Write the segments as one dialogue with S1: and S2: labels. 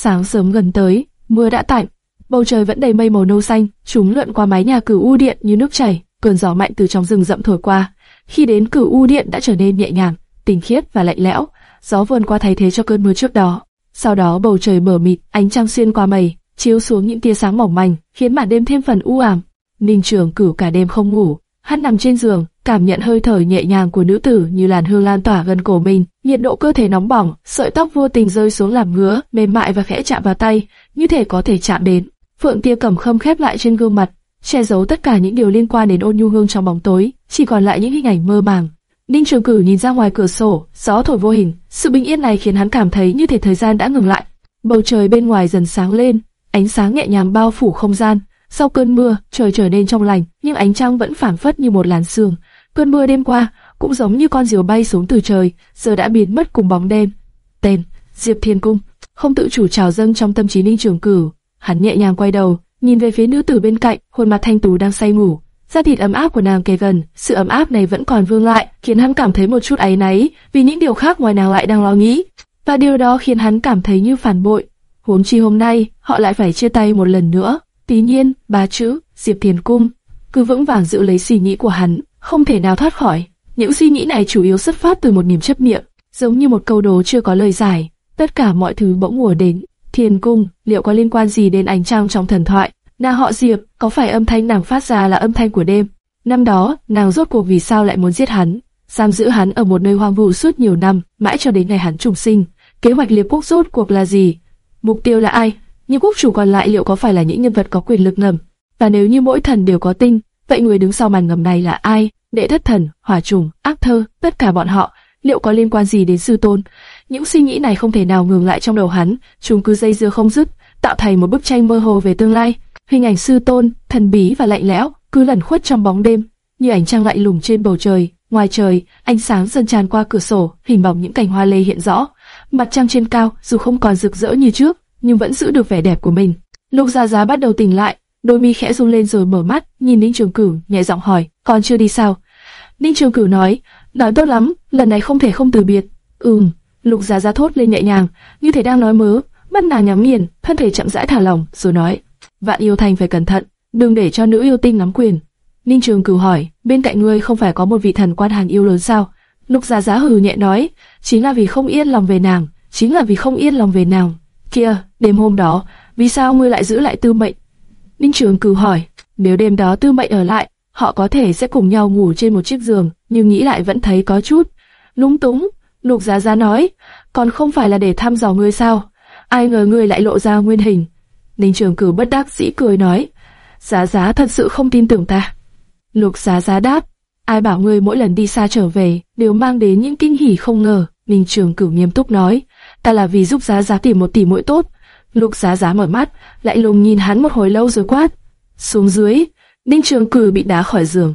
S1: Sáng sớm gần tới, mưa đã tạnh, bầu trời vẫn đầy mây màu nâu xanh, chúng lượn qua mái nhà cửu u điện như nước chảy, cơn gió mạnh từ trong rừng rậm thổi qua. Khi đến cửu u điện đã trở nên nhẹ nhàng, tinh khiết và lạnh lẽo, gió vươn qua thay thế cho cơn mưa trước đó. Sau đó bầu trời mở mịt, ánh trăng xuyên qua mây, chiếu xuống những tia sáng mỏng manh, khiến màn đêm thêm phần u ám. Ninh Trường Cửu cả đêm không ngủ, hắn nằm trên giường, cảm nhận hơi thở nhẹ nhàng của nữ tử như làn hương lan tỏa gần cổ mình, nhiệt độ cơ thể nóng bỏng, sợi tóc vô tình rơi xuống làm ngứa, mềm mại và khẽ chạm vào tay, như thể có thể chạm đến. Phượng Tia cầm khâm khép lại trên gương mặt, che giấu tất cả những điều liên quan đến ôn nhu hương trong bóng tối, chỉ còn lại những hình ảnh mơ màng. Ninh Trường Cử nhìn ra ngoài cửa sổ, gió thổi vô hình, sự bình yên này khiến hắn cảm thấy như thể thời gian đã ngừng lại. Bầu trời bên ngoài dần sáng lên, ánh sáng nhẹ nhàng bao phủ không gian. Sau cơn mưa, trời trở nên trong lành, nhưng ánh trăng vẫn phảng phất như một làn sương. Cơn mưa đêm qua cũng giống như con diều bay xuống từ trời, giờ đã biến mất cùng bóng đêm. Tên Diệp Thiên Cung không tự chủ trào dâng trong tâm trí Ninh Trường cửu. Hắn nhẹ nhàng quay đầu, nhìn về phía nữ tử bên cạnh, khuôn mặt thanh tú đang say ngủ. Da thịt ấm áp của nàng kề gần, sự ấm áp này vẫn còn vương lại, khiến hắn cảm thấy một chút áy náy, vì những điều khác ngoài nàng lại đang lo nghĩ. Và điều đó khiến hắn cảm thấy như phản bội. Huống chi hôm nay, họ lại phải chia tay một lần nữa. Tí nhiên, ba chữ, Diệp Thiền Cung, cứ vững vàng giữ lấy suy nghĩ của hắn, không thể nào thoát khỏi. Những suy nghĩ này chủ yếu xuất phát từ một niềm chấp niệm, giống như một câu đố chưa có lời giải. Tất cả mọi thứ bỗng ùa đến. Thiền Cung, liệu có liên quan gì đến ánh trăng trong thần thoại? Nàng họ Diệp, có phải âm thanh nàng phát ra là âm thanh của đêm? Năm đó, nàng rốt cuộc vì sao lại muốn giết hắn? Giam giữ hắn ở một nơi hoang vu suốt nhiều năm, mãi cho đến ngày hắn trùng sinh. Kế hoạch liệp quốc rốt cuộc là gì? Mục tiêu là ai? Những quốc chủ còn lại liệu có phải là những nhân vật có quyền lực ngầm? Và nếu như mỗi thần đều có tinh, vậy người đứng sau màn ngầm này là ai? Đệ thất thần, hỏa trùng, ác thơ, tất cả bọn họ, liệu có liên quan gì đến sư tôn? Những suy nghĩ này không thể nào ngừng lại trong đầu hắn, chúng cứ dây dưa không dứt, tạo thành một bức tranh mơ hồ về tương lai. Hình ảnh sư tôn, thần bí và lạnh lẽo, cứ lẩn khuất trong bóng đêm, như ánh trăng lạnh lùng trên bầu trời. Ngoài trời, ánh sáng dần tràn qua cửa sổ, hình bóng những cành hoa lê hiện rõ. Mặt trăng trên cao, dù không còn rực rỡ như trước, nhưng vẫn giữ được vẻ đẹp của mình. Lục Gia gia bắt đầu tỉnh lại, đôi mi khẽ run lên rồi mở mắt, nhìn Ninh Trường Cửu, nhẹ giọng hỏi, còn chưa đi sao? Ninh Trường Cửu nói, nói tốt lắm, lần này không thể không từ biệt. Ừm, Lục Gia gia thốt lên nhẹ nhàng, như thể đang nói mớ, mắt nàng nhắm nghiền, thân thể chậm rãi thả lỏng, rồi nói, Vạn yêu thành phải cẩn thận, đừng để cho nữ yêu tinh nắm quyền. Ninh Trường Cửu hỏi, bên cạnh ngươi không phải có một vị thần quan hàn yêu lớn sao? Lục Giá Giá hừ nhẹ nói, chính là vì không yên lòng về nàng, chính là vì không yên lòng về nàng. Kia, đêm hôm đó, vì sao ngươi lại giữ lại Tư Mệnh? Ninh Trường Cử hỏi, nếu đêm đó Tư Mệnh ở lại, họ có thể sẽ cùng nhau ngủ trên một chiếc giường, nhưng nghĩ lại vẫn thấy có chút lúng túng. Lục Giá Giá nói, còn không phải là để thăm dò ngươi sao? Ai ngờ ngươi lại lộ ra nguyên hình. Ninh Trường Cử bất đắc dĩ cười nói, Giá Giá thật sự không tin tưởng ta. Lục Giá Giá đáp, ai bảo ngươi mỗi lần đi xa trở về đều mang đến những kinh hỉ không ngờ. Ninh Trường Cử nghiêm túc nói, ta là vì giúp Giá Giá tìm một tỷ muội tốt. Lục Giá Giá mở mắt, lại lùng nhìn hắn một hồi lâu rồi quát, xuống dưới. Ninh Trường Cử bị đá khỏi giường.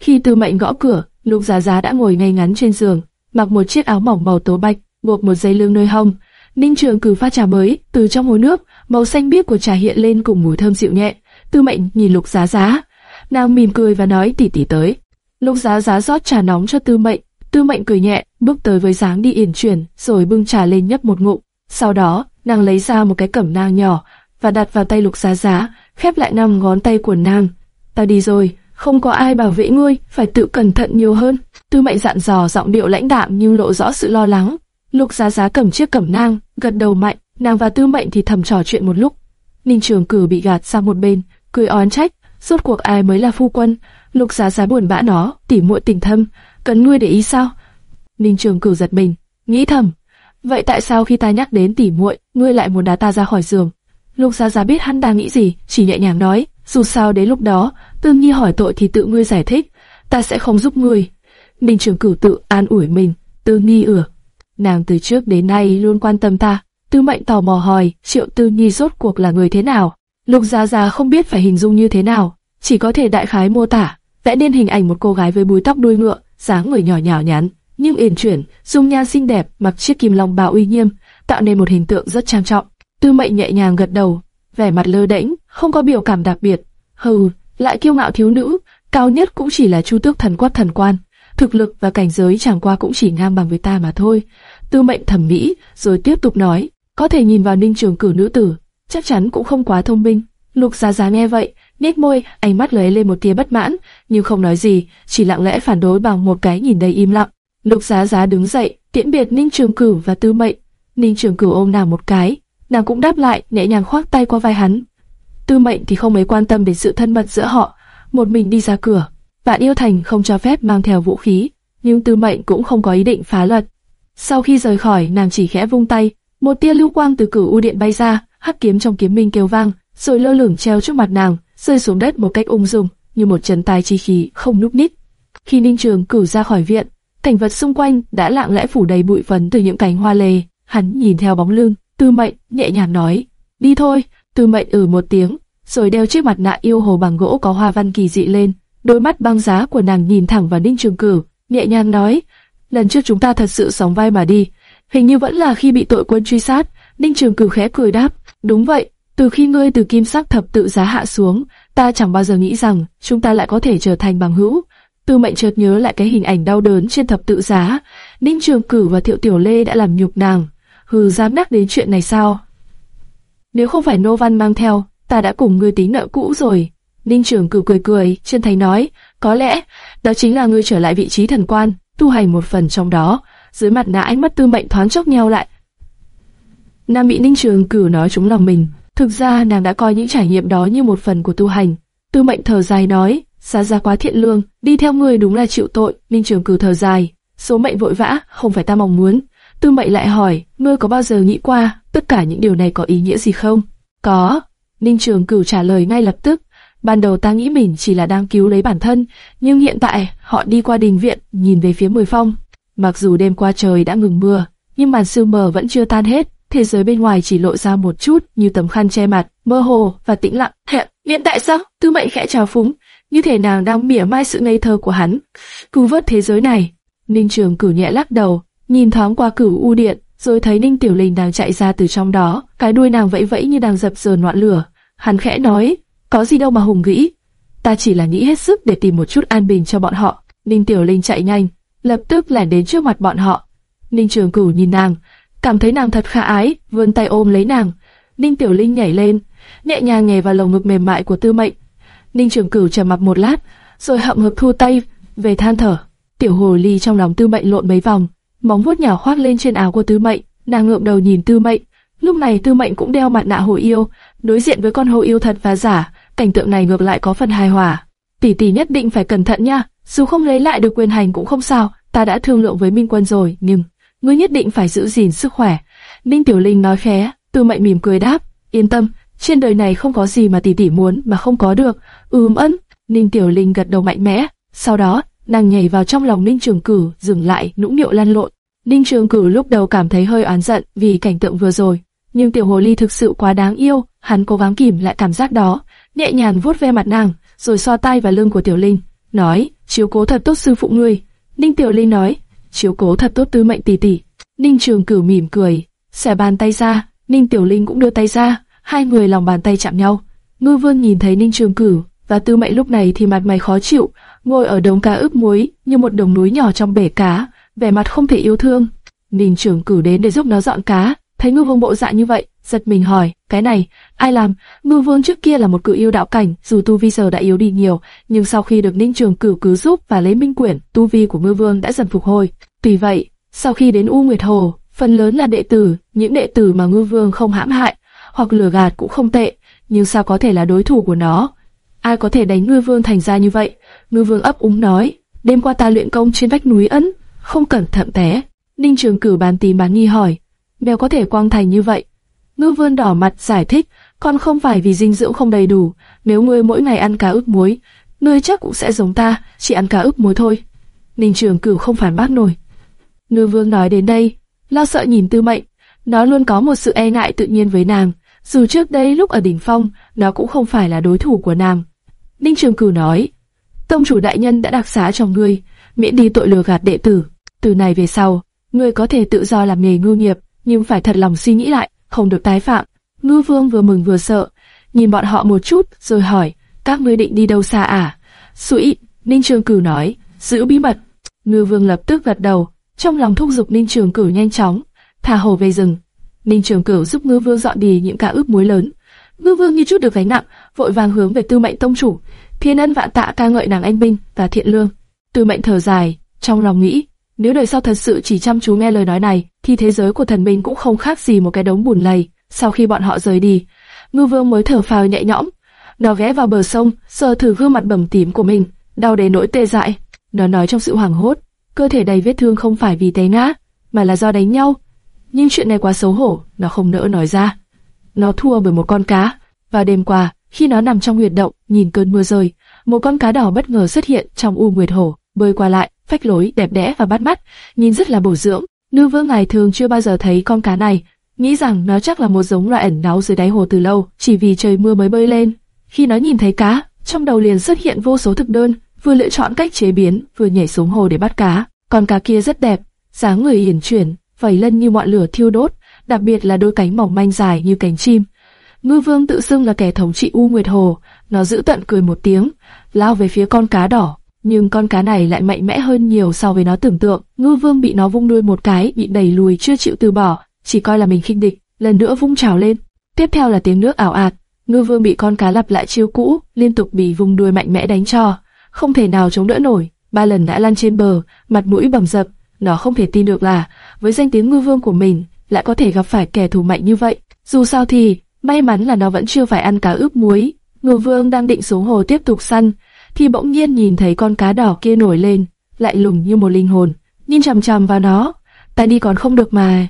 S1: Khi Tư Mệnh gõ cửa, Lục Giá Giá đã ngồi ngay ngắn trên giường, mặc một chiếc áo mỏng màu tố bạch, buộc một dây lưng nơi hông. Ninh Trường Cử pha trà mới, từ trong hồ nước, màu xanh biếc của trà hiện lên cùng mùi thơm dịu nhẹ. Tư Mệnh nhìn Lục Giá Giá, nàng mỉm cười và nói tỉ tỉ tới. Lục Giá Giá rót trà nóng cho Tư Mệnh, Tư Mệnh cười nhẹ, bước tới với dáng đi yển chuyển, rồi bưng trà lên nhấp một ngụm. Sau đó, nàng lấy ra một cái cẩm nang nhỏ và đặt vào tay Lục Giá Giá, khép lại năm ngón tay của nàng. Ta đi rồi, không có ai bảo vệ ngươi, phải tự cẩn thận nhiều hơn. Tư Mệnh dặn dò giọng điệu lãnh đạm nhưng lộ rõ sự lo lắng. Lục Giá Giá cầm chiếc cẩm nang, gật đầu mạnh, nàng và Tư Mệnh thì thầm trò chuyện một lúc. Ninh Trường Cử bị gạt sang một bên, cười oán trách, rốt cuộc ai mới là phu quân? Lục Giá Giá buồn bã nó, tỉ muội tình thâm, cần ngươi để ý sao? Ninh Trường Cử giật mình, nghĩ thầm, vậy tại sao khi ta nhắc đến tỉ muội, ngươi lại muốn đá ta ra khỏi giường? Lục gia gia biết hắn đang nghĩ gì, chỉ nhẹ nhàng nói, dù sao đến lúc đó, Tương Nhi hỏi tội thì tự ngươi giải thích, ta sẽ không giúp ngươi. Ninh Trường Cửu tự an ủi mình, Tương Nhi ửa, nàng từ trước đến nay luôn quan tâm ta. Tư Mệnh tò mò hỏi, Triệu Tư Nhi rốt cuộc là người thế nào? Lục gia gia không biết phải hình dung như thế nào, chỉ có thể đại khái mô tả, vẽ nên hình ảnh một cô gái với búi tóc đuôi ngựa, dáng người nhỏ nhỏ nhắn, nhưng uyển chuyển, dung nhan xinh đẹp, mặc chiếc kim long bào uy nghiêm, tạo nên một hình tượng rất trang trọng. Tư Mệnh nhẹ nhàng gật đầu, vẻ mặt lơ đễnh, không có biểu cảm đặc biệt. Hừ, lại kiêu ngạo thiếu nữ, cao nhất cũng chỉ là chu tước thần quát thần quan, thực lực và cảnh giới chẳng qua cũng chỉ ngang bằng với ta mà thôi. Tư Mệnh thẩm mỹ, rồi tiếp tục nói, có thể nhìn vào Ninh Trường cử nữ tử, chắc chắn cũng không quá thông minh. Lục Giá Giá nghe vậy, nét môi, ánh mắt lóe lên một tia bất mãn, nhưng không nói gì, chỉ lặng lẽ phản đối bằng một cái nhìn đầy im lặng. Lục Giá Giá đứng dậy, tiễn biệt Ninh Trường Cửu và Tư Mệnh. Ninh Trường Cửu ôm nàng một cái, nàng cũng đáp lại, nhẹ nhàng khoác tay qua vai hắn. Tư Mệnh thì không mấy quan tâm đến sự thân mật giữa họ, một mình đi ra cửa. Vạn Yêu Thành không cho phép mang theo vũ khí, nhưng Tư Mệnh cũng không có ý định phá luật. Sau khi rời khỏi, nàng chỉ khẽ vung tay, một tia lưu quang từ cửu u điện bay ra, hắc kiếm trong kiếm minh kêu vang, rồi lơ lửng treo trước mặt nàng, rơi xuống đất một cách ung dung, như một chân tài chi khí không núp nít. Khi Ninh Trường cửu ra khỏi viện, cảnh vật xung quanh đã lặng lẽ phủ đầy bụi phấn từ những cành hoa lê. Hắn nhìn theo bóng lưng, Tư Mệnh nhẹ nhàng nói, đi thôi. Tư Mệnh ừ một tiếng, rồi đeo chiếc mặt nạ yêu hồ bằng gỗ có hoa văn kỳ dị lên. Đôi mắt băng giá của nàng nhìn thẳng vào Ninh Trường Cửu, nhẹ nhàng nói, lần trước chúng ta thật sự sóng vai mà đi, hình như vẫn là khi bị tội quân truy sát. Ninh Trường Cửu khẽ cười đáp, đúng vậy, từ khi ngươi từ kim sắc thập tự giá hạ xuống, ta chẳng bao giờ nghĩ rằng chúng ta lại có thể trở thành bằng hữu. Tư mệnh chợt nhớ lại cái hình ảnh đau đớn trên thập tự giá, Ninh Trường Cử và Thiệu Tiểu Lê đã làm nhục nàng, hừ dám nhắc đến chuyện này sao? Nếu không phải Nô Văn mang theo, ta đã cùng ngươi tính nợ cũ rồi. Ninh Trường Cử cười cười, chân thành nói, có lẽ đó chính là ngươi trở lại vị trí thần quan, tu hành một phần trong đó. Dưới mặt nạ ánh mắt Tư Mệnh thoáng chốc nheo lại. Nam bị Ninh Trường Cử nói trúng lòng mình, thực ra nàng đã coi những trải nghiệm đó như một phần của tu hành. Tư Mệnh thở dài nói, xa ra quá thiện lương, đi theo người đúng là chịu tội. Ninh Trường Cửu thở dài, số mệnh vội vã, không phải ta mong muốn. Tư Mệnh lại hỏi, ngươi có bao giờ nghĩ qua tất cả những điều này có ý nghĩa gì không? Có. Ninh Trường Cửu trả lời ngay lập tức. Ban đầu ta nghĩ mình chỉ là đang cứu lấy bản thân, nhưng hiện tại họ đi qua đình viện, nhìn về phía mười phong. Mặc dù đêm qua trời đã ngừng mưa, nhưng màn sương mờ vẫn chưa tan hết. Thế giới bên ngoài chỉ lộ ra một chút như tấm khăn che mặt, mơ hồ và tĩnh lặng. Hẹ, hiện tại sao? Tư Mệnh khẽ trào phúng, như thể nàng đang mỉa mai sự ngây thơ của hắn. Cứu vớt thế giới này. Ninh Trường Cửu nhẹ lắc đầu, nhìn thoáng qua cửu u điện, rồi thấy Ninh Tiểu Linh đang chạy ra từ trong đó, cái đuôi nàng vẫy vẫy như đang dập dờn ngọn lửa. Hắn khẽ nói, có gì đâu mà hùng vĩ, ta chỉ là nghĩ hết sức để tìm một chút an bình cho bọn họ. Ninh Tiểu Linh chạy nhanh, lập tức lẻn đến trước mặt bọn họ. Ninh Trường Cửu nhìn nàng, cảm thấy nàng thật khả ái, vươn tay ôm lấy nàng. Ninh Tiểu Linh nhảy lên, nhẹ nhàng nhè vào lồng ngực mềm mại của Tư Mệnh. Ninh Trường Cửu trầm mặc một lát, rồi hậm hực thu tay về than thở. Tiểu hồ ly trong lòng Tư Mệnh lộn mấy vòng, móng vuốt nhỏ khoác lên trên áo của Tư Mệnh, nàng ngượng đầu nhìn Tư Mệnh. Lúc này Tư Mệnh cũng đeo mặt nạ hồ yêu, đối diện với con hồ yêu thật và giả, cảnh tượng này ngược lại có phần hài hòa. Tỷ tỷ nhất định phải cẩn thận nha, dù không lấy lại được quyền hành cũng không sao, ta đã thương lượng với Minh Quân rồi, nhưng ngươi nhất định phải giữ gìn sức khỏe. Ninh Tiểu Linh nói khẽ, Tư Mệnh mỉm cười đáp, yên tâm, trên đời này không có gì mà tỷ tỷ muốn mà không có được. Ừm ân. Ninh Tiểu Linh gật đầu mạnh mẽ, sau đó nàng nhảy vào trong lòng Ninh Trường Cửu, dừng lại, nũng nịu lăn lộn. Ninh Trường Cửu lúc đầu cảm thấy hơi oán giận vì cảnh tượng vừa rồi, nhưng tiểu hồ ly thực sự quá đáng yêu, hắn cố gắng kìm lại cảm giác đó, nhẹ nhàng vuốt ve mặt nàng, rồi xoa tay vào lưng của Tiểu Linh, nói, chiếu cố thật tốt sư phụ ngươi. Ninh Tiểu Linh nói, chiếu cố thật tốt tư mệnh tỷ tỷ. Ninh Trường Cửu mỉm cười, xẻ bàn tay ra, Ninh Tiểu Linh cũng đưa tay ra, hai người lòng bàn tay chạm nhau. Ngư Vương nhìn thấy Ninh Trường Cửu và Tư Mệnh lúc này thì mặt mày khó chịu, ngồi ở đống cá ướp muối như một đồng núi nhỏ trong bể cá, vẻ mặt không thể yêu thương. Ninh Trường Cửu đến để giúp nó dọn cá, thấy Ngư Vương bộ dạng như vậy, giật mình hỏi, cái này, ai làm? Ngư Vương trước kia là một cự yêu đạo cảnh, dù tu vi giờ đã yếu đi nhiều, nhưng sau khi được Ninh Trường Cửu cứu giúp và lấy minh quyển, tu vi của Ngư Vương đã dần phục hồi. Tuy vậy, sau khi đến U Nguyệt Hồ, phần lớn là đệ tử, những đệ tử mà Ngư Vương không hãm hại, hoặc lừa gạt cũng không tệ, nhưng sao có thể là đối thủ của nó? Ai có thể đánh Ngư Vương thành ra như vậy? Ngư Vương ấp úng nói, đêm qua ta luyện công trên vách núi ấn, không cẩn thận té. Ninh Trường Cửu bàn tìm bán nghi hỏi, mèo có thể quang thành như vậy? Ngư Vương đỏ mặt giải thích, con không phải vì dinh dưỡng không đầy đủ, nếu ngươi mỗi ngày ăn cá ướp muối, ngươi chắc cũng sẽ giống ta, chỉ ăn cá ướp muối thôi. Ninh Trường Cửu không phản bác nổi. Ngư Vương nói đến đây, lo sợ nhìn Tư Mệnh, nó luôn có một sự e ngại tự nhiên với nàng, dù trước đây lúc ở đỉnh phong, nó cũng không phải là đối thủ của nàng. Ninh Trường Cửu nói, Tông chủ đại nhân đã đặc xá cho ngươi, miễn đi tội lừa gạt đệ tử. Từ này về sau, ngươi có thể tự do làm nghề ngư nghiệp, nhưng phải thật lòng suy nghĩ lại, không được tái phạm. Ngư Vương vừa mừng vừa sợ, nhìn bọn họ một chút, rồi hỏi, các ngươi định đi đâu xa à? Sụy, Ninh Trường Cửu nói, giữ bí mật. Ngư Vương lập tức gật đầu, trong lòng thúc giục Ninh Trường Cửu nhanh chóng, thả hồ về rừng. Ninh Trường Cửu giúp Ngư Vương dọn đi những cả ướp muối lớn. Ngư Vương như chút được gánh nặng, vội vàng hướng về Tư Mệnh tông chủ, thiên ân vạn tạ ca ngợi nàng anh minh và thiện lương. Tư Mệnh thở dài, trong lòng nghĩ, nếu đời sau thật sự chỉ chăm chú nghe lời nói này, thì thế giới của thần minh cũng không khác gì một cái đống bùn lầy. Sau khi bọn họ rời đi, Ngư Vương mới thở phào nhẹ nhõm. Nó ghé vào bờ sông, sờ thử gương mặt bầm tím của mình, đau đến nỗi tê dại. Nó nói trong sự hoảng hốt, cơ thể đầy vết thương không phải vì té ngã, mà là do đánh nhau. Nhưng chuyện này quá xấu hổ, nó không nỡ nói ra. Nó thua bởi một con cá. Và đêm qua, khi nó nằm trong huyệt động, nhìn cơn mưa rơi, một con cá đỏ bất ngờ xuất hiện trong u nguyệt hồ, bơi qua lại, phách lối, đẹp đẽ và bắt mắt, nhìn rất là bổ dưỡng. Nương Vương ngài thường chưa bao giờ thấy con cá này, nghĩ rằng nó chắc là một giống loài ẩn náu dưới đáy hồ từ lâu, chỉ vì trời mưa mới bơi lên. Khi nó nhìn thấy cá, trong đầu liền xuất hiện vô số thực đơn, vừa lựa chọn cách chế biến, vừa nhảy xuống hồ để bắt cá. Con cá kia rất đẹp, dáng người hiển chuyển, vảy lân như ngọn lửa thiêu đốt, đặc biệt là đôi cánh mỏng manh dài như cánh chim. Ngư Vương tự xưng là kẻ thống trị U Nguyệt Hồ, nó giữ tận cười một tiếng, lao về phía con cá đỏ. Nhưng con cá này lại mạnh mẽ hơn nhiều so với nó tưởng tượng. Ngư Vương bị nó vung đuôi một cái, bị đẩy lùi chưa chịu từ bỏ, chỉ coi là mình khinh địch, lần nữa vung trào lên. Tiếp theo là tiếng nước ảo ạt. Ngư Vương bị con cá lặp lại chiêu cũ, liên tục bị vung đuôi mạnh mẽ đánh cho, không thể nào chống đỡ nổi. Ba lần đã lăn trên bờ, mặt mũi bầm dập, nó không thể tin được là với danh tiếng Ngư Vương của mình lại có thể gặp phải kẻ thù mạnh như vậy. Dù sao thì may mắn là nó vẫn chưa phải ăn cá ướp muối. Ngư Vương đang định xuống hồ tiếp tục săn, thì bỗng nhiên nhìn thấy con cá đỏ kia nổi lên, lại lùng như một linh hồn, nhìn chằm chằm vào nó. Ta đi còn không được mà.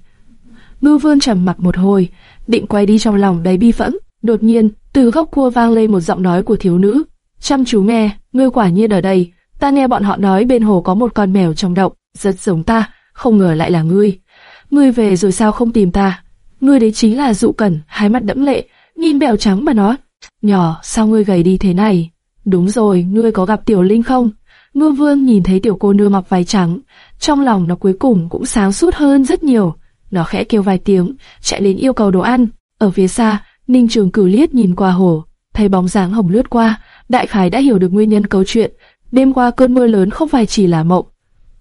S1: Ngư Vương trầm mặc một hồi, định quay đi trong lòng đầy bi phẫn. Đột nhiên, từ góc cua vang lên một giọng nói của thiếu nữ. Chăm chú nghe, ngươi quả nhiên ở đây. Ta nghe bọn họ nói bên hồ có một con mèo trong động, rất giống ta, không ngờ lại là ngươi. Ngươi về rồi sao không tìm ta? Ngươi đấy chính là dụ cẩn, hai mắt đẫm lệ, nhìn bèo trắng mà nói. Nhỏ, sao ngươi gầy đi thế này? Đúng rồi, ngươi có gặp Tiểu Linh không? Ngư Vương nhìn thấy tiểu cô nương mặc váy trắng, trong lòng nó cuối cùng cũng sáng suốt hơn rất nhiều. Nó khẽ kêu vài tiếng, chạy đến yêu cầu đồ ăn. Ở phía xa, Ninh Trường Cửu liếc nhìn qua hồ, thấy bóng dáng hồng lướt qua, đại khái đã hiểu được nguyên nhân câu chuyện. Đêm qua cơn mưa lớn không phải chỉ là mộng,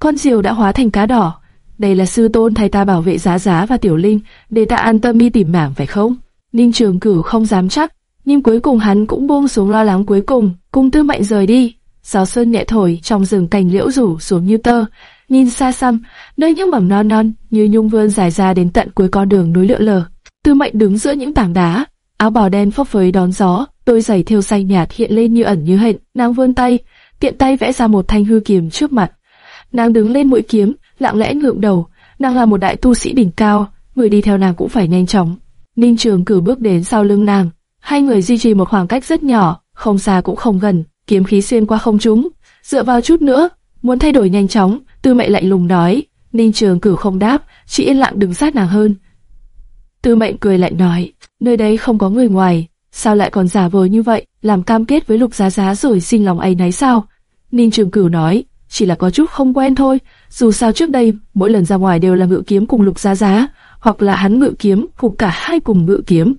S1: con diều đã hóa thành cá đỏ. Đây là sư tôn thay ta bảo vệ giá giá và tiểu linh, để ta an tâm đi tìm mảng phải không? Ninh Trường Cửu không dám chắc, nhưng cuối cùng hắn cũng buông xuống lo lắng cuối cùng, cung tư mệnh rời đi. Gió sơn nhẹ thổi trong rừng cành liễu rủ xuống như tơ, nhìn xa xăm, nơi những mầm non non như nhung vươn dài ra đến tận cuối con đường núi lượn lờ. Tư mệnh đứng giữa những tảng đá, áo bào đen phấp phới đón gió, đôi giày thêu xanh nhạt hiện lên như ẩn như hiện. Nàng vươn tay, tiện tay vẽ ra một thanh hư kiếm trước mặt. Nàng đứng lên mũi kiếm, lặng lẽ ngượng đầu. Nàng là một đại tu sĩ đỉnh cao, người đi theo nàng cũng phải nhanh chóng. Ninh Trường cử bước đến sau lưng nàng, hai người duy trì một khoảng cách rất nhỏ, không xa cũng không gần, kiếm khí xuyên qua không trung. Dựa vào chút nữa, muốn thay đổi nhanh chóng, Tư Mệnh lạnh lùng nói. Ninh Trường cử không đáp, chỉ yên lặng đứng sát nàng hơn. Tư Mệnh cười lạnh nói, nơi đây không có người ngoài, sao lại còn giả vờ như vậy, làm cam kết với Lục Giá Giá rồi xin lòng ấy nấy sao? Ninh Trường Cửu nói, chỉ là có chút không quen thôi. Dù sao trước đây, mỗi lần ra ngoài đều là ngự kiếm cùng Lục Giá Giá, hoặc là hắn ngự kiếm cùng cả hai cùng ngự kiếm.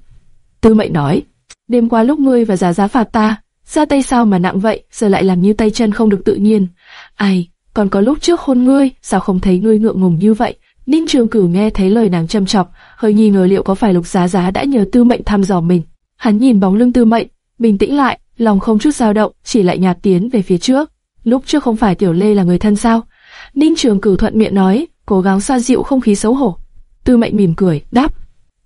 S1: Tư Mệnh nói, đêm qua lúc ngươi và Giá Giá phạt ta, ra tay sao mà nặng vậy, giờ lại làm như tay chân không được tự nhiên. Ai, còn có lúc trước hôn ngươi, sao không thấy ngươi ngượng ngùng như vậy? Ninh Trường Cửu nghe thấy lời nàng châm chọc, hơi nghi ngờ liệu có phải Lục Giá Giá đã nhờ Tư Mệnh thăm dò mình. Hắn nhìn bóng lưng Tư Mệnh, bình tĩnh lại, lòng không chút dao động, chỉ lại nhạt tiến về phía trước. Lúc trước không phải Tiểu Lê là người thân sao? Ninh Trường Cửu thuận miệng nói, cố gắng xoa dịu không khí xấu hổ. Tư Mệnh mỉm cười, đáp.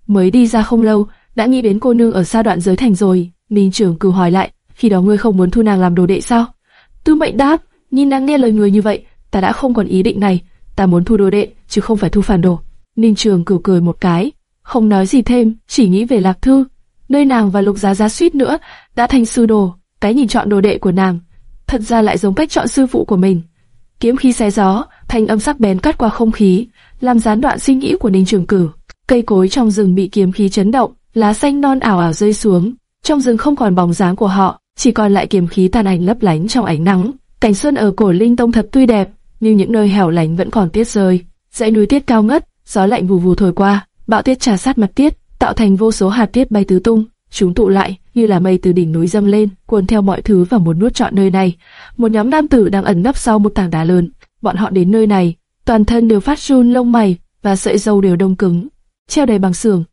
S1: Mới đi ra không lâu, đã nghĩ đến cô nương ở xa đoạn giới thành rồi. Ninh Trường Cửu hỏi lại, khi đó ngươi không muốn thu nàng làm đồ đệ sao? Tư Mệnh đáp, nhìn nàng nghe lời người như vậy, ta đã không còn ý định này. Ta muốn thu đồ đệ, chứ không phải thu phản đồ. Ninh Trường Cửu cười một cái, không nói gì thêm, chỉ nghĩ về Lạc Thư. Nơi nàng và Lục Giá Giá suýt nữa đã thành sư đồ, cái nhìn chọn đồ đệ của nàng thật ra lại giống cách chọn sư phụ của mình. Kiếm khí xé gió, thanh âm sắc bén cắt qua không khí, làm gián đoạn suy nghĩ của Ninh Trường Cử. Cây cối trong rừng bị kiếm khí chấn động, lá xanh non ảo ảo rơi xuống. Trong rừng không còn bóng dáng của họ, chỉ còn lại kiếm khí tàn ảnh lấp lánh trong ánh nắng. Cảnh xuân ở cổ Linh Tông thật tuy đẹp, nhưng những nơi hẻo lánh vẫn còn tiết rơi. Dãy núi tiết cao ngất, gió lạnh vù vù thổi qua, bão tiết trà sát mặt tiết, tạo thành vô số hạt tiết bay tứ tung. Chúng tụ lại, như là mây từ đỉnh núi dâng lên, cuốn theo mọi thứ và muốn nuốt trọn nơi này. Một nhóm nam tử đang ẩn nấp sau một tảng đá lớn. Bọn họ đến nơi này, toàn thân đều phát run lông mày và sợi râu đều đông cứng. treo đầy bằng sườn.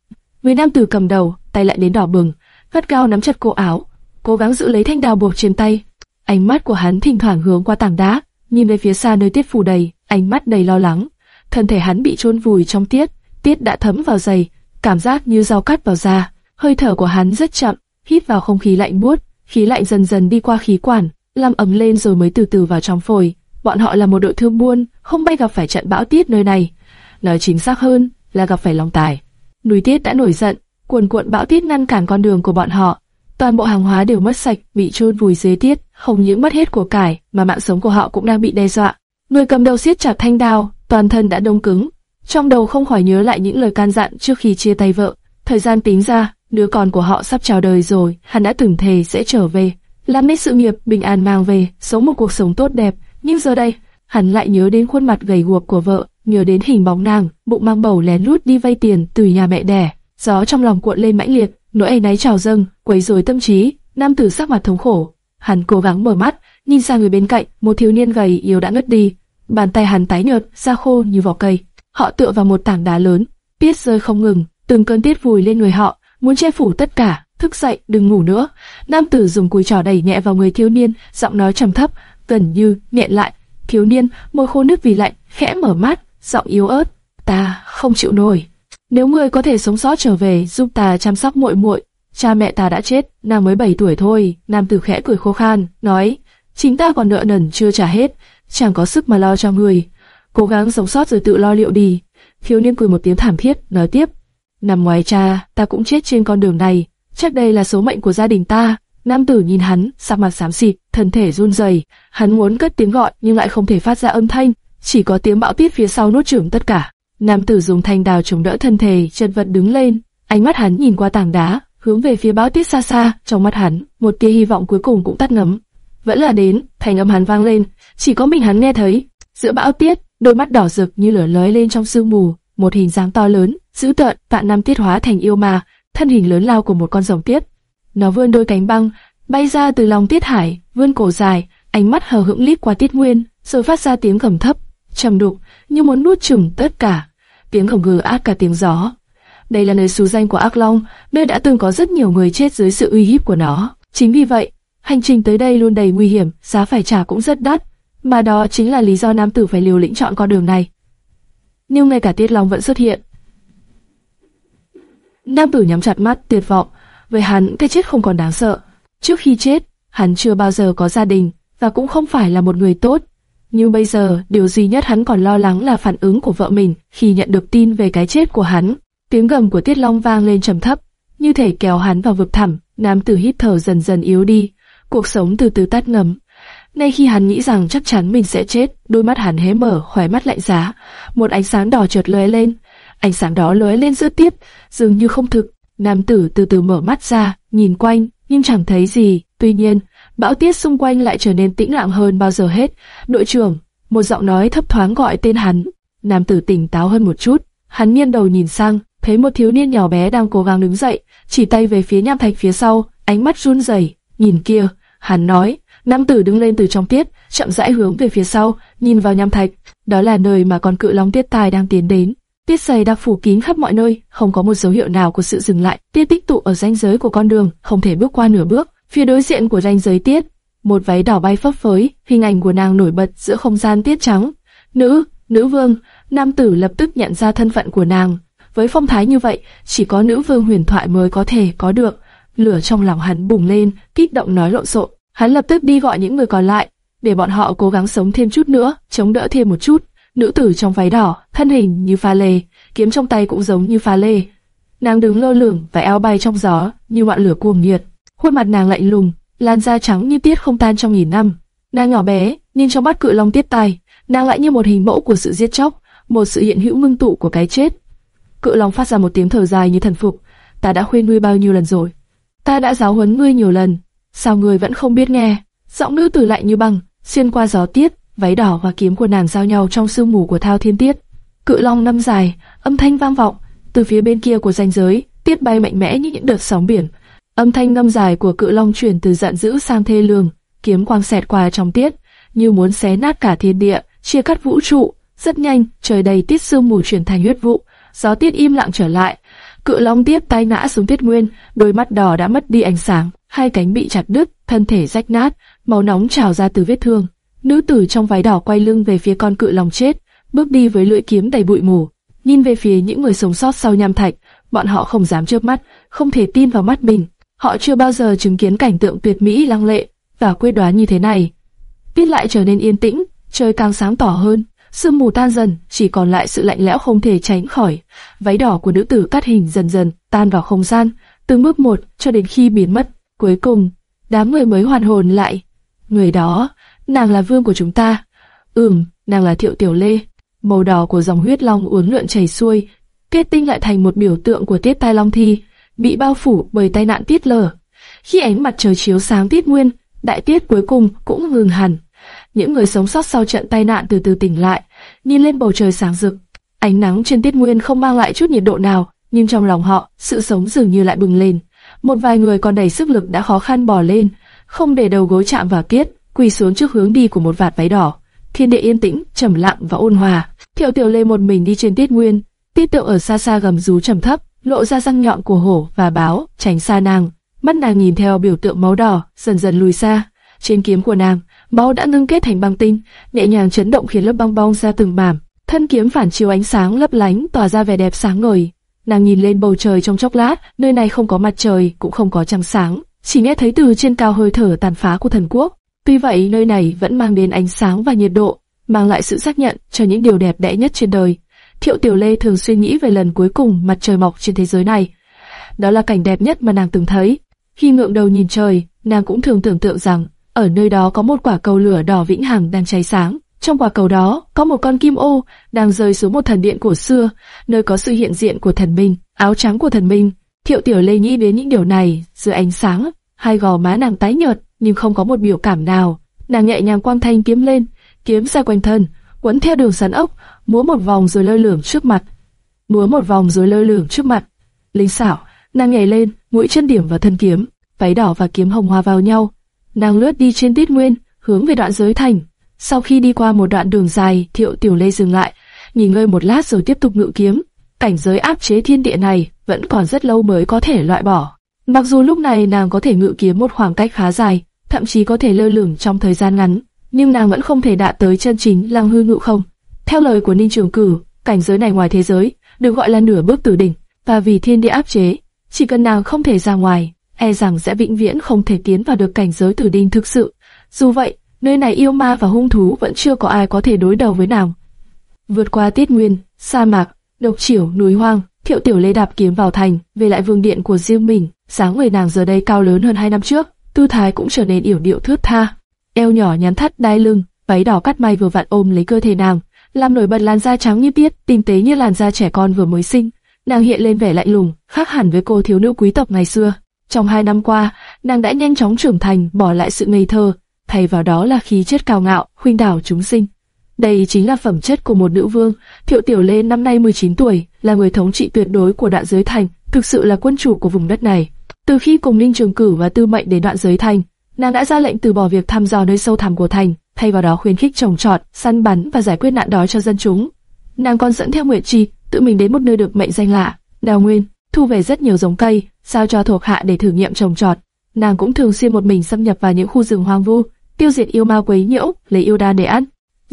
S1: Người nam tử cầm đầu, tay lại đến đỏ bừng, gắt cao nắm chặt cổ áo, cố gắng giữ lấy thanh đao buộc trên tay. Ánh mắt của hắn thỉnh thoảng hướng qua tảng đá, nhìn về phía xa nơi tiết phủ đầy, ánh mắt đầy lo lắng. Thân thể hắn bị chôn vùi trong tiết, tiết đã thấm vào giày, cảm giác như dao cắt vào da. Hơi thở của hắn rất chậm, hít vào không khí lạnh buốt, khí lạnh dần dần đi qua khí quản, làm ấm lên rồi mới từ từ vào trong phổi. Bọn họ là một đội thương buôn, không bay gặp phải trận bão tiết nơi này. Nói chính xác hơn là gặp phải lòng tài. Núi tiết đã nổi giận, cuồn cuộn bão tiết ngăn cản con đường của bọn họ. Toàn bộ hàng hóa đều mất sạch, bị chôn vùi dưới tiết, không những mất hết của cải, mà mạng sống của họ cũng đang bị đe dọa. Người cầm đầu siết chặt thanh đao, toàn thân đã đông cứng. Trong đầu không khỏi nhớ lại những lời can dặn trước khi chia tay vợ. Thời gian tính ra, đứa con của họ sắp chào đời rồi, hắn đã từng thề sẽ trở về, làm nên sự nghiệp bình an mang về, sống một cuộc sống tốt đẹp. Nhưng giờ đây, hắn lại nhớ đến khuôn mặt gầy guộc của vợ, nhớ đến hình bóng nàng, bụng mang bầu lén lút đi vay tiền từ nhà mẹ đẻ. Gió trong lòng cuộn lên mãnh liệt, nỗi ấy náy trào dâng, quấy rối tâm trí. Nam tử sắc mặt thống khổ, hắn cố gắng mở mắt, nhìn sang người bên cạnh, một thiếu niên gầy yếu đã ngất đi, bàn tay hắn tái nhợt, da khô như vỏ cây. Họ tựa vào một tảng đá lớn, tiết rơi không ngừng, từng cơn tiết vùi lên người họ, muốn che phủ tất cả. Thức dậy, đừng ngủ nữa. Nam tử dùng cùi trỏ đẩy nhẹ vào người thiếu niên, giọng nói trầm thấp, gần như nhẹ lại. Thiếu niên, môi khô nước vì lạnh, khẽ mở mắt, giọng yếu ớt. Ta không chịu nổi. Nếu ngươi có thể sống sót trở về, giúp ta chăm sóc muội muội. Cha mẹ ta đã chết, nàng mới 7 tuổi thôi. Nam tử khẽ cười khô khan, nói, chính ta còn nợ nần chưa trả hết, chẳng có sức mà lo cho người. Cố gắng sống sót rồi tự lo liệu đi. Thiếu niên cười một tiếng thảm thiết, nói tiếp, Năm ngoài cha, ta cũng chết trên con đường này. Chắc đây là số mệnh của gia đình ta. Nam tử nhìn hắn, sắc mặt xám xịt, thân thể run rẩy. Hắn muốn cất tiếng gọi nhưng lại không thể phát ra âm thanh, chỉ có tiếng bão tiết phía sau nuốt chửng tất cả. Nam tử dùng thanh đào chống đỡ thân thể, chân vật đứng lên. Ánh mắt hắn nhìn qua tảng đá, hướng về phía bão tiết xa xa. Trong mắt hắn, một tia hy vọng cuối cùng cũng tắt ngấm. Vẫn là đến, thành âm hắn vang lên, chỉ có mình hắn nghe thấy. Giữa bão tiết, đôi mắt đỏ rực như lửa lóe lên trong sương mù, một hình dáng to lớn, dữ tợn, vạn năm tiết hóa thành yêu ma, thân hình lớn lao của một con rồng tiết. Nó vươn đôi cánh băng, bay ra từ lòng tiết hải, vươn cổ dài, ánh mắt hờ hững lít qua tiết nguyên, rồi phát ra tiếng gầm thấp, trầm đục, như muốn nuốt chửng tất cả. Tiếng gầm gừ ác cả tiếng gió. Đây là nơi xú danh của ác long, nơi đã từng có rất nhiều người chết dưới sự uy hiếp của nó. Chính vì vậy, hành trình tới đây luôn đầy nguy hiểm, giá phải trả cũng rất đắt, mà đó chính là lý do nam tử phải liều lĩnh chọn con đường này. Nhưng ngay cả Tiết Long vẫn xuất hiện, Nam tử nhắm chặt mắt, tuyệt vọng. Với hắn, cái chết không còn đáng sợ. Trước khi chết, hắn chưa bao giờ có gia đình, và cũng không phải là một người tốt. Nhưng bây giờ, điều duy nhất hắn còn lo lắng là phản ứng của vợ mình khi nhận được tin về cái chết của hắn. Tiếng gầm của Tiết Long vang lên trầm thấp, như thể kéo hắn vào vực thẳm. Nam tử hít thở dần dần yếu đi, cuộc sống từ từ tắt ngấm. Nay khi hắn nghĩ rằng chắc chắn mình sẽ chết, đôi mắt hắn hé mở, khóe mắt lạnh giá, một ánh sáng đỏ chợt lóe lên, Ánh sáng đó lóe lên giữa tiếp, dường như không thực. Nam tử từ từ mở mắt ra, nhìn quanh, nhưng chẳng thấy gì. Tuy nhiên, bão tiết xung quanh lại trở nên tĩnh lặng hơn bao giờ hết. Đội trưởng, một giọng nói thấp thoáng gọi tên hắn. Nam tử tỉnh táo hơn một chút, hắn nghiêng đầu nhìn sang, thấy một thiếu niên nhỏ bé đang cố gắng đứng dậy, chỉ tay về phía nham thạch phía sau, ánh mắt run rẩy. Nhìn kia, hắn nói. Nam tử đứng lên từ trong tiết, chậm rãi hướng về phía sau, nhìn vào nham thạch. Đó là nơi mà con cự long tiết tài đang tiến đến. Tiết dày đã phủ kín khắp mọi nơi, không có một dấu hiệu nào của sự dừng lại. Tiết tích tụ ở ranh giới của con đường, không thể bước qua nửa bước. Phía đối diện của ranh giới tiết, một váy đỏ bay phấp phới, hình ảnh của nàng nổi bật giữa không gian tiết trắng. Nữ, nữ vương, nam tử lập tức nhận ra thân phận của nàng. Với phong thái như vậy, chỉ có nữ vương huyền thoại mới có thể có được. Lửa trong lòng hắn bùng lên, kích động nói lộn xộn. Hắn lập tức đi gọi những người còn lại, để bọn họ cố gắng sống thêm chút nữa, chống đỡ thêm một chút. Nữ tử trong váy đỏ, thân hình như pha lê, kiếm trong tay cũng giống như pha lê. Nàng đứng lơ lửng và eo bay trong gió, như ngọn lửa cuồng nhiệt. Khuôn mặt nàng lạnh lùng, làn da trắng như tiết không tan trong nghìn năm. Nàng nhỏ bé, nhưng trong mắt cự long tiết tài, nàng lại như một hình mẫu của sự giết chóc, một sự hiện hữu ngưng tụ của cái chết. Cự long phát ra một tiếng thở dài như thần phục. Ta đã khuyên ngươi bao nhiêu lần rồi? Ta đã giáo huấn ngươi nhiều lần, sao ngươi vẫn không biết nghe? Giọng nữ tử lạnh như băng, xuyên qua gió tiết, váy đỏ và kiếm của nàng giao nhau trong sương mù của thao thiên tiết. Cự long năm dài, âm thanh vang vọng từ phía bên kia của ranh giới, tiết bay mạnh mẽ như những đợt sóng biển. Âm thanh ngâm dài của cự long chuyển từ giận dữ sang thê lương, kiếm quang xẹt qua trong tiết, như muốn xé nát cả thiên địa, chia cắt vũ trụ. Rất nhanh, trời đầy tiết sương mù chuyển thành huyết vụ, gió tiết im lặng trở lại. Cự long tiếp tay ngã xuống tiết nguyên, đôi mắt đỏ đã mất đi ánh sáng, hai cánh bị chặt đứt, thân thể rách nát, máu nóng trào ra từ vết thương. Nữ tử trong váy đỏ quay lưng về phía con cự lòng chết, bước đi với lưỡi kiếm đầy bụi mù, nhìn về phía những người sống sót sau nham thạch, bọn họ không dám chớp mắt, không thể tin vào mắt mình. Họ chưa bao giờ chứng kiến cảnh tượng tuyệt mỹ lăng lệ và quyết đoán như thế này. Tiết lại trở nên yên tĩnh, trời càng sáng tỏ hơn, sương mù tan dần, chỉ còn lại sự lạnh lẽo không thể tránh khỏi. Váy đỏ của nữ tử cắt hình dần dần tan vào không gian, từng bước một cho đến khi biến mất. Cuối cùng, đám người mới hoàn hồn lại. Người đó, nàng là vương của chúng ta. Ừm, nàng là Thiệu Tiểu Lê. Màu đỏ của dòng huyết long uốn lượn chảy xuôi, kết tinh lại thành một biểu tượng của tiết tai long thi, bị bao phủ bởi tai nạn tiết lở. Khi ánh mặt trời chiếu sáng tiết nguyên, đại tiết cuối cùng cũng ngừng hẳn. Những người sống sót sau trận tai nạn từ từ tỉnh lại, nhìn lên bầu trời sáng rực. Ánh nắng trên tiết nguyên không mang lại chút nhiệt độ nào, nhưng trong lòng họ, sự sống dường như lại bừng lên. Một vài người còn đầy sức lực đã khó khăn bò lên, không để đầu gối chạm vào tiết, quỳ xuống trước hướng đi của một vạt váy đỏ. Thiên địa yên tĩnh, trầm lặng và ôn hòa. Thiệu Tiểu Lê một mình đi trên tiết nguyên, tiết Tiểu ở xa xa gầm rú trầm thấp, lộ ra răng nhọn của hổ và báo, tránh xa nàng. Mắt nàng nhìn theo biểu tượng máu đỏ, dần dần lùi xa. Trên kiếm của nàng, máu đã ngưng kết thành băng tinh, nhẹ nhàng chấn động khiến lớp băng bong ra từng mảm. Thân kiếm phản chiếu ánh sáng lấp lánh, tỏa ra vẻ đẹp sáng ngời. Nàng nhìn lên bầu trời trong chốc lát, nơi này không có mặt trời, cũng không có trăng sáng, chỉ nghe thấy từ trên cao hơi thở tàn phá của thần quốc. Tuy vậy, nơi này vẫn mang đến ánh sáng và nhiệt độ, mang lại sự xác nhận cho những điều đẹp đẽ nhất trên đời. Thiệu Tiểu Lê thường suy nghĩ về lần cuối cùng mặt trời mọc trên thế giới này. Đó là cảnh đẹp nhất mà nàng từng thấy. Khi ngượng đầu nhìn trời, nàng cũng thường tưởng tượng rằng ở nơi đó có một quả cầu lửa đỏ vĩnh hằng đang cháy sáng. Trong quả cầu đó có một con kim ô đang rơi xuống một thần điện cổ xưa, nơi có sự hiện diện của thần minh, áo trắng của thần minh. Thiệu Tiểu Lê nghĩ đến những điều này dưới ánh sáng, hai gò má nàng tái nhợt nhưng không có một biểu cảm nào. Nàng nhẹ nhàng quang thanh kiếm lên, kiếm xoay quanh thân, quấn theo đường sắn ốc, múa một vòng rồi lơ lửng trước mặt. Múa một vòng rồi lơ lửng trước mặt. Linh xảo, nàng nhảy lên, mũi chân điểm vào thân kiếm, váy đỏ và kiếm hồng hòa vào nhau. Nàng lướt đi trên tiết nguyên, hướng về đoạn giới thành. Sau khi đi qua một đoạn đường dài, Thiệu Tiểu Lê dừng lại, nghỉ ngơi một lát rồi tiếp tục ngự kiếm. Cảnh giới áp chế thiên địa này vẫn còn rất lâu mới có thể loại bỏ. Mặc dù lúc này nàng có thể ngự kiếm một khoảng cách khá dài, thậm chí có thể lơ lửng trong thời gian ngắn, nhưng nàng vẫn không thể đạt tới chân chính lăng hư ngự không. Theo lời của Ninh Trường Cử, cảnh giới này ngoài thế giới được gọi là nửa bước tử đỉnh, và vì thiên địa áp chế, chỉ cần nàng không thể ra ngoài, e rằng sẽ vĩnh viễn không thể tiến vào được cảnh giới tử đỉnh thực sự. Dù vậy, nơi này yêu ma và hung thú vẫn chưa có ai có thể đối đầu với nàng. Vượt qua tiết nguyên, sa mạc, độc chiểu, núi hoang, Thiệu Tiểu Lê đạp kiếm vào thành, về lại vương điện của riêng mình. Sáng người nàng giờ đây cao lớn hơn hai năm trước, tư thái cũng trở nên yểu điệu thướt tha, eo nhỏ nhắn thắt đai lưng, váy đỏ cắt may vừa vặn ôm lấy cơ thể nàng, làm nổi bật làn da trắng như tiết, tinh tế như làn da trẻ con vừa mới sinh. Nàng hiện lên vẻ lạnh lùng, khác hẳn với cô thiếu nữ quý tộc ngày xưa. Trong hai năm qua, nàng đã nhanh chóng trưởng thành, bỏ lại sự ngây thơ, thay vào đó là khí chất cao ngạo, khuynh đảo chúng sinh. Đây chính là phẩm chất của một nữ vương. Thiệu Tiểu Lê năm nay 19 tuổi, là người thống trị tuyệt đối của đoạn giới thành, thực sự là quân chủ của vùng đất này. Từ khi cùng Ninh Trường Cử và Tư Mệnh đến đoạn giới thành, nàng đã ra lệnh từ bỏ việc thăm dò nơi sâu thẳm của thành, thay vào đó khuyến khích trồng trọt, săn bắn và giải quyết nạn đói cho dân chúng. Nàng còn dẫn theo Nguyệt Chi, tự mình đến một nơi được mệnh danh lạ, Đào Nguyên, thu về rất nhiều giống cây, sao cho thuộc hạ để thử nghiệm trồng trọt. Nàng cũng thường xuyên một mình xâm nhập vào những khu rừng hoang vu, tiêu diệt yêu ma quấy nhiễu, lấy yêu đan để ăn.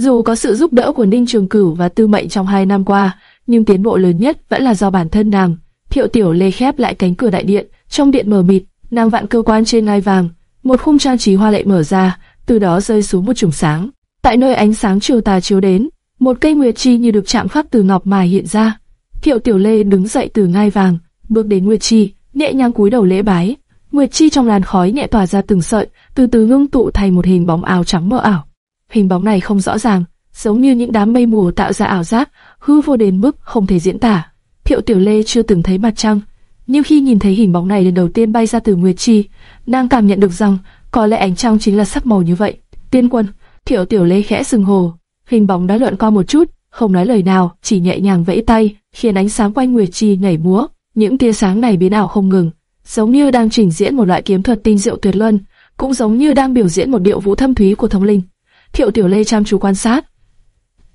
S1: Dù có sự giúp đỡ của Ninh Trường Cửu và Tư Mệnh trong hai năm qua, nhưng tiến bộ lớn nhất vẫn là do bản thân nàng. Thiệu Tiểu Lê khép lại cánh cửa đại điện, trong điện mờ mịt, nàng vạn cơ quan trên ngai vàng, một khung trang trí hoa lệ mở ra, từ đó rơi xuống một chùm sáng. Tại nơi ánh sáng chiều tà chiếu đến, một cây nguyệt chi như được chạm khắc từ ngọc mài hiện ra. Thiệu Tiểu Lê đứng dậy từ ngai vàng, bước đến nguyệt chi, nhẹ nhàng cúi đầu lễ bái. Nguyệt chi trong làn khói nhẹ tỏa ra từng sợi, từ từ ngưng tụ thành một hình bóng áo trắng mơ ảo. Hình bóng này không rõ ràng, giống như những đám mây mù tạo ra ảo giác, hư vô đến mức không thể diễn tả. Thiệu Tiểu Lê chưa từng thấy mặt trăng, nhưng khi nhìn thấy hình bóng này lần đầu tiên bay ra từ Nguyệt Chi, nàng cảm nhận được rằng có lẽ ánh trăng chính là sắc màu như vậy. Tiên quân, Thiệu Tiểu Lê khẽ sừng hồ, hình bóng đã lượn qua một chút, không nói lời nào, chỉ nhẹ nhàng vẫy tay, khiến ánh sáng quanh Nguyệt Chi nhảy múa. Những tia sáng này biến ảo không ngừng, giống như đang trình diễn một loại kiếm thuật tinh diệu tuyệt luân, cũng giống như đang biểu diễn một điệu vũ thâm thúy của thống linh. Thiệu Tiểu Lê chăm chú quan sát.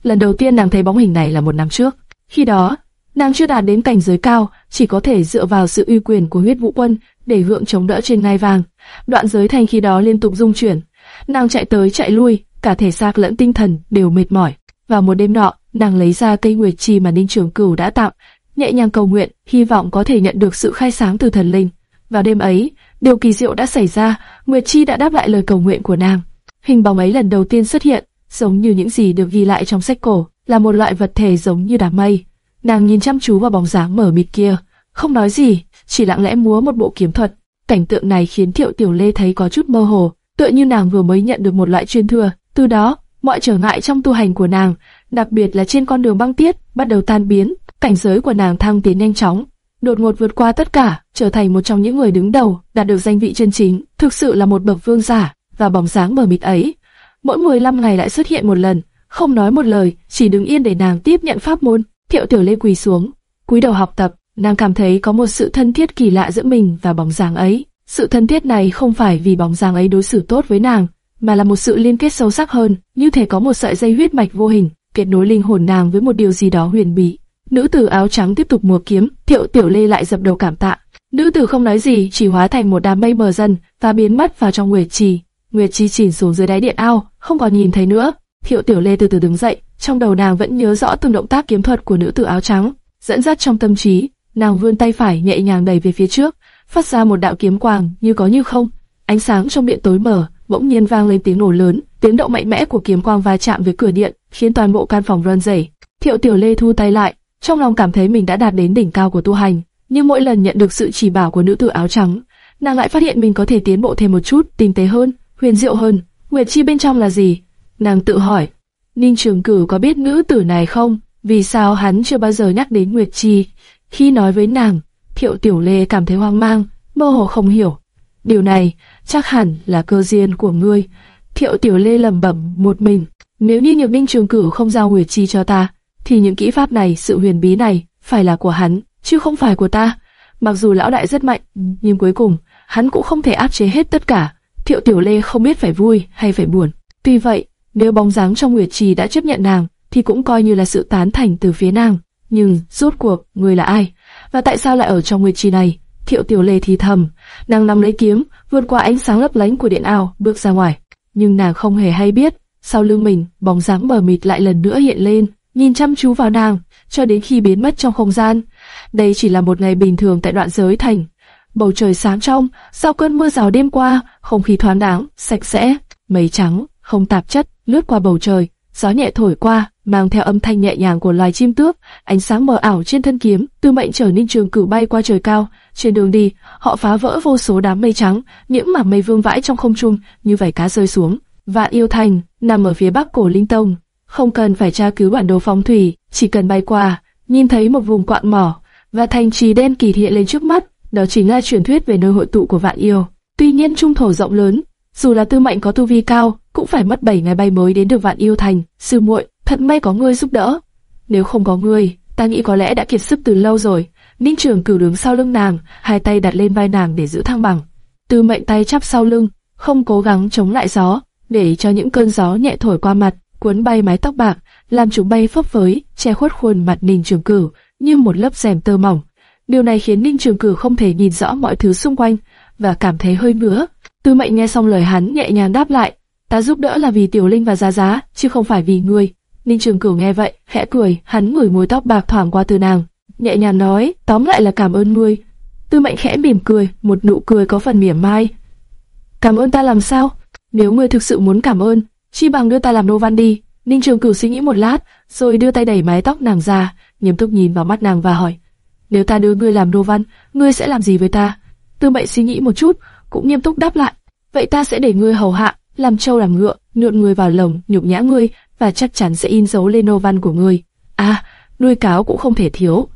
S1: Lần đầu tiên nàng thấy bóng hình này là một năm trước. Khi đó, nàng chưa đạt đến cảnh giới cao, chỉ có thể dựa vào sự uy quyền của huyết vũ quân để vượng chống đỡ trên ngai vàng. Đoạn giới thành khi đó liên tục rung chuyển, nàng chạy tới chạy lui, cả thể xác lẫn tinh thần đều mệt mỏi. Vào một đêm nọ, nàng lấy ra cây nguyệt chi mà Ninh Trường Cửu đã tặng, nhẹ nhàng cầu nguyện, hy vọng có thể nhận được sự khai sáng từ thần linh. Vào đêm ấy, điều kỳ diệu đã xảy ra, Nguyệt Chi đã đáp lại lời cầu nguyện của nàng. Hình bóng ấy lần đầu tiên xuất hiện, giống như những gì được ghi lại trong sách cổ, là một loại vật thể giống như đám mây. Nàng nhìn chăm chú vào bóng dáng mở mịt kia, không nói gì, chỉ lặng lẽ múa một bộ kiếm thuật. Cảnh tượng này khiến Thiệu Tiểu Lê thấy có chút mơ hồ, tựa như nàng vừa mới nhận được một loại truyền thừa. Từ đó, mọi trở ngại trong tu hành của nàng, đặc biệt là trên con đường băng tiết, bắt đầu tan biến. Cảnh giới của nàng thăng tiến nhanh chóng, đột ngột vượt qua tất cả, trở thành một trong những người đứng đầu, đạt được danh vị chân chính, thực sự là một bậc vương giả. Và bóng dáng mờ mịt ấy, mỗi 15 ngày lại xuất hiện một lần, không nói một lời, chỉ đứng yên để nàng tiếp nhận pháp môn. Thiệu Tiểu Lê quỳ xuống, cúi đầu học tập, nàng cảm thấy có một sự thân thiết kỳ lạ giữa mình và bóng dáng ấy. Sự thân thiết này không phải vì bóng dáng ấy đối xử tốt với nàng, mà là một sự liên kết sâu sắc hơn, như thể có một sợi dây huyết mạch vô hình kết nối linh hồn nàng với một điều gì đó huyền bí. Nữ tử áo trắng tiếp tục múa kiếm, Thiệu Tiểu Lê lại dập đầu cảm tạ. Nữ tử không nói gì, chỉ hóa thành một đám mây mờ dần và biến mất vào trong nguyệt trì. Nguyệt Chi chìm xuống dưới đáy điện ao, không còn nhìn thấy nữa. Thiệu Tiểu Lê từ từ đứng dậy, trong đầu nàng vẫn nhớ rõ từng động tác kiếm thuật của nữ tử áo trắng, dẫn dắt trong tâm trí, nàng vươn tay phải nhẹ nhàng đẩy về phía trước, phát ra một đạo kiếm quang như có như không. Ánh sáng trong điện tối mở, bỗng nhiên vang lên tiếng nổ lớn, tiếng động mạnh mẽ của kiếm quang va chạm với cửa điện, khiến toàn bộ căn phòng run rẩy. Thiệu Tiểu Lê thu tay lại, trong lòng cảm thấy mình đã đạt đến đỉnh cao của tu hành, nhưng mỗi lần nhận được sự chỉ bảo của nữ tử áo trắng, nàng lại phát hiện mình có thể tiến bộ thêm một chút, tinh tế hơn, huyền diệu hơn. Nguyệt chi bên trong là gì? Nàng tự hỏi. Ninh Trường Cửu có biết nữ tử này không? Vì sao hắn chưa bao giờ nhắc đến Nguyệt chi? Khi nói với nàng, Thiệu Tiểu Lê cảm thấy hoang mang, mơ hồ không hiểu. Điều này chắc hẳn là cơ duyên của ngươi. Thiệu Tiểu Lê lẩm bẩm một mình. Nếu như Nhược Ninh Trường Cửu không giao Nguyệt chi cho ta, thì những kỹ pháp này, sự huyền bí này, phải là của hắn, chứ không phải của ta. Mặc dù lão đại rất mạnh, nhưng cuối cùng, hắn cũng không thể áp chế hết tất cả. Thiệu Tiểu Lê không biết phải vui hay phải buồn. Tuy vậy, nếu bóng dáng trong Nguyệt Trì đã chấp nhận nàng, thì cũng coi như là sự tán thành từ phía nàng. Nhưng, rốt cuộc, người là ai? Và tại sao lại ở trong Nguyệt Trì này? Thiệu Tiểu Lê thì thầm, nàng nắm lấy kiếm, vượt qua ánh sáng lấp lánh của điện ảo, bước ra ngoài. Nhưng nàng không hề hay biết, sau lưng mình, bóng dáng mờ mịt lại lần nữa hiện lên, nhìn chăm chú vào nàng, cho đến khi biến mất trong không gian. Đây chỉ là một ngày bình thường tại đoạn giới thành. Bầu trời sáng trong, sau cơn mưa rào đêm qua, không khí thoáng đáng, sạch sẽ, mây trắng, không tạp chất, lướt qua bầu trời, gió nhẹ thổi qua, mang theo âm thanh nhẹ nhàng của loài chim tước, ánh sáng mờ ảo trên thân kiếm, tư mệnh trở nên trường cửu bay qua trời cao. Trên đường đi, họ phá vỡ vô số đám mây trắng, những mảng mây vương vãi trong không trung như vảy cá rơi xuống. Và yêu thành nằm ở phía bắc cổ linh tông, không cần phải tra cứu bản đồ phong thủy, chỉ cần bay qua, nhìn thấy một vùng quạng mỏ và thành trì đen kỳ hiện lên trước mắt, đó chính là truyền thuyết về nơi hội tụ của vạn yêu. Tuy nhiên trung thổ rộng lớn, dù là tư mệnh có tu vi cao, cũng phải mất 7 ngày bay mới đến được vạn yêu thành. Sư muội, thật may có ngươi giúp đỡ. Nếu không có ngươi, ta nghĩ có lẽ đã kiệt sức từ lâu rồi. Ninh Trường cử đứng sau lưng nàng, hai tay đặt lên vai nàng để giữ thăng bằng. Tư mệnh tay chắp sau lưng, không cố gắng chống lại gió, để cho những cơn gió nhẹ thổi qua mặt, cuốn bay mái tóc bạc, làm chúng bay phấp phới, che khuất khuôn mặt Ninh Trường Cửu như một lớp rèm tơ mỏng. Điều này khiến Ninh Trường Cửu không thể nhìn rõ mọi thứ xung quanh và cảm thấy hơi ngứa. Tư Mệnh nghe xong lời hắn nhẹ nhàng đáp lại, ta giúp đỡ là vì Tiểu Linh và Giá Giá, chứ không phải vì ngươi. Ninh Trường Cửu nghe vậy, khẽ cười, hắn ngửi mùi tóc bạc thoảng qua từ nàng, nhẹ nhàng nói, tóm lại là cảm ơn ngươi. Tư Mệnh khẽ mỉm cười, một nụ cười có phần mỉa mai. Cảm ơn ta làm sao? Nếu ngươi thực sự muốn cảm ơn, chi bằng đưa ta làm nô văn đi. Ninh Trường Cửu suy nghĩ một lát, rồi đưa tay đẩy mái tóc nàng ra, nghiêm túc nhìn vào mắt nàng và hỏi: nếu ta đưa ngươi làm nô văn, ngươi sẽ làm gì với ta? Tư Mệnh suy nghĩ một chút, cũng nghiêm túc đáp lại: Vậy ta sẽ để ngươi hầu hạ, làm trâu làm ngựa, nhuộn ngươi vào lồng, nhục nhã ngươi, và chắc chắn sẽ in dấu lên nô văn của ngươi. À, nuôi cáo cũng không thể thiếu.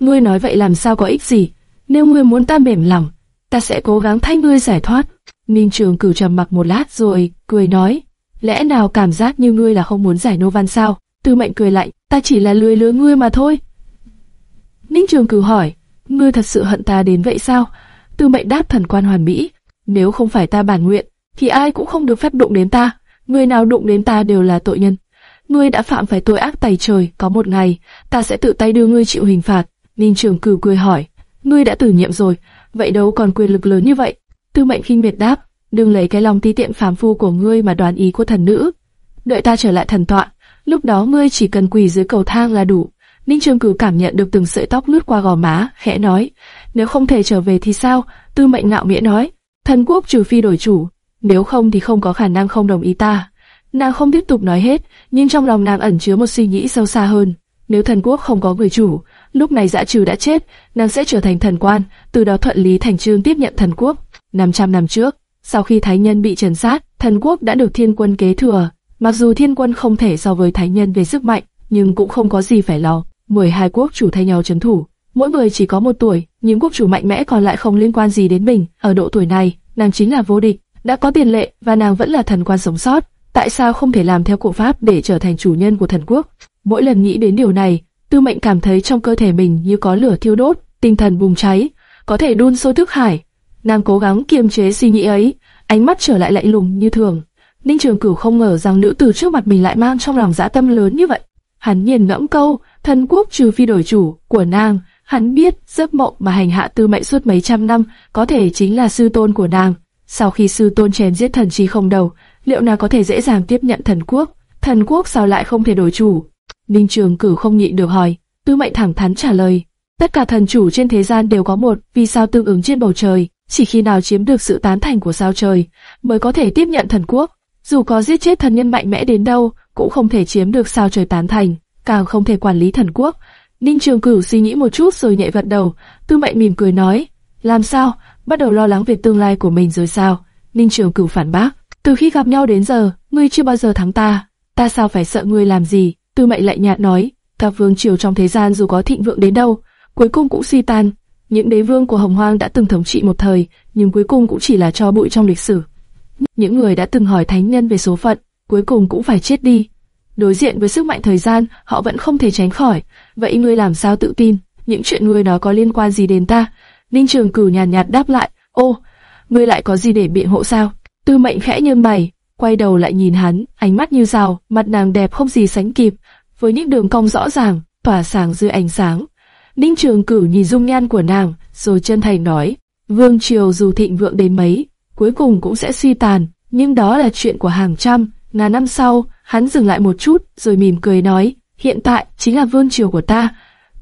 S1: Ngươi nói vậy làm sao có ích gì? Nếu ngươi muốn ta mềm lòng, ta sẽ cố gắng thay ngươi giải thoát. Ninh Trường Cửu trầm mặc một lát rồi cười nói: lẽ nào cảm giác như ngươi là không muốn giải nô văn sao? Tư Mệnh cười lạnh, ta chỉ là lười lứa ngươi mà thôi. Ninh Trường Cửu hỏi, ngươi thật sự hận ta đến vậy sao? Tư Mệnh đáp thần quan hoàn mỹ, nếu không phải ta bản nguyện, thì ai cũng không được phép đụng đến ta, người nào đụng đến ta đều là tội nhân. ngươi đã phạm phải tội ác tày trời, có một ngày, ta sẽ tự tay đưa ngươi chịu hình phạt. Ninh Trường Cửu cười hỏi, ngươi đã tử nhiệm rồi, vậy đâu còn quyền lực lớn như vậy? Tư Mệnh khinh miệt đáp, đừng lấy cái lòng ti tiện phàm phu của ngươi mà đoán ý của thần nữ. Đợi ta trở lại thần tọa, lúc đó ngươi chỉ cần quỳ dưới cầu thang là đủ. Ninh Trường Cửu cảm nhận được từng sợi tóc lướt qua gò má, khẽ nói, nếu không thể trở về thì sao? Tư Mệnh ngạo nghễ nói, thần quốc trừ phi đổi chủ, nếu không thì không có khả năng không đồng ý ta. Nàng không tiếp tục nói hết, nhưng trong lòng nàng ẩn chứa một suy nghĩ sâu xa hơn. Nếu thần quốc không có người chủ, lúc này dã trừ đã chết, nàng sẽ trở thành thần quan, từ đó thuận lý thành trương tiếp nhận thần quốc. 500 năm trước, sau khi thái nhân bị trần sát, thần quốc đã được thiên quân kế thừa. Mặc dù thiên quân không thể so với thái nhân về sức mạnh, nhưng cũng không có gì phải lo. 12 quốc chủ thay nhau chấn thủ, mỗi người chỉ có một tuổi, những quốc chủ mạnh mẽ còn lại không liên quan gì đến mình. Ở độ tuổi này, nàng chính là vô địch, đã có tiền lệ và nàng vẫn là thần quan sống sót. Tại sao không thể làm theo cụ pháp để trở thành chủ nhân của thần quốc? Mỗi lần nghĩ đến điều này, Tư Mệnh cảm thấy trong cơ thể mình như có lửa thiêu đốt, tinh thần bùng cháy, có thể đun sôi thức hải. Nàng cố gắng kiềm chế suy nghĩ ấy, ánh mắt trở lại lạnh lùng như thường. Ninh Trường Cửu không ngờ rằng nữ tử trước mặt mình lại mang trong lòng dã tâm lớn như vậy. Hắn nhìn ngẫm câu, thần quốc trừ phi đổi chủ của nàng, hắn biết giấc mộng mà hành hạ Tư Mệnh suốt mấy trăm năm có thể chính là sư tôn của nàng. Sau khi sư tôn chém giết thần chi không đầu, liệu nàng có thể dễ dàng tiếp nhận thần quốc? Thần quốc sao lại không thể đổi chủ? Ninh Trường Cử không nhịn được hỏi. Tư Mệnh thẳng thắn trả lời. Tất cả thần chủ trên thế gian đều có một vì sao tương ứng trên bầu trời, chỉ khi nào chiếm được sự tán thành của sao trời mới có thể tiếp nhận thần quốc. Dù có giết chết thần nhân mạnh mẽ đến đâu, cũng không thể chiếm được sao trời tán thành, càng không thể quản lý thần quốc. Ninh Trường Cửu suy nghĩ một chút rồi nhẹ gật đầu. Tư Mệnh mỉm cười nói, làm sao? Bắt đầu lo lắng về tương lai của mình rồi sao? Ninh Trường Cửu phản bác, từ khi gặp nhau đến giờ, ngươi chưa bao giờ thắng ta, ta sao phải sợ ngươi làm gì? Tư Mệnh lại nhạt nói, các vương triều trong thế gian dù có thịnh vượng đến đâu, cuối cùng cũng suy tan. Những đế vương của Hồng Hoang đã từng thống trị một thời, nhưng cuối cùng cũng chỉ là cho bụi trong lịch sử. Những người đã từng hỏi thánh nhân về số phận, cuối cùng cũng phải chết đi. Đối diện với sức mạnh thời gian, họ vẫn không thể tránh khỏi. Vậy ngươi làm sao tự tin? Những chuyện ngươi nói có liên quan gì đến ta? Ninh Trường Cửu nhàn nhạt, nhạt đáp lại, ô, ngươi lại có gì để biện hộ sao? Tư Mệnh khẽ nhơn mày, quay đầu lại nhìn hắn, ánh mắt như rào, mặt nàng đẹp không gì sánh kịp, với những đường cong rõ ràng, tỏa sáng dưới ánh sáng. Ninh Trường Cửu nhìn dung nhan của nàng, rồi chân thành nói, Vương Triều dù thịnh vượng đến mấy, cuối cùng cũng sẽ suy tàn, nhưng đó là chuyện của hàng trăm, Ngà năm sau, hắn dừng lại một chút, rồi mỉm cười nói, hiện tại chính là Vương Triều của ta.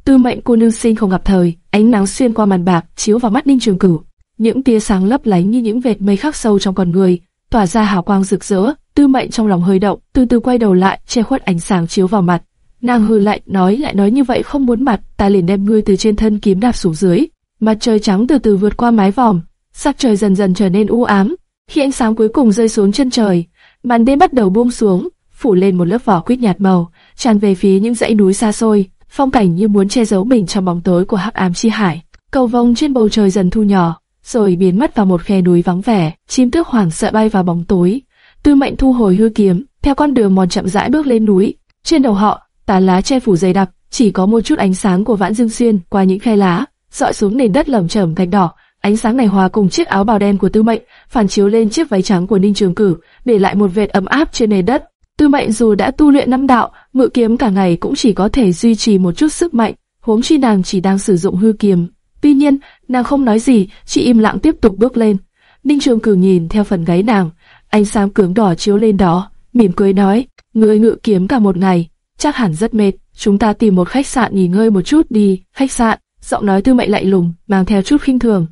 S1: Tư mệnh cô nương sinh không gặp thời, ánh nắng xuyên qua màn bạc, chiếu vào mắt Ninh Trường Cửu. Những tia sáng lấp lánh như những vệt mây khắc sâu trong con người, tỏa ra hào quang rực rỡ. Tư mệnh trong lòng hơi động, từ từ quay đầu lại, che khuất ánh sáng chiếu vào mặt. Nàng hừ lạnh nói lại nói như vậy không muốn mặt, ta liền đem ngươi từ trên thân kiếm đạp xuống dưới. Mặt trời trắng từ từ vượt qua mái vòm, sắc trời dần dần trở nên u ám. Khi ánh sáng cuối cùng rơi xuống chân trời, màn đêm bắt đầu buông xuống, phủ lên một lớp vỏ quýt nhạt màu, tràn về phía những dãy núi xa xôi, phong cảnh như muốn che giấu mình trong bóng tối của hắc ám chi hải. Cầu vồng trên bầu trời dần thu nhỏ, rồi biến mất vào một khe núi vắng vẻ. Chim tước hoảng sợ bay vào bóng tối. Tư Mệnh thu hồi hư kiếm, theo con đường mòn chậm rãi bước lên núi. Trên đầu họ, tán lá che phủ dày đặc, chỉ có một chút ánh sáng của vãn dương xuyên qua những khe lá, dọi xuống nền đất lởm chởm gạch đỏ. Ánh sáng này hòa cùng chiếc áo bào đen của Tư Mệnh, phản chiếu lên chiếc váy trắng của Ninh Trường Cử, để lại một vệt ấm áp trên nền đất. Tư Mệnh dù đã tu luyện năm đạo, ngự kiếm cả ngày cũng chỉ có thể duy trì một chút sức mạnh, huống chi nàng chỉ đang sử dụng hư kiếm. Tuy nhiên, nàng không nói gì, chỉ im lặng tiếp tục bước lên. Ninh Trường Cử nhìn theo phần gáy nàng, ánh sáng cứng đỏ chiếu lên đó, mỉm cười nói, Ngươi ngự kiếm cả một ngày, chắc hẳn rất mệt, chúng ta tìm một khách sạn nghỉ ngơi một chút đi, khách sạn. Giọng nói Tư Mệnh lạnh lùng, mang theo chút khinh thường.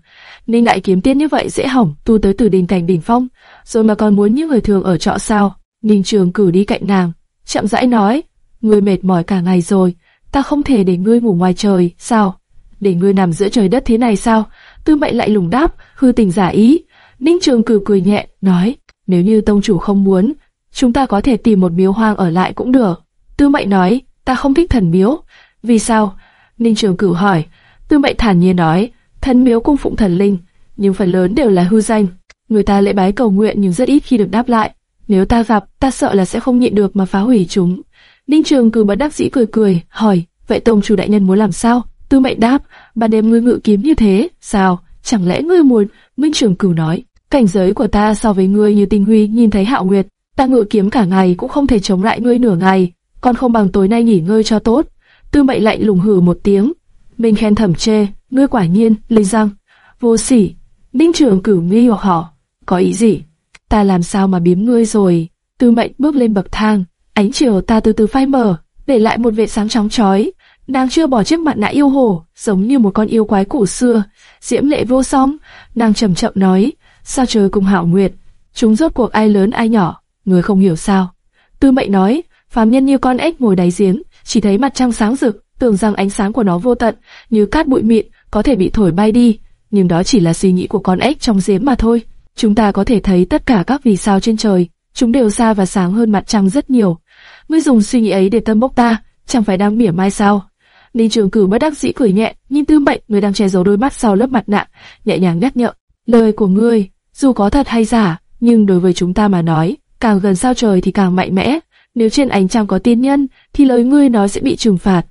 S1: Ninh đại kiếm tiên như vậy dễ hỏng, tu tới từ đỉnh cảnh đỉnh phong, rồi mà còn muốn như người thường ở trọ sao? Ninh Trường cử đi cạnh nàng, chậm rãi nói, ngươi mệt mỏi cả ngày rồi, ta không thể để ngươi ngủ ngoài trời, sao? Để ngươi nằm giữa trời đất thế này sao? Tư Mệnh lại lùng đáp, hư tình giả ý. Ninh Trường cử cười nhẹ, nói, nếu như tông chủ không muốn, chúng ta có thể tìm một miếu hoang ở lại cũng được. Tư Mệnh nói, ta không thích thần miếu. Vì sao? Ninh Trường cử hỏi. Tư Mệnh thản nhiên nói, thần miếu cung phụng thần linh, nhưng phần lớn đều là hư danh. Người ta lễ bái cầu nguyện nhưng rất ít khi được đáp lại. Nếu ta gặp, ta sợ là sẽ không nhịn được mà phá hủy chúng. Ninh Trường cứ bất đắc dĩ cười cười, hỏi, vậy Tông chủ đại nhân muốn làm sao? Tư Mệnh đáp, ban đêm ngươi ngự kiếm như thế, sao? Chẳng lẽ ngươi muốn? Minh Trường Cửu nói, cảnh giới của ta so với ngươi như tinh huy nhìn thấy Hạo Nguyệt, ta ngự kiếm cả ngày cũng không thể chống lại ngươi nửa ngày. còn không bằng tối nay nghỉ ngơi cho tốt. Tư mệnh lạnh lùng hừ một tiếng, mình khen thầm chê, ngươi quả nhiên, linh răng, vô sỉ. Ninh trưởng cửu nghi hoặc họ, có ý gì? Ta làm sao mà biếm ngươi rồi? Tư mệnh bước lên bậc thang, ánh chiều ta từ từ phai mờ, để lại một vệt sáng chóng chói. Nàng chưa bỏ chiếc mặt nạ yêu hồ, giống như một con yêu quái cổ xưa, diễm lệ vô song. Nàng chậm chậm nói, sao trời cùng hảo nguyệt, chúng rốt cuộc ai lớn ai nhỏ, người không hiểu sao? Tư mệnh nói, phàm nhân như con ếch ngồi đáy giếng, chỉ thấy mặt trăng sáng rực, tưởng rằng ánh sáng của nó vô tận, như cát bụi mịn, có thể bị thổi bay đi, nhưng đó chỉ là suy nghĩ của con ếch trong giếm mà thôi. Chúng ta có thể thấy tất cả các vì sao trên trời, chúng đều xa và sáng hơn mặt trăng rất nhiều. Ngươi dùng suy nghĩ ấy để tâm bốc ta, chẳng phải đang mỉa mai sao? Ninh Trường Cửu bất đắc dĩ cười nhẹ, nhìn Tư Mệnh, người đang che giấu đôi mắt sau lớp mặt nạ, nhẹ nhàng nhắc nhở. Lời của ngươi, dù có thật hay giả, nhưng đối với chúng ta mà nói, càng gần sao trời thì càng mạnh mẽ. Nếu trên ánh trăng có tiên nhân, thì lời ngươi nói sẽ bị trừng phạt.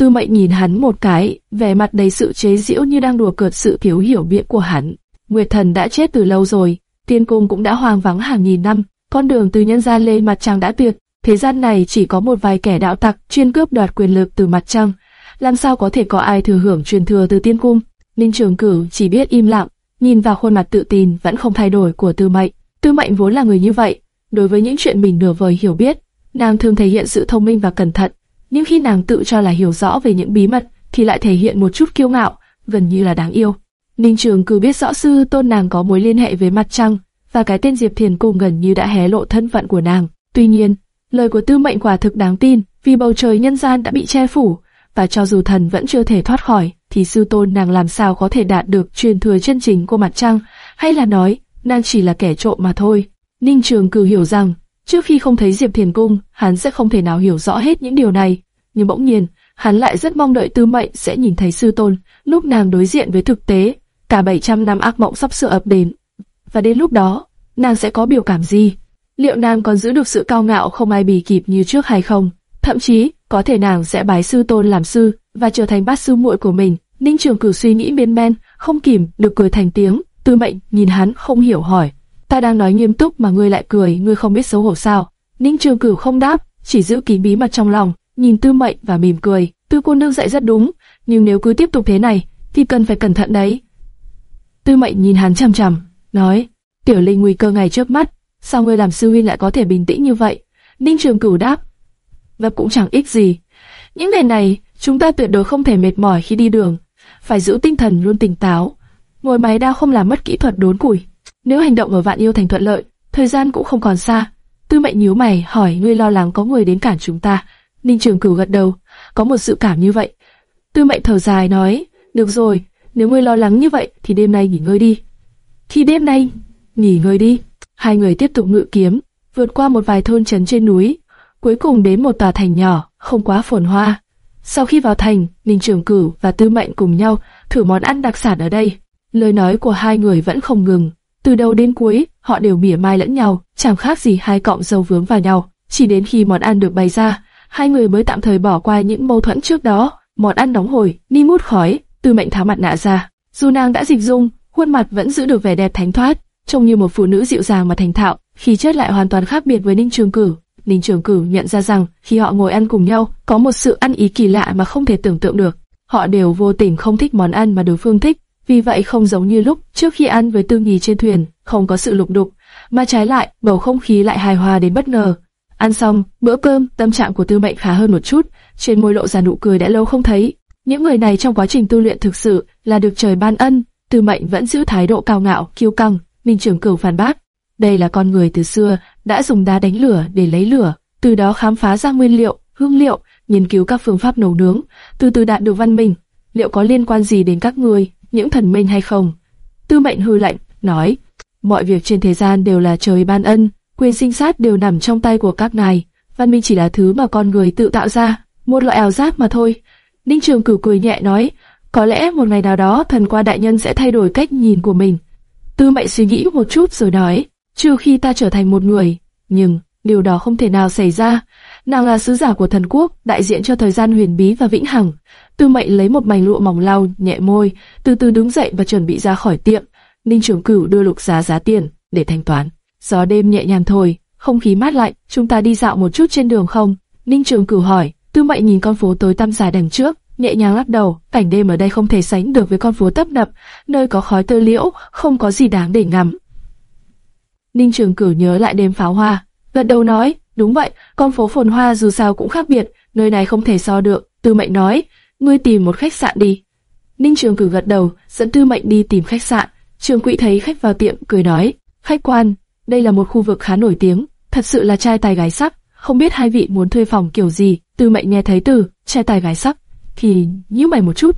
S1: Tư Mệnh nhìn hắn một cái, vẻ mặt đầy sự chế giễu như đang đùa cợt sự thiếu hiểu biết của hắn. Nguyệt Thần đã chết từ lâu rồi, tiên cung cũng đã hoang vắng hàng nghìn năm, con đường từ nhân gian lên mặt trăng đã tuyệt. Thế gian này chỉ có một vài kẻ đạo tặc chuyên cướp đoạt quyền lực từ mặt trăng, làm sao có thể có ai thừa hưởng truyền thừa từ tiên cung? Ninh Trường Cửu chỉ biết im lặng, nhìn vào khuôn mặt tự tin vẫn không thay đổi của Tư Mệnh. Tư Mệnh vốn là người như vậy, đối với những chuyện mình nửa vời hiểu biết, nàng thường thể hiện sự thông minh và cẩn thận, nhưng khi nàng tự cho là hiểu rõ về những bí mật, thì lại thể hiện một chút kiêu ngạo, gần như là đáng yêu. Ninh Trường cứ biết rõ sư tôn nàng có mối liên hệ với mặt trăng, và cái tên Diệp Thiền cùng gần như đã hé lộ thân phận của nàng. Tuy nhiên, lời của Tư Mệnh quả thực đáng tin, vì bầu trời nhân gian đã bị che phủ, và cho dù thần vẫn chưa thể thoát khỏi, thì sư tôn nàng làm sao có thể đạt được truyền thừa chân chính của mặt trăng, hay là nói, nàng chỉ là kẻ trộm mà thôi. Ninh Trường Cử hiểu rằng, trước khi không thấy Diệp Thiền Cung, hắn sẽ không thể nào hiểu rõ hết những điều này. Nhưng bỗng nhiên, hắn lại rất mong đợi tư mệnh sẽ nhìn thấy sư tôn, lúc nàng đối diện với thực tế, cả 700 năm ác mộng sắp sửa ập đến. Và đến lúc đó, nàng sẽ có biểu cảm gì? Liệu nàng còn giữ được sự cao ngạo không ai bì kịp như trước hay không? Thậm chí, có thể nàng sẽ bái sư tôn làm sư và trở thành bát sư muội của mình. Ninh Trường Cửu suy nghĩ miên men, không kìm được cười thành tiếng. Tư Mệnh nhìn hắn không hiểu hỏi, ta đang nói nghiêm túc mà ngươi lại cười, ngươi không biết xấu hổ sao? Ninh Trường Cửu không đáp, chỉ giữ kín bí mật trong lòng, nhìn Tư Mệnh và mỉm cười. Tư cô nương dạy rất đúng, nhưng nếu cứ tiếp tục thế này, thì cần phải cẩn thận đấy. Tư Mệnh nhìn hắn chằm chằm, nói, Tiểu Linh nguy cơ ngày trước mắt, sao ngươi làm sư huynh lại có thể bình tĩnh như vậy? Ninh Trường Cửu đáp, và cũng chẳng ích gì. Những ngày này, chúng ta tuyệt đối không thể mệt mỏi khi đi đường, phải giữ tinh thần luôn tỉnh táo. Ngồi máy đao không làm mất kỹ thuật đốn củi. Nếu hành động ở Vạn Yêu thành thuận lợi, thời gian cũng không còn xa. Tư Mệnh nhíu mày, hỏi ngươi lo lắng có người đến cản chúng ta. Ninh Trường Cửu gật đầu, có một sự cảm như vậy. Tư Mệnh thở dài nói, được rồi, nếu ngươi lo lắng như vậy thì đêm nay nghỉ ngơi đi. Khi đêm nay, nghỉ ngơi đi. Hai người tiếp tục ngự kiếm, vượt qua một vài thôn trấn trên núi, cuối cùng đến một tòa thành nhỏ, không quá phồn hoa. Sau khi vào thành, Ninh Trường Cửu và Tư Mệnh cùng nhau thử món ăn đặc sản ở đây. Lời nói của hai người vẫn không ngừng. Từ đầu đến cuối, họ đều mỉa mai lẫn nhau, chẳng khác gì hai cọng dâu vướng vào nhau. Chỉ đến khi món ăn được bày ra, hai người mới tạm thời bỏ qua những mâu thuẫn trước đó. Món ăn nóng hổi, ni mút khói, Tư Mệnh tháo mặt nạ ra. Dù nàng đã dịch dung, khuôn mặt vẫn giữ được vẻ đẹp thánh thoát, trông như một phụ nữ dịu dàng mà thành thạo, khí chất lại hoàn toàn khác biệt với Ninh Trường Cửu. Ninh Trường Cửu nhận ra rằng khi họ ngồi ăn cùng nhau, có một sự ăn ý kỳ lạ mà không thể tưởng tượng được. Họ đều vô tình không thích món ăn mà đối phương thích, vì vậy không giống như lúc trước khi ăn với Tư Nhì trên thuyền, không có sự lục đục, mà trái lại bầu không khí lại hài hòa đến bất ngờ. Ăn xong bữa cơm, tâm trạng của Tư Mệnh khá hơn một chút, trên môi lộ ra nụ cười đã lâu không thấy. Những người này trong quá trình tu luyện thực sự là được trời ban ân. Tư Mệnh vẫn giữ thái độ cao ngạo, kiêu căng. mình trưởng Cửu phản bác, đây là con người từ xưa đã dùng đá đánh lửa để lấy lửa, từ đó khám phá ra nguyên liệu, hương liệu, nghiên cứu các phương pháp nấu nướng, từ từ đạt được văn minh. Liệu có liên quan gì đến các người những thần minh hay không? Tư mệnh hư lạnh, nói, mọi việc trên thế gian đều là trời ban ân, quyền sinh sát đều nằm trong tay của các ngài, văn minh chỉ là thứ mà con người tự tạo ra, một loại ảo giác mà thôi. Ninh Trường Cửu cười nhẹ nói, có lẽ một ngày nào đó thần qua đại nhân sẽ thay đổi cách nhìn của mình. Tư mệnh suy nghĩ một chút rồi nói, trừ khi ta trở thành một người, nhưng điều đó không thể nào xảy ra. Nàng là sứ giả của thần quốc, đại diện cho thời gian huyền bí và vĩnh hằng. Tư Mệnh lấy một mảnh lụa mỏng lau nhẹ môi, từ từ đứng dậy và chuẩn bị ra khỏi tiệm. Ninh Trường Cửu đưa lục giá giá tiền để thanh toán. Gió đêm nhẹ nhàng thôi, không khí mát lạnh, chúng ta đi dạo một chút trên đường không? Ninh Trường Cửu hỏi. Tư Mệnh nhìn con phố tối tăm dài đằng trước, nhẹ nhàng lắc đầu. Cảnh đêm ở đây không thể sánh được với con phố tấp nập, nơi có khói tơ liễu, không có gì đáng để ngắm. Ninh Trường Cửu nhớ lại đêm pháo hoa, gật đầu nói, đúng vậy, con phố phồn hoa dù sao cũng khác biệt, nơi này không thể so được. Tư Mệnh nói, ngươi tìm một khách sạn đi. Ninh Trường cử gật đầu, dẫn Tư Mệnh đi tìm khách sạn. Trường Quỹ thấy khách vào tiệm, cười nói, khách quan, đây là một khu vực khá nổi tiếng, thật sự là trai tài gái sắc, không biết hai vị muốn thuê phòng kiểu gì. Tư Mệnh nghe thấy từ trai tài gái sắc, thì nhíu mày một chút.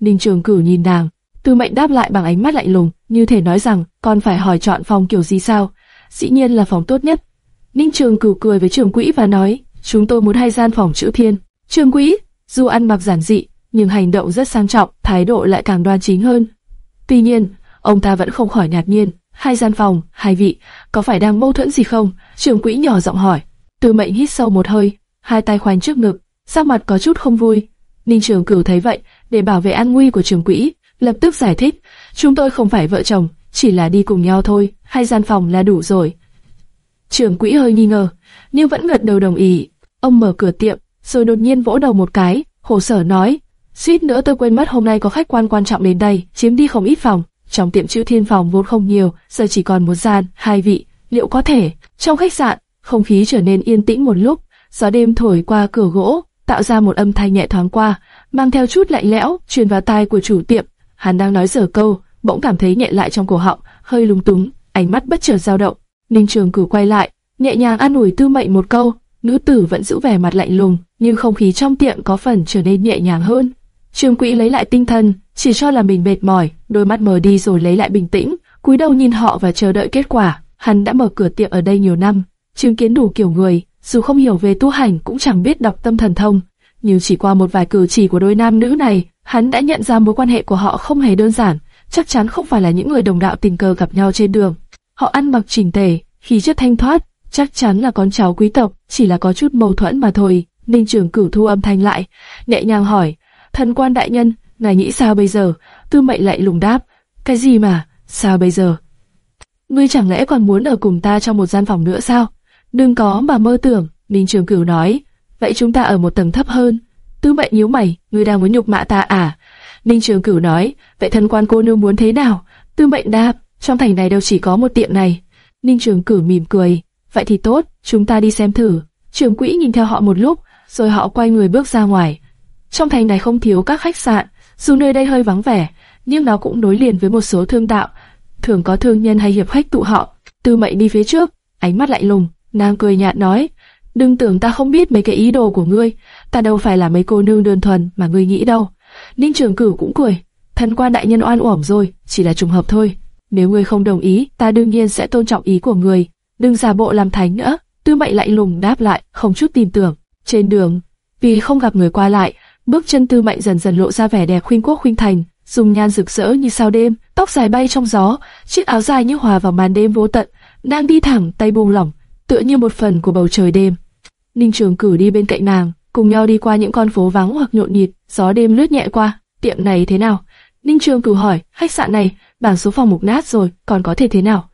S1: Ninh Trường cử nhìn nàng, Tư Mệnh đáp lại bằng ánh mắt lạnh lùng, như thể nói rằng, con phải hỏi chọn phòng kiểu gì sao? Dĩ nhiên là phòng tốt nhất. Ninh Trường Cửu cười với Trường Quỹ và nói, chúng tôi muốn hai gian phòng chữ thiên. Trường Quỹ, dù ăn mặc giản dị, nhưng hành động rất sang trọng, thái độ lại càng đoan chính hơn. Tuy nhiên, ông ta vẫn không khỏi ngạc nhiên. Hai gian phòng, hai vị, có phải đang mâu thuẫn gì không? Trường Quỹ nhỏ giọng hỏi. Từ Mệnh hít sâu một hơi, hai tay khoanh trước ngực, sắc mặt có chút không vui. Ninh Trường Cửu thấy vậy, để bảo vệ an nguy của Trường Quỹ, lập tức giải thích, chúng tôi không phải vợ chồng, chỉ là đi cùng nhau thôi, hai gian phòng là đủ rồi. Trường Quỹ hơi nghi ngờ, nhưng vẫn gật đầu đồng ý. Ông mở cửa tiệm, rồi đột nhiên vỗ đầu một cái, khổ sở nói, suýt nữa tôi quên mất hôm nay có khách quan quan trọng đến đây, chiếm đi không ít phòng. Trong tiệm chữ thiên phòng vốn không nhiều, giờ chỉ còn một gian, hai vị, liệu có thể? Trong khách sạn, không khí trở nên yên tĩnh một lúc, gió đêm thổi qua cửa gỗ, tạo ra một âm thanh nhẹ thoáng qua, mang theo chút lạnh lẽo, truyền vào tai của chủ tiệm. Hắn đang nói dở câu, bỗng cảm thấy nhẹ lại trong cổ họng, hơi lúng túng, ánh mắt bất chợt dao động. Ninh Trường cử quay lại, nhẹ nhàng an ủi Tư Mệnh một câu, nữ tử vẫn giữ vẻ mặt lạnh lùng, nhưng không khí trong tiệm có phần trở nên nhẹ nhàng hơn. Trương Quỹ lấy lại tinh thần, chỉ cho là mình mệt mỏi, đôi mắt mờ đi rồi lấy lại bình tĩnh, cúi đầu nhìn họ và chờ đợi kết quả. Hắn đã mở cửa tiệm ở đây nhiều năm, chứng kiến đủ kiểu người, dù không hiểu về tu hành cũng chẳng biết đọc tâm thần thông, nhưng chỉ qua một vài cử chỉ của đôi nam nữ này, hắn đã nhận ra mối quan hệ của họ không hề đơn giản, chắc chắn không phải là những người đồng đạo tình cờ gặp nhau trên đường. Họ ăn mặc chỉnh tề, khí chất thanh thoát, chắc chắn là con cháu quý tộc, chỉ là có chút mâu thuẫn mà thôi. Ninh trưởng cửu thu âm thanh lại, nhẹ nhàng hỏi, thần quan đại nhân, ngài nghĩ sao bây giờ? Tư mệnh lại lùng đáp, cái gì mà, sao bây giờ? Ngươi chẳng lẽ còn muốn ở cùng ta trong một gian phòng nữa sao? Đừng có mà mơ tưởng, Ninh Trường Cửu nói. Vậy chúng ta ở một tầng thấp hơn. Tư mệnh nhíu mày, ngươi đang muốn nhục mạ ta à? Ninh Trường Cửu nói, vậy thần quan cô nương muốn thế nào? Tư mệnh đáp, trong thành này đâu chỉ có một tiệm này. Ninh Trường Cửu mỉm cười, vậy thì tốt, chúng ta đi xem thử. Trường Quỹ nhìn theo họ một lúc, rồi họ quay người bước ra ngoài. Trong thành này không thiếu các khách sạn, dù nơi đây hơi vắng vẻ, nhưng nó cũng nối liền với một số thương đạo, thường có thương nhân hay hiệp khách tụ họ. Tư Mệnh đi phía trước, ánh mắt lạnh lùng, nàng cười nhạt nói: "Đừng tưởng ta không biết mấy cái ý đồ của ngươi, ta đâu phải là mấy cô nương đơn thuần mà ngươi nghĩ đâu." Ninh Trường Cửu cũng cười, thần quan đại nhân oan uổng rồi, chỉ là trùng hợp thôi. Nếu ngươi không đồng ý, ta đương nhiên sẽ tôn trọng ý của ngươi. Đừng giả bộ làm thánh nữa. Tư Mệnh lạnh lùng đáp lại, không chút tin tưởng. Trên đường, vì không gặp người qua lại, bước chân Tư Mệnh dần dần lộ ra vẻ đẹp khuynh quốc khuynh thành, dùng nhan rực rỡ như sao đêm, tóc dài bay trong gió, chiếc áo dài như hòa vào màn đêm vô tận, đang đi thẳng tay buông lỏng, tựa như một phần của bầu trời đêm. Ninh Trường Cử đi bên cạnh nàng, cùng nhau đi qua những con phố vắng hoặc nhộn nhịp, gió đêm lướt nhẹ qua. Tiệm này thế nào? Ninh Trường Cử hỏi, khách sạn này, bảng số phòng mục nát rồi, còn có thể thế nào?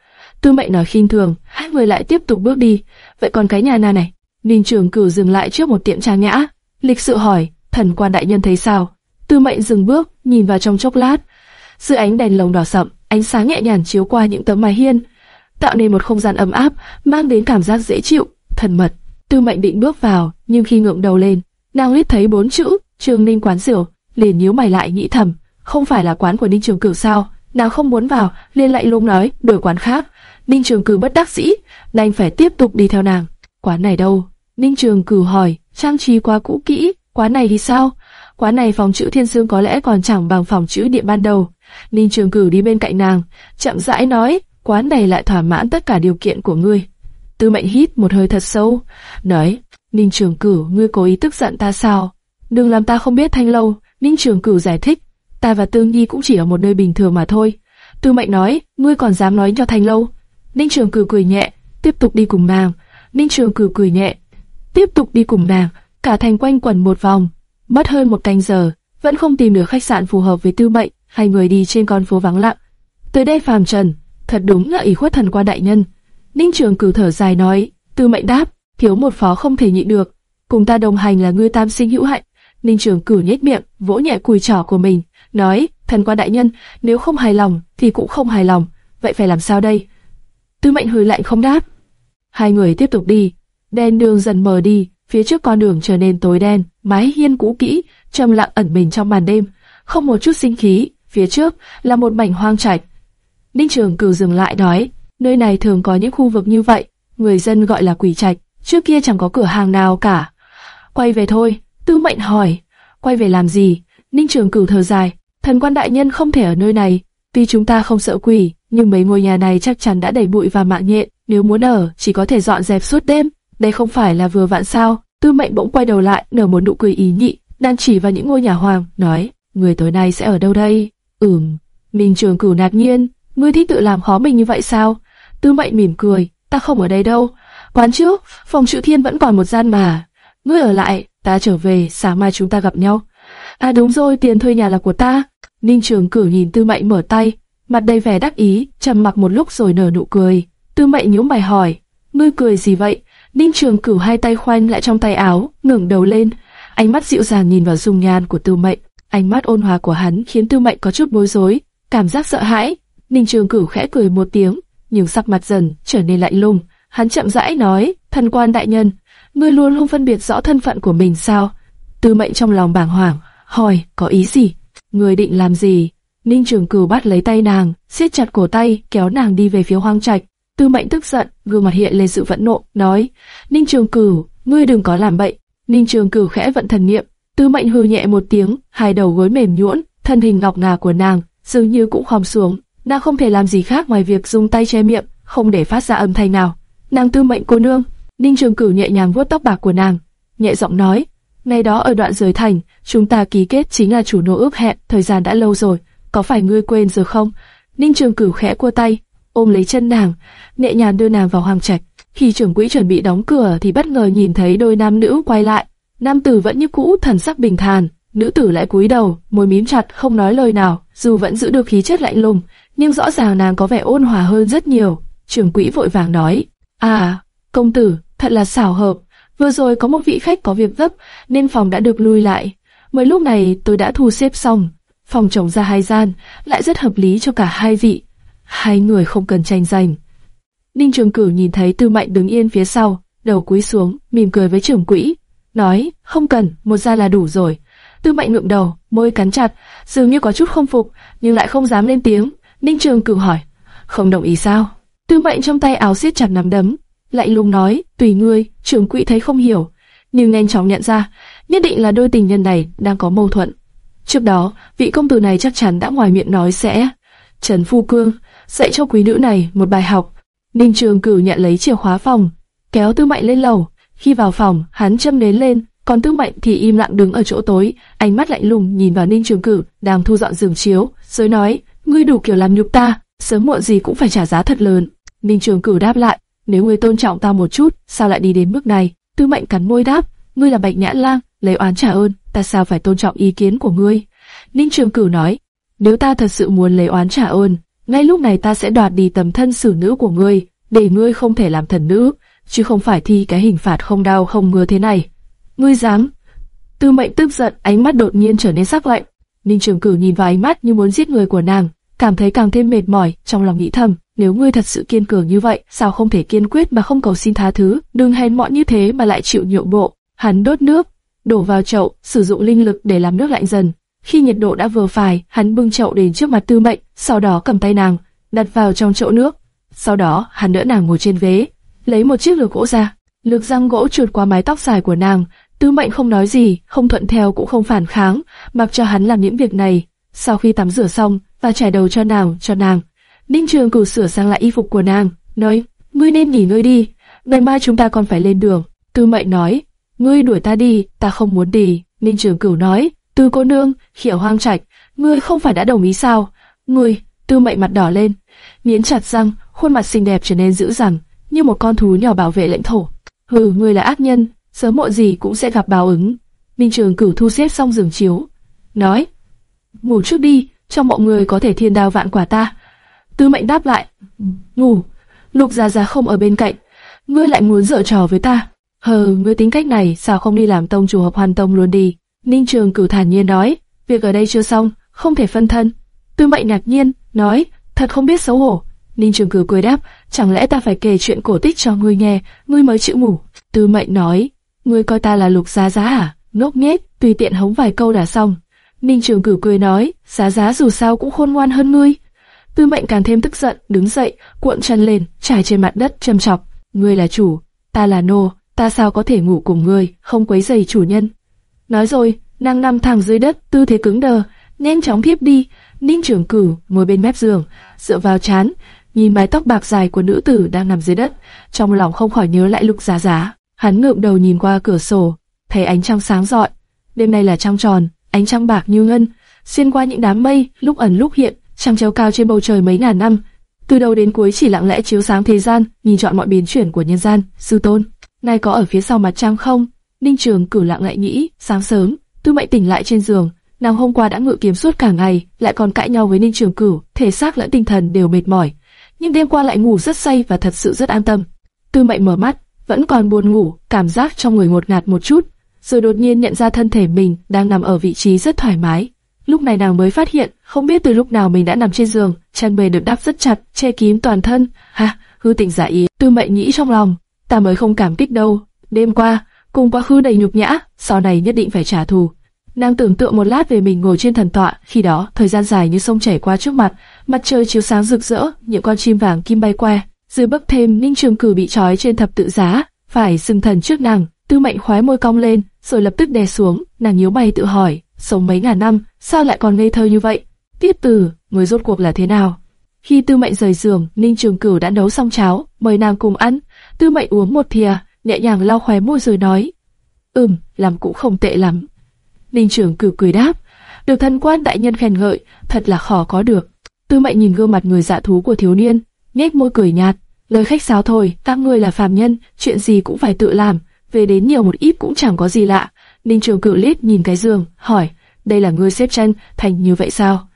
S1: Tư Mệnh nói khinh thường, hai người lại tiếp tục bước đi. Vậy còn cái nhà na này? Ninh Trường cửu dừng lại trước một tiệm trà nhã, lịch sự hỏi, thần quan đại nhân thấy sao? Tư Mệnh dừng bước, nhìn vào trong chốc lát. Dưới ánh đèn lồng đỏ sậm, ánh sáng nhẹ nhàng chiếu qua những tấm mái hiên, tạo nên một không gian ấm áp, mang đến cảm giác dễ chịu, thần mật. Tư Mệnh định bước vào, nhưng khi ngượng đầu lên, nàng liếc thấy bốn chữ Trường Ninh quán rượu, liền nhíu mày lại nghĩ thầm, không phải là quán của Ninh Trường Cửu sao? Nàng không muốn vào, liền lại lung nói, đổi quán khác. Ninh Trường Cử bất đắc dĩ, đành phải tiếp tục đi theo nàng. Quán này đâu? Ninh Trường Cử hỏi, trang trí quá cũ kỹ, quán này thì sao? Quán này phòng chữ Thiên Dương có lẽ còn chẳng bằng phòng chữ địa ban đầu. Ninh Trường Cử đi bên cạnh nàng, chậm rãi nói, quán này lại thỏa mãn tất cả điều kiện của ngươi. Tư Mệnh hít một hơi thật sâu, nói, Ninh Trường Cử, ngươi cố ý tức giận ta sao? Đừng làm ta không biết thanh lâu. Ninh Trường Cử giải thích, ta và Tương Nhi cũng chỉ ở một nơi bình thường mà thôi. Tư Mệnh nói, ngươi còn dám nói cho thanh lâu? Ninh Trường Cử cười nhẹ, tiếp tục đi cùng nàng. Ninh Trường Cử cười nhẹ, tiếp tục đi cùng nàng. Cả thành quanh quẩn một vòng, mất hơn một canh giờ, vẫn không tìm được khách sạn phù hợp với Tư Mệnh. Hai người đi trên con phố vắng lặng. Tới đây phàm trần, thật đúng là ủy khuất thần qua đại nhân. Ninh Trường Cử thở dài nói, Tư Mệnh đáp, thiếu một phó không thể nhịn được. cùng ta đồng hành là ngươi tam sinh hữu hạnh. Ninh Trường Cử nhếch miệng, vỗ nhẹ cùi trỏ của mình, nói: thần qua đại nhân, nếu không hài lòng thì cũng không hài lòng, vậy phải làm sao đây? Tư Mệnh hừ lạnh không đáp. Hai người tiếp tục đi, đen đường dần mờ đi, phía trước con đường trở nên tối đen, mái hiên cũ kỹ, trầm lặng ẩn mình trong màn đêm, không một chút sinh khí. Phía trước là một mảnh hoang trạch. Ninh Trường Cửu dừng lại nói, nơi này thường có những khu vực như vậy, người dân gọi là quỷ trạch. Trước kia chẳng có cửa hàng nào cả. Quay về thôi. Tư Mệnh hỏi, quay về làm gì? Ninh Trường Cửu thở dài, thần quan đại nhân không thể ở nơi này. Tuy chúng ta không sợ quỷ, nhưng mấy ngôi nhà này chắc chắn đã đầy bụi và mạng nhện. Nếu muốn ở, chỉ có thể dọn dẹp suốt đêm. Đây không phải là vừa vặn sao? Tư Mệnh bỗng quay đầu lại, nở một nụ cười ý nhị, đang chỉ vào những ngôi nhà hoàng, nói: người tối nay sẽ ở đâu đây? Ừm, Minh Trường Cửu ngạc nhiên, ngươi thích tự làm khó mình như vậy sao? Tư Mệnh mỉm cười, ta không ở đây đâu. Quán trước, phòng chữ thiên vẫn còn một gian mà. Ngươi ở lại, ta trở về, sáng mai chúng ta gặp nhau. À đúng rồi, tiền thuê nhà là của ta. Ninh Trường Cửu nhìn Tư Mệnh mở tay, mặt đầy vẻ đắc ý, trầm mặc một lúc rồi nở nụ cười. Tư Mệnh nhíu mày hỏi, ngươi cười gì vậy? Ninh Trường Cửu hai tay khoanh lại trong tay áo, ngẩng đầu lên, ánh mắt dịu dàng nhìn vào dung nhan của Tư Mệnh. Ánh mắt ôn hòa của hắn khiến Tư Mệnh có chút bối rối, cảm giác sợ hãi. Ninh Trường Cửu khẽ cười một tiếng, nhưng sắc mặt dần trở nên lạnh lùng. Hắn chậm rãi nói, thần quan đại nhân, ngươi luôn không phân biệt rõ thân phận của mình sao? Tư Mệnh trong lòng bàng hoàng, hỏi, có ý gì? Người định làm gì? Ninh Trường Cửu bắt lấy tay nàng, siết chặt cổ tay, kéo nàng đi về phía hoang trạch. Tư Mệnh tức giận, gương mặt hiện lên sự phẫn nộ, nói: Ninh Trường Cửu, ngươi đừng có làm bậy. Ninh Trường Cửu khẽ vận thần niệm, Tư Mệnh hừ nhẹ một tiếng, hai đầu gối mềm nhũn, thân hình ngọc ngà của nàng dường như cũng khom xuống. Nàng không thể làm gì khác ngoài việc dùng tay che miệng, không để phát ra âm thanh nào. Nàng Tư Mệnh cô nương, Ninh Trường Cửu nhẹ nhàng vuốt tóc bạc của nàng, nhẹ giọng nói: ngày đó ở đoạn rời thành, chúng ta ký kết chính là chủ nô ước hẹn, thời gian đã lâu rồi, có phải ngươi quên rồi không? Ninh Trường Cửu khẽ cua tay, ôm lấy chân nàng, nhẹ nhàng đưa nàng vào hoàng trạch. Khi trưởng quỹ chuẩn bị đóng cửa thì bất ngờ nhìn thấy đôi nam nữ quay lại. Nam tử vẫn như cũ, thần sắc bình thản, nữ tử lại cúi đầu, môi mím chặt, không nói lời nào, dù vẫn giữ được khí chất lạnh lùng, nhưng rõ ràng nàng có vẻ ôn hòa hơn rất nhiều. Trưởng quỹ vội vàng nói: "À, công tử, thật là xảo hợp. Vừa rồi có một vị khách có việc gấp, nên phòng đã được lui lại. Mới lúc này tôi đã thu xếp xong, phòng trống ra hai gian, lại rất hợp lý cho cả hai vị. Hai người không cần tranh giành." Ninh Trường Cửu nhìn thấy Tư Mạnh đứng yên phía sau, đầu cúi xuống, mỉm cười với trưởng quỹ, nói, không cần, một gia là đủ rồi. Tư Mạnh ngượng đầu, môi cắn chặt, dường như có chút không phục, nhưng lại không dám lên tiếng. Ninh Trường Cửu hỏi, không đồng ý sao? Tư Mạnh trong tay áo siết chặt nắm đấm, lạnh lùng nói, tùy ngươi. Trưởng quỹ thấy không hiểu, nhưng nhanh chóng nhận ra, nhất định là đôi tình nhân này đang có mâu thuẫn. Trước đó, vị công tử này chắc chắn đã ngoài miệng nói sẽ Trần Phu Cương dạy cho quý nữ này một bài học. Ninh Trường Cửu nhận lấy chìa khóa phòng, kéo Tư Mạnh lên lầu. Khi vào phòng, hắn châm nến lên, còn Tư Mạnh thì im lặng đứng ở chỗ tối, ánh mắt lạnh lùng nhìn vào Ninh Trường Cửu đang thu dọn giường chiếu, rồi nói: ngươi đủ kiểu làm nhục ta, sớm muộn gì cũng phải trả giá thật lớn. Ninh Trường Cửu đáp lại: nếu ngươi tôn trọng ta một chút, sao lại đi đến mức này? Tư Mệnh cắn môi đáp: ngươi là Bạch Nhãn Lang, lấy oán trả ơn, ta sao phải tôn trọng ý kiến của ngươi? Ninh Trường Cửu nói: nếu ta thật sự muốn lấy oán trả ơn, ngay lúc này ta sẽ đoạt đi tầm thân xử nữ của ngươi, để ngươi không thể làm thần nữ, chứ không phải thi cái hình phạt không đau không ngứa thế này. Ngươi dám? Tư Mệnh tức giận, ánh mắt đột nhiên trở nên sắc lạnh. Ninh Trường Cửu nhìn vào ánh mắt như muốn giết người của nàng, cảm thấy càng thêm mệt mỏi, trong lòng nghĩ thầm, nếu ngươi thật sự kiên cường như vậy, sao không thể kiên quyết mà không cầu xin tha thứ, đừng hèn mọn như thế mà lại chịu nhượng bộ. Hắn đốt nước, đổ vào chậu, sử dụng linh lực để làm nước lạnh dần. Khi nhiệt độ đã vừa phải, hắn bưng chậu đến trước mặt Tư Mệnh, sau đó cầm tay nàng, đặt vào trong chậu nước. Sau đó, hắn đỡ nàng ngồi trên vế, lấy một chiếc lược gỗ ra, lược răng gỗ trượt qua mái tóc dài của nàng. Tư Mệnh không nói gì, không thuận theo cũng không phản kháng, mặc cho hắn làm những việc này. Sau khi tắm rửa xong và trải đầu cho nàng, cho nàng, Ninh Trường Cửu sửa sang lại y phục của nàng, nói: ngươi nên nghỉ ngơi đi, ngày mai chúng ta còn phải lên đường. Tư Mệnh nói: ngươi đuổi ta đi, ta không muốn đi. Ninh Trường Cửu nói: Tư cô nương, hiểu hoang trạch, ngươi không phải đã đồng ý sao? Ngươi, Tư Mệnh mặt đỏ lên, nghiến chặt răng, khuôn mặt xinh đẹp trở nên dữ dằn, như một con thú nhỏ bảo vệ lãnh thổ. Hừ, ngươi là ác nhân, sớm muộn gì cũng sẽ gặp báo ứng. Ninh Trường Cửu thu xếp xong giường chiếu, nói: ngủ trước đi, trong mọi người có thể thiên đao vạn quả ta. Tư Mệnh đáp lại: ngủ. Lục Gia Gia không ở bên cạnh, ngươi lại muốn dở trò với ta? Hờ, ngươi tính cách này, sao không đi làm tông chủ hợp hoàn tông luôn đi? Ninh Trường Cửu thản nhiên nói, việc ở đây chưa xong, không thể phân thân. Tư Mệnh ngạc nhiên, nói, thật không biết xấu hổ. Ninh Trường Cửu cười đáp, chẳng lẽ ta phải kể chuyện cổ tích cho ngươi nghe, ngươi mới chịu ngủ. Tư Mệnh nói, ngươi coi ta là lục giá giá à? Ngốc nghếch, tùy tiện hống vài câu đã xong. Ninh Trường Cửu cười nói, giá giá dù sao cũng khôn ngoan hơn ngươi. Tư Mệnh càng thêm tức giận, đứng dậy, cuộn chân lên, trải trên mặt đất châm chọc. Ngươi là chủ, ta là nô, ta sao có thể ngủ cùng ngươi, không quấy rầy chủ nhân. Nói rồi, nàng nằm thẳng dưới đất, tư thế cứng đờ, nhanh chóng thiếp đi. Ninh Trường Cửu ngồi bên mép giường, dựa vào chán, nhìn mái tóc bạc dài của nữ tử đang nằm dưới đất, trong lòng không khỏi nhớ lại Lục Giá Giá. Hắn ngượng đầu nhìn qua cửa sổ, thấy ánh trăng sáng rọi. Đêm nay là trăng tròn, ánh trăng bạc như ngân, xuyên qua những đám mây, lúc ẩn lúc hiện, trăng treo cao trên bầu trời mấy ngàn năm, từ đầu đến cuối chỉ lặng lẽ chiếu sáng thế gian, nhìn chọn mọi biến chuyển của nhân gian. Sư tôn, nay có ở phía sau mặt trăng không? Ninh Trường cử lặng lại nghĩ. Sáng sớm, Tư Mệnh tỉnh lại trên giường, nàng hôm qua đã ngự kiếm suốt cả ngày, lại còn cãi nhau với Ninh Trường Cửu, thể xác lẫn tinh thần đều mệt mỏi, nhưng đêm qua lại ngủ rất say và thật sự rất an tâm. Tư Mệnh mở mắt, vẫn còn buồn ngủ, cảm giác trong người ngột ngạt một chút, rồi đột nhiên nhận ra thân thể mình đang nằm ở vị trí rất thoải mái. Lúc này nàng mới phát hiện, không biết từ lúc nào mình đã nằm trên giường, chăn bề được đắp rất chặt, che kín toàn thân. Ha, hư tình giả ý. Tư Mệnh nghĩ trong lòng, ta mới không cảm kích đâu. Đêm qua, cùng quá khứ đầy nhục nhã, sau này nhất định phải trả thù. Nàng tưởng tượng một lát về mình ngồi trên thần tọa, khi đó thời gian dài như sông chảy qua trước mặt, mặt trời chiếu sáng rực rỡ, những con chim vàng kim bay qua. Dưới bấc thêm Ninh Trường Cử bị trói trên thập tự giá, phải xưng thần trước nàng. Tư Mệnh khoái môi cong lên, rồi lập tức đè xuống. Nàng nhíu mày tự hỏi, sống mấy ngàn năm, sao lại còn ngây thơ như vậy? Tiết Tử, người rốt cuộc là thế nào? Khi Tư Mệnh rời giường, Ninh Trường Cửu đã nấu xong cháo, mời nàng cùng ăn. Tư Mệnh uống một thìa, nhẹ nhàng lau khóe môi rồi nói, ừm, làm cũng không tệ lắm. Ninh Trường Cửu cười đáp, được thân quan đại nhân khen ngợi, thật là khó có được. Tư Mệnh nhìn gương mặt người dạ thú của thiếu niên, nhếch môi cười nhạt, lời khách sáo thôi, các ngươi là phàm nhân, chuyện gì cũng phải tự làm, về đến nhiều một ít cũng chẳng có gì lạ. Ninh Trường Cửu lít nhìn cái giường, hỏi, đây là ngươi xếp chân thành như vậy sao?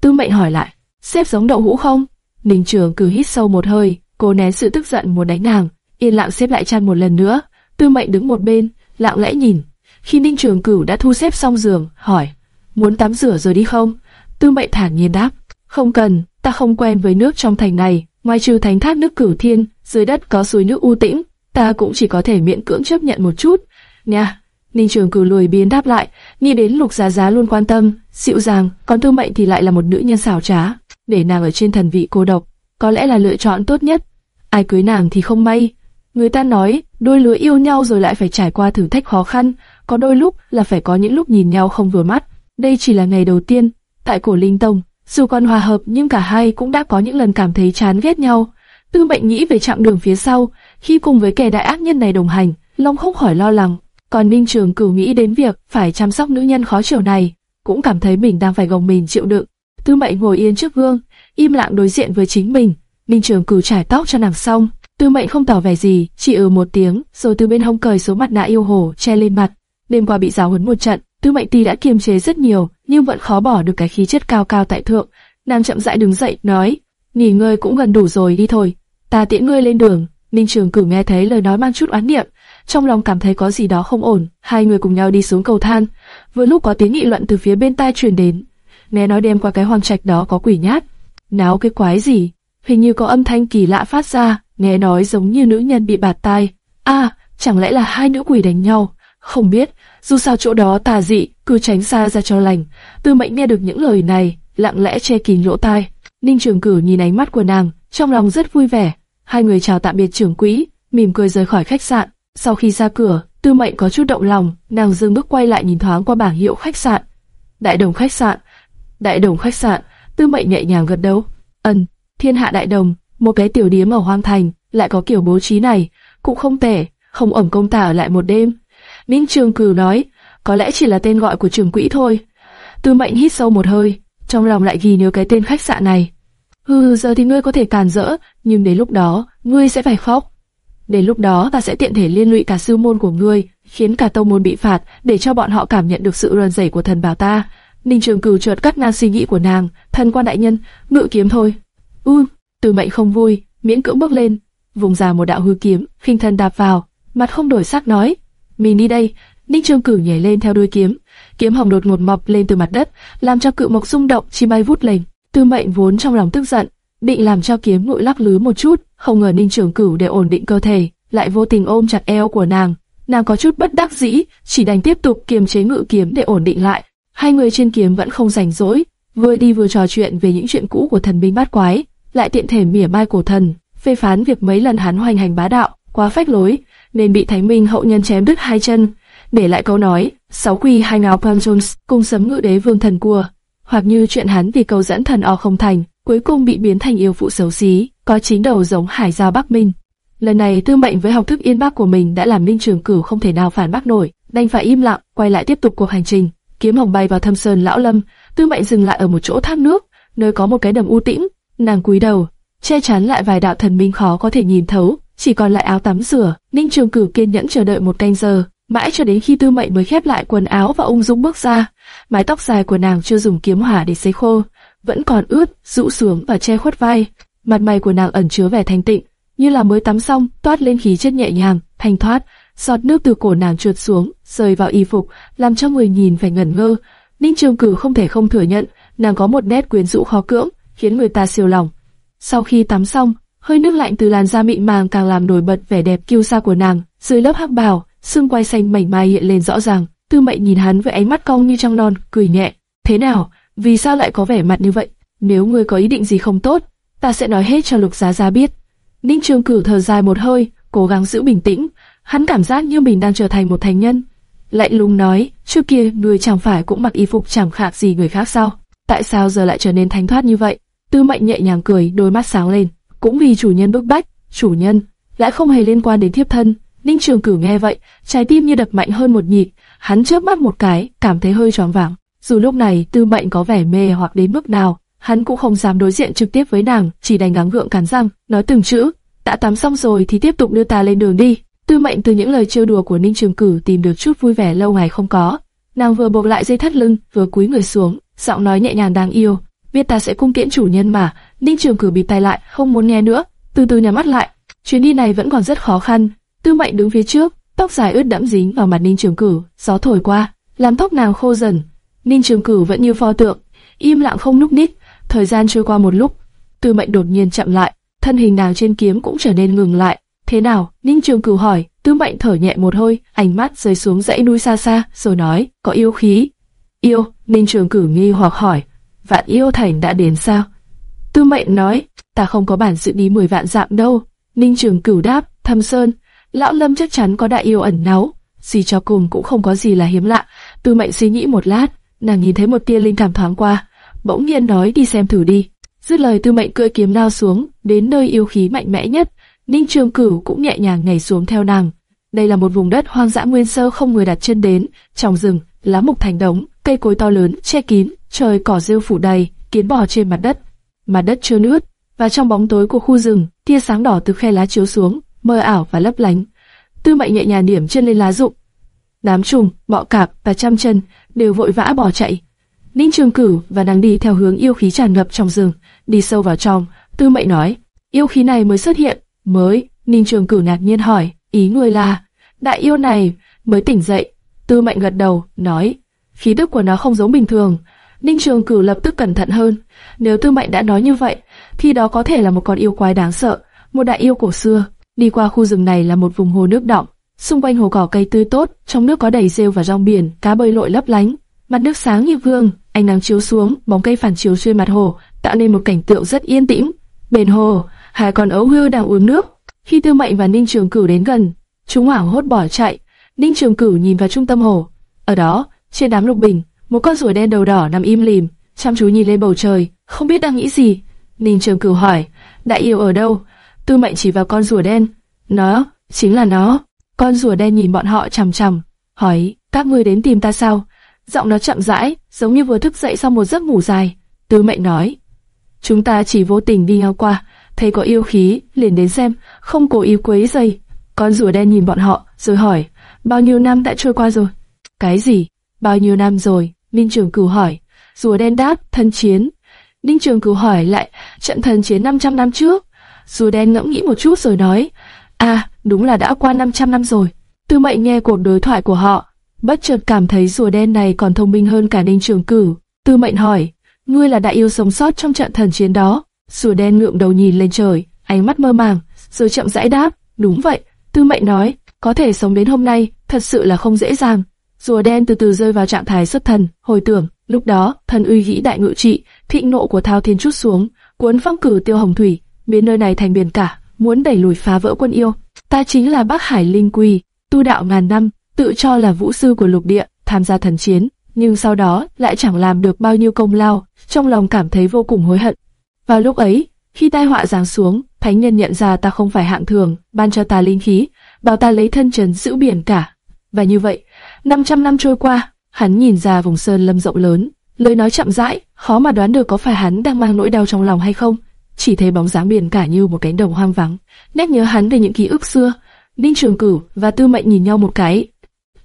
S1: Tư Mệnh hỏi lại, xếp giống đậu hũ không? Ninh Trường Cửu hít sâu một hơi, cô nén sự tức giận muốn đánh nàng, yên lặng xếp lại chăn một lần nữa. Tư Mệnh đứng một bên, lặng lẽ nhìn. Khi Ninh Trường Cửu đã thu xếp xong giường, hỏi, muốn tắm rửa rồi đi không? Tư Mệnh thản nhiên đáp, không cần, ta không quen với nước trong thành này, ngoài trừ thánh thác nước Cửu Thiên, dưới đất có suối nước u tĩnh, ta cũng chỉ có thể miễn cưỡng chấp nhận một chút. Nha, Ninh Trường Cửu lùi biến đáp lại, nghĩ đến Lục Giá Giá luôn quan tâm, dịu dàng, còn Tư Mệnh thì lại là một nữ nhân xảo trá, để nàng ở trên thần vị cô độc, có lẽ là lựa chọn tốt nhất. Ai cưới nàng thì không may. Người ta nói, đôi lứa yêu nhau rồi lại phải trải qua thử thách khó khăn, có đôi lúc là phải có những lúc nhìn nhau không vừa mắt. Đây chỉ là ngày đầu tiên, tại cổ Linh Tông, dù còn hòa hợp nhưng cả hai cũng đã có những lần cảm thấy chán ghét nhau. Tư Mệnh nghĩ về chặng đường phía sau, khi cùng với kẻ đại ác nhân này đồng hành, Long không khỏi lo lắng. Còn Ninh Trường Cửu nghĩ đến việc phải chăm sóc nữ nhân khó chịu này, cũng cảm thấy mình đang phải gồng mình chịu đựng. Tư Mệnh ngồi yên trước gương, im lặng đối diện với chính mình. Ninh Trường Cửu trải tóc cho nàng xong, Tư Mệnh không tỏ vẻ gì, chỉ ừ một tiếng, rồi từ bên hông cởi số mặt nạ yêu hồ che lên mặt. Đêm qua bị giáo huấn một trận, Tư Mệnh Ti đã kiềm chế rất nhiều, nhưng vẫn khó bỏ được cái khí chất cao cao tại thượng. Nàng chậm rãi đứng dậy, nói: nghỉ ngơi cũng gần đủ rồi, đi thôi, ta tiễn ngươi lên đường. Ninh Trường Cửu nghe thấy lời nói mang chút oán niệm, trong lòng cảm thấy có gì đó không ổn. Hai người cùng nhau đi xuống cầu thang. Vừa lúc có tiếng nghị luận từ phía bên tai truyền đến. Nghe nói đêm qua cái hoàng trạch đó có quỷ nhát. Náo cái quái gì? Hình như có âm thanh kỳ lạ phát ra, nghe nói giống như nữ nhân bị bạt tai. À, chẳng lẽ là hai nữ quỷ đánh nhau? Không biết, dù sao chỗ đó tà dị, cứ tránh xa ra cho lành. Tư mệnh nghe được những lời này, lặng lẽ che kín lỗ tai. Ninh Trường Cửu nhìn ánh mắt của nàng, trong lòng rất vui vẻ. Hai người chào tạm biệt trưởng quỹ, mỉm cười rời khỏi khách sạn. Sau khi ra cửa, Tư Mệnh có chút động lòng, nàng dừng bước quay lại nhìn thoáng qua bảng hiệu khách sạn. Đại Đồng khách sạn. Đại Đồng khách sạn. Tư Mệnh nhẹ nhàng gật đầu. Ân, Thiên Hạ Đại Đồng, một cái tiểu điếm ở Hoang Thành, lại có kiểu bố trí này, cũng không tệ, không ẩm công tả ở lại một đêm. Minh Trường Cửu nói, có lẽ chỉ là tên gọi của trưởng quỹ thôi. Tư Mệnh hít sâu một hơi, trong lòng lại ghi nhớ cái tên khách sạn này. Hừ, giờ thì ngươi có thể càn rỡ, nhưng đến lúc đó, ngươi sẽ phải khóc. Đến lúc đó ta sẽ tiện thể liên lụy cả sư môn của ngươi, khiến cả tông môn bị phạt, để cho bọn họ cảm nhận được sự run rẩy của thần bảo ta. Ninh Trường Cửu chợt cắt ngang suy nghĩ của nàng, thần quan đại nhân, ngự kiếm thôi. U, Từ Mệnh không vui, miễn cưỡng bước lên, vùng ra một đạo hư kiếm, khinh thân đạp vào. mặt không đổi sắc nói, mình đi đây. Ninh Trường Cửu nhảy lên theo đuôi kiếm, kiếm hồng đột ngột mọc lên từ mặt đất, làm cho cự mộc rung động, chi bay vút lên. Tư Mệnh vốn trong lòng tức giận, định làm cho kiếm ngụy lắc lứ một chút, không ngờ Ninh Trường Cửu để ổn định cơ thể, lại vô tình ôm chặt eo của nàng. Nàng có chút bất đắc dĩ, chỉ đành tiếp tục kiềm chế ngự kiếm để ổn định lại. Hai người trên kiếm vẫn không rảnh rỗi, vừa đi vừa trò chuyện về những chuyện cũ của thần binh bát quái, lại tiện thể mỉa mai cổ thần, phê phán việc mấy lần hắn hoành hành bá đạo, quá phách lối, nên bị Thánh Minh hậu nhân chém đứt hai chân, để lại câu nói, sáu quy hai ngáo Pan Jones cùng sấm ngự đế vương thần cua, hoặc như chuyện hắn vì cầu dẫn thần o không thành, cuối cùng bị biến thành yêu phụ xấu xí, có chính đầu giống Hải Giao Bắc Minh. Lần này Tư Mệnh với học thức yên bác của mình đã làm Ninh Trường Cửu không thể nào phản bác nổi, đành phải im lặng, quay lại tiếp tục cuộc hành trình. Kiếm hồng bay vào thâm sơn lão lâm, Tư Mệnh dừng lại ở một chỗ thác nước, nơi có một cái đầm u tĩnh, nàng cúi đầu, che chắn lại vài đạo thần minh khó có thể nhìn thấu, chỉ còn lại áo tắm rửa. Ninh Trường Cửu kiên nhẫn chờ đợi một canh giờ, mãi cho đến khi Tư Mệnh mới khép lại quần áo và ung dung bước ra. Mái tóc dài của nàng chưa dùng kiếm hỏa để sấy khô, vẫn còn ướt, rũ xuống và che khuất vai. Mặt mày của nàng ẩn chứa vẻ thanh tịnh, như là mới tắm xong, toát lên khí chất nhẹ nhàng, thanh thoát. Giọt nước từ cổ nàng trượt xuống, rơi vào y phục, làm cho người nhìn phải ngẩn ngơ. Ninh Trường Cử không thể không thừa nhận, nàng có một nét quyến rũ khó cưỡng, khiến người ta siêu lòng. Sau khi tắm xong, hơi nước lạnh từ làn da mịn màng càng làm nổi bật vẻ đẹp kiêu sa của nàng. Dưới lớp hắc bào, xương quai xanh mảnh mai hiện lên rõ ràng. Tư Mệnh nhìn hắn với ánh mắt cong như trăng non, cười nhẹ. Thế nào? Vì sao lại có vẻ mặt như vậy? Nếu ngươi có ý định gì không tốt, ta sẽ nói hết cho Lục Giá Giá biết. Ninh Trường Cửu thở dài một hơi, cố gắng giữ bình tĩnh. Hắn cảm giác như mình đang trở thành một thành nhân. Lạnh lùng nói, trước kia ngươi chẳng phải cũng mặc y phục chẳng khác gì người khác sao? Tại sao giờ lại trở nên thanh thoát như vậy? Tư Mệnh nhẹ nhàng cười, đôi mắt sáng lên. Cũng vì chủ nhân bức bách, chủ nhân lại không hề liên quan đến thiếp thân. Ninh Trường Cửu nghe vậy, trái tim như đập mạnh hơn một nhịp. Hắn chớp mắt một cái, cảm thấy hơi choáng váng. Dù lúc này Tư Mệnh có vẻ mê hoặc đến mức nào, hắn cũng không dám đối diện trực tiếp với nàng, chỉ đành gắng gượng cắn răng, nói từng chữ, đã tắm xong rồi thì tiếp tục đưa ta lên đường đi. Tư Mệnh từ những lời trêu đùa của Ninh Trường Cử tìm được chút vui vẻ lâu ngày không có. Nàng vừa buộc lại dây thắt lưng, vừa cúi người xuống, giọng nói nhẹ nhàng đáng yêu, biết ta sẽ cung tiễn chủ nhân mà. Ninh Trường Cử bịt tay lại, không muốn nghe nữa, từ từ nhắm mắt lại. Chuyến đi này vẫn còn rất khó khăn. Tư Mệnh đứng phía trước, tóc dài ướt đẫm dính vào mặt Ninh Trường Cử, gió thổi qua, làm tóc nàng khô dần. Ninh Trường Cử vẫn như pho tượng, im lặng không núc ních. Thời gian trôi qua một lúc, Tư Mệnh đột nhiên chậm lại, thân hình nàng trên kiếm cũng trở nên ngừng lại. Thế nào? Ninh Trường Cửu hỏi. Tư Mệnh thở nhẹ một hơi, ánh mắt rơi xuống dãy núi xa xa, rồi nói, có yêu khí. Yêu? Ninh Trường Cửu nghi hoặc hỏi. Vạn yêu thành đã đến sao? Tư Mệnh nói, ta không có bản sự đi mười vạn dặm đâu. Ninh Trường Cửu đáp, thâm sơn, lão lâm chắc chắn có đại yêu ẩn náu. Gì cho cùng cũng không có gì là hiếm lạ. Tư Mệnh suy nghĩ một lát, nàng nhìn thấy một tia linh cảm thoáng qua, bỗng nhiên nói đi xem thử đi. Dứt lời Tư Mệnh cưỡi kiếm lao xuống, đến nơi yêu khí mạnh mẽ nhất, Ninh Trường Cửu cũng nhẹ nhàng nhảy xuống theo nàng. Đây là một vùng đất hoang dã nguyên sơ không người đặt chân đến, trong rừng, lá mục thành đống, cây cối to lớn che kín, trời cỏ rêu phủ đầy, kiến bò trên mặt đất. Mặt đất chưa ướt, và trong bóng tối của khu rừng, tia sáng đỏ từ khe lá chiếu xuống, mờ ảo và lấp lánh. Tư Mệnh nhẹ nhàng điểm chân lên lá rụng. Đám trùng, bọ cạp và trăm chân đều vội vã bỏ chạy. Ninh Trường Cửu và nàng đi theo hướng yêu khí tràn ngập trong rừng, đi sâu vào trong. Tư Mệnh nói, yêu khí này mới xuất hiện, mới. Ninh Trường Cửu ngạc nhiên hỏi, ý người là, đại yêu này mới tỉnh dậy. Tư Mệnh gật đầu, nói, khí tức của nó không giống bình thường. Ninh Trường Cửu lập tức cẩn thận hơn. Nếu Tư Mệnh đã nói như vậy, thì đó có thể là một con yêu quái đáng sợ, một đại yêu cổ xưa. Đi qua khu rừng này là một vùng hồ nước đọng, xung quanh hồ cỏ cây tươi tốt, trong nước có đầy rêu và rong biển, cá bơi lội lấp lánh, mặt nước sáng như gương, ánh nắng chiếu xuống, bóng cây phản chiếu xuyên mặt hồ, tạo nên một cảnh tượng rất yên tĩnh. Bên hồ, hai con ấu hươu đang uống nước. Khi Tư Mệnh và Ninh Trường Cửu đến gần, chúng hoảng hốt bỏ chạy. Ninh Trường Cửu nhìn vào trung tâm hồ. Ở đó, trên đám lục bình, một con rùa đen đầu đỏ nằm im lìm, chăm chú nhìn lên bầu trời, không biết đang nghĩ gì. Ninh Trường Cửu hỏi, đại yêu ở đâu? Tư Mệnh chỉ vào con rùa đen. Nó, chính là nó. Con rùa đen nhìn bọn họ chằm chằm, hỏi, các ngươi đến tìm ta sao? Giọng nó chậm rãi, giống như vừa thức dậy sau một giấc ngủ dài. Tư mệnh nói, chúng ta chỉ vô tình đi ngang qua, thấy có yêu khí, liền đến xem, không cố ý quấy dây. Con rùa đen nhìn bọn họ, rồi hỏi, bao nhiêu năm đã trôi qua rồi? Cái gì? Bao nhiêu năm rồi? Minh Trường Cửu hỏi. Rùa đen đáp, thân chiến. Ninh Trường Cửu hỏi lại, trận thần chiến 500 năm trước. Rùa đen ngẫm nghĩ một chút rồi nói, À, đúng là đã qua 500 năm rồi. Tư Mệnh nghe cuộc đối thoại của họ, bất chợt cảm thấy rùa đen này còn thông minh hơn cả Ninh Trường Cử. Tư Mệnh hỏi, ngươi là đại yêu sống sót trong trận thần chiến đó? Rùa đen ngượng đầu nhìn lên trời, ánh mắt mơ màng, rồi chậm rãi đáp, đúng vậy. Tư Mệnh nói, có thể sống đến hôm nay, thật sự là không dễ dàng. Rùa đen từ từ rơi vào trạng thái xuất thần, hồi tưởng, lúc đó, thần uy vĩ đại ngự trị, thịnh nộ của Thao Thiên chút xuống, cuốn phong cử tiêu hồng thủy, biến nơi này thành biển cả, muốn đẩy lùi phá vỡ quân yêu. Ta chính là Bắc Hải Linh Quy, tu đạo ngàn năm, tự cho là vũ sư của lục địa, tham gia thần chiến, nhưng sau đó lại chẳng làm được bao nhiêu công lao, trong lòng cảm thấy vô cùng hối hận. Vào lúc ấy, khi tai họa giáng xuống, thánh nhân nhận ra ta không phải hạng thường, ban cho ta linh khí, bảo ta lấy thân trần giữ biển cả. Và như vậy, 500 năm trôi qua, hắn nhìn ra vùng sơn lâm rộng lớn, lời nói chậm rãi, khó mà đoán được có phải hắn đang mang nỗi đau trong lòng hay không. Chỉ thấy bóng dáng biển cả như một cánh đồng hoang vắng, nét nhớ hắn về những ký ức xưa. Ninh Trường Cửu và Tư Mệnh nhìn nhau một cái.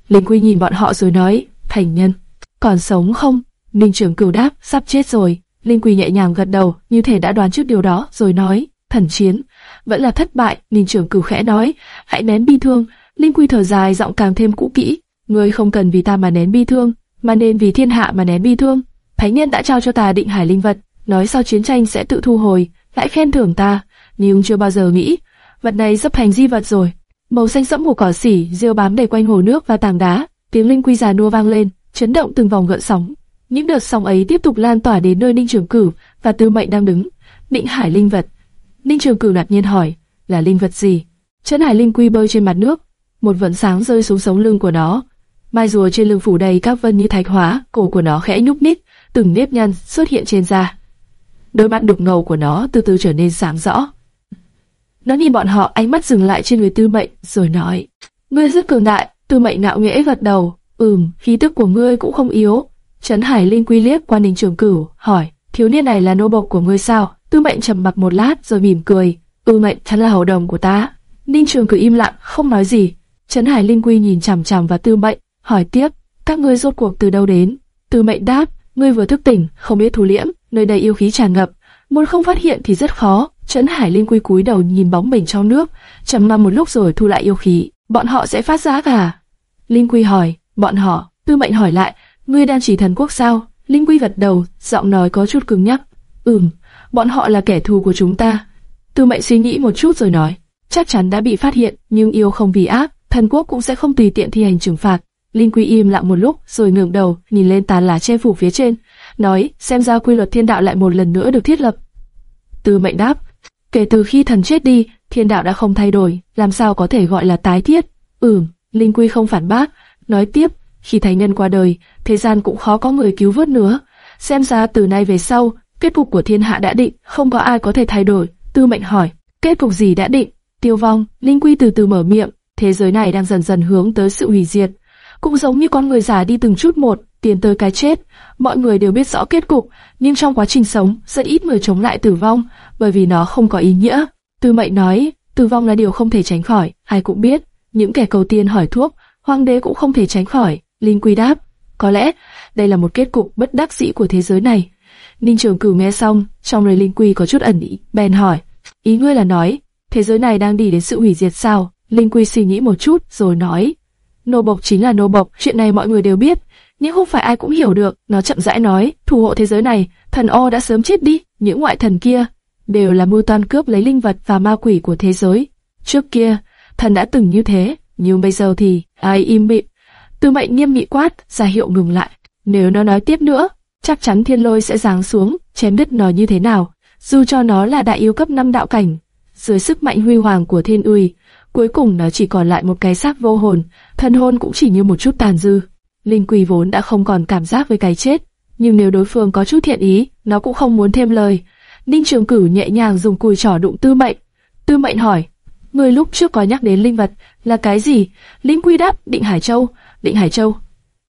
S1: Linh Quy nhìn bọn họ rồi nói, thành nhân, còn sống không? Ninh Trường Cửu đáp, sắp chết rồi. Linh Quy nhẹ nhàng gật đầu, như thể đã đoán trước điều đó, rồi nói, thần chiến, vẫn là thất bại. Ninh Trường Cửu khẽ nói, hãy nén bi thương. Linh Quy thở dài, giọng càng thêm cũ kỹ, ngươi không cần vì ta mà nén bi thương, mà nên vì thiên hạ mà nén bi thương. Thánh nhân đã trao cho ta định hải linh vật, nói sau chiến tranh sẽ tự thu hồi, lại khen thưởng ta, nhưng chưa bao giờ nghĩ, vật này sắp thành di vật rồi. Màu xanh sẫm của cỏ xỉ, rêu bám đầy quanh hồ nước và tảng đá, tiếng linh quy già nua vang lên, chấn động từng vòng gợn sóng. Những đợt sóng ấy tiếp tục lan tỏa đến nơi Ninh Trường Cửu và Tư Mệnh đang đứng. Định Hải linh vật. Ninh Trường Cửu ngạc nhiên hỏi, là linh vật gì? Chấn Hải linh quy bơi trên mặt nước, một vần sáng rơi xuống sống lưng của nó. Mai rùa trên lưng phủ đầy các vân như thạch hóa, cổ của nó khẽ nhúc nhích, từng nếp nhăn xuất hiện trên da. Đôi mắt đục ngầu của nó từ từ trở nên sáng rõ. Nó nhìn bọn họ, ánh mắt dừng lại trên người Tư Mệnh, rồi nói: "Ngươi rất cường đại." Tư Mệnh ngạo nghễ gật đầu, "Ừm, khí tức của ngươi cũng không yếu." Trấn Hải Linh quy liếc qua Ninh Trường Cửu, hỏi: "Thiếu niên này là nô bộc của ngươi sao?" Tư Mệnh trầm mặc một lát rồi mỉm cười, "Tư Mệnh thật là hầu đồng của ta." Ninh Trường Cửu im lặng, không nói gì. Trấn Hải Linh Quy nhìn chằm chằm vào Tư Mệnh, hỏi tiếp, các ngươi rốt cuộc từ đâu đến? Tư Mệnh đáp, ngươi vừa thức tỉnh, không biết thu liễm, nơi đây yêu khí tràn ngập, muốn không phát hiện thì rất khó. Trấn Hải Linh Quy cúi đầu nhìn bóng mình trong nước, trầm ngâm một lúc rồi thu lại yêu khí. Bọn họ sẽ phát giác à? Linh Quy hỏi, bọn họ. Tư Mệnh hỏi lại, ngươi đang chỉ thần quốc sao? Linh Quy gật đầu, giọng nói có chút cứng nhắc. Ừm, bọn họ là kẻ thù của chúng ta. Tư Mệnh suy nghĩ một chút rồi nói, chắc chắn đã bị phát hiện, nhưng yêu không vì ác, thần quốc cũng sẽ không tùy tiện thi hành trừng phạt. Linh Quy im lặng một lúc, rồi ngẩng đầu, nhìn lên tàn lá che phủ phía trên, nói, xem ra quy luật thiên đạo lại một lần nữa được thiết lập. Tư Mệnh đáp, kể từ khi thần chết đi, thiên đạo đã không thay đổi, làm sao có thể gọi là tái thiết? Ừm, Linh Quy không phản bác, nói tiếp, khi thánh nhân qua đời, thế gian cũng khó có người cứu vớt nữa. Xem ra từ nay về sau, kết cục của thiên hạ đã định, không có ai có thể thay đổi. Tư Mệnh hỏi, kết cục gì đã định? Tiêu vong, Linh Quy từ từ mở miệng, thế giới này đang dần dần hướng tới sự hủy diệt. Cũng giống như con người già đi từng chút một, tiến tới cái chết. Mọi người đều biết rõ kết cục, nhưng trong quá trình sống, rất ít người chống lại tử vong, bởi vì nó không có ý nghĩa. Tư Mệnh nói, tử vong là điều không thể tránh khỏi, ai cũng biết. Những kẻ cầu tiên hỏi thuốc, hoàng đế cũng không thể tránh khỏi. Linh Quy đáp, có lẽ đây là một kết cục bất đắc dĩ của thế giới này. Ninh Trường Cửu nghe xong, trong lời Linh Quy có chút ẩn ý, bèn hỏi, ý ngươi là nói, thế giới này đang đi đến sự hủy diệt sao? Linh Quy suy nghĩ một chút, rồi nói, nô bộc chính là nô bộc, chuyện này mọi người đều biết, nhưng không phải ai cũng hiểu được. Nó chậm rãi nói, thủ hộ thế giới này, thần O đã sớm chết đi, những ngoại thần kia đều là mưu toan cướp lấy linh vật và ma quỷ của thế giới. Trước kia, thần đã từng như thế, nhưng bây giờ thì ai im miệng. Tư mệnh nghiêm nghị quát, ra hiệu ngừng lại. Nếu nó nói tiếp nữa, chắc chắn thiên lôi sẽ giáng xuống, chém đứt nó như thế nào. Dù cho nó là đại yêu cấp 5 đạo cảnh, dưới sức mạnh huy hoàng của thiên uy, cuối cùng nó chỉ còn lại một cái xác vô hồn, thân hồn cũng chỉ như một chút tàn dư. Linh quỳ vốn đã không còn cảm giác với cái chết, nhưng nếu đối phương có chút thiện ý, nó cũng không muốn thêm lời. Ninh Trường Cửu nhẹ nhàng dùng cùi trỏ đụng Tư Mệnh. Tư Mệnh hỏi, người lúc trước có nhắc đến linh vật là cái gì? Linh Quy đáp, Định Hải Châu. Định Hải Châu.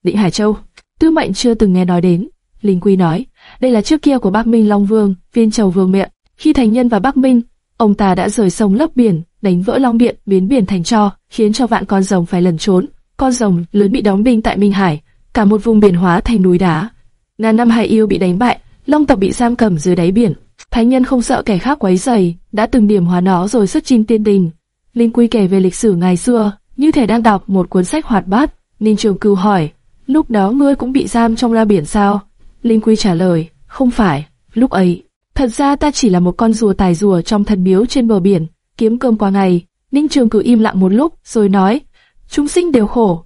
S1: Định Hải Châu. Tư Mệnh chưa từng nghe nói đến. Linh Quy nói, đây là trước kia của Bắc Minh Long Vương, viên trầu vương miệng. Khi thành nhân vào Bắc Minh, ông ta đã rời sông lấp biển, đánh vỡ Long Biện, biến biển thành cho khiến cho vạn con rồng phải lẩn trốn. Con rồng lớn bị đóng binh tại Minh Hải, cả một vùng biển hóa thành núi đá. Ngàn năm hải yêu bị đánh bại, Long tộc bị giam cầm dưới đáy biển. Thánh nhân không sợ kẻ khác quấy rầy, đã từng điểm hóa nó rồi xuất chinh tiên đình. Linh Quy kể về lịch sử ngày xưa, như thể đang đọc một cuốn sách hoạt bát. Ninh Trường cưu hỏi, lúc đó ngươi cũng bị giam trong la biển sao? Linh Quy trả lời, không phải, lúc ấy, thật ra ta chỉ là một con rùa tài rùa trong thần miếu trên bờ biển, kiếm cơm qua ngày. Ninh Trường Cửu im lặng một lúc, rồi nói, chúng sinh đều khổ.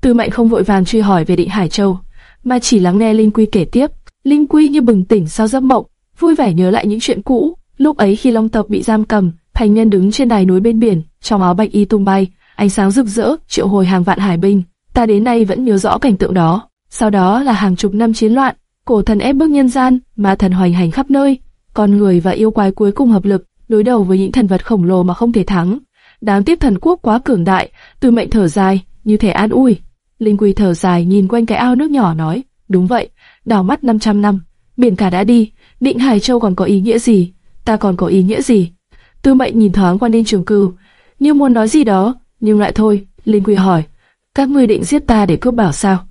S1: Tư Mệnh không vội vàng truy hỏi về Định Hải Châu, mà chỉ lắng nghe Linh Quy kể tiếp. Linh Quy như bừng tỉnh sau giấc mộng, vui vẻ nhớ lại những chuyện cũ. Lúc ấy khi Long tộc bị giam cầm, thành nhân đứng trên đài núi bên biển, trong áo bạch y tung bay, ánh sáng rực rỡ, triệu hồi hàng vạn hải binh. Ta đến nay vẫn nhớ rõ cảnh tượng đó. Sau đó là hàng chục năm chiến loạn, cổ thần ép bức nhân gian, ma thần hoành hành khắp nơi, con người và yêu quái cuối cùng hợp lực, đối đầu với những thần vật khổng lồ mà không thể thắng. Đáng tiếc thần quốc quá cường đại, Tư Mệnh thở dài, như thể an ủi. Linh Quy thở dài nhìn quanh cái ao nước nhỏ nói, đúng vậy, đào mắt 500 năm, biển cả đã đi, định Hải Châu còn có ý nghĩa gì, ta còn có ý nghĩa gì? Tư Mệnh nhìn thoáng qua Ninh Trường Cửu, như muốn nói gì đó, nhưng lại thôi. Linh Quy hỏi, các ngươi định giết ta để cướp bảo sao?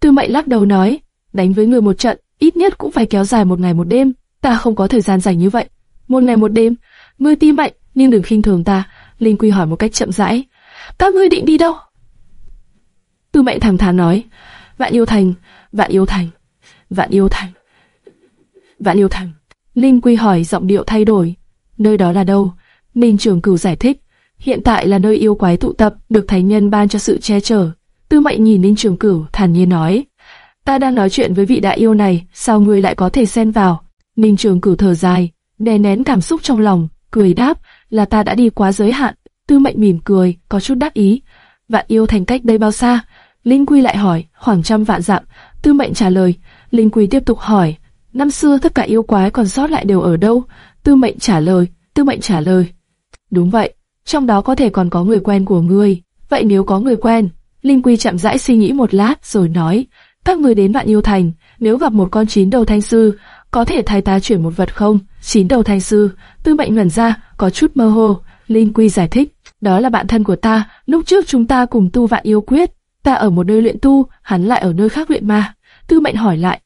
S1: Tư Mệnh lắc đầu nói, đánh với người một trận, ít nhất cũng phải kéo dài một ngày một đêm, ta không có thời gian rảnh như vậy. Một ngày một đêm, ngươi tim mạnh, nhưng đừng khinh thường ta. Linh Quy hỏi một cách chậm rãi, các ngươi định đi đâu? Tư Mệnh thẳng thắn nói, Vạn Yêu Thành, Vạn Yêu Thành, Vạn Yêu Thành, Vạn Yêu Thành. Linh Quy hỏi giọng điệu thay đổi, nơi đó là đâu? Minh Trường Cửu giải thích, hiện tại là nơi yêu quái tụ tập, được thánh nhân ban cho sự che chở. Tư Mệnh nhìn Ninh Trường Cửu, thản nhiên nói, ta đang nói chuyện với vị đại yêu này, sao ngươi lại có thể xen vào? Ninh Trường Cửu thở dài, đè nén cảm xúc trong lòng, cười đáp, là ta đã đi quá giới hạn. Tư Mệnh mỉm cười, có chút đắc ý. Vạn yêu thành cách đây bao xa? Linh Quy lại hỏi, khoảng trăm vạn dặm. Tư Mệnh trả lời. Linh Quy tiếp tục hỏi, năm xưa tất cả yêu quái còn sót lại đều ở đâu? Tư Mệnh trả lời. Tư Mệnh trả lời. Đúng vậy, trong đó có thể còn có người quen của ngươi. Vậy nếu có người quen, Linh Quy chậm rãi suy nghĩ một lát rồi nói, các người đến Vạn Yêu Thành, nếu gặp một con chín đầu thanh sư, có thể thay ta chuyển một vật không? Chín đầu thanh sư, Tư Mệnh ngẩn ra, có chút mơ hồ. Linh Quy giải thích, đó là bạn thân của ta, lúc trước chúng ta cùng tu Vạn Yêu Quyết, ta ở một nơi luyện tu, hắn lại ở nơi khác luyện ma. Tư Mệnh hỏi lại,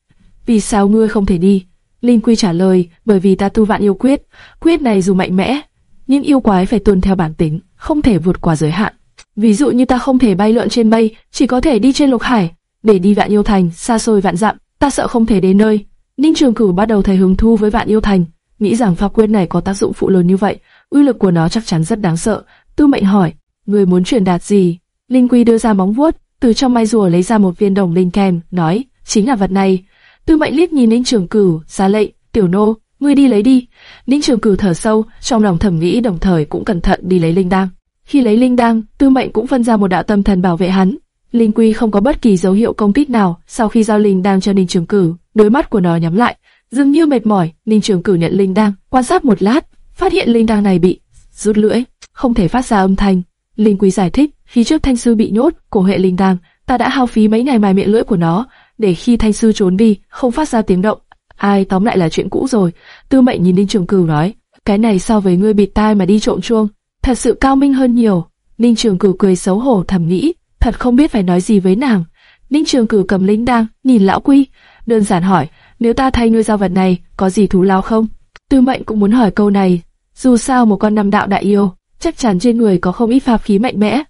S1: vì sao ngươi không thể đi? Linh Quy trả lời, bởi vì ta tu Vạn Yêu Quyết, quyết này dù mạnh mẽ, nhưng yêu quái phải tuân theo bản tính, không thể vượt qua giới hạn. Ví dụ như ta không thể bay lượn trên mây, chỉ có thể đi trên lục hải, để đi vạn yêu thành, xa xôi vạn dặm, ta sợ không thể đến nơi. Ninh Trường Cửu bắt đầu thấy hứng thú với vạn yêu thành, nghĩ rằng pháp quyết này có tác dụng phụ lớn như vậy, uy lực của nó chắc chắn rất đáng sợ. Tư Mệnh hỏi, người muốn truyền đạt gì? Linh Quy đưa ra móng vuốt, từ trong mai rùa lấy ra một viên đồng linh kem, nói, chính là vật này. Tư Mệnh liếc nhìn Ninh Trường Cửu, ra lệnh, tiểu nô, ngươi đi lấy đi. Ninh Trường Cửu thở sâu, trong lòng thầm nghĩ đồng thời cũng cẩn thận đi lấy linh đan. Khi lấy linh đan, Tư Mệnh cũng phân ra một đạo tâm thần bảo vệ hắn. Linh Quy không có bất kỳ dấu hiệu công kích nào sau khi giao linh đan cho Ninh Trường Cửu, đôi mắt của nó nhắm lại, dường như mệt mỏi. Ninh Trường Cửu nhận linh Đang quan sát một lát, phát hiện linh Đang này bị rút lưỡi, không thể phát ra âm thanh. Linh Quy giải thích, khi trước Thanh sư bị nhốt, cổ hệ linh Đang, ta đã hao phí mấy ngày mài miệng lưỡi của nó, để khi Thanh sư trốn đi, không phát ra tiếng động. Ai tóm lại là chuyện cũ rồi. Tư Mệnh nhìn Ninh Trường Cửu nói, cái này so với ngươi bịt tai mà đi trộm chuông, thật sự cao minh hơn nhiều. Ninh Trường Cửu cười xấu hổ thầm nghĩ, thật không biết phải nói gì với nàng. Ninh Trường Cửu cầm Linh đang nhìn lão quy, đơn giản hỏi, nếu ta thay nuôi giao vật này, có gì thú lao không? Tư Mệnh cũng muốn hỏi câu này, dù sao một con năm đạo đại yêu, chắc chắn trên người có không ít pháp khí mạnh mẽ.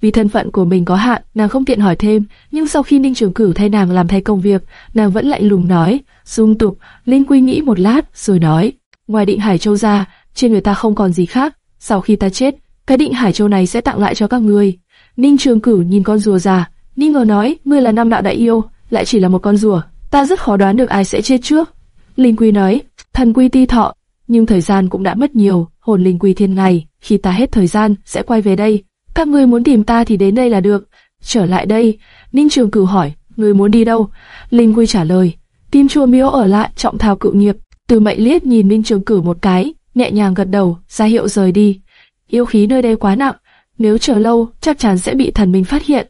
S1: Vì thân phận của mình có hạn, nàng không tiện hỏi thêm, nhưng sau khi Ninh Trường Cửu thay nàng làm thay công việc, nàng vẫn lạnh lùng nói, dung tục, Linh Quy nghĩ một lát, rồi nói, ngoài định Hải Châu ra, trên người ta không còn gì khác, sau khi ta chết, cái định Hải Châu này sẽ tặng lại cho các ngươi. Ninh Trường Cửu nhìn con rùa già, nghi ngờ nói, ngươi là năm đạo đại yêu, lại chỉ là một con rùa, ta rất khó đoán được ai sẽ chết trước. Linh Quy nói, thần quy ti thọ, nhưng thời gian cũng đã mất nhiều, hồn linh quy thiên ngày, khi ta hết thời gian sẽ quay về đây. Các ngươi muốn tìm ta thì đến đây là được. Trở lại đây, Ninh Trường Cửu hỏi, ngươi muốn đi đâu? Linh Quy trả lời, Tim chua miếu ở lại trọng thao cựu nghiệp. Từ mệnh liếc nhìn ninh Trường Cử một cái, nhẹ nhàng gật đầu, ra hiệu rời đi. Yêu khí nơi đây quá nặng, nếu chờ lâu chắc chắn sẽ bị thần minh phát hiện.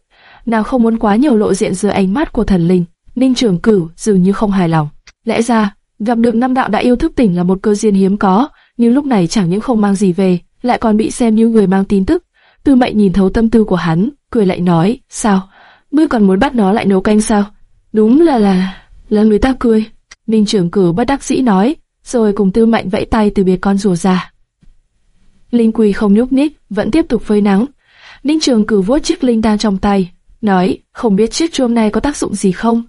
S1: Nào không muốn quá nhiều lộ diện dưới ánh mắt của thần linh. Ninh Trường Cửu dường như không hài lòng. Lẽ ra, gặp được năm đạo đã yêu thức tỉnh là một cơ duyên hiếm có, nhưng lúc này chẳng những không mang gì về, lại còn bị xem như người mang tin tức. Tư Mệnh nhìn thấu tâm tư của hắn, cười lại nói, sao? Ngươi còn muốn bắt nó lại nấu canh sao? Đúng là là là người ta cười. Ninh Trường Cửu bất đắc dĩ nói, rồi cùng Tư Mệnh vẫy tay từ biệt con rùa già. Linh Quỳ không nhúc nhích, vẫn tiếp tục phơi nắng. Ninh Trường Cửu vuốt chiếc linh đan trong tay, nói, không biết chiếc chuông này có tác dụng gì không?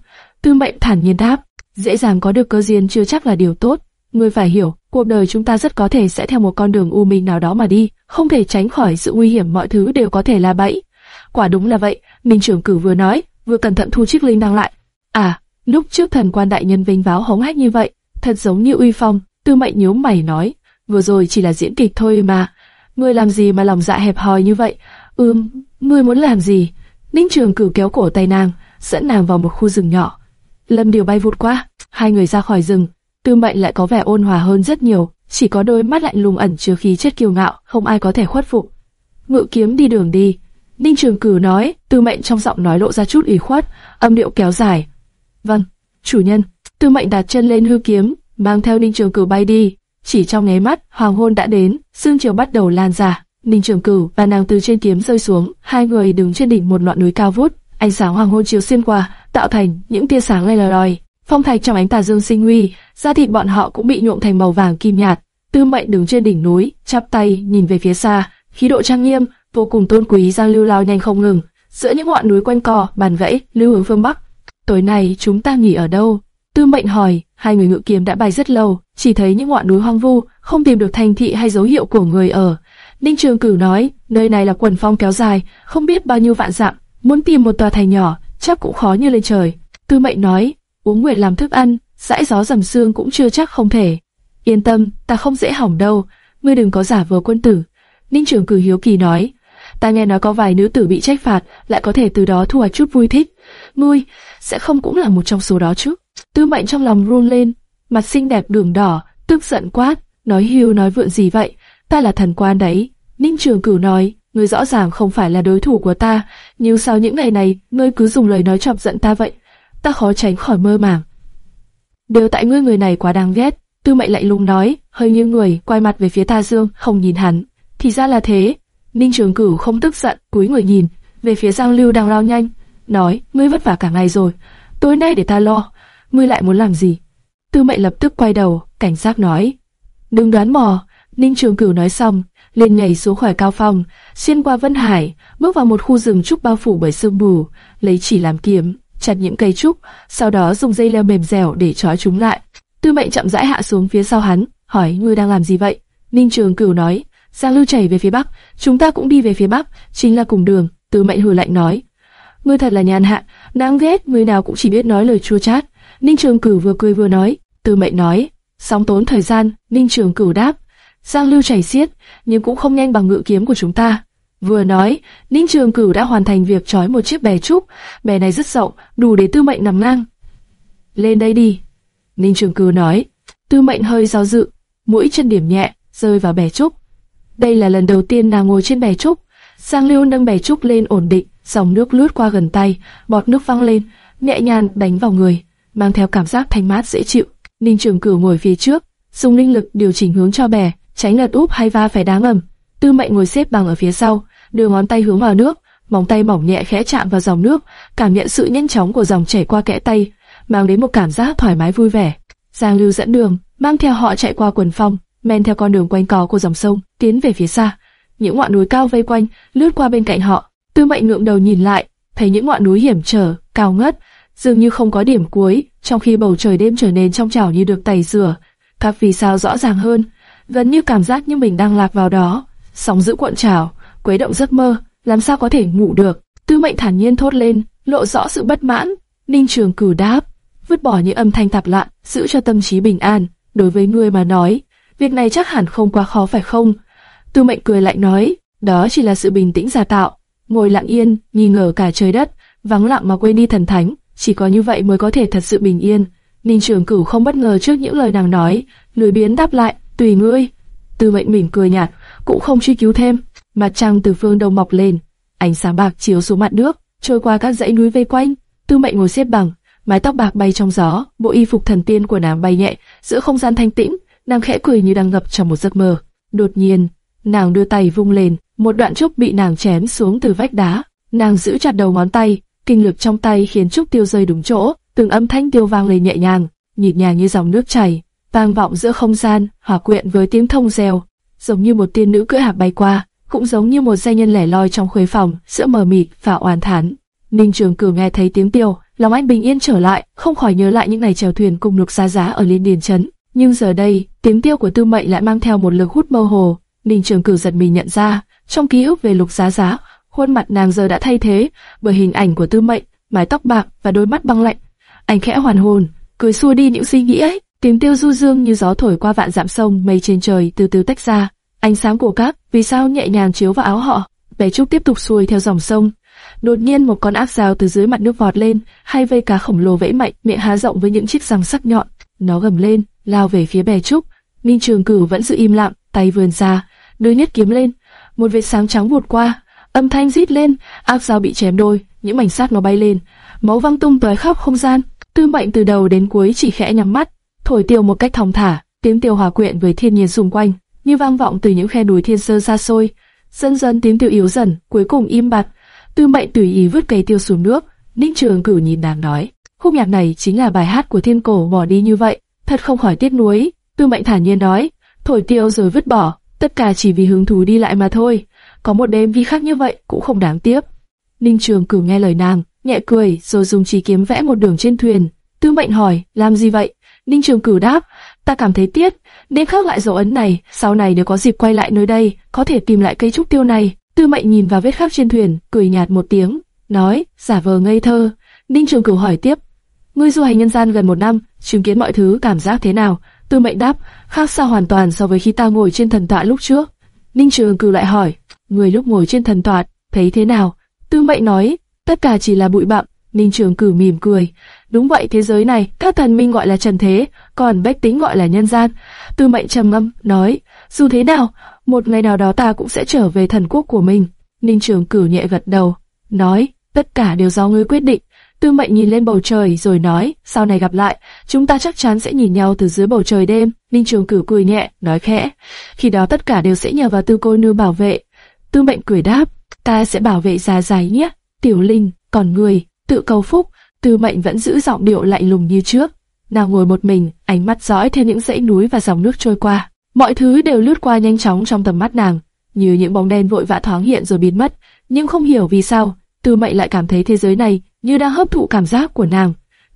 S1: Tư Mệnh thản nhiên đáp, dễ dàng có được cơ duyên chưa chắc là điều tốt. Ngươi phải hiểu, cuộc đời chúng ta rất có thể sẽ theo một con đường u minh nào đó mà đi, không thể tránh khỏi sự nguy hiểm mọi thứ đều có thể là bẫy. Quả đúng là vậy, Minh trưởng Cử vừa nói, vừa cẩn thận thu chiếc linh đăng lại. À, lúc trước thần quan đại nhân vinh váo hống hách như vậy, thật giống như uy phong. Tư Mệnh nhíu mày nói, vừa rồi chỉ là diễn kịch thôi mà. Ngươi làm gì mà lòng dạ hẹp hòi như vậy? Ừm, ngươi muốn làm gì? Ninh Trường Cử kéo cổ tay nàng, dẫn nàng vào một khu rừng nhỏ. Lâm Điều bay vụt qua, hai người ra khỏi rừng. Tư Mệnh lại có vẻ ôn hòa hơn rất nhiều, chỉ có đôi mắt lạnh lùng ẩn chứa khí chất kiêu ngạo, không ai có thể khuất phục. Ngự kiếm đi đường đi, Ninh Trường Cử nói, Tư Mệnh trong giọng nói lộ ra chút ủy khuất, âm điệu kéo dài. Vâng, chủ nhân. Tư Mệnh đặt chân lên hư kiếm, mang theo Ninh Trường Cử bay đi. Chỉ trong nháy mắt, hoàng hôn đã đến, sương chiều bắt đầu lan ra. Ninh Trường Cử và nàng từ trên kiếm rơi xuống, hai người đứng trên đỉnh một ngọn núi cao vút, ánh sáng hoàng hôn chiếu xuyên qua, tạo thành những tia sáng lè lòi. Phong thạch trong ánh tà dương sinh huy, da thịt bọn họ cũng bị nhuộm thành màu vàng kim nhạt. Tư Mệnh đứng trên đỉnh núi, chắp tay nhìn về phía xa, khí độ trang nghiêm, vô cùng tôn quý giao Lưu lao nhanh không ngừng, giữa những ngọn núi quanh co, bàn vẫy lưu hướng phương bắc. Tối nay chúng ta nghỉ ở đâu? Tư Mệnh hỏi, hai người ngự kiếm đã bay rất lâu, chỉ thấy những ngọn núi hoang vu, không tìm được thành thị hay dấu hiệu của người ở. Ninh Trường Cửu nói, nơi này là quần phong kéo dài, không biết bao nhiêu vạn dặm, muốn tìm một tòa thành nhỏ, chắc cũng khó như lên trời. Tư Mệnh nói, uống nguyệt làm thức ăn, dãi gió dầm xương cũng chưa chắc không thể. Yên tâm, ta không dễ hỏng đâu, ngươi đừng có giả vờ quân tử. Ninh trưởng cử hiếu kỳ nói, ta nghe nói có vài nữ tử bị trách phạt, lại có thể từ đó thu hoạch chút vui thích. Ngươi sẽ không cũng là một trong số đó chứ? Tư Mệnh trong lòng run lên, mặt xinh đẹp đường đỏ, tức giận quát, nói hưu nói vượn gì vậy? Ta là thần quan đấy. Ninh Trường Cửu nói, ngươi rõ ràng không phải là đối thủ của ta, nhưng sao những ngày này ngươi cứ dùng lời nói chọc giận ta vậy? Ta khó tránh khỏi mơ màng. Đều tại ngươi người này quá đáng ghét. Tư Mệnh lạnh lùng nói, hơi nghiêng người quay mặt về phía Ta Dương, không nhìn hắn. Thì ra là thế, Ninh Trường Cửu không tức giận, cúi người nhìn về phía Giang Lưu đang lao nhanh, nói: "Ngươi vất vả cả ngày rồi, tối nay để ta lo. Ngươi lại muốn làm gì?" Tư Mệnh lập tức quay đầu, cảnh giác nói: "Đừng đoán mò." Ninh Trường Cửu nói xong, liền nhảy xuống khỏi cao phong, xuyên qua Vân Hải, bước vào một khu rừng trúc bao phủ bởi sương mù, lấy chỉ làm kiếm, chặt những cây trúc, sau đó dùng dây leo mềm dẻo để trói chúng lại. Tư Mệnh chậm rãi hạ xuống phía sau hắn, hỏi: "Ngươi đang làm gì vậy?" Ninh Trường Cửu nói: Giang Lưu chảy về phía bắc, chúng ta cũng đi về phía bắc, chính là cùng đường. tư Mệnh hừ lạnh nói, ngươi thật là nhàn hạ, đáng ghét, người nào cũng chỉ biết nói lời chua chát. Ninh Trường Cửu vừa cười vừa nói, tư Mệnh nói, sóng tốn thời gian. Ninh Trường Cửu đáp, Giang Lưu chảy xiết, nhưng cũng không nhanh bằng ngự kiếm của chúng ta. Vừa nói, Ninh Trường Cửu đã hoàn thành việc trói một chiếc bè trúc, bè này rất rộng, đủ để Tư Mệnh nằm ngang. Lên đây đi. Ninh Trường Cửu nói, Tư Mệnh hơi do dự, mũi chân điểm nhẹ, rơi vào bè trúc. Đây là lần đầu tiên nàng ngồi trên bè trúc. Giang Lưu nâng bè trúc lên ổn định, dòng nước lướt qua gần tay, bọt nước văng lên, nhẹ nhàng đánh vào người, mang theo cảm giác thanh mát dễ chịu. Ninh Trường Cửu ngồi phía trước, dùng linh lực điều chỉnh hướng cho bè, tránh lật úp hay va phải đá ngầm. Tư Mệnh ngồi xếp bằng ở phía sau, đưa ngón tay hướng vào nước, móng tay mỏng nhẹ khẽ chạm vào dòng nước, cảm nhận sự nhanh chóng của dòng chảy qua kẽ tay, mang đến một cảm giác thoải mái vui vẻ. Giang Lưu dẫn đường, mang theo họ chạy qua quần phong, men theo con đường quanh co của dòng sông, tiến về phía xa. Những ngọn núi cao vây quanh, lướt qua bên cạnh họ. Tư Mệnh ngượng đầu nhìn lại, thấy những ngọn núi hiểm trở, cao ngất, dường như không có điểm cuối, trong khi bầu trời đêm trở nên trong trảo như được tẩy rửa. Các vì sao rõ ràng hơn, gần như cảm giác như mình đang lạc vào đó. Sóng giữ cuộn trào, quấy động giấc mơ, làm sao có thể ngủ được? Tư Mệnh thản nhiên thốt lên, lộ rõ sự bất mãn. Ninh Trường Cử đáp, vứt bỏ những âm thanh tạp loạn, giữ cho tâm trí bình an. Đối với ngươi mà nói, Việc này chắc hẳn không quá khó phải không? Tư mệnh cười lạnh nói, đó chỉ là sự bình tĩnh giả tạo. Ngồi lặng yên, nghi ngờ cả trời đất, vắng lặng mà quên đi thần thánh, chỉ có như vậy mới có thể thật sự bình yên. Ninh Trường Cửu không bất ngờ trước những lời nàng nói, lười biến đáp lại, tùy ngươi. Tư mệnh mỉm cười nhạt, cũng không truy cứu thêm. Mặt trăng từ phương đông mọc lên, ánh sáng bạc chiếu xuống mặt nước, trôi qua các dãy núi vây quanh. Tư mệnh ngồi xếp bằng, mái tóc bạc bay trong gió, bộ y phục thần tiên của nàng bay nhẹ giữa không gian thanh tĩnh, nàng khẽ cười như đang ngập trong một giấc mơ. Đột nhiên, nàng đưa tay vung lên, một đoạn trúc bị nàng chém xuống từ vách đá. Nàng giữ chặt đầu ngón tay, kinh lực trong tay khiến trúc tiêu rơi đúng chỗ, từng âm thanh tiêu vang lên nhẹ nhàng, nhịp nhàng như dòng nước chảy vang vọng giữa không gian, hòa quyện với tiếng thông reo, giống như một tiên nữ cưỡi hạc bay qua, cũng giống như một giai nhân lẻ loi trong khuê phòng, giữa mờ mịt và oán thán. Ninh Trường Cửu nghe thấy tiếng tiêu, lòng anh bình yên trở lại, không khỏi nhớ lại những ngày chèo thuyền cùng Lục Giá Giá ở Liên Điền trấn. Nhưng giờ đây, tiếng tiêu của Tư Mệnh lại mang theo một lực hút mơ hồ. Ninh Trường Cửu giật mình nhận ra, trong ký ức về Lục Giá Giá, khuôn mặt nàng giờ đã thay thế bởi hình ảnh của Tư Mệnh, mái tóc bạc và đôi mắt băng lạnh. Anh khẽ hoàn hồn, cười xua đi những suy nghĩ ấy. Tiếng tiêu du dương như gió thổi qua vạn dặm sông, mây trên trời từ từ tách ra. Ánh sáng của các vì sao nhẹ nhàng chiếu vào áo họ. Bé Trúc tiếp tục xuôi theo dòng sông. Đột nhiên một con áp dao từ dưới mặt nước vọt lên, hai vây cá khổng lồ vẫy mạnh, miệng há rộng với những chiếc răng sắc nhọn. Nó gầm lên, lao về phía bè Trúc. Minh Trường Cửu vẫn giữ im lặng, tay vươn ra, đưa nhất kiếm lên. Một vệt sáng trắng vụt qua, âm thanh rít lên, áp dao bị chém đôi, những mảnh sắt nó bay lên, máu văng tung tóe khắp không gian. Tư Mệnh từ đầu đến cuối chỉ khẽ nhắm mắt, thổi tiêu một cách thong thả, tiếng tiêu hòa quyện với thiên nhiên xung quanh, như vang vọng từ những khe núi thiên sơ xa xôi. Dần dần tiếng tiêu yếu dần, cuối cùng im bặt. Tư Mệnh tùy ý vứt cây tiêu xuống nước. Ninh Trường Cửu nhìn nàng nói, khúc nhạc này chính là bài hát của thiên cổ bỏ đi như vậy, thật không khỏi tiếc nuối. Tư Mệnh thản nhiên nói, thổi tiêu rồi vứt bỏ, tất cả chỉ vì hứng thú đi lại mà thôi. Có một đêm vi khác như vậy cũng không đáng tiếc. Ninh Trường Cửu nghe lời nàng, nhẹ cười rồi dùng chỉ kiếm vẽ một đường trên thuyền. Tư Mệnh hỏi, làm gì vậy? Ninh Trường Cửu đáp, ta cảm thấy tiếc, nên khắc lại dấu ấn này, sau này nếu có dịp quay lại nơi đây, có thể tìm lại cây trúc tiêu này. Tư Mệnh nhìn vào vết khắc trên thuyền, cười nhạt một tiếng, nói, giả vờ ngây thơ. Ninh Trường Cửu hỏi tiếp, ngươi du hành nhân gian gần một năm, chứng kiến mọi thứ cảm giác thế nào? Tư Mệnh đáp, khác xa hoàn toàn so với khi ta ngồi trên thần tọa lúc trước. Ninh Trường Cửu lại hỏi, người lúc ngồi trên thần tọa thấy thế nào? Tư Mệnh nói, tất cả chỉ là bụi bặm. Ninh Trường Cửu mỉm cười, đúng vậy thế giới này các thần minh gọi là trần thế, còn bách tính gọi là nhân gian. Tư Mệnh trầm ngâm nói, dù thế nào, một ngày nào đó ta cũng sẽ trở về thần quốc của mình. Ninh Trường Cửu nhẹ gật đầu, nói, tất cả đều do ngươi quyết định. Tư Mệnh nhìn lên bầu trời rồi nói, sau này gặp lại, chúng ta chắc chắn sẽ nhìn nhau từ dưới bầu trời đêm. Ninh Trường Cửu cười nhẹ, nói khẽ, khi đó tất cả đều sẽ nhờ vào Tư cô nương bảo vệ. Tư Mệnh cười đáp, ta sẽ bảo vệ già dài nhé. Tiểu Linh, còn người, tự cầu phúc. Tư Mệnh vẫn giữ giọng điệu lạnh lùng như trước. Nàng ngồi một mình, ánh mắt dõi theo những dãy núi và dòng nước trôi qua. Mọi thứ đều lướt qua nhanh chóng trong tầm mắt nàng, như những bóng đen vội vã thoáng hiện rồi biến mất. Nhưng không hiểu vì sao, Tư Mệnh lại cảm thấy thế giới này như đang hấp thụ cảm giác của nàng.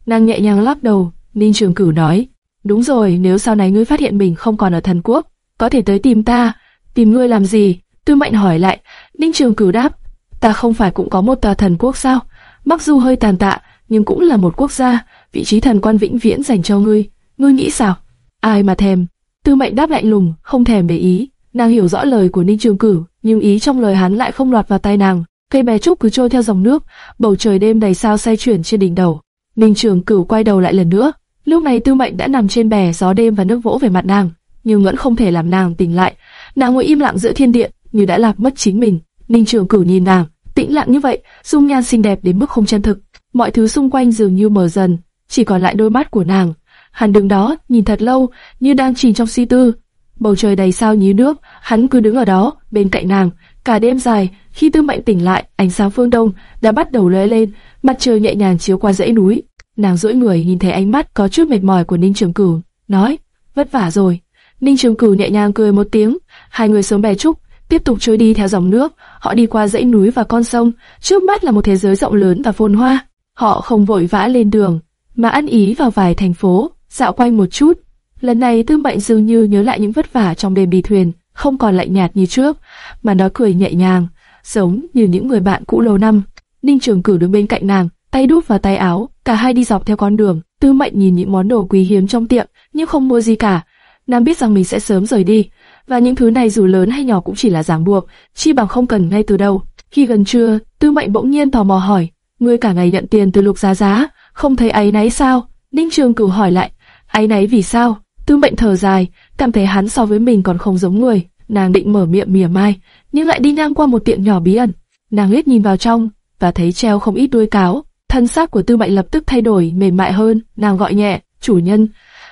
S1: Nàng nhẹ nhàng lắc đầu, Ninh Trường Cửu nói, đúng rồi, nếu sau này ngươi phát hiện mình không còn ở thần quốc, có thể tới tìm ta. Tìm ngươi làm gì? Tư Mệnh hỏi lại. Ninh Trường Cửu đáp, ta không phải cũng có một tòa thần quốc sao? Mặc dù hơi tàn tạ, nhưng cũng là một quốc gia, vị trí thần quan vĩnh viễn dành cho ngươi. Ngươi nghĩ sao? Ai mà thèm? Tư Mệnh đáp lạnh lùng, không thèm để ý. Nàng hiểu rõ lời của Ninh Trường Cửu, nhưng ý trong lời hắn lại không lọt vào tai nàng. Cây bè trúc cứ trôi theo dòng nước, bầu trời đêm đầy sao xoay chuyển trên đỉnh đầu. Ninh Trường Cửu quay đầu lại lần nữa. Lúc này Tư Mệnh đã nằm trên bè, gió đêm và nước vỗ về mặt nàng, nhưng vẫn không thể làm nàng tỉnh lại. Nàng ngồi im lặng giữa thiên điện, như đã lạc mất chính mình. Ninh Trường Cửu nhìn nàng, tĩnh lặng như vậy, dung nhan xinh đẹp đến mức không chân thực. Mọi thứ xung quanh dường như mờ dần, chỉ còn lại đôi mắt của nàng. Hắn đứng đó, nhìn thật lâu, như đang chìm trong suy tư. Bầu trời đầy sao như nước, hắn cứ đứng ở đó, bên cạnh nàng. Cả đêm dài, khi Tư Mệnh tỉnh lại, ánh sáng phương đông đã bắt đầu lóe lên, mặt trời nhẹ nhàng chiếu qua dãy núi. Nàng duỗi người nhìn thấy ánh mắt có chút mệt mỏi của Ninh Trường Cửu, nói: vất vả rồi. Ninh Trường Cửu nhẹ nhàng cười một tiếng, hai người xuống bè trúc, tiếp tục trôi đi theo dòng nước. Họ đi qua dãy núi và con sông, trước mắt là một thế giới rộng lớn và phồn hoa. Họ không vội vã lên đường, mà ăn ý vào vài thành phố, dạo quanh một chút. Lần này Tư Mệnh dường như nhớ lại những vất vả trong đêm bì thuyền, không còn lạnh nhạt như trước, mà nó cười nhẹ nhàng, giống như những người bạn cũ lâu năm. Ninh Trường Cửu đứng bên cạnh nàng, tay đút vào tay áo, cả hai đi dọc theo con đường. Tư Mệnh nhìn những món đồ quý hiếm trong tiệm, nhưng không mua gì cả. Nàng biết rằng mình sẽ sớm rời đi, và những thứ này dù lớn hay nhỏ cũng chỉ là ràng buộc, chi bằng không cần ngay từ đầu. Khi gần trưa, Tư Mệnh bỗng nhiên tò mò hỏi, ngươi cả ngày nhận tiền từ Lục Giá Giá, không thấy ấy nấy sao? Ninh Trường Cửu hỏi lại, ấy nấy vì sao? Tư Mệnh thở dài, cảm thấy hắn so với mình còn không giống người. Nàng định mở miệng mỉa mai, nhưng lại đi ngang qua một tiệm nhỏ bí ẩn. Nàng liếc nhìn vào trong và thấy treo không ít đuôi cáo. Thân xác của Tư Mệnh lập tức thay đổi, mềm mại hơn. Nàng gọi nhẹ, chủ nhân,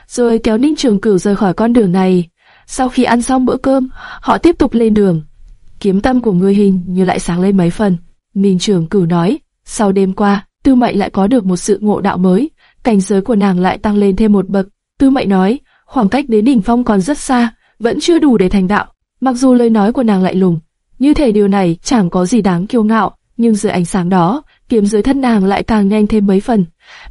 S1: rồi kéo Ninh Trường Cửu rời khỏi con đường này. Sau khi ăn xong bữa cơm, họ tiếp tục lên đường. Kiếm tâm của người hình như lại sáng lên mấy phần. Ninh Trường Cửu nói, sau đêm qua, Tư Mệnh lại có được một sự ngộ đạo mới, cảnh giới của nàng lại tăng lên thêm một bậc. Tư Mệnh nói, khoảng cách đến đỉnh phong còn rất xa, vẫn chưa đủ để thành đạo. Mặc dù lời nói của nàng lại lùng, như thể điều này chẳng có gì đáng kiêu ngạo, nhưng dưới ánh sáng đó, kiếm dưới thân nàng lại càng nhanh thêm mấy phần.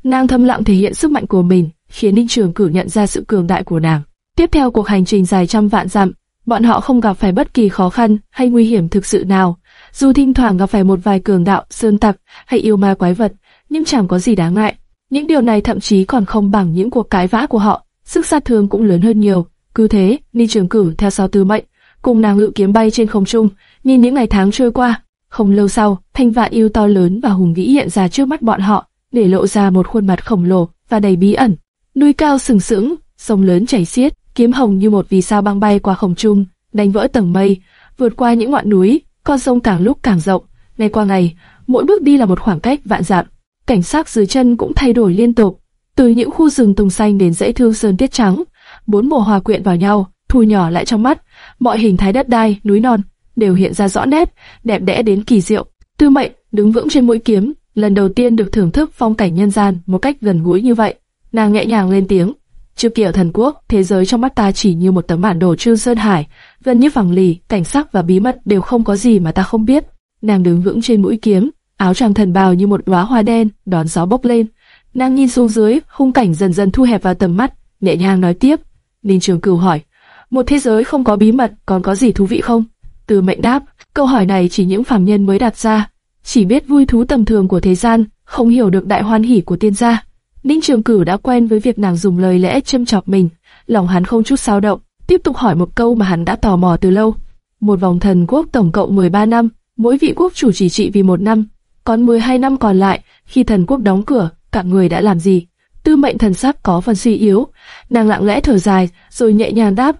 S1: Nàng thâm lặng thể hiện sức mạnh của mình, khiến Ninh Trường Cử nhận ra sự cường đại của nàng. Tiếp theo cuộc hành trình dài trăm vạn dặm, bọn họ không gặp phải bất kỳ khó khăn hay nguy hiểm thực sự nào. Dù thỉnh thoảng gặp phải một vài cường đạo, sơn tặc hay yêu ma quái vật, nhưng chẳng có gì đáng ngại. Những điều này thậm chí còn không bằng những cuộc cãi vã của họ, sức sát thương cũng lớn hơn nhiều. Cứ thế, Ninh Trường Cử theo sau Tư Mệnh, cùng nàng ngự kiếm bay trên không trung, nhìn những ngày tháng trôi qua. Không lâu sau, thanh vạn yêu to lớn và hùng vĩ hiện ra trước mắt bọn họ, để lộ ra một khuôn mặt khổng lồ và đầy bí ẩn. Núi cao sừng sững, sông lớn chảy xiết, kiếm hồng như một vì sao băng bay qua không trung, đánh vỡ tầng mây, vượt qua những ngọn núi, con sông càng lúc càng rộng. Ngày qua ngày, mỗi bước đi là một khoảng cách vạn dặm. Cảnh sắc dưới chân cũng thay đổi liên tục, từ những khu rừng tùng xanh đến dãy thương sơn tiết trắng, bốn mùa hòa quyện vào nhau, thu nhỏ lại trong mắt, mọi hình thái đất đai, núi non đều hiện ra rõ nét, đẹp đẽ đến kỳ diệu. Tư Mệnh đứng vững trên mũi kiếm, lần đầu tiên được thưởng thức phong cảnh nhân gian một cách gần gũi như vậy. Nàng nhẹ nhàng lên tiếng, Trước kia thần quốc, thế giới trong mắt ta chỉ như một tấm bản đồ trương sơn hải, gần như phẳng lì, cảnh sắc và bí mật đều không có gì mà ta không biết. Nàng đứng vững trên mũi kiếm, áo choàng thần bào như một đóa hoa đen, đón gió bốc lên. Nàng nhìn xuống dưới, khung cảnh dần dần thu hẹp vào tầm mắt, nhẹ nhàng nói tiếp. Ninh Trường Cửu hỏi, một thế giới không có bí mật còn có gì thú vị không? Từ mệnh đáp, câu hỏi này chỉ những phàm nhân mới đặt ra, chỉ biết vui thú tầm thường của thế gian, không hiểu được đại hoan hỉ của tiên gia. Ninh Trường Cửu đã quen với việc nàng dùng lời lẽ châm chọc mình, lòng hắn không chút sao động, tiếp tục hỏi một câu mà hắn đã tò mò từ lâu. Một vòng thần quốc tổng cộng 13 năm, mỗi vị quốc chủ chỉ trị vì một năm, còn 12 năm còn lại, khi thần quốc đóng cửa, cả người đã làm gì? Tư mệnh thần sắc có phần suy yếu, nàng lặng lẽ thở dài, rồi nhẹ nhàng đáp.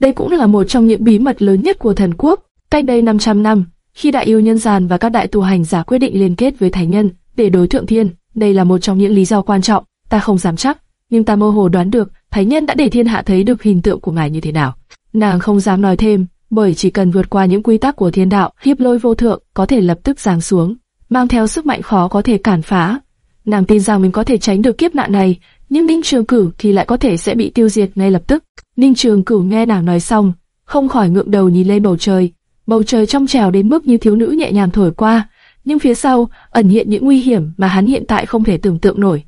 S1: Đây cũng là một trong những bí mật lớn nhất của thần quốc. Cách đây 500 năm, khi đại yêu nhân gian và các đại tu hành giả quyết định liên kết với thánh nhân để đối thượng thiên, đây là một trong những lý do quan trọng, ta không dám chắc, nhưng ta mơ hồ đoán được Thánh Nhân đã để thiên hạ thấy được hình tượng của ngài như thế nào. Nàng không dám nói thêm, bởi chỉ cần vượt qua những quy tắc của thiên đạo, hiếp lôi vô thượng có thể lập tức giáng xuống, mang theo sức mạnh khó có thể cản phá. Nàng tin rằng mình có thể tránh được kiếp nạn này, nhưng Ninh Trường Cửu thì lại có thể sẽ bị tiêu diệt ngay lập tức. Ninh Trường Cửu nghe nàng nói xong, không khỏi ngượng đầu nhìn lên bầu trời. Bầu trời trong trèo đến mức như thiếu nữ nhẹ nhàng thổi qua, nhưng phía sau ẩn hiện những nguy hiểm mà hắn hiện tại không thể tưởng tượng nổi.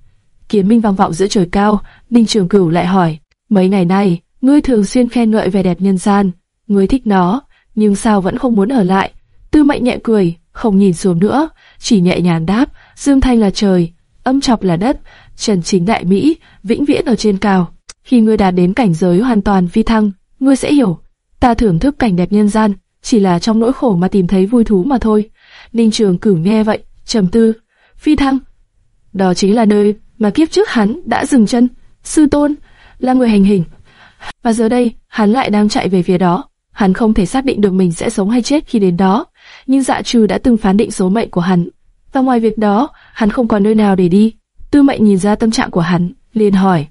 S1: Kiếm minh vang vọng giữa trời cao, Ninh Trường Cửu lại hỏi, mấy ngày nay, ngươi thường xuyên khen ngợi vẻ đẹp nhân gian, ngươi thích nó, nhưng sao vẫn không muốn ở lại? Tư Mệnh nhẹ cười, không nhìn xuống nữa, chỉ nhẹ nhàng đáp, dương thanh là trời, âm chọc là đất, trần chính đại mỹ, vĩnh viễn ở trên cao. Khi ngươi đạt đến cảnh giới hoàn toàn phi thăng, ngươi sẽ hiểu, ta thưởng thức cảnh đẹp nhân gian, chỉ là trong nỗi khổ mà tìm thấy vui thú mà thôi. Ninh Trường Cửu nghe vậy, trầm tư, phi thăng. Đó chính là nơi mà kiếp trước hắn đã dừng chân, sư tôn, là người hành hình. Và giờ đây, hắn lại đang chạy về phía đó. Hắn không thể xác định được mình sẽ sống hay chết khi đến đó, nhưng dạ trừ đã từng phán định số mệnh của hắn. Và ngoài việc đó, hắn không còn nơi nào để đi. Tư mệnh nhìn ra tâm trạng của hắn, liền hỏi.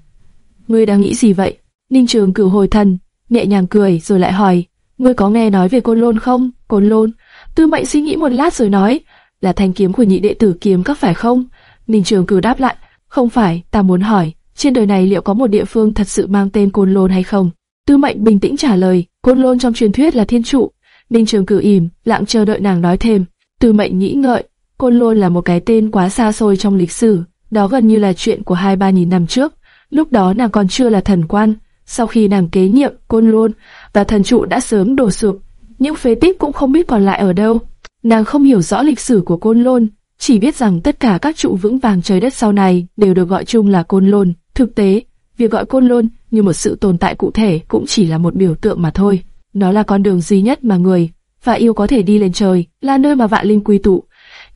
S1: Ngươi đang nghĩ gì vậy? Ninh Trường cửu hồi thần, nhẹ nhàng cười rồi lại hỏi. Ngươi có nghe nói về Côn Lôn không? Côn Lôn, Tư Mệnh suy nghĩ một lát rồi nói, là thanh kiếm của nhị đệ tử kiếm các phải không? Ninh Trường Cửu đáp lại, không phải, ta muốn hỏi, trên đời này liệu có một địa phương thật sự mang tên Côn Lôn hay không? Tư Mệnh bình tĩnh trả lời, Côn Lôn trong truyền thuyết là thiên trụ. Ninh Trường Cửu im, lặng chờ đợi nàng nói thêm. Tư Mệnh nghĩ ngợi, Côn Lôn là một cái tên quá xa xôi trong lịch sử, đó gần như là chuyện của hai ba nghìn năm trước. Lúc đó nàng còn chưa là thần quan, sau khi nàng kế nhiệm Côn Lôn và thần trụ đã sớm đổ sụp, những phế tích cũng không biết còn lại ở đâu. Nàng không hiểu rõ lịch sử của Côn Lôn, chỉ biết rằng tất cả các trụ vững vàng trời đất sau này đều được gọi chung là Côn Lôn. Thực tế, việc gọi Côn Lôn như một sự tồn tại cụ thể cũng chỉ là một biểu tượng mà thôi. Nó là con đường duy nhất mà người và yêu có thể đi lên trời, là nơi mà vạn linh quy tụ.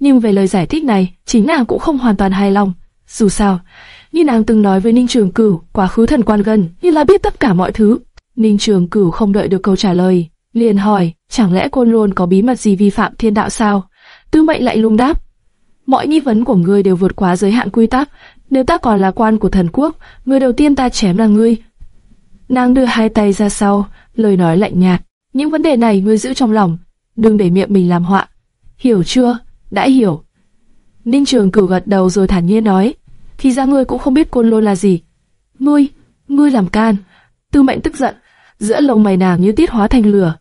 S1: Nhưng về lời giải thích này, chính nàng cũng không hoàn toàn hài lòng. Dù sao, như nàng từng nói với Ninh Trường Cửu, quá khứ thần quan gần như là biết tất cả mọi thứ. Ninh Trường Cửu không đợi được câu trả lời, liền hỏi, chẳng lẽ Côn Lôn có bí mật gì vi phạm thiên đạo sao? Tư mệnh lại lung đáp, mọi nghi vấn của ngươi đều vượt quá giới hạn quy tắc, nếu ta còn là quan của thần quốc, người đầu tiên ta chém là ngươi. Nàng đưa hai tay ra sau, lời nói lạnh nhạt, những vấn đề này ngươi giữ trong lòng, đừng để miệng mình làm họa. Hiểu chưa? Đã hiểu. Ninh Trường cử gật đầu rồi thản nhiên nói, thì ra ngươi cũng không biết Côn Lôn là gì. Ngươi, ngươi làm can, Tư Mệnh tức giận, giữa lông mày nàng như tiết hóa thành lửa.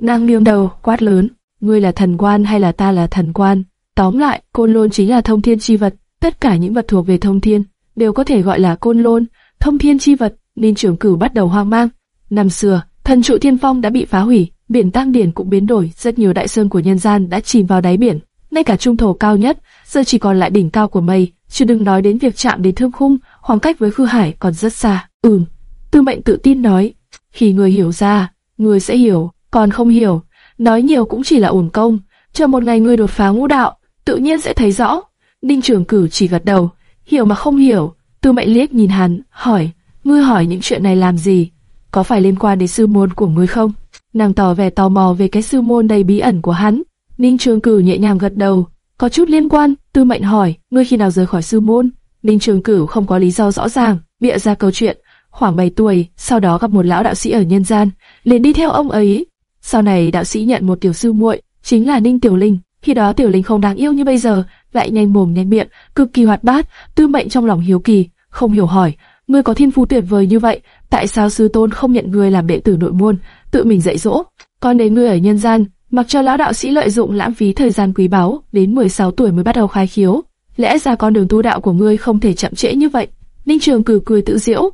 S1: Nàng nghiêng đầu, quát lớn, ngươi là thần quan hay là ta là thần quan? Tóm lại, côn lôn chính là thông thiên chi vật, tất cả những vật thuộc về thông thiên đều có thể gọi là côn lôn, thông thiên chi vật. nên trưởng Cửu bắt đầu hoang mang. Năm xưa, thần trụ thiên phong đã bị phá hủy, biển tăng điển cũng biến đổi, rất nhiều đại sơn của nhân gian đã chìm vào đáy biển. Ngay cả trung thổ cao nhất, giờ chỉ còn lại đỉnh cao của mây, chứ đừng nói đến việc chạm đến thương khung, khoảng cách với khư hải còn rất xa. Ừm, Tư Mệnh tự tin nói, khi người hiểu ra, người sẽ hiểu, còn không hiểu, nói nhiều cũng chỉ là uổng công. Chờ một ngày ngươi đột phá ngũ đạo, tự nhiên sẽ thấy rõ. Ninh Trường Cửu chỉ gật đầu, hiểu mà không hiểu. Tư Mệnh liếc nhìn hắn, hỏi, ngươi hỏi những chuyện này làm gì? Có phải liên quan đến sư môn của ngươi không? Nàng tỏ vẻ tò mò về cái sư môn đầy bí ẩn của hắn. Ninh Trường Cửu nhẹ nhàng gật đầu, có chút liên quan. Tư Mệnh hỏi, ngươi khi nào rời khỏi sư môn? Ninh Trường Cửu không có lý do rõ ràng, bịa ra câu chuyện. Khoảng 7 tuổi, sau đó gặp một lão đạo sĩ ở nhân gian, liền đi theo ông ấy. Sau này đạo sĩ nhận một tiểu sư muội, chính là Ninh Tiểu Linh. Khi đó Tiểu Linh không đáng yêu như bây giờ, lại nhanh mồm nhanh miệng, cực kỳ hoạt bát. Tư Mệnh trong lòng hiếu kỳ, không hiểu hỏi, ngươi có thiên phú tuyệt vời như vậy, tại sao sư tôn không nhận ngươi làm đệ tử nội môn, tự mình dạy dỗ? Còn đến ngươi ở nhân gian, mặc cho lão đạo sĩ lợi dụng lãng phí thời gian quý báu, đến 16 tuổi mới bắt đầu khai khiếu. Lẽ ra con đường tu đạo của ngươi không thể chậm trễ như vậy. Ninh Trường cười cười tự diễu.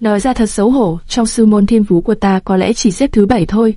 S1: Nói ra thật xấu hổ, trong sư môn thiên phú của ta có lẽ chỉ xếp thứ bảy thôi.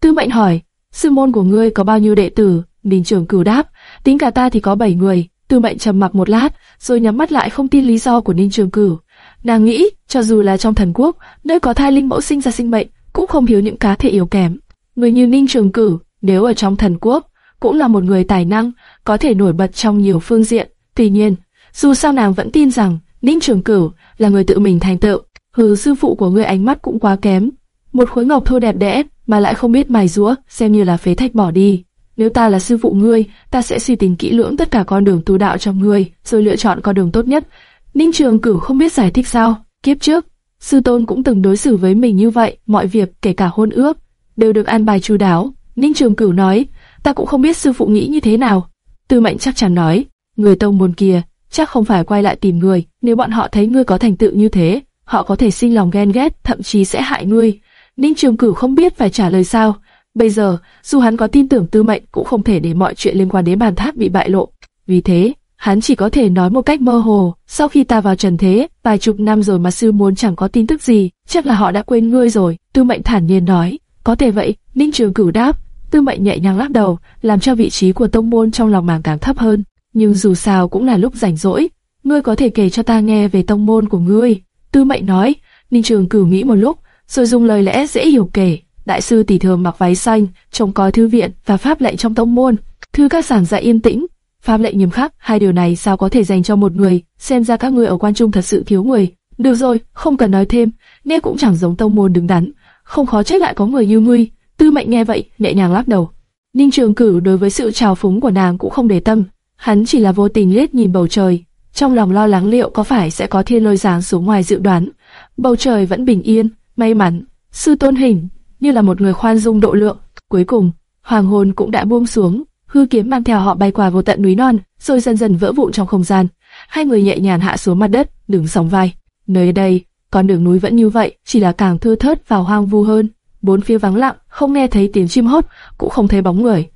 S1: Tư mệnh hỏi, sư môn của ngươi có bao nhiêu đệ tử? Ninh Trường cửu đáp, tính cả ta thì có bảy người. Tư mệnh trầm mặc một lát, rồi nhắm mắt lại không tin lý do của Ninh Trường Cửu. Nàng nghĩ, cho dù là trong thần quốc, nơi có thai linh mẫu sinh ra sinh mệnh, cũng không thiếu những cá thể yếu kém. Người như Ninh Trường Cửu, nếu ở trong thần quốc, cũng là một người tài năng, có thể nổi bật trong nhiều phương diện. Tuy nhiên, dù sao nàng vẫn tin rằng Ninh Trường Cửu là người tự mình thành tựu. Hừ, sư phụ của ngươi ánh mắt cũng quá kém. Một khối ngọc thô đẹp đẽ mà lại không biết mài rũa, xem như là phế thạch bỏ đi. Nếu ta là sư phụ ngươi, ta sẽ suy tính kỹ lưỡng tất cả con đường tu đạo trong ngươi, rồi lựa chọn con đường tốt nhất. Ninh Trường Cửu không biết giải thích sao. Kiếp trước, sư tôn cũng từng đối xử với mình như vậy, mọi việc kể cả hôn ước đều được an bài chu đáo. Ninh Trường Cửu nói, ta cũng không biết sư phụ nghĩ như thế nào. Tư Mệnh chắc chắn nói, người tông môn kia chắc không phải quay lại tìm người, nếu bọn họ thấy ngươi có thành tựu như thế, họ có thể sinh lòng ghen ghét, thậm chí sẽ hại ngươi. Ninh Trường Cửu không biết phải trả lời sao. Bây giờ, dù hắn có tin tưởng Tư Mệnh cũng không thể để mọi chuyện liên quan đến bàn tháp bị bại lộ. Vì thế, hắn chỉ có thể nói một cách mơ hồ. Sau khi ta vào trần thế, vài chục năm rồi mà sư muốn chẳng có tin tức gì, chắc là họ đã quên ngươi rồi. Tư Mệnh thản nhiên nói, có thể vậy. Ninh Trường Cửu đáp, Tư Mệnh nhẹ nhàng lắc đầu, làm cho vị trí của tông môn trong lòng màng càng thấp hơn. Nhưng dù sao cũng là lúc rảnh rỗi, ngươi có thể kể cho ta nghe về tông môn của ngươi. Tư Mệnh nói, Ninh Trường Cửu nghĩ một lúc, rồi dùng lời lẽ dễ hiểu kể. Đại sư tỷ thường mặc váy xanh, trông coi thư viện và pháp lệnh trong tông môn. Thư các giảng dạy yên tĩnh, pháp lệnh nghiêm khắc, hai điều này sao có thể dành cho một người? Xem ra các ngươi ở quan trung thật sự thiếu người. Được rồi, không cần nói thêm, nghe cũng chẳng giống tông môn đứng đắn, không khó trách lại có người như ngươi. Tư Mệnh nghe vậy, nhẹ nhàng lắc đầu. Ninh Trường Cửu đối với sự trào phúng của nàng cũng không để tâm, hắn chỉ là vô tình liếc nhìn bầu trời, trong lòng lo lắng liệu có phải sẽ có thiên lôi giáng xuống ngoài dự đoán. Bầu trời vẫn bình yên, may mắn, sư tôn hình như là một người khoan dung độ lượng. Cuối cùng, hoàng hôn cũng đã buông xuống, hư kiếm mang theo họ bay qua vô tận núi non, rồi dần dần vỡ vụn trong không gian. Hai người nhẹ nhàng hạ xuống mặt đất, đứng sóng vai. Nơi đây, con đường núi vẫn như vậy, chỉ là càng thưa thớt và hoang vu hơn. Bốn phía vắng lặng, không nghe thấy tiếng chim hót, cũng không thấy bóng người.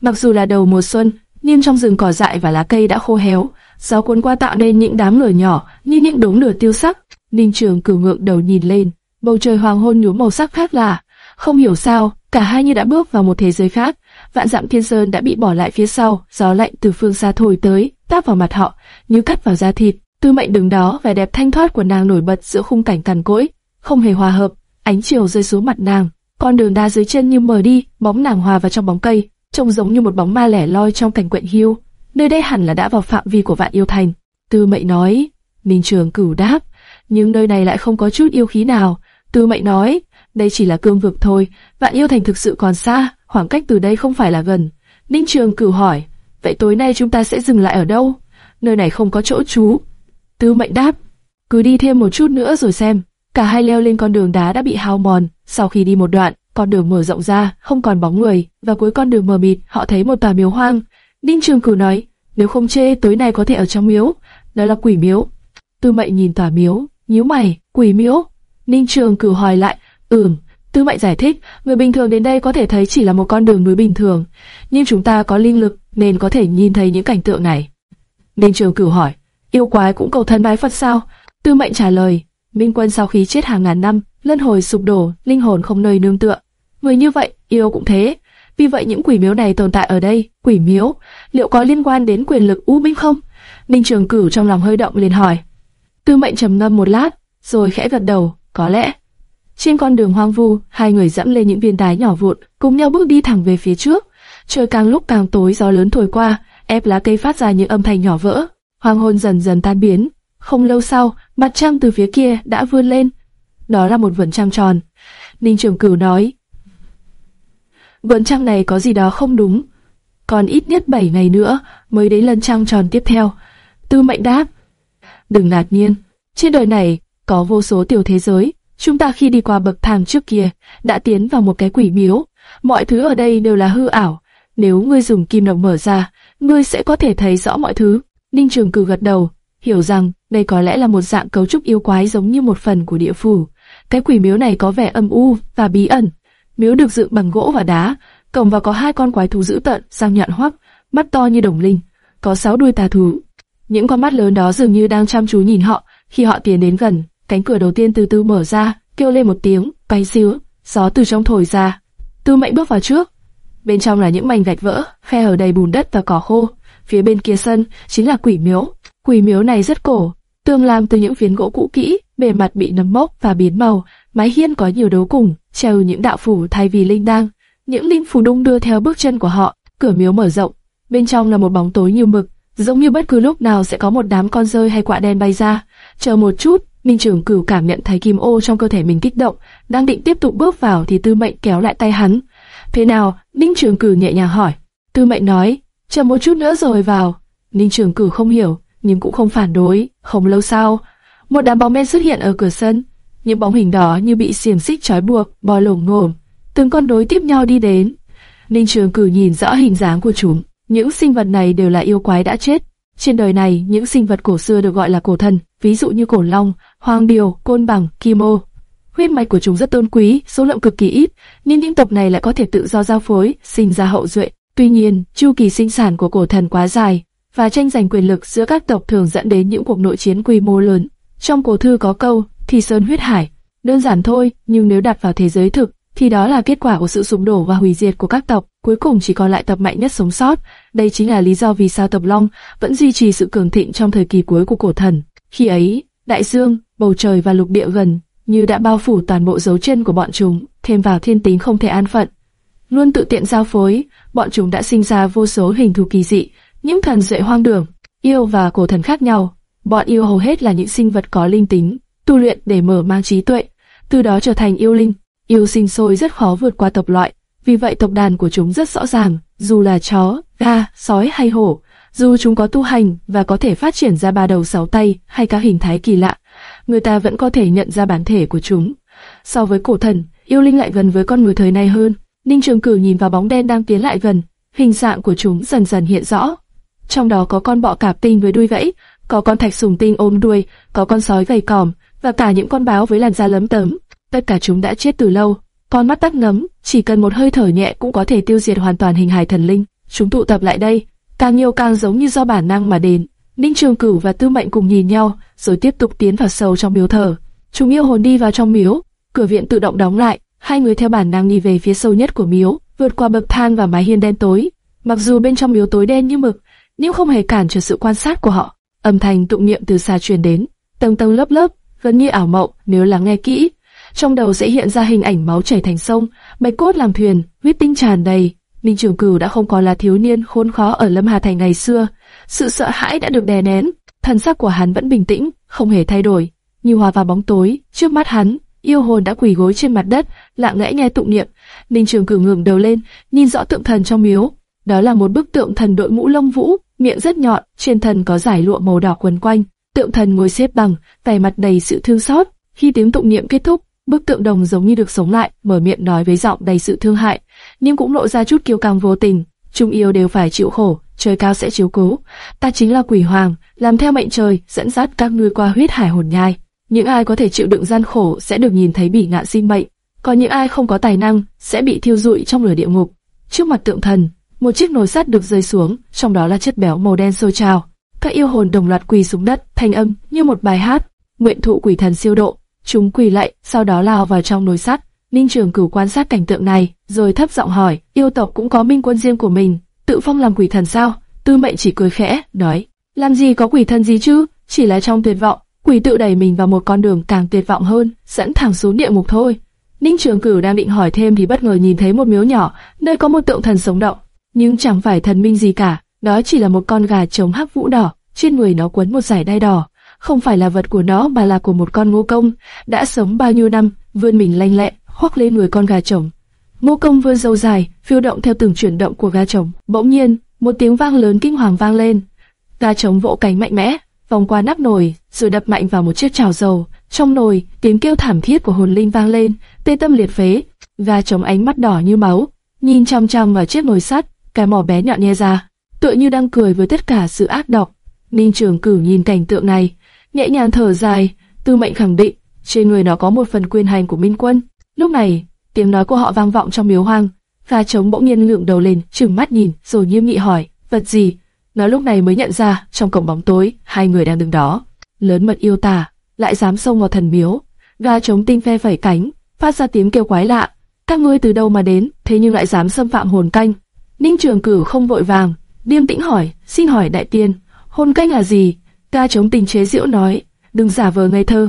S1: Mặc dù là đầu mùa xuân, nhưng trong rừng cỏ dại và lá cây đã khô héo, gió cuốn qua tạo nên những đám lửa nhỏ như những đống lửa tiêu sắc. Ninh Trường cử ngượng đầu nhìn lên, bầu trời hoàng hôn nhuốm màu sắc khác lạ. Không hiểu sao, cả hai như đã bước vào một thế giới khác. Vạn dặm thiên sơn đã bị bỏ lại phía sau, gió lạnh từ phương xa thổi tới, táp vào mặt họ, như cắt vào da thịt. Tư mệnh đứng đó, vẻ đẹp thanh thoát của nàng nổi bật giữa khung cảnh cằn cỗi, không hề hòa hợp. Ánh chiều rơi xuống mặt nàng, con đường đá dưới chân như mờ đi, bóng nàng hòa vào trong bóng cây, trông giống như một bóng ma lẻ loi trong cảnh quyện hiu. Nơi đây hẳn là đã vào phạm vi của vạn yêu thành. Tư mệnh nói, Minh Trường cửu đáp, nhưng nơi này lại không có chút yêu khí nào. Tư mệnh nói, đây chỉ là cương vực thôi, vạn yêu thành thực sự còn xa, khoảng cách từ đây không phải là gần. Ninh Trường cửu hỏi, vậy tối nay chúng ta sẽ dừng lại ở đâu? Nơi này không có chỗ trú. Tư mệnh đáp, cứ đi thêm một chút nữa rồi xem. Cả hai leo lên con đường đá đã bị hao mòn, sau khi đi một đoạn, con đường mở rộng ra, không còn bóng người, và cuối con đường mờ mịt, họ thấy một tòa miếu hoang. Ninh Trường Cửu nói, nếu không chê tối nay có thể ở trong miếu, đó là quỷ miếu. Tư Mệnh nhìn tòa miếu, nhíu mày, quỷ miếu, Ninh Trường cử hỏi lại, ừm. Tư Mệnh giải thích, người bình thường đến đây có thể thấy chỉ là một con đường núi bình thường, nhưng chúng ta có linh lực nên có thể nhìn thấy những cảnh tượng này. Ninh Trường cử hỏi, yêu quái cũng cầu thần bái Phật sao? Tư Mệnh trả lời, Minh Quân sau khi chết hàng ngàn năm, lân hồi sụp đổ, linh hồn không nơi nương tựa. Người như vậy, yêu cũng thế. Vì vậy những quỷ miếu này tồn tại ở đây, quỷ miếu, liệu có liên quan đến quyền lực U Minh không? Ninh Trường Cửu trong lòng hơi động liền hỏi. Tư Mệnh trầm ngâm một lát, rồi khẽ gật đầu, có lẽ. Trên con đường hoang vu, hai người dẫm lên những viên đá nhỏ vụn, cùng nhau bước đi thẳng về phía trước. Trời càng lúc càng tối, gió lớn thổi qua, ép lá cây phát ra những âm thanh nhỏ vỡ. Hoàng hôn dần dần tan biến. Không lâu sau, mặt trăng từ phía kia đã vươn lên. Đó là một vườn trăng tròn. Ninh Trường Cửu nói, vườn trăng này có gì đó không đúng. Còn ít nhất 7 ngày nữa mới đến lần trăng tròn tiếp theo. Tư mệnh đáp, đừng ngạc nhiên, trên đời này có vô số tiểu thế giới. Chúng ta khi đi qua bậc thang trước kia đã tiến vào một cái quỷ miếu. Mọi thứ ở đây đều là hư ảo. Nếu ngươi dùng kim đồng mở ra, ngươi sẽ có thể thấy rõ mọi thứ. Ninh Trường Cử gật đầu, hiểu rằng đây có lẽ là một dạng cấu trúc yêu quái giống như một phần của địa phủ. Cái quỷ miếu này có vẻ âm u và bí ẩn. Miếu được dựng bằng gỗ và đá, cổng vào có hai con quái thú dữ tợn, răng nhọn hoắc, mắt to như đồng linh, có sáu đuôi tà thú. Những con mắt lớn đó dường như đang chăm chú nhìn họ. Khi họ tiến đến gần, cánh cửa đầu tiên từ từ mở ra, kêu lên một tiếng, bay xíu, gió từ trong thổi ra. Tư Mệnh bước vào trước. Bên trong là những mảnh gạch vỡ, khe hở đầy bùn đất và cỏ khô. Phía bên kia sân chính là quỷ miếu. Quỷ miếu này rất cổ, tường làm từ những phiến gỗ cũ kỹ, bề mặt bị nấm mốc và biến màu, mái hiên có nhiều đấu củng, treo những đạo phủ thay vì linh đăng. Những linh phù đung đưa theo bước chân của họ, cửa miếu mở rộng, bên trong là một bóng tối như mực, giống như bất cứ lúc nào sẽ có một đám con rơi hay quạ đen bay ra. Chờ một chút, Minh Trường Cửu cảm nhận thấy kim ô trong cơ thể mình kích động, đang định tiếp tục bước vào thì Tư Mệnh kéo lại tay hắn. Thế nào? Minh Trường Cửu nhẹ nhàng hỏi. Tư Mệnh nói, chờ một chút nữa rồi vào. Ninh Trường Cửu không hiểu, nhưng cũng không phản đối. Không lâu sau, một đám bóng đen xuất hiện ở cửa sân. Những bóng hình đó như bị xiềng xích trói buộc, bò lổm ngổm. Từng con đối tiếp nhau đi đến. Ninh Trường Cửu nhìn rõ hình dáng của chúng. Những sinh vật này đều là yêu quái đã chết. Trên đời này, những sinh vật cổ xưa được gọi là cổ thần, ví dụ như cổ long, hoàng điều, côn bằng, kim ô. Huyết mạch của chúng rất tôn quý, số lượng cực kỳ ít, nhưng những tộc này lại có thể tự do giao phối, sinh ra hậu duệ. Tuy nhiên, chu kỳ sinh sản của cổ thần quá dài, và tranh giành quyền lực giữa các tộc thường dẫn đến những cuộc nội chiến quy mô lớn. Trong cổ thư có câu, thì sơn huyết hải. Đơn giản thôi, nhưng nếu đặt vào thế giới thực, thì đó là kết quả của sự sụp đổ và hủy diệt của các tộc. Cuối cùng chỉ còn lại tộc mạnh nhất sống sót. Đây chính là lý do vì sao tộc Long vẫn duy trì sự cường thịnh trong thời kỳ cuối của cổ thần. Khi ấy, đại dương, bầu trời và lục địa gần như đã bao phủ toàn bộ dấu chân của bọn chúng, thêm vào thiên tính không thể an phận. Luôn tự tiện giao phối, bọn chúng đã sinh ra vô số hình thù kỳ dị, những thần duệ hoang đường, yêu và cổ thần khác nhau. Bọn yêu hầu hết là những sinh vật có linh tính, tu luyện để mở mang trí tuệ, từ đó trở thành yêu linh. Yêu sinh sôi rất khó vượt qua tộc loại, vì vậy tộc đàn của chúng rất rõ ràng, dù là chó, gà, sói hay hổ, dù chúng có tu hành và có thể phát triển ra ba đầu sáu tay hay các hình thái kỳ lạ, người ta vẫn có thể nhận ra bản thể của chúng. So với cổ thần, yêu linh lại gần với con người thời nay hơn. Ninh Trường Cử nhìn vào bóng đen đang tiến lại gần, hình dạng của chúng dần dần hiện rõ. Trong đó có con bọ cạp tinh với đuôi vẫy, có con thạch sùng tinh ôm đuôi, có con sói gầy còm và cả những con báo với làn da lấm tấm. Tất cả chúng đã chết từ lâu. Con mắt tắt ngấm, chỉ cần một hơi thở nhẹ cũng có thể tiêu diệt hoàn toàn hình hài thần linh. Chúng tụ tập lại đây, càng nhiều càng giống như do bản năng mà đến. Ninh Trường Cửu và Tư Mệnh cùng nhìn nhau, rồi tiếp tục tiến vào sâu trong miếu thờ. Chúng yêu hồn đi vào trong miếu, cửa viện tự động đóng lại, hai người theo bản năng đi về phía sâu nhất của miếu, vượt qua bậc thang và mái hiên đen tối. Mặc dù bên trong miếu tối đen như mực, nhưng không hề cản trở sự quan sát của họ. Âm thanh tụng niệm từ xa truyền đến, tầng tầng lớp lớp, gần như ảo mộng nếu lắng nghe kỹ. Trong đầu sẽ hiện ra hình ảnh máu chảy thành sông, bạch cốt làm thuyền, huyết tinh tràn đầy. Ninh Trường Cửu đã không còn là thiếu niên khốn khó ở Lâm Hà Thành ngày xưa, sự sợ hãi đã được đè nén, thần sắc của hắn vẫn bình tĩnh, không hề thay đổi, như hòa vào bóng tối. Trước mắt hắn, yêu hồn đã quỳ gối trên mặt đất, lặng lẽ nghe tụng niệm. Ninh Trường Cửu ngẩng đầu lên, nhìn rõ tượng thần trong miếu. Đó là một bức tượng thần đội mũ lông vũ, miệng rất nhọn, trên thần có giải lụa màu đỏ quấn quanh. Tượng thần ngồi xếp bằng, vẻ mặt đầy sự thương xót. Khi tiếng tụng niệm kết thúc, bức tượng đồng giống như được sống lại, mở miệng nói với giọng đầy sự thương hại, nhưng cũng lộ ra chút kiêu căng vô tình. Trung yêu đều phải chịu khổ, trời cao sẽ chiếu cố. Ta chính là quỷ hoàng, làm theo mệnh trời, dẫn dắt các ngươi qua huyết hải hồn nhai. những ai có thể chịu đựng gian khổ sẽ được nhìn thấy bỉ ngạn sinh mệnh, còn những ai không có tài năng sẽ bị thiêu rụi trong lửa địa ngục. Trước mặt tượng thần, một chiếc nồi sắt được rơi xuống, trong đó là chất béo màu đen sôi trào. Các yêu hồn đồng loạt quỳ xuống đất, thanh âm như một bài hát, nguyện thụ quỷ thần siêu độ. Chúng quỳ lạy, sau đó lao vào trong nồi sắt. Ninh Trường Cửu quan sát cảnh tượng này, rồi thấp giọng hỏi, yêu tộc cũng có minh quân riêng của mình, tự phong làm quỷ thần sao? Tư Mệnh chỉ cười khẽ, nói, làm gì có quỷ thần gì chứ, chỉ là trong tuyệt vọng, quỷ tự đẩy mình vào một con đường càng tuyệt vọng hơn, dẫn thẳng xuống địa ngục thôi. Ninh Trường Cửu đang định hỏi thêm thì bất ngờ nhìn thấy một miếu nhỏ, nơi có một tượng thần sống động, nhưng chẳng phải thần minh gì cả, đó chỉ là một con gà trống hắc vũ đỏ, trên người nó quấn một dải đai đỏ, không phải là vật của nó mà là của một con ngô công, đã sống bao nhiêu năm, vươn mình lanh lẹ, khoác lên người con gà chồng Ngô công vươn râu dài, phiêu động theo từng chuyển động của gà chồng Bỗng nhiên, một tiếng vang lớn kinh hoàng vang lên. Gà chồng vỗ cánh mạnh mẽ, vòng qua nắp nồi, rồi đập mạnh vào một chiếc chảo dầu. Trong nồi, tiếng kêu thảm thiết của hồn linh vang lên, tê tâm liệt phế. Gà chồng ánh mắt đỏ như máu, nhìn chăm chăm vào chiếc nồi sắt, cái mỏ bé nhọn nhe ra, tựa như đang cười với tất cả sự ác độc. Ninh Trường Cửu nhìn cảnh tượng này, nhẹ nhàng thở dài, Tư Mệnh khẳng định, trên người nó có một phần quyền hành của Minh Quân. Lúc này, tiếng nói của họ vang vọng trong miếu hoang, gà trống bỗng nhiên ngượng đầu lên, trừng mắt nhìn, rồi nghiêm nghị hỏi, vật gì? Nó lúc này mới nhận ra, trong cổng bóng tối, hai người đang đứng đó. Lớn mật yêu tà, lại dám xông vào thần miếu. Gà trống tinh phe phẩy cánh, phát ra tiếng kêu quái lạ. Các ngươi từ đâu mà đến, thế nhưng lại dám xâm phạm hồn canh? Ninh Trường cử không vội vàng, điềm tĩnh hỏi, xin hỏi đại tiên, hồn canh là gì? Ca trống tình chế diễu nói, đừng giả vờ ngây thơ,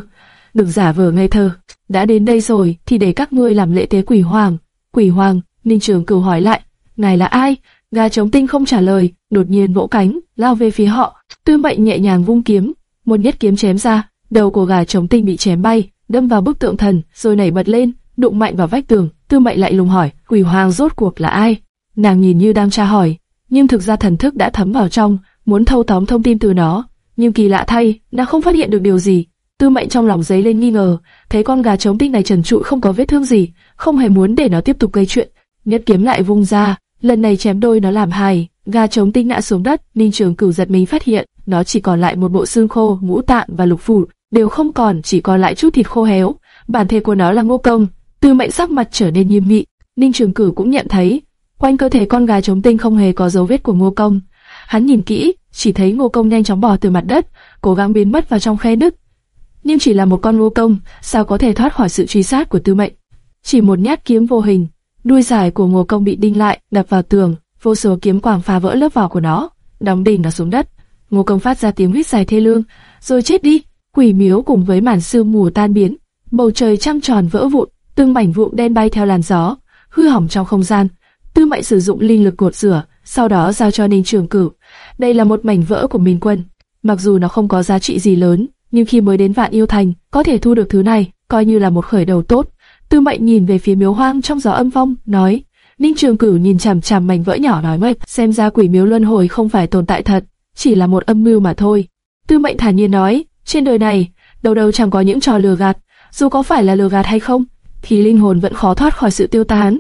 S1: đừng giả vờ ngây thơ. Đã đến đây rồi thì để các ngươi làm lễ tế quỷ hoàng. Quỷ hoàng, Ninh Trường Cửu hỏi lại, ngài là ai? Gà chống tinh không trả lời, đột nhiên vỗ cánh, lao về phía họ. Tư mệnh nhẹ nhàng vung kiếm, một nhát kiếm chém ra, đầu của gà chống tinh bị chém bay, đâm vào bức tượng thần, rồi nảy bật lên, đụng mạnh vào vách tường. Tư mệnh lại lùng hỏi, quỷ hoàng rốt cuộc là ai? Nàng nhìn như đang tra hỏi, nhưng thực ra thần thức đã thấm vào trong, muốn thâu tóm thông tin từ nó. Nhưng kỳ lạ thay, nàng không phát hiện được điều gì. Tư mệnh trong lòng giấy lên nghi ngờ, thấy con gà trống tinh này trần trụi không có vết thương gì, không hề muốn để nó tiếp tục gây chuyện. Nhất kiếm lại vung ra, lần này chém đôi nó làm hài, gà trống tinh ngã xuống đất. Ninh Trường Cửu giật mình phát hiện, nó chỉ còn lại một bộ xương khô, ngũ tạng và lục phủ, đều không còn, chỉ còn lại chút thịt khô héo. Bản thể của nó là Ngô Công. Tư mệnh sắc mặt trở nên nghiêm nghị. Ninh Trường Cửu cũng nhận thấy, Quanh cơ thể con gà trống tinh không hề có dấu vết của Ngô Công. Hắn nhìn kỹ, chỉ thấy Ngô Công nhanh chóng bò từ mặt đất, cố gắng biến mất vào trong khe nứt. Nhưng chỉ là một con Ngô Công, sao có thể thoát khỏi sự truy sát của Tư Mệnh? Chỉ một nhát kiếm vô hình, đuôi dài của Ngô Công bị đinh lại, đập vào tường, vô số kiếm quang phá vỡ lớp vỏ của nó, đóng đinh nó xuống đất. Ngô Công phát ra tiếng huýt dài thê lương, rồi chết đi. Quỷ miếu cùng với màn sương mù tan biến, bầu trời trăng tròn vỡ vụn, tương mảnh vụn đen bay theo làn gió, hư hỏng trong không gian. Tư Mệnh sử dụng linh lực cột rửa, sau đó giao cho Ninh Trường Cửu. Đây là một mảnh vỡ của Minh Quân. Mặc dù nó không có giá trị gì lớn, nhưng khi mới đến Vạn Yêu Thành, có thể thu được thứ này, coi như là một khởi đầu tốt. Tư Mệnh nhìn về phía miếu hoang trong gió âm phong, nói. Ninh Trường Cửu nhìn chằm chằm mảnh vỡ nhỏ nói mệt, xem ra quỷ miếu luân hồi không phải tồn tại thật, chỉ là một âm mưu mà thôi. Tư Mệnh thản nhiên nói, trên đời này, đâu đâu chẳng có những trò lừa gạt, dù có phải là lừa gạt hay không, thì linh hồn vẫn khó thoát khỏi sự tiêu tán.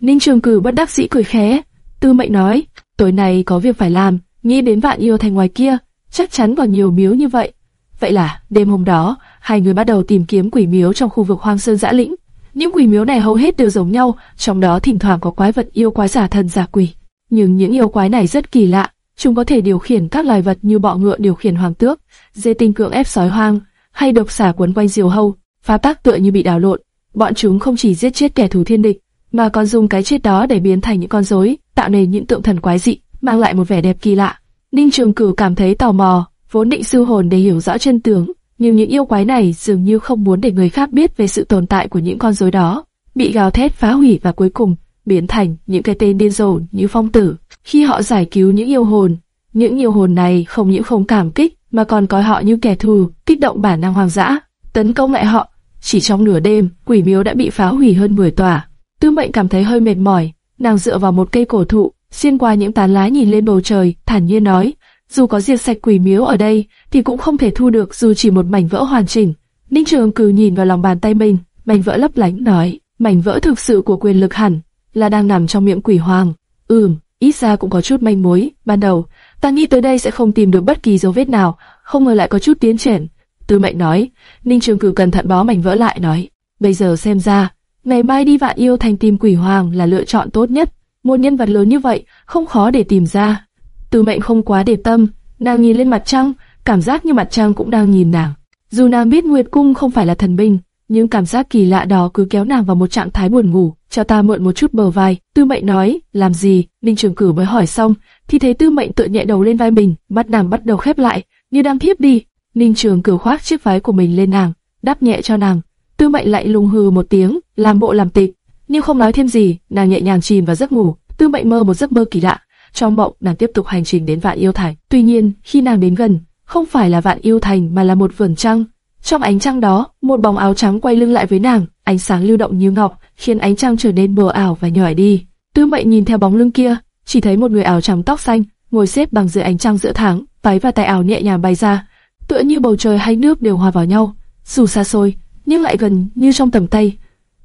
S1: Ninh Trường Cử bất đắc dĩ cười khẽ. Tư Mệnh nói, tối nay có việc phải làm, nghĩ đến vạn yêu thành ngoài kia, chắc chắn còn nhiều miếu như vậy. Vậy là, đêm hôm đó, hai người bắt đầu tìm kiếm quỷ miếu trong khu vực hoang sơn dã lĩnh. Những quỷ miếu này hầu hết đều giống nhau, trong đó thỉnh thoảng có quái vật yêu quái giả thần giả quỷ. Nhưng những yêu quái này rất kỳ lạ, chúng có thể điều khiển các loài vật như bọ ngựa điều khiển hoàng tước, dê tinh cưỡng ép sói hoang, hay độc xả quấn quanh diều hâu, phá tác tựa như bị đảo lộn. Bọn chúng không chỉ giết chết kẻ thù thiên địch, mà còn dùng cái chết đó để biến thành những con rối, tạo nên những tượng thần quái dị, mang lại một vẻ đẹp kỳ lạ. Ninh Trường Cửu cảm thấy tò mò, vốn định siêu hồn để hiểu rõ chân tướng, nhưng những yêu quái này dường như không muốn để người khác biết về sự tồn tại của những con rối đó, bị gào thét phá hủy và cuối cùng biến thành những cái tên điên rồ như phong tử. Khi họ giải cứu những yêu hồn, những yêu hồn này không những không cảm kích mà còn coi họ như kẻ thù, kích động bản năng hoang dã, tấn công lại họ. Chỉ trong nửa đêm, quỷ miếu đã bị phá hủy hơn 10 tòa. Tư Mệnh cảm thấy hơi mệt mỏi, nàng dựa vào một cây cổ thụ, xuyên qua những tán lá nhìn lên bầu trời, thản nhiên nói, dù có diệt sạch quỷ miếu ở đây, thì cũng không thể thu được dù chỉ một mảnh vỡ hoàn chỉnh. Ninh Trường Cử nhìn vào lòng bàn tay mình, mảnh vỡ lấp lánh nói, mảnh vỡ thực sự của quyền lực hẳn là đang nằm trong miệng quỷ hoàng. Ừm, ít ra cũng có chút manh mối. Ban đầu, ta nghĩ tới đây sẽ không tìm được bất kỳ dấu vết nào, không ngờ lại có chút tiến triển. Tư Mệnh nói. Ninh Trường Cử cẩn thận bó mảnh vỡ lại nói, bây giờ xem ra, ngày mai đi vạn yêu thành tìm quỷ hoàng là lựa chọn tốt nhất. Một nhân vật lớn như vậy, không khó để tìm ra. Tư Mệnh không quá để tâm, nàng nhìn lên mặt trăng, cảm giác như mặt trăng cũng đang nhìn nàng. Dù nàng biết Nguyệt Cung không phải là thần binh, nhưng cảm giác kỳ lạ đó cứ kéo nàng vào một trạng thái buồn ngủ. Cho ta mượn một chút bờ vai. Tư Mệnh nói, làm gì? Ninh Trường Cửu mới hỏi xong, thì thấy Tư Mệnh tựa nhẹ đầu lên vai mình, mắt nàng bắt đầu khép lại, như đang thiếp đi. Ninh Trường Cửu khoác chiếc váy của mình lên nàng, đáp nhẹ cho nàng. Tư Mệnh lại lùng hừ một tiếng, làm bộ làm tịch, nhưng không nói thêm gì, nàng nhẹ nhàng chìm vào giấc ngủ. Tư Mệnh mơ một giấc mơ kỳ lạ. Trong mộng, nàng tiếp tục hành trình đến Vạn Yêu Thành. Tuy nhiên, khi nàng đến gần, không phải là Vạn Yêu Thành mà là một vườn trăng. Trong ánh trăng đó, một bóng áo trắng quay lưng lại với nàng, ánh sáng lưu động như ngọc, khiến ánh trăng trở nên mờ ảo và nhòi đi. Tư Mệnh nhìn theo bóng lưng kia, chỉ thấy một người áo trắng tóc xanh ngồi xếp bằng dưới ánh trăng giữa tháng, váy và tay áo nhẹ nhàng bay ra, tựa như bầu trời hay nước đều hòa vào nhau, dù xa xôi nhưng lại gần như trong tầm tay.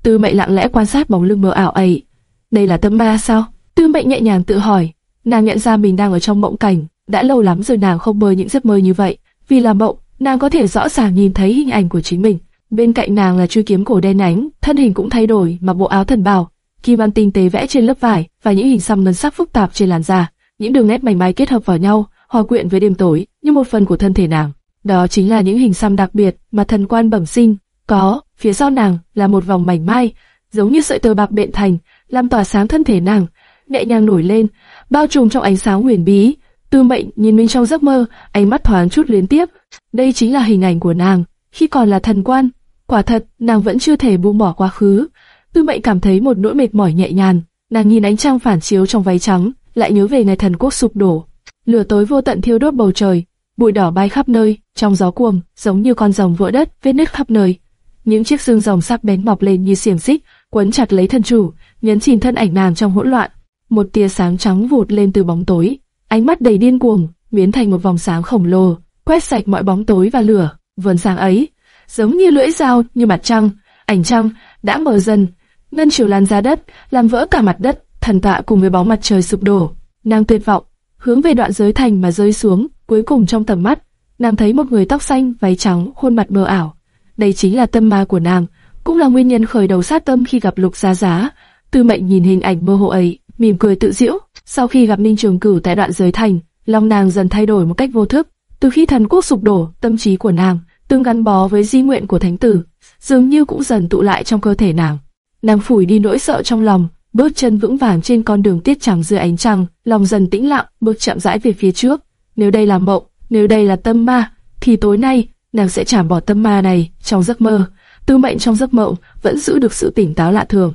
S1: Tư Mệnh lặng lẽ quan sát bóng lưng mờ ảo ấy. Đây là tâm ma sao? Tư Mệnh nhẹ nhàng tự hỏi. Nàng nhận ra mình đang ở trong mộng cảnh, đã lâu lắm rồi nàng không mơ những giấc mơ như vậy. Vì là mộng, nàng có thể rõ ràng nhìn thấy hình ảnh của chính mình. Bên cạnh nàng là chuôi kiếm cổ đen ánh, thân hình cũng thay đổi, mặc bộ áo thần bào, kim văn tinh tế vẽ trên lớp vải và những hình xăm ngân sắc phức tạp trên làn da, những đường nét mảnh mai kết hợp vào nhau, hòa quyện với đêm tối, như một phần của thân thể nàng. Đó chính là những hình xăm đặc biệt mà thần quan bẩm sinh có. Phía sau nàng là một vòng mảnh mai, giống như sợi tơ bạc bện thành, làm tỏa sáng thân thể nàng, nhẹ nhàng nổi lên, bao trùm trong ánh sáng huyền bí. Tư Mệnh nhìn mình trong giấc mơ, ánh mắt thoáng chút liên tiếp. Đây chính là hình ảnh của nàng khi còn là thần quan. Quả thật, nàng vẫn chưa thể buông bỏ quá khứ. Tư Mệnh cảm thấy một nỗi mệt mỏi nhẹ nhàng. Nàng nhìn ánh trăng phản chiếu trong váy trắng, lại nhớ về ngày thần quốc sụp đổ. Lửa tối vô tận thiêu đốt bầu trời, bụi đỏ bay khắp nơi, trong gió cuồng, giống như con rồng vỡ đất, vết nứt khắp nơi. Những chiếc xương rồng sắc bén mọc lên như xiềng xích, quấn chặt lấy thân chủ, nhấn chìm thân ảnh nàng trong hỗn loạn. Một tia sáng trắng vụt lên từ bóng tối, ánh mắt đầy điên cuồng, biến thành một vòng sáng khổng lồ, quét sạch mọi bóng tối và lửa. Vườn sáng ấy, giống như lưỡi dao, như mặt trăng, ảnh trăng đã mở dần, ngân chiều lan ra đất, làm vỡ cả mặt đất. Thần tạ cùng với bóng mặt trời sụp đổ, nàng tuyệt vọng, hướng về đoạn giới thành mà rơi xuống. Cuối cùng trong tầm mắt, nàng thấy một người tóc xanh, váy trắng, khuôn mặt mờ ảo. Đây chính là tâm ma của nàng, cũng là nguyên nhân khởi đầu sát tâm khi gặp Lục Giá Giá. Tư Mệnh nhìn hình ảnh mơ hồ ấy, mỉm cười tự diễu. Sau khi gặp Ninh Trường Cửu tại đoạn giới thành, lòng nàng dần thay đổi một cách vô thức. Từ khi thần quốc sụp đổ, tâm trí của nàng tương gắn bó với di nguyện của thánh tử, dường như cũng dần tụ lại trong cơ thể nàng. Nàng phủi đi nỗi sợ trong lòng, bước chân vững vàng trên con đường tiết trắng dưới ánh trăng, lòng dần tĩnh lặng, bước chậm rãi về phía trước. Nếu đây là mộng, nếu đây là tâm ma, thì tối nay nàng sẽ chảm bỏ tâm ma này trong giấc mơ. Tư mệnh trong giấc mộng vẫn giữ được sự tỉnh táo lạ thường.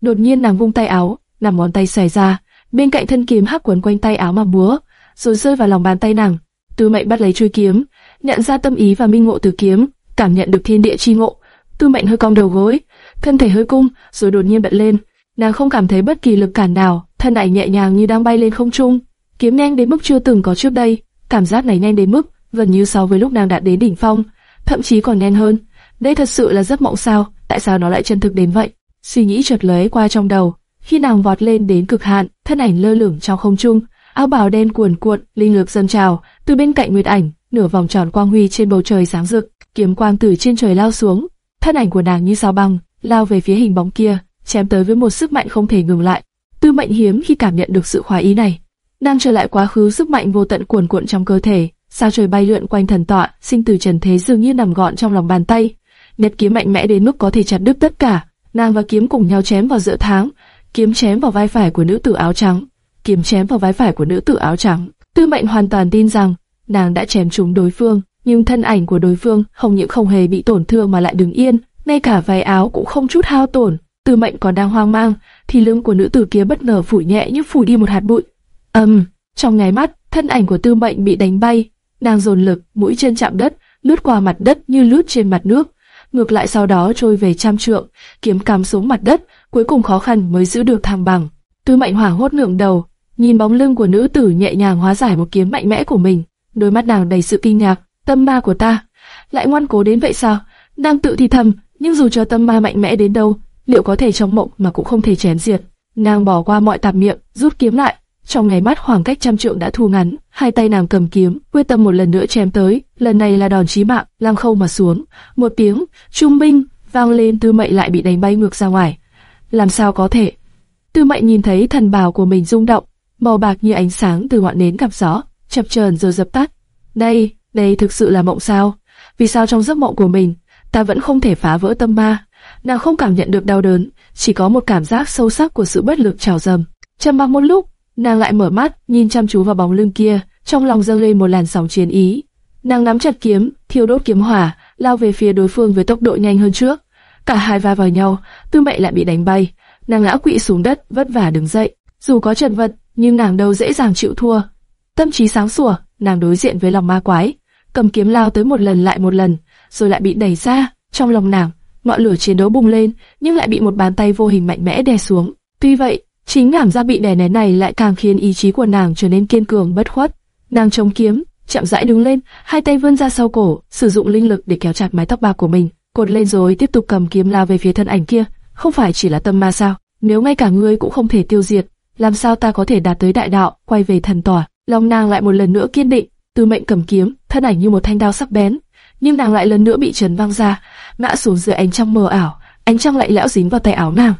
S1: Đột nhiên nàng vung tay áo, nằm ngón tay xòe ra, bên cạnh thân kiếm hắc quấn quanh tay áo mà múa, rồi rơi vào lòng bàn tay nàng. Tư mệnh bắt lấy chuôi kiếm, nhận ra tâm ý và minh ngộ từ kiếm, cảm nhận được thiên địa chi ngộ. Tư mệnh hơi cong đầu gối, thân thể hơi cung, rồi đột nhiên bật lên. Nàng không cảm thấy bất kỳ lực cản nào, thân ảnh nhẹ nhàng như đang bay lên không trung. Kiếm nhanh đến mức chưa từng có trước đây, cảm giác này nhanh đến mức gần như so với lúc nàng đạt đến đỉnh phong, thậm chí còn nhanh hơn. Đây thật sự là giấc mộng sao? Tại sao nó lại chân thực đến vậy? Suy nghĩ chợt lóe qua trong đầu. Khi nàng vọt lên đến cực hạn, thân ảnh lơ lửng trong không trung, áo bào đen cuồn cuộn, linh lực dâng trào, từ bên cạnh Nguyệt Ảnh, nửa vòng tròn quang huy trên bầu trời sáng rực, kiếm quang từ trên trời lao xuống, thân ảnh của nàng như sao băng, lao về phía hình bóng kia, chém tới với một sức mạnh không thể ngừng lại. Tư Mệnh hiếm khi cảm nhận được sự khoái ý này, nàng trở lại quá khứ sức mạnh vô tận cuồn cuộn trong cơ thể, sao trời bay lượn quanh thần tọa, sinh tử trần thế dường như nằm gọn trong lòng bàn tay. Nhật kiếm mạnh mẽ đến mức có thể chặt đứt tất cả. Nàng và kiếm cùng nhau chém vào giữa tháng, kiếm chém vào vai phải của nữ tử áo trắng, kiếm chém vào vai phải của nữ tử áo trắng. Tư Mệnh hoàn toàn tin rằng nàng đã chém trúng đối phương, nhưng thân ảnh của đối phương không những không hề bị tổn thương mà lại đứng yên, ngay cả váy áo cũng không chút hao tổn. Tư Mệnh còn đang hoang mang, thì lưng của nữ tử kia bất ngờ phủ nhẹ như phủ đi một hạt bụi. Ầm, um, trong nháy mắt, thân ảnh của Tư Mệnh bị đánh bay, nàng dồn lực, mũi chân chạm đất, lướt qua mặt đất như lướt trên mặt nước, ngược lại sau đó trôi về trăm trượng, kiếm cắm xuống mặt đất, cuối cùng khó khăn mới giữ được thăng bằng. Tư Mệnh hoảng hốt ngượng đầu, nhìn bóng lưng của nữ tử nhẹ nhàng hóa giải một kiếm mạnh mẽ của mình, đôi mắt nàng đầy sự kinh ngạc, tâm ma của ta, lại ngoan cố đến vậy sao? đang tự thì thầm, nhưng dù cho tâm ma mạnh mẽ đến đâu, liệu có thể trong mộng mà cũng không thể chém diệt. Nàng bỏ qua mọi tạp niệm, rút kiếm lại, trong ngày mắt khoảng cách trăm trượng đã thu ngắn, hai tay nàng cầm kiếm, quyết tâm một lần nữa chém tới, lần này là đòn chí mạng, lăng khâu mà xuống. Một tiếng, trung binh, vang lên tư mệnh lại bị đánh bay ngược ra ngoài. Làm sao có thể? Tư mệnh nhìn thấy thần bào của mình rung động, màu bạc như ánh sáng từ ngọn nến gặp gió, chập chờn rồi dập tắt. Đây, đây thực sự là mộng sao? Vì sao trong giấc mộng của mình, ta vẫn không thể phá vỡ tâm ma? Nàng không cảm nhận được đau đớn, chỉ có một cảm giác sâu sắc của sự bất lực trào dâng. Trầm mặc một lúc, nàng lại mở mắt, nhìn chăm chú vào bóng lưng kia, trong lòng dâng lên một làn sóng chiến ý. Nàng nắm chặt kiếm, thiêu đốt kiếm hỏa, lao về phía đối phương với tốc độ nhanh hơn trước. Cả hai va vào nhau, Tư Mệnh lại bị đánh bay. Nàng ngã quỵ xuống đất, vất vả đứng dậy. Dù có trần vật, nhưng nàng đâu dễ dàng chịu thua. Tâm trí sáng sủa, nàng đối diện với lòng ma quái, cầm kiếm lao tới một lần lại một lần, rồi lại bị đẩy ra. Trong lòng nàng, ngọn lửa chiến đấu bùng lên, nhưng lại bị một bàn tay vô hình mạnh mẽ đè xuống. Tuy vậy, chính cảm giác bị đè nén này lại càng khiến ý chí của nàng trở nên kiên cường bất khuất. Nàng chống kiếm, chậm rãi đứng lên, hai tay vươn ra sau cổ, sử dụng linh lực để kéo chặt mái tóc bạc của mình, cột lên rồi tiếp tục cầm kiếm lao về phía thân ảnh kia. Không phải chỉ là tâm ma sao? Nếu ngay cả ngươi cũng không thể tiêu diệt, làm sao ta có thể đạt tới đại đạo, quay về thần tỏa? Long nàng lại một lần nữa kiên định, Tư mệnh cầm kiếm, thân ảnh như một thanh đao sắc bén, nhưng nàng lại lần nữa bị chấn văng ra, ngã xuống dưới ánh trăng mờ ảo, ánh trăng lạnh lẽo dính vào tay áo nàng.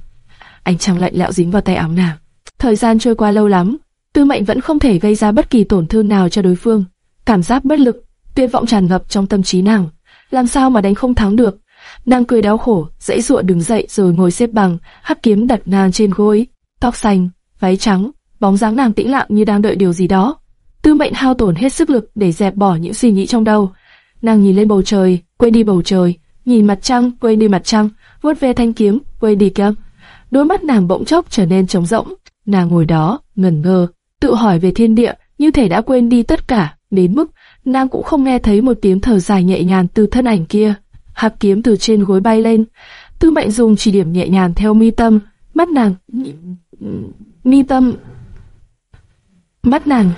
S1: Ánh trăng lạnh lẽo dính vào tay áo nàng. Thời gian trôi qua lâu lắm, Tư Mệnh vẫn không thể gây ra bất kỳ tổn thương nào cho đối phương. Cảm giác bất lực, tuyệt vọng tràn ngập trong tâm trí nàng. Làm sao mà đánh không thắng được? Nàng cười đau khổ, dãy dụa đứng dậy rồi ngồi xếp bằng, hắc kiếm đặt nàng trên gối, tóc xanh, váy trắng, bóng dáng nàng tĩnh lặng như đang đợi điều gì đó. Tư Mệnh hao tổn hết sức lực để dẹp bỏ những suy nghĩ trong đầu. Nàng nhìn lên bầu trời, quên đi bầu trời, nhìn mặt trăng, quên đi mặt trăng, vuốt ve thanh kiếm, quên đi kiếm. Đôi mắt nàng bỗng chốc trở nên trống rỗng. Nàng ngồi đó, ngẩn ngơ, tự hỏi về thiên địa, như thể đã quên đi tất cả, đến mức nàng cũng không nghe thấy một tiếng thở dài nhẹ nhàng từ thân ảnh kia hạp kiếm từ trên gối bay lên, Tư Mệnh dùng chỉ điểm nhẹ nhàng theo mi tâm, mắt nàng mi tâm mắt nàng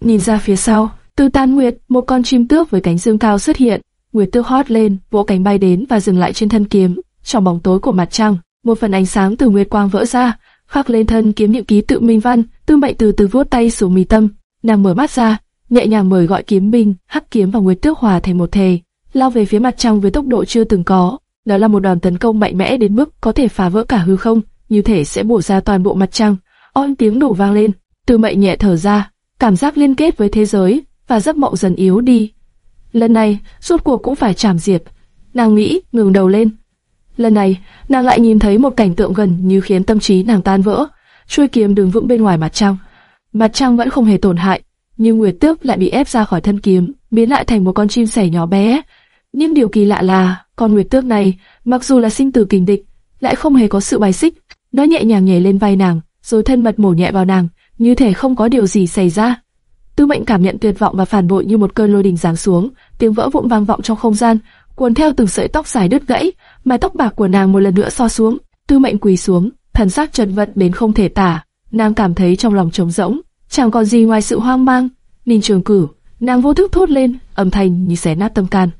S1: nhìn ra phía sau, từ tan nguyệt, một con chim tước với cánh dương cao xuất hiện. Nguyệt tước hót lên, vỗ cánh bay đến và dừng lại trên thân kiếm. Trong bóng tối của mặt trăng, một phần ánh sáng từ nguyệt quang vỡ ra, khắc lên thân kiếm những ký tự minh văn. Tư Mệnh từ từ vuốt tay xuống Mi tâm, nàng mở mắt ra, nhẹ nhàng mời gọi kiếm minh, hắc kiếm và nguyệt tước hòa thành một thể, lao về phía mặt trăng với tốc độ chưa từng có. Đó là một đòn tấn công mạnh mẽ đến mức có thể phá vỡ cả hư không, như thể sẽ bổ ra toàn bộ mặt trăng. Ôn tiếng nổ vang lên, Tư Mệnh nhẹ thở ra, cảm giác liên kết với thế giới và giấc mộng dần yếu đi. Lần này, rốt cuộc cũng phải trảm diệt. Nàng nghĩ, ngừng đầu lên. Lần này, nàng lại nhìn thấy một cảnh tượng gần như khiến tâm trí nàng tan vỡ. Chuôi kiếm đứng vững bên ngoài mặt trăng. Mặt trăng vẫn không hề tổn hại, nhưng Nguyệt Tước lại bị ép ra khỏi thân kiếm, biến lại thành một con chim sẻ nhỏ bé. Nhưng điều kỳ lạ là, con Nguyệt Tước này, mặc dù là sinh tử kình địch, lại không hề có sự bài xích. Nó nhẹ nhàng nhảy lên vai nàng, rồi thân mật mổ nhẹ vào nàng, như thể không có điều gì xảy ra. Tư Mệnh cảm nhận tuyệt vọng và phản bội như một cơn lôi đình giáng xuống, tiếng vỡ vụn vang vọng trong không gian, cuốn theo từng sợi tóc dài đứt gãy, mái tóc bạc của nàng một lần nữa so xuống. Tư Mệnh quỳ xuống, thần sắc chật vật đến không thể tả, nàng cảm thấy trong lòng trống rỗng, chẳng còn gì ngoài sự hoang mang. Ninh Trường Cửu, nàng vô thức thốt lên, âm thanh như xé nát tâm can.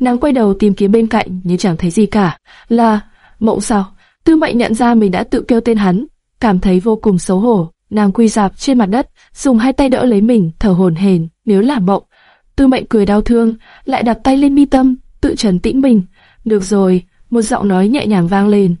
S1: Nàng quay đầu tìm kiếm bên cạnh nhưng chẳng thấy gì cả. Là mộng sao? Tư Mệnh nhận ra mình đã tự kêu tên hắn, cảm thấy vô cùng xấu hổ. Nàng quy dạp trên mặt đất, dùng hai tay đỡ lấy mình, thở hổn hển, nếu là mộng. Tư Mệnh cười đau thương, lại đặt tay lên mi tâm, tự trấn tĩnh mình. Được rồi, một giọng nói nhẹ nhàng vang lên,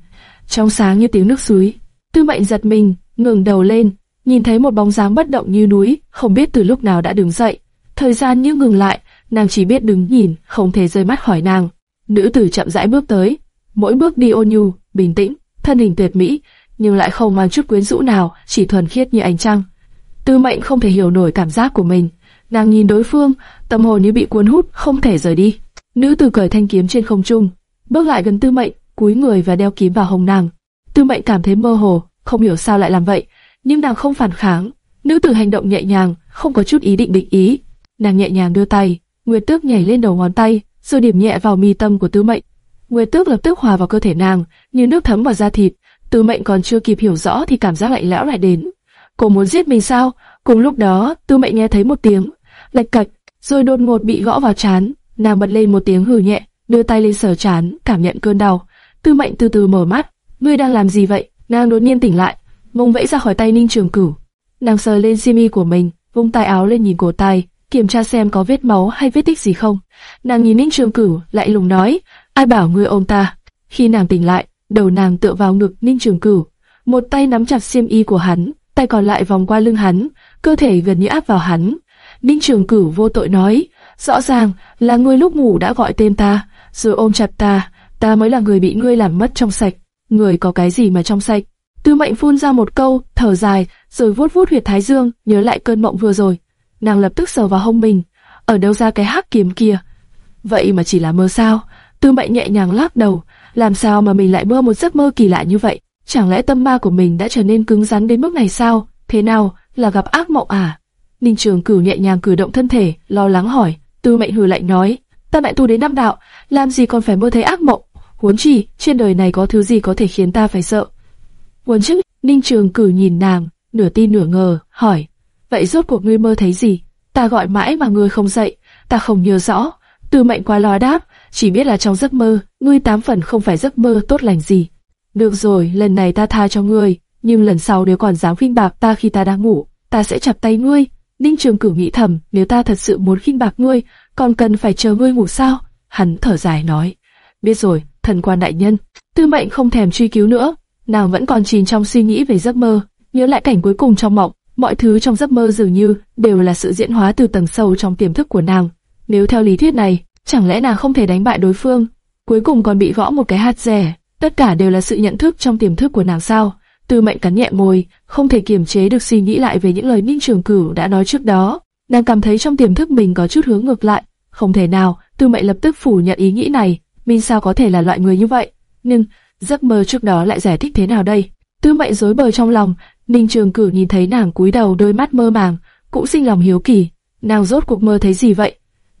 S1: trong sáng như tiếng nước suối. Tư Mệnh giật mình, ngẩng đầu lên, nhìn thấy một bóng dáng bất động như núi, không biết từ lúc nào đã đứng dậy. Thời gian như ngừng lại, nàng chỉ biết đứng nhìn, không thể rơi mắt khỏi nàng. Nữ tử chậm rãi bước tới, mỗi bước đi ôn nhu, bình tĩnh, thân hình tuyệt mỹ, nhưng lại không mang chút quyến rũ nào, chỉ thuần khiết như ánh trăng. Tư Mệnh không thể hiểu nổi cảm giác của mình, nàng nhìn đối phương, tâm hồn như bị cuốn hút, không thể rời đi. Nữ tử cởi thanh kiếm trên không trung, bước lại gần Tư Mệnh, cúi người và đeo kiếm vào hông nàng. Tư Mệnh cảm thấy mơ hồ, không hiểu sao lại làm vậy, nhưng nàng không phản kháng. Nữ tử hành động nhẹ nhàng, không có chút ý định định ý. Nàng nhẹ nhàng đưa tay, Nguyệt Tước nhảy lên đầu ngón tay, rồi điểm nhẹ vào mi tâm của Tư Mệnh. Nguyệt Tước lập tức hòa vào cơ thể nàng, như nước thấm vào da thịt, Tư Mệnh còn chưa kịp hiểu rõ thì cảm giác lạnh lẽo lại đến. Cô muốn giết mình sao? Cùng lúc đó, Tư Mệnh nghe thấy một tiếng lạch cạch, rồi đột ngột bị gõ vào chán. Nàng bật lên một tiếng hừ nhẹ, đưa tay lên sờ chán, cảm nhận cơn đau. Tư Mệnh từ từ mở mắt. Ngươi đang làm gì vậy? Nàng đột nhiên tỉnh lại, mông vẫy ra khỏi tay Ninh Trường Cửu. Nàng sờ lên simi của mình, vung tay áo lên nhìn cổ tay, kiểm tra xem có vết máu hay vết tích gì không. Nàng nhìn Ninh Trường Cửu, lại lùng nói, ai bảo ngươi ôm ta? Khi nàng tỉnh lại, đầu nàng tựa vào ngực Ninh Trường Cửu, một tay nắm chặt xiêm y của hắn, tay còn lại vòng qua lưng hắn, cơ thể gần như áp vào hắn. Ninh Trường Cửu vô tội nói, rõ ràng là ngươi lúc ngủ đã gọi tên ta, rồi ôm chặt ta, ta mới là người bị ngươi làm mất trong sạch. Người có cái gì mà trong sạch? Tư Mệnh phun ra một câu, thở dài, rồi vuốt vuốt huyệt thái dương, nhớ lại cơn mộng vừa rồi. Nàng lập tức sờ vào hông mình, ở đâu ra cái hắc kiếm kia? Vậy mà chỉ là mơ sao? Tư Mệnh nhẹ nhàng lắc đầu, làm sao mà mình lại mơ một giấc mơ kỳ lạ như vậy? Chẳng lẽ tâm ma của mình đã trở nên cứng rắn đến mức này sao? Thế nào, là gặp ác mộng à? Ninh Trường Cửu nhẹ nhàng cử động thân thể, lo lắng hỏi. Tư Mệnh hừ lạnh nói, ta mẹ tu đến năm đạo, làm gì còn phải mơ thấy ác mộng? Huống chi, trên đời này có thứ gì có thể khiến ta phải sợ? Huống chức, Ninh Trường Cửu nhìn nàng, nửa tin nửa ngờ, hỏi, vậy rốt cuộc ngươi mơ thấy gì? Ta gọi mãi mà ngươi không dậy, ta không nhớ rõ. Tư Mệnh qua lo đáp, chỉ biết là trong giấc mơ, ngươi tám phần không phải giấc mơ tốt lành gì. Được rồi, lần này ta tha cho ngươi, nhưng lần sau nếu còn dám khinh bạc ta khi ta đang ngủ, ta sẽ chặt tay ngươi. Ninh Trường Cửu nghĩ thầm, nếu ta thật sự muốn khinh bạc ngươi, còn cần phải chờ ngươi ngủ sao? Hắn thở dài nói, biết rồi, thần quan đại nhân. Tư Mệnh không thèm truy cứu nữa, nàng vẫn còn chìm trong suy nghĩ về giấc mơ, nhớ lại cảnh cuối cùng trong mộng, mọi thứ trong giấc mơ dường như đều là sự diễn hóa từ tầng sâu trong tiềm thức của nàng. Nếu theo lý thuyết này, chẳng lẽ nàng không thể đánh bại đối phương, cuối cùng còn bị gõ một cái hạt rẻ? Tất cả đều là sự nhận thức trong tiềm thức của nàng sao? Tư Mệnh cắn nhẹ môi, không thể kiềm chế được suy nghĩ lại về những lời Ninh Trường Cửu đã nói trước đó. Nàng cảm thấy trong tiềm thức mình có chút hướng ngược lại, không thể nào. Tư Mệnh lập tức phủ nhận ý nghĩ này. Minh sao có thể là loại người như vậy? Nhưng giấc mơ trước đó lại giải thích thế nào đây? Tư Mệnh rối bời trong lòng. Ninh Trường Cửu nhìn thấy nàng cúi đầu, đôi mắt mơ màng, cũng sinh lòng hiếu kỳ. Nàng rốt cuộc mơ thấy gì vậy?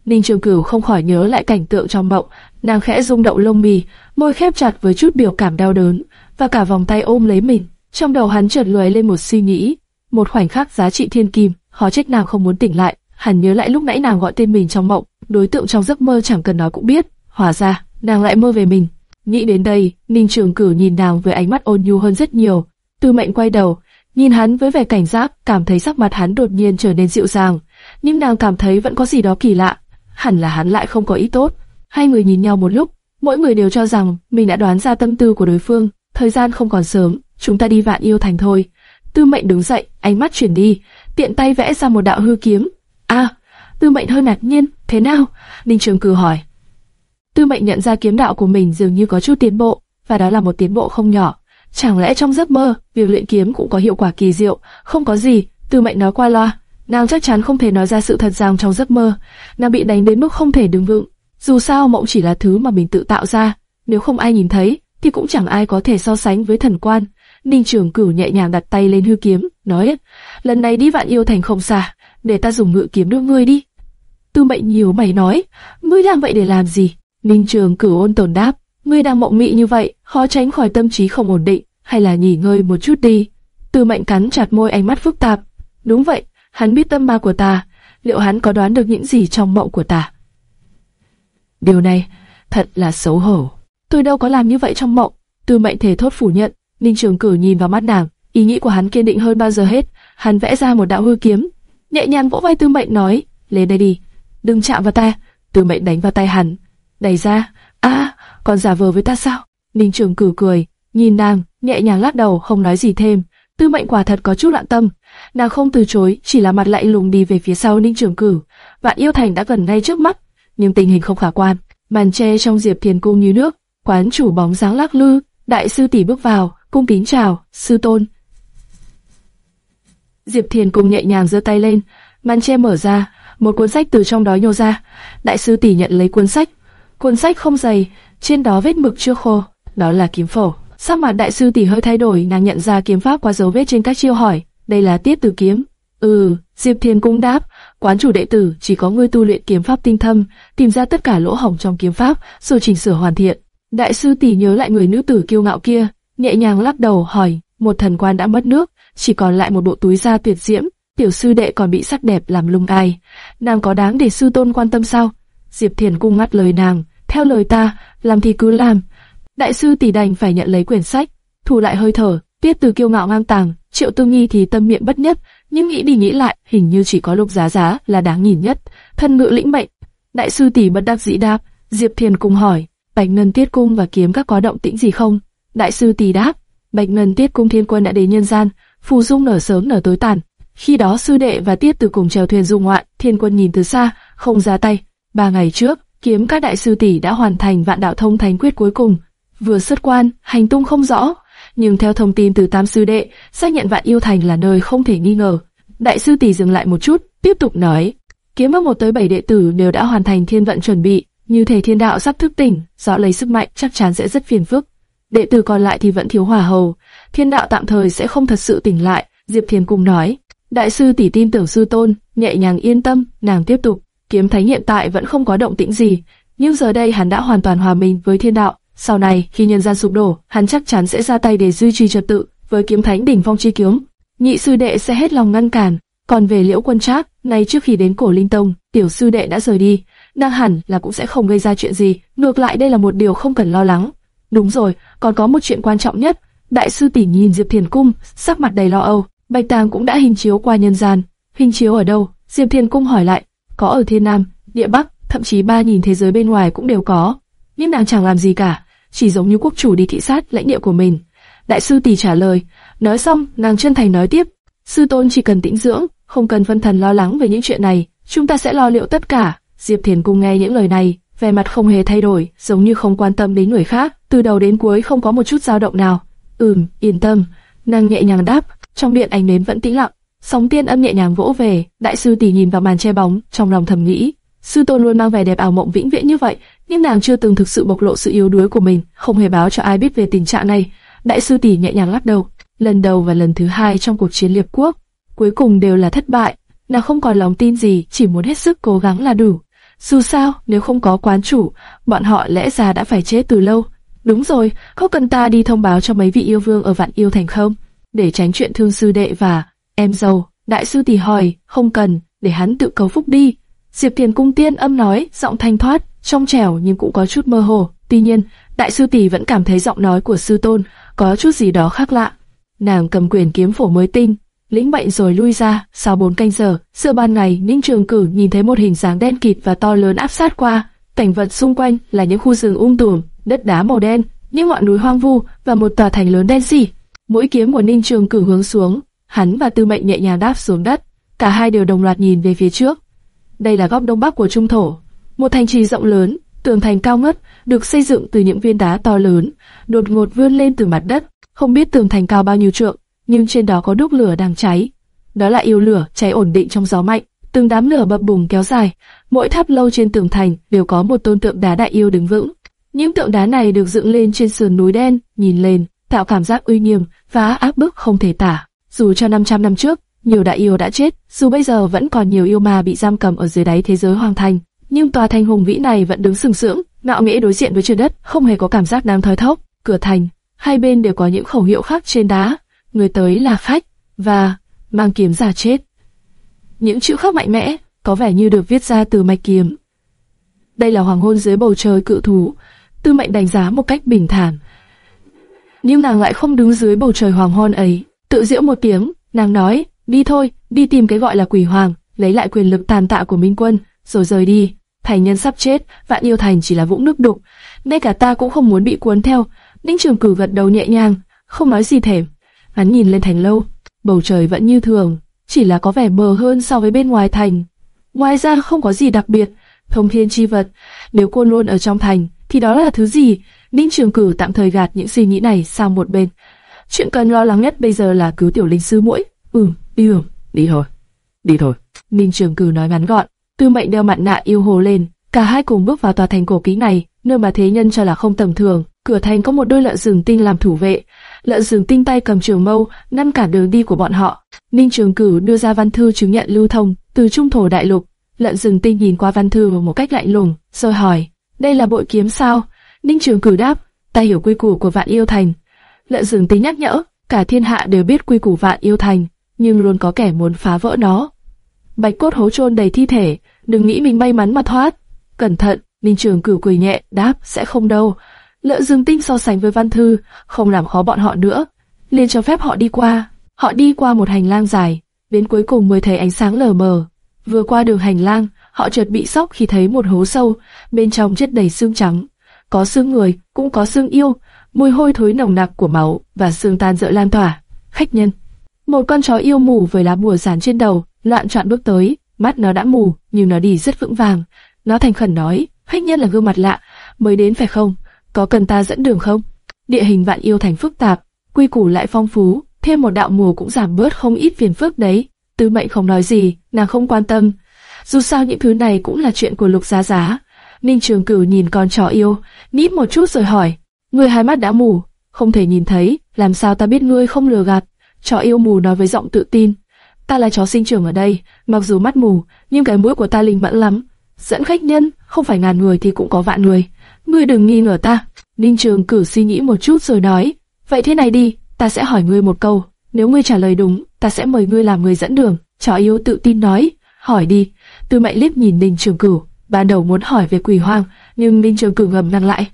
S1: Ninh Trường Cửu không khỏi nhớ lại cảnh tượng trong mộng, nàng khẽ rung động lông mì, môi khép chặt với chút biểu cảm đau đớn, và cả vòng tay ôm lấy mình. Trong đầu hắn chợt lóe lên một suy nghĩ, một khoảnh khắc giá trị thiên kim, khó trách nàng không muốn tỉnh lại. Hắn nhớ lại lúc nãy nàng gọi tên mình trong mộng, đối tượng trong giấc mơ chẳng cần nói cũng biết, hóa ra nàng lại mơ về mình. Nghĩ đến đây, Ninh Trường Cửu nhìn nàng với ánh mắt ôn nhu hơn rất nhiều. Tư Mệnh quay đầu, nhìn hắn với vẻ cảnh giác, cảm thấy sắc mặt hắn đột nhiên trở nên dịu dàng, nhưng nàng cảm thấy vẫn có gì đó kỳ lạ. Hẳn là hắn lại không có ý tốt. Hai người nhìn nhau một lúc, mỗi người đều cho rằng mình đã đoán ra tâm tư của đối phương. Thời gian không còn sớm, chúng ta đi vạn yêu thành thôi. Tư mệnh đứng dậy, ánh mắt chuyển đi, tiện tay vẽ ra một đạo hư kiếm. A, tư mệnh hơi ngạc nhiên, thế nào? Ninh Trường Cử hỏi. Tư mệnh nhận ra kiếm đạo của mình dường như có chút tiến bộ, và đó là một tiến bộ không nhỏ. Chẳng lẽ trong giấc mơ, việc luyện kiếm cũng có hiệu quả kỳ diệu? Không có gì, tư mệnh nói qua loa. Nàng chắc chắn không thể nói ra sự thật rằng trong giấc mơ, nàng bị đánh đến mức không thể đứng vững. Dù sao mộng chỉ là thứ mà mình tự tạo ra, nếu không ai nhìn thấy, thì cũng chẳng ai có thể so sánh với thần quan. Ninh Trường Cửu nhẹ nhàng đặt tay lên hư kiếm, nói: "Lần này đi vạn yêu thành không xa, để ta dùng ngự kiếm đưa ngươi đi." Tư Mệnh nhiều mày nói: "Ngươi làm vậy để làm gì?" Ninh Trường Cửu ôn tồn đáp: "Ngươi đang mộng mị như vậy, khó tránh khỏi tâm trí không ổn định, hay là nghỉ ngơi một chút đi." Từ Mệnh cắn chặt môi ánh mắt phức tạp. "Đúng vậy, hắn biết tâm ma của ta, liệu hắn có đoán được những gì trong mộng của ta?" Điều này thật là xấu hổ. Tôi đâu có làm như vậy trong mộng. Từ Mệnh thể thốt phủ nhận. Ninh Trường Cử nhìn vào mắt nàng, ý nghĩ của hắn kiên định hơn bao giờ hết. Hắn vẽ ra một đạo hư kiếm, nhẹ nhàng vỗ vai Tư Mệnh nói: "Lên đây đi, đừng chạm vào ta." Tư Mệnh đánh vào tay hắn, đẩy ra. "A, còn giả vờ với ta sao?" Ninh Trường Cử cười, nhìn nàng, nhẹ nhàng lắc đầu, không nói gì thêm. Tư Mệnh quả thật có chút loạn tâm, nàng không từ chối, chỉ là mặt lạnh lùng đi về phía sau Ninh Trường Cử. Vạn Yêu Thành đã gần ngay trước mắt, nhưng tình hình không khả quan. Màn che trong Diệp Thiền cung như nước, quán chủ bóng dáng lắc lư, đại sư tỷ bước vào, cung kính chào, sư tôn. Diệp Thiền cung nhẹ nhàng giơ tay lên, màn che mở ra, một cuốn sách từ trong đó nhô ra. Đại sư tỷ nhận lấy cuốn sách, cuốn sách không dày, trên đó vết mực chưa khô, đó là kiếm phổ. Sắc mặt đại sư tỷ hơi thay đổi, nàng nhận ra kiếm pháp qua dấu vết trên các chiêu hỏi, đây là tiết từ kiếm. Ừ, Diệp Thiên cũng đáp, quán chủ đệ tử chỉ có ngươi tu luyện kiếm pháp tinh thâm, tìm ra tất cả lỗ hổng trong kiếm pháp, rồi chỉnh sửa hoàn thiện. Đại sư tỷ nhớ lại người nữ tử kiêu ngạo kia, nhẹ nhàng lắc đầu hỏi, một thần quan đã mất nước, chỉ còn lại một bộ túi da tuyệt diễm, tiểu sư đệ còn bị sắc đẹp làm lung ai, nàng có đáng để sư tôn quan tâm sao? Diệp Thiền cung ngắt lời nàng, theo lời ta, làm thì cứ làm. Đại sư tỷ đành phải nhận lấy quyển sách, thu lại hơi thở, tiết từ kiêu ngạo ngang tàng, Triệu Tư Nghi thì tâm miệng bất nhất, nhưng nghĩ đi nghĩ lại, hình như chỉ có Lục Giá Giá là đáng nhìn nhất. Thân ngự lĩnh mệnh. Đại sư tỷ bất đắc dĩ đáp. Diệp Thiền cùng hỏi, Bạch Ngân Tiết Cung và kiếm các có động tĩnh gì không? Đại sư tỷ đáp, Bạch Ngân Tiết Cung Thiên Quân đã đến nhân gian, phù dung nở sớm nở tối tàn. Khi đó sư đệ và Tiết từ cùng chèo thuyền du ngoạn, Thiên Quân nhìn từ xa, không ra tay. Ba ngày trước, kiếm các đại sư tỷ đã hoàn thành vạn đạo thông thánh quyết cuối cùng, vừa xuất quan, hành tung không rõ, nhưng theo thông tin từ Tam sư đệ, xác nhận vạn yêu thành là nơi không thể nghi ngờ. Đại sư tỷ dừng lại một chút, tiếp tục nói, kiếm bắc một tới bảy đệ tử đều đã hoàn thành thiên vận chuẩn bị, như thể thiên đạo sắp thức tỉnh, rõ lấy sức mạnh chắc chắn sẽ rất phiền phức. Đệ tử còn lại thì vẫn thiếu hỏa hầu, thiên đạo tạm thời sẽ không thật sự tỉnh lại. Diệp Thiền cùng nói, đại sư tỷ tin tưởng sư tôn, nhẹ nhàng yên tâm, nàng tiếp tục. Kiếm thánh hiện tại vẫn không có động tĩnh gì, nhưng giờ đây hắn đã hoàn toàn hòa mình với thiên đạo. Sau này, khi nhân gian sụp đổ, hắn chắc chắn sẽ ra tay để duy trì trật tự với kiếm thánh đỉnh phong chi kiếm. Nhị sư đệ sẽ hết lòng ngăn cản. Còn về Liễu Quân Trác, nay trước khi đến Cổ Linh Tông, tiểu sư đệ đã rời đi, đang hẳn là cũng sẽ không gây ra chuyện gì. Ngược lại đây là một điều không cần lo lắng. Đúng rồi, còn có một chuyện quan trọng nhất. Đại sư tỷ nhìn Diệp Thiền Cung, sắc mặt đầy lo âu. Bạch Tàng cũng đã hình chiếu qua nhân gian. Hình chiếu ở đâu? Diệp Thiền Cung hỏi lại. Có ở Thiên Nam, Địa Bắc, thậm chí ba nhìn thế giới bên ngoài cũng đều có. Nhưng nàng chẳng làm gì cả, chỉ giống như quốc chủ đi thị sát lãnh địa của mình. Đại sư tỷ trả lời, nói xong, nàng chân thành nói tiếp, sư tôn chỉ cần tĩnh dưỡng, không cần phân thần lo lắng về những chuyện này, chúng ta sẽ lo liệu tất cả. Diệp Thiền cùng nghe những lời này, vẻ mặt không hề thay đổi, giống như không quan tâm đến người khác, từ đầu đến cuối không có một chút dao động nào. Ừm, yên tâm. Nàng nhẹ nhàng đáp, trong điện ánh nến vẫn tĩnh lặng. Sóng tiên âm nhẹ nhàng vỗ về, đại sư tỷ nhìn vào màn che bóng, trong lòng thầm nghĩ, sư tôn luôn mang vẻ đẹp ảo mộng vĩnh viễn như vậy, nhưng nàng chưa từng thực sự bộc lộ sự yếu đuối của mình, không hề báo cho ai biết về tình trạng này. Đại sư tỷ nhẹ nhàng lắc đầu, lần đầu và lần thứ hai trong cuộc chiến liệp quốc, cuối cùng đều là thất bại. Nàng không còn lòng tin gì, chỉ muốn hết sức cố gắng là đủ. Dù sao, nếu không có quán chủ, bọn họ lẽ ra đã phải chết từ lâu. Đúng rồi, có cần ta đi thông báo cho mấy vị yêu vương ở vạn yêu thành không? Để tránh chuyện thương sư đệ và em giàu, Đại sư tỷ hỏi, không cần, để hắn tự cầu phúc đi. Diệp Thiền cung tiên âm nói, giọng thanh thoát, trong trẻo nhưng cũng có chút mơ hồ. Tuy nhiên, đại sư tỷ vẫn cảm thấy giọng nói của sư tôn có chút gì đó khác lạ. Nàng cầm quyền kiếm phổ mới tinh, lĩnh bệnh rồi lui ra. Sau bốn canh giờ, giữa ban ngày, Ninh Trường Cử nhìn thấy một hình dáng đen kịt và to lớn áp sát qua. Cảnh vật xung quanh là những khu rừng um tùm, đất đá màu đen, những ngọn núi hoang vu và một tòa thành lớn đen sì. Mũi kiếm của Ninh Trường Cử hướng xuống, hắn và Tư Mệnh nhẹ nhàng đáp xuống đất. Cả hai đều đồng loạt nhìn về phía trước. Đây là góc đông bắc của trung thổ, một thành trì rộng lớn, tường thành cao ngất, được xây dựng từ những viên đá to lớn, đột ngột vươn lên từ mặt đất. Không biết tường thành cao bao nhiêu trượng, nhưng trên đó có đúc lửa đang cháy. Đó là yêu lửa cháy ổn định trong gió mạnh, từng đám lửa bập bùng kéo dài. Mỗi tháp lâu trên tường thành đều có một tôn tượng đá đại yêu đứng vững. Những tượng đá này được dựng lên trên sườn núi đen, nhìn lên tạo cảm giác uy nghiêm và áp bức không thể tả. Dù cho 500 năm trước, nhiều đại yêu đã chết, dù bây giờ vẫn còn nhiều yêu ma bị giam cầm ở dưới đáy thế giới hoang thành, nhưng tòa thành hùng vĩ này vẫn đứng sừng sững, ngạo nghễ đối diện với trời đất, không hề có cảm giác đang thoi thóp. Cửa thành, hai bên đều có những khẩu hiệu khác trên đá, người tới là khách và mang kiếm giả chết. Những chữ khắc mạnh mẽ, có vẻ như được viết ra từ mạch kiếm. Đây là hoàng hôn dưới bầu trời cự thú, Tư Mệnh đánh giá một cách bình thản. Nhưng nàng lại không đứng dưới bầu trời hoàng hôn ấy, tự giễu một tiếng, nàng nói, đi thôi, đi tìm cái gọi là quỷ hoàng, lấy lại quyền lực tàn tạ của Minh Quân, rồi rời đi. Thành nhân sắp chết, vạn yêu thành chỉ là vũng nước đục, ngay cả ta cũng không muốn bị cuốn theo. Ninh Trường Cử gật đầu nhẹ nhàng, không nói gì thèm. Hắn nhìn lên thành lâu, bầu trời vẫn như thường, chỉ là có vẻ mờ hơn so với bên ngoài thành. Ngoài ra không có gì đặc biệt, thông thiên chi vật, nếu cô luôn ở trong thành, thì đó là thứ gì? Ninh Trường Cử tạm thời gạt những suy nghĩ này sang một bên. Chuyện cần lo lắng nhất bây giờ là cứu tiểu linh sư mũi. Ừ, đi rồi, đi thôi, đi thôi. Ninh Trường Cử nói ngắn gọn. Tư Mệnh đeo mặt nạ yêu hồ lên, cả hai cùng bước vào tòa thành cổ kính này, nơi mà thế nhân cho là không tầm thường. Cửa thành có một đôi lợn rừng tinh làm thủ vệ, lợn rừng tinh tay cầm trường mâu ngăn cản đường đi của bọn họ. Ninh Trường Cử đưa ra văn thư chứng nhận lưu thông từ trung thổ đại lục. Lợn rừng tinh nhìn qua văn thư một cách lạnh lùng, rồi hỏi: đây là bội kiếm sao? Ninh Trường Cử đáp: ta hiểu quy củ của vạn yêu thành. Lợn rừng tính nhắc nhở: cả thiên hạ đều biết quy củ vạn yêu thành, nhưng luôn có kẻ muốn phá vỡ nó. Bạch cốt hố chôn đầy thi thể, đừng nghĩ mình may mắn mà thoát. Cẩn thận, Ninh Trường cử cười nhẹ, đáp, sẽ không đâu. Lỡ dương tinh so sánh với văn thư, không làm khó bọn họ nữa. liền cho phép họ đi qua. Họ đi qua một hành lang dài, đến cuối cùng mới thấy ánh sáng lờ mờ. Vừa qua đường hành lang, họ chợt bị sốc khi thấy một hố sâu, bên trong chất đầy xương trắng. Có xương người, cũng có xương yêu, mùi hôi thối nồng nặc của máu và xương tan rỡ lan tỏa. Khách nhân, một con chó yêu mù với lá bùa dán trên đầu, loạn trọn bước tới, mắt nó đã mù, nhưng nó đi rất vững vàng. Nó thành khẩn nói, khách nhân là gương mặt lạ, mới đến phải không? Có cần ta dẫn đường không? Địa hình vạn yêu thành phức tạp, quy củ lại phong phú, thêm một đạo mù cũng giảm bớt không ít phiền phức đấy. Tư mệnh không nói gì, nàng không quan tâm. Dù sao những thứ này cũng là chuyện của lục giá giá. Ninh Trường Cửu nhìn con chó yêu, nít một chút rồi hỏi, ngươi hai mắt đã mù, không thể nhìn thấy, làm sao ta biết ngươi không lừa gạt? Chó yêu mù nói với giọng tự tin, ta là chó sinh trưởng ở đây, mặc dù mắt mù, nhưng cái mũi của ta linh mẫn lắm. Dẫn khách nhân, không phải ngàn người thì cũng có vạn người. Ngươi đừng nghi ngờ ta. Ninh Trường Cử suy nghĩ một chút rồi nói, vậy thế này đi, ta sẽ hỏi ngươi một câu, nếu ngươi trả lời đúng, ta sẽ mời ngươi làm người dẫn đường. Chó yêu tự tin nói, hỏi đi. Tư Mệnh liếc nhìn Ninh Trường Cử, ban đầu muốn hỏi về quỷ hoang, nhưng Ninh Trường Cử ngầm ngăn lại.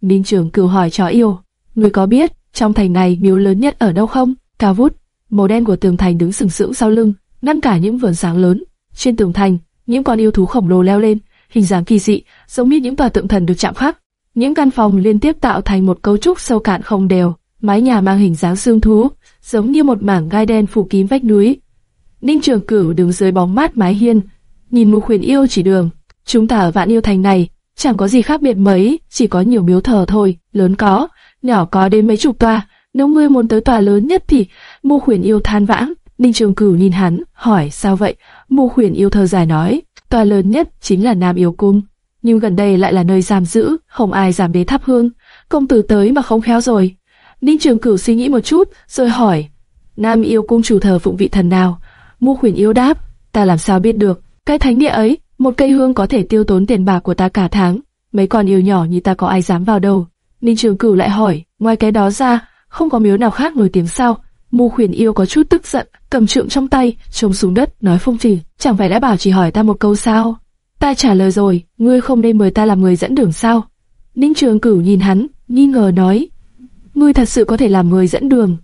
S1: Ninh Trường Cửu hỏi chó yêu, ngươi có biết trong thành này miếu lớn nhất ở đâu không? Cao vút, màu đen của tường thành đứng sừng sững sau lưng, ngăn cả những vườn sáng lớn. Trên tường thành, những con yêu thú khổng lồ leo lên, hình dáng kỳ dị, giống như những tòa tượng thần được chạm khắc. Những căn phòng liên tiếp tạo thành một cấu trúc sâu cạn không đều, mái nhà mang hình dáng xương thú, giống như một mảng gai đen phủ kín vách núi. Ninh Trường Cửu đứng dưới bóng mát mái hiên, nhìn Mục Huyền Yêu chỉ đường. Chúng ta ở Vạn Yêu Thành này chẳng có gì khác biệt mấy, chỉ có nhiều miếu thờ thôi, lớn có, nhỏ có đến mấy chục tòa. Nếu ngươi muốn tới tòa lớn nhất thì Mục Huyền Yêu than vãn. Ninh Trường Cửu nhìn hắn, hỏi sao vậy? Mục Huyền Yêu thờ dài nói, tòa lớn nhất chính là Nam Yêu Cung, nhưng gần đây lại là nơi giam giữ, không ai dám đến thắp hương. Công tử tới mà không khéo rồi. Ninh Trường Cửu suy nghĩ một chút, rồi hỏi, Nam Yêu Cung chủ thờ phụng vị thần nào? Mục Huyền Yêu đáp, ta làm sao biết được? Cái thánh địa ấy, một cây hương có thể tiêu tốn tiền bạc của ta cả tháng. Mấy con yêu nhỏ như ta có ai dám vào đâu? Ninh Trường Cửu lại hỏi, ngoài cái đó ra, không có miếu nào khác nổi tiếng sao? Mù Khuyển Yêu có chút tức giận, cầm trượng trong tay, trông xuống đất, nói phong trì, chẳng phải đã bảo chỉ hỏi ta một câu sao? Ta trả lời rồi, ngươi không nên mời ta làm người dẫn đường sao? Ninh Trường Cửu nhìn hắn, nghi ngờ nói, ngươi thật sự có thể làm người dẫn đường?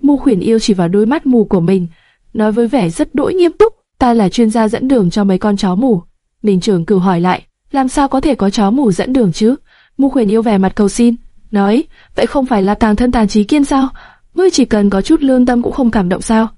S1: Mù Khuyển Yêu chỉ vào đôi mắt mù của mình, nói với vẻ rất đỗi nghiêm túc, ta là chuyên gia dẫn đường cho mấy con chó mù. Ninh Trường Cửu hỏi lại, làm sao có thể có chó mù dẫn đường chứ? Mu Huyền Yêu vẻ mặt cầu xin, nói, vậy không phải là tàng thân tàn trí kiên sao? Ngươi chỉ cần có chút lương tâm cũng không cảm động sao?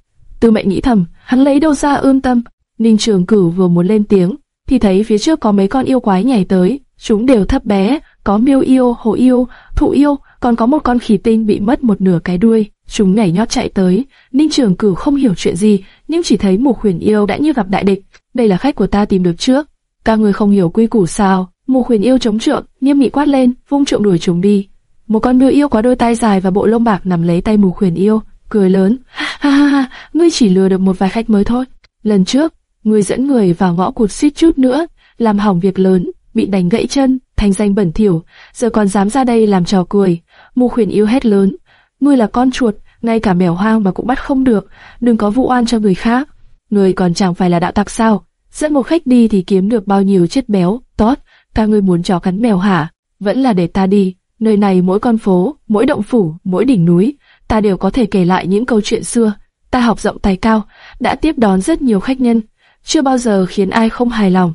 S1: Tư Mệnh nghĩ thầm, hắn lấy đâu ra ương tâm? Ninh Trường Cửu vừa muốn lên tiếng, thì thấy phía trước có mấy con yêu quái nhảy tới, chúng đều thấp bé, có miêu yêu, hổ yêu, thụ yêu, còn có một con khỉ tinh bị mất một nửa cái đuôi. Chúng nhảy nhót chạy tới, Ninh Trường Cửu không hiểu chuyện gì, nhưng chỉ thấy Mục Huyền Yêu đã như gặp đại địch. Đây là khách của ta tìm được trước. Các người không hiểu quy củ sao? Mù Huyền Yêu chống trượng, nghiêm nghị quát lên, vung trượng đuổi chúng đi. Một con bươu yêu có đôi tay dài và bộ lông bạc nằm lấy tay mù Huyền Yêu, cười lớn, ha ha ha, ngươi chỉ lừa được một vài khách mới thôi. Lần trước, ngươi dẫn người vào ngõ cụt suýt chút nữa, làm hỏng việc lớn, bị đánh gãy chân, thành danh bẩn thỉu, giờ còn dám ra đây làm trò cười. Mù Huyền Yêu hét lớn, ngươi là con chuột, ngay cả mèo hoang mà cũng bắt không được, đừng có vụ oan cho người khác. Ngươi còn chẳng phải là đạo tặc sao? Dẫn một khách đi thì kiếm được bao nhiêu chất béo, tốt, ta ngươi muốn chó cắn mèo hả? Vẫn là để ta đi, nơi này mỗi con phố, mỗi động phủ, mỗi đỉnh núi, ta đều có thể kể lại những câu chuyện xưa. Ta học rộng tài cao, đã tiếp đón rất nhiều khách nhân, chưa bao giờ khiến ai không hài lòng.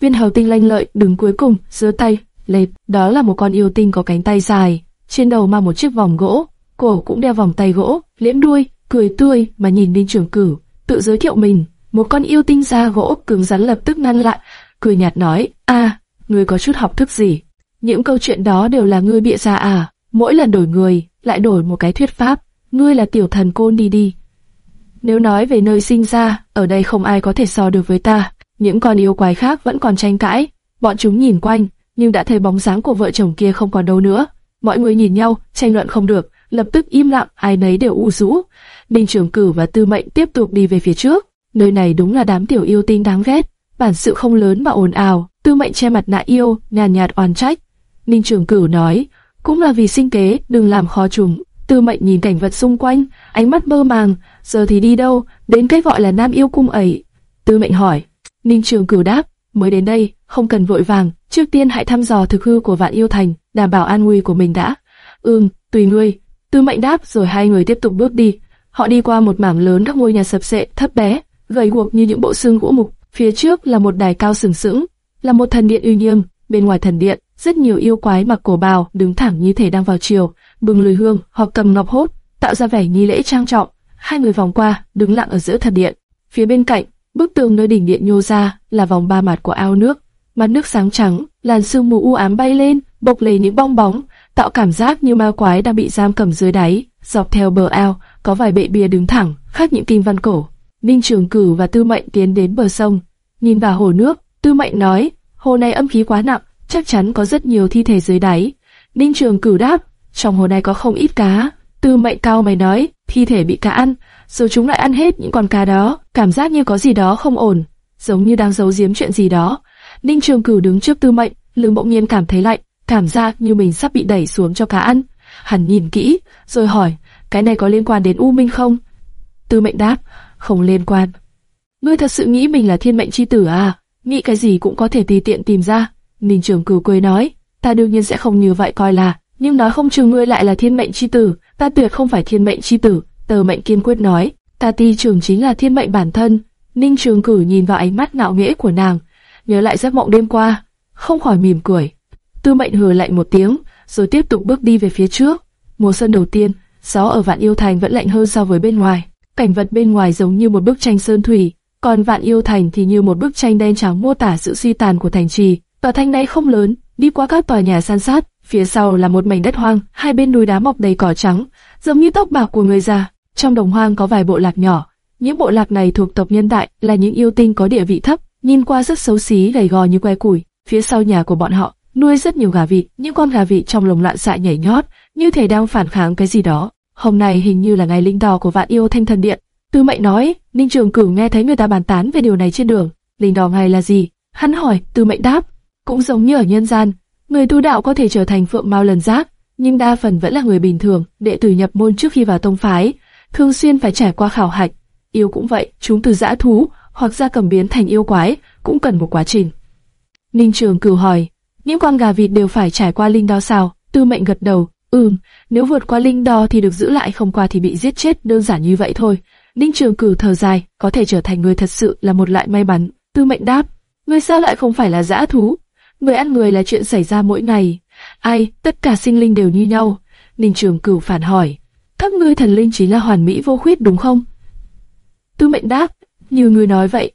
S1: Viên hầu tinh lanh lợi đứng cuối cùng, giơ tay, lệp, đó là một con yêu tinh có cánh tay dài, trên đầu mang một chiếc vòng gỗ, cổ cũng đeo vòng tay gỗ, liễm đuôi, cười tươi mà nhìn Ninh Trường Cửu, tự giới thiệu mình. Một con yêu tinh da gỗ cứng rắn lập tức ngăn lại, cười nhạt nói, a, ngươi có chút học thức gì? Những câu chuyện đó đều là ngươi bịa ra à? Mỗi lần đổi người, lại đổi một cái thuyết pháp. Ngươi là tiểu thần côn đi đi. Nếu nói về nơi sinh ra, ở đây không ai có thể so được với ta. Những con yêu quái khác vẫn còn tranh cãi. Bọn chúng nhìn quanh, nhưng đã thấy bóng dáng của vợ chồng kia không còn đâu nữa. Mọi người nhìn nhau, tranh luận không được, lập tức im lặng, ai nấy đều u rũ. Đinh Trường Cử và Tư Mệnh tiếp tục đi về phía trước. Nơi này đúng là đám tiểu yêu tinh đáng ghét, bản sự không lớn mà ồn ào. Tư Mệnh che mặt nạ yêu, nhàn nhạt, nhạt oan trách. Ninh Trường Cửu nói, cũng là vì sinh kế, đừng làm khó chúng. Tư Mệnh nhìn cảnh vật xung quanh, ánh mắt mơ màng, giờ thì đi đâu, đến cái gọi là Nam yêu cung ấy. Tư Mệnh hỏi, Ninh Trường Cửu đáp, mới đến đây, không cần vội vàng, trước tiên hãy thăm dò thực hư của Vạn Yêu Thành, đảm bảo an nguy của mình đã. Ừm, tùy ngươi. Tư Mệnh đáp rồi hai người tiếp tục bước đi. Họ đi qua một mảng lớn các ngôi nhà sập sệ, thấp bé, gầy guộc như những bộ xương gỗ mục. Phía trước là một đài cao sừng sững, là một thần điện uy nghiêm. Bên ngoài thần điện, rất nhiều yêu quái mặc cổ bào đứng thẳng như thể đang vào chiều, bừng lùi hương hoặc cầm ngọc hốt, tạo ra vẻ nghi lễ trang trọng. Hai người vòng qua, đứng lặng ở giữa thần điện. Phía bên cạnh, bức tường nơi đỉnh điện nhô ra là vòng ba mặt của ao nước, mặt nước sáng trắng, làn sương mù u ám bay lên, bộc lấy những bong bóng, tạo cảm giác như ma quái đang bị giam cầm dưới đáy. Dọc theo bờ ao, có vài bệ bia đứng thẳng, khắc những kinh văn cổ. Ninh Trường Cử và Tư Mệnh tiến đến bờ sông, nhìn vào hồ nước. Tư Mệnh nói, hồ này âm khí quá nặng, chắc chắn có rất nhiều thi thể dưới đáy. Ninh Trường Cử đáp, trong hồ này có không ít cá. Tư Mệnh cao mày nói, thi thể bị cá ăn, rồi chúng lại ăn hết những con cá đó, cảm giác như có gì đó không ổn, giống như đang giấu giếm chuyện gì đó. Ninh Trường Cử đứng trước Tư Mệnh, lưng bỗng nhiên cảm thấy lạnh, cảm giác như mình sắp bị đẩy xuống cho cá ăn. Hắn nhìn kỹ, rồi hỏi, cái này có liên quan đến U Minh không? Tư Mệnh đáp, không liên quan. Ngươi thật sự nghĩ mình là thiên mệnh chi tử à? Nghĩ cái gì cũng có thể tùy tiện tìm ra. Ninh Trường Cửu cười nói, ta đương nhiên sẽ không như vậy coi là, nhưng nói không chừng ngươi lại là thiên mệnh chi tử, ta tuyệt không phải thiên mệnh chi tử. Tờ Mệnh kiên quyết nói, ta ti trường chính là thiên mệnh bản thân. Ninh Trường Cửu nhìn vào ánh mắt ngạo nghễ của nàng, nhớ lại giấc mộng đêm qua, không khỏi mỉm cười. Tư Mệnh hừ lạnh một tiếng, rồi tiếp tục bước đi về phía trước. Mùa xuân đầu tiên, gió ở Vạn Yêu Thành vẫn lạnh hơn so với bên ngoài. Cảnh vật bên ngoài giống như một bức tranh sơn thủy, còn Vạn Yêu Thành thì như một bức tranh đen trắng mô tả sự suy tàn của thành trì. Tòa thành này không lớn, đi qua các tòa nhà san sát, phía sau là một mảnh đất hoang, hai bên núi đá mọc đầy cỏ trắng, giống như tóc bạc của người già. Trong đồng hoang có vài bộ lạc nhỏ, những bộ lạc này thuộc tộc nhân đại, là những yêu tinh có địa vị thấp, nhìn qua rất xấu xí gầy gò như que củi. Phía sau nhà của bọn họ nuôi rất nhiều gà vịt, những con gà vịt trong lồng loạn xạ nhảy nhót, như thể đang phản kháng cái gì đó. Hôm nay hình như là ngày linh đò của vạn yêu thanh thần điện. Tư mệnh nói, Ninh Trường Cửu nghe thấy người ta bàn tán về điều này trên đường. Linh đò ngày là gì? Hắn hỏi, Tư mệnh đáp. Cũng giống như ở nhân gian, người tu đạo có thể trở thành phượng mao lần giác, nhưng đa phần vẫn là người bình thường, đệ tử nhập môn trước khi vào tông phái, thường xuyên phải trải qua khảo hạch. Yêu cũng vậy, chúng từ dã thú hoặc ra cầm biến thành yêu quái, cũng cần một quá trình. Ninh Trường Cửu hỏi, những con gà vịt đều phải trải qua linh đo sao? Tư mệnh gật đầu, ừm, nếu vượt qua linh đo thì được giữ lại không qua thì bị giết chết đơn giản như vậy thôi. Ninh Trường Cửu thở dài, có thể trở thành người thật sự là một loại may mắn. Tư mệnh đáp, người sao lại không phải là dã thú? Người ăn người là chuyện xảy ra mỗi ngày. Ai, tất cả sinh linh đều như nhau. Ninh Trường Cửu phản hỏi, các ngươi thần linh chính là hoàn mỹ vô khuyết đúng không? Tư mệnh đáp, như ngươi nói vậy.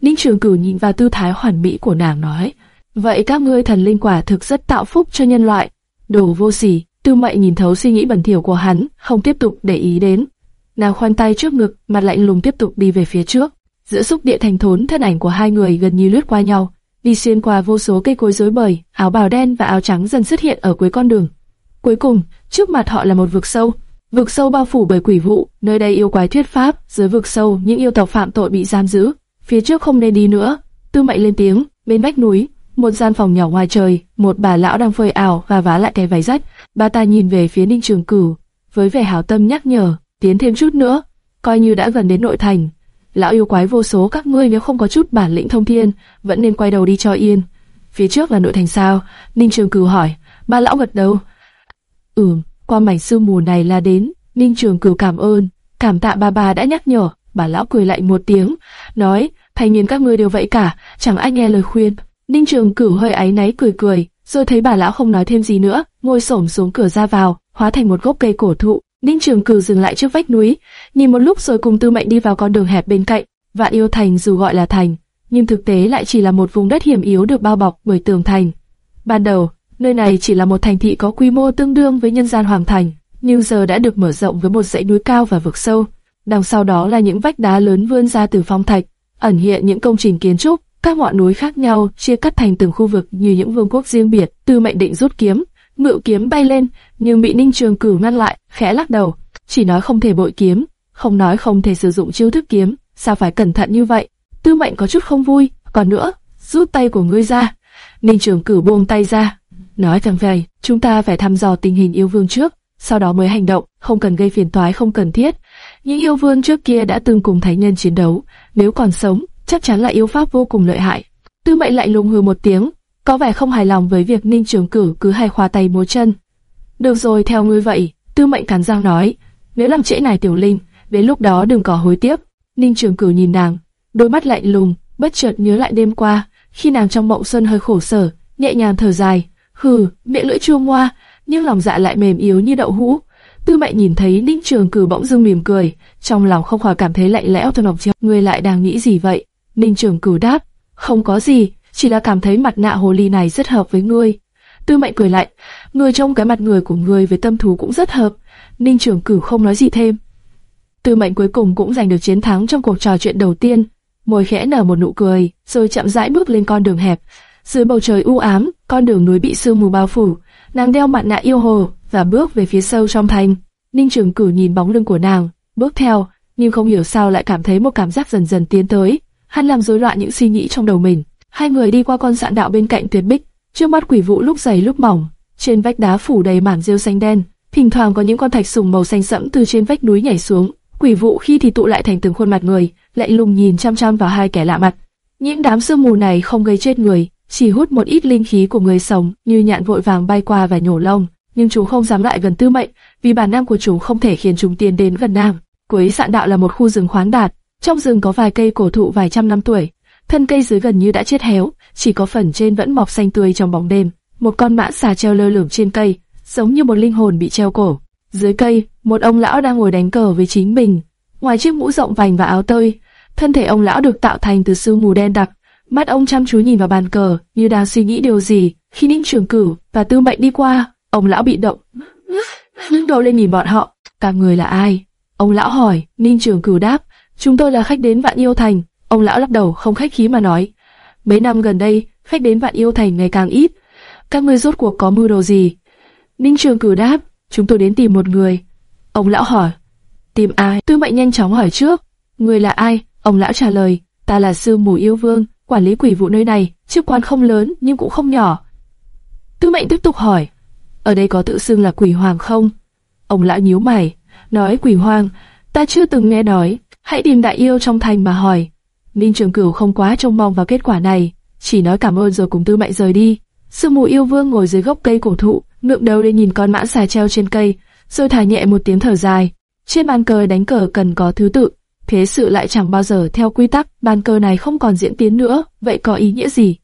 S1: Ninh Trường Cửu nhìn vào tư thái hoàn mỹ của nàng nói, vậy các ngươi thần linh quả thực rất tạo phúc cho nhân loại. Đồ vô sỉ, tư mệnh nhìn thấu suy nghĩ bẩn thỉu của hắn, không tiếp tục để ý đến. Nàng khoanh tay trước ngực, mặt lạnh lùng tiếp tục đi về phía trước. Giữa xúc địa thành thốn, thân ảnh của hai người gần như lướt qua nhau, đi xuyên qua vô số cây cối rối bời, áo bào đen và áo trắng dần xuất hiện ở cuối con đường. Cuối cùng, trước mặt họ là một vực sâu. Vực sâu bao phủ bởi quỷ vụ, nơi đây yêu quái thuyết pháp, dưới vực sâu những yêu tộc phạm tội bị giam giữ. Phía trước không nên đi nữa. Tư Mệnh lên tiếng, bên vách núi, một gian phòng nhỏ ngoài trời, một bà lão đang phơi ảo và vá lại cái váy rách. Bà ta nhìn về phía Ninh Trường Cửu, với vẻ hảo tâm nhắc nhở, tiến thêm chút nữa, coi như đã gần đến nội thành. Lão yêu quái vô số các ngươi nếu không có chút bản lĩnh thông thiên, vẫn nên quay đầu đi cho yên. Phía trước là nội thành sao? Ninh Trường Cửu hỏi. Bà lão gật đầu. Ừm, qua mảnh sương mù này là đến. Ninh Trường Cửu cảm ơn, cảm tạ bà bà đã nhắc nhở. Bà lão cười lại một tiếng, nói, thành niên các ngươi đều vậy cả, chẳng ai nghe lời khuyên. Ninh Trường Cửu hơi áy náy cười cười, rồi thấy bà lão không nói thêm gì nữa, ngồi xổm xuống cửa ra vào, hóa thành một gốc cây cổ thụ. Ninh Trường Cửu dừng lại trước vách núi, nhìn một lúc rồi cùng Tư Mệnh đi vào con đường hẹp bên cạnh. Vạn Yêu Thành dù gọi là thành, nhưng thực tế lại chỉ là một vùng đất hiểm yếu được bao bọc bởi tường thành. Ban đầu, nơi này chỉ là một thành thị có quy mô tương đương với nhân gian hoàng thành, nhưng giờ đã được mở rộng với một dãy núi cao và vực sâu. Đằng sau đó là những vách đá lớn vươn ra từ phong thạch, ẩn hiện những công trình kiến trúc, các ngọn núi khác nhau chia cắt thành từng khu vực như những vương quốc riêng biệt. Tư Mệnh định rút kiếm, ngự kiếm bay lên, nhưng bị Ninh Trường Cửu ngăn lại, khẽ lắc đầu, chỉ nói không thể bội kiếm, không nói không thể sử dụng chiêu thức kiếm, sao phải cẩn thận như vậy? Tư Mệnh có chút không vui, còn nữa, rút tay của ngươi ra. Ninh Trường Cửu buông tay ra, nói thẳng vậy, chúng ta phải thăm dò tình hình yêu vương trước, sau đó mới hành động, không cần gây phiền toái không cần thiết. Những yêu vương trước kia đã từng cùng thánh nhân chiến đấu, nếu còn sống, chắc chắn là yêu pháp vô cùng lợi hại. Tư Mệnh lạnh lùng hừ một tiếng, có vẻ không hài lòng với việc Ninh Trường Cử cứ hay khoa tay múa chân. Được rồi, theo ngươi vậy, Tư Mệnh cắn răng nói, nếu làm trễ này Tiểu Linh, đến lúc đó đừng có hối tiếc. Ninh Trường cử nhìn nàng, đôi mắt lạnh lùng, bất chợt nhớ lại đêm qua, khi nàng trong mộng xuân hơi khổ sở, nhẹ nhàng thở dài, hừ, miệng lưỡi chua ngoa, nhưng lòng dạ lại mềm yếu như đậu hũ. Tư Mệnh nhìn thấy Ninh Trường cử bỗng dưng mỉm cười, trong lòng không khỏi cảm thấy lạnh lẽo thầm lòng chiếc. ngươi lại đang nghĩ gì vậy? Ninh Trường Cửu đáp, không có gì, chỉ là cảm thấy mặt nạ hồ ly này rất hợp với ngươi. Tư Mệnh cười lạnh, người trong cái mặt người của ngươi với tâm thú cũng rất hợp. Ninh Trường Cửu không nói gì thêm. Tư Mệnh cuối cùng cũng giành được chiến thắng trong cuộc trò chuyện đầu tiên, môi khẽ nở một nụ cười, rồi chậm rãi bước lên con đường hẹp. Dưới bầu trời u ám, con đường núi bị sương mù bao phủ, nàng đeo mặt nạ yêu hồ và bước về phía sâu trong thành. Ninh Trường Cửu nhìn bóng lưng của nàng, bước theo, nhưng không hiểu sao lại cảm thấy một cảm giác dần dần tiến tới. Hắn làm rối loạn những suy nghĩ trong đầu mình. Hai người đi qua con sạn đạo bên cạnh tuyệt bích, trước mắt quỷ vụ lúc dày lúc mỏng, trên vách đá phủ đầy mảng rêu xanh đen, thỉnh thoảng có những con thạch sùng màu xanh sẫm từ trên vách núi nhảy xuống. Quỷ vụ khi thì tụ lại thành từng khuôn mặt người, lại lùng nhìn chăm chăm vào hai kẻ lạ mặt. Những đám sương mù này không gây chết người, chỉ hút một ít linh khí của người sống, như nhạn vội vàng bay qua và nhổ lông. Nhưng chúng không dám lại gần Tư Mệnh, vì bản năng của chúng không thể khiến chúng tiến đến gần nàng. Cuối sạn đạo là một khu rừng khoáng đạt, trong rừng có vài cây cổ thụ vài trăm năm tuổi, thân cây dưới gần như đã chết héo, chỉ có phần trên vẫn mọc xanh tươi trong bóng đêm. Một con mã xà treo lơ lửng trên cây, giống như một linh hồn bị treo cổ. Dưới cây, một ông lão đang ngồi đánh cờ với chính mình. Ngoài chiếc mũ rộng vành và áo tơi, thân thể ông lão được tạo thành từ sương mù đen đặc. Mắt ông chăm chú nhìn vào bàn cờ, như đang suy nghĩ điều gì. Khi Ninh Trường Cửu và Tư Mệnh đi qua, ông lão bị động, ngẩng đầu lên nhìn bọn họ. Cả người là ai? Ông lão hỏi. Ninh Trường Cửu đáp, chúng tôi là khách đến Vạn Yêu Thành. Ông lão lắc đầu không khách khí mà nói, mấy năm gần đây khách đến Vạn Yêu Thành ngày càng ít. Các ngươi rốt cuộc có mưu đồ gì? Ninh Trường cử đáp, chúng tôi đến tìm một người. Ông lão hỏi, tìm ai? Tư Mệnh nhanh chóng hỏi trước, người là ai? Ông lão trả lời, ta là sư mù yêu vương, quản lý quỷ vụ nơi này, chức quan không lớn nhưng cũng không nhỏ. Tư Mệnh tiếp tục hỏi, ở đây có tự xưng là quỷ hoàng không? Ông lão nhíu mày, nói quỷ hoàng, ta chưa từng nghe nói, hãy tìm đại yêu trong thành mà hỏi. Ninh Trường Cửu không quá trông mong vào kết quả này, chỉ nói cảm ơn rồi cùng Tư Mệnh rời đi. Sư mù yêu vương ngồi dưới gốc cây cổ thụ, ngượng đầu lên nhìn con mãn xà treo trên cây, rồi thả nhẹ một tiếng thở dài. Trên bàn cờ đánh cờ cần có thứ tự, thế sự lại chẳng bao giờ theo quy tắc, bàn cờ này không còn diễn tiến nữa, vậy có ý nghĩa gì?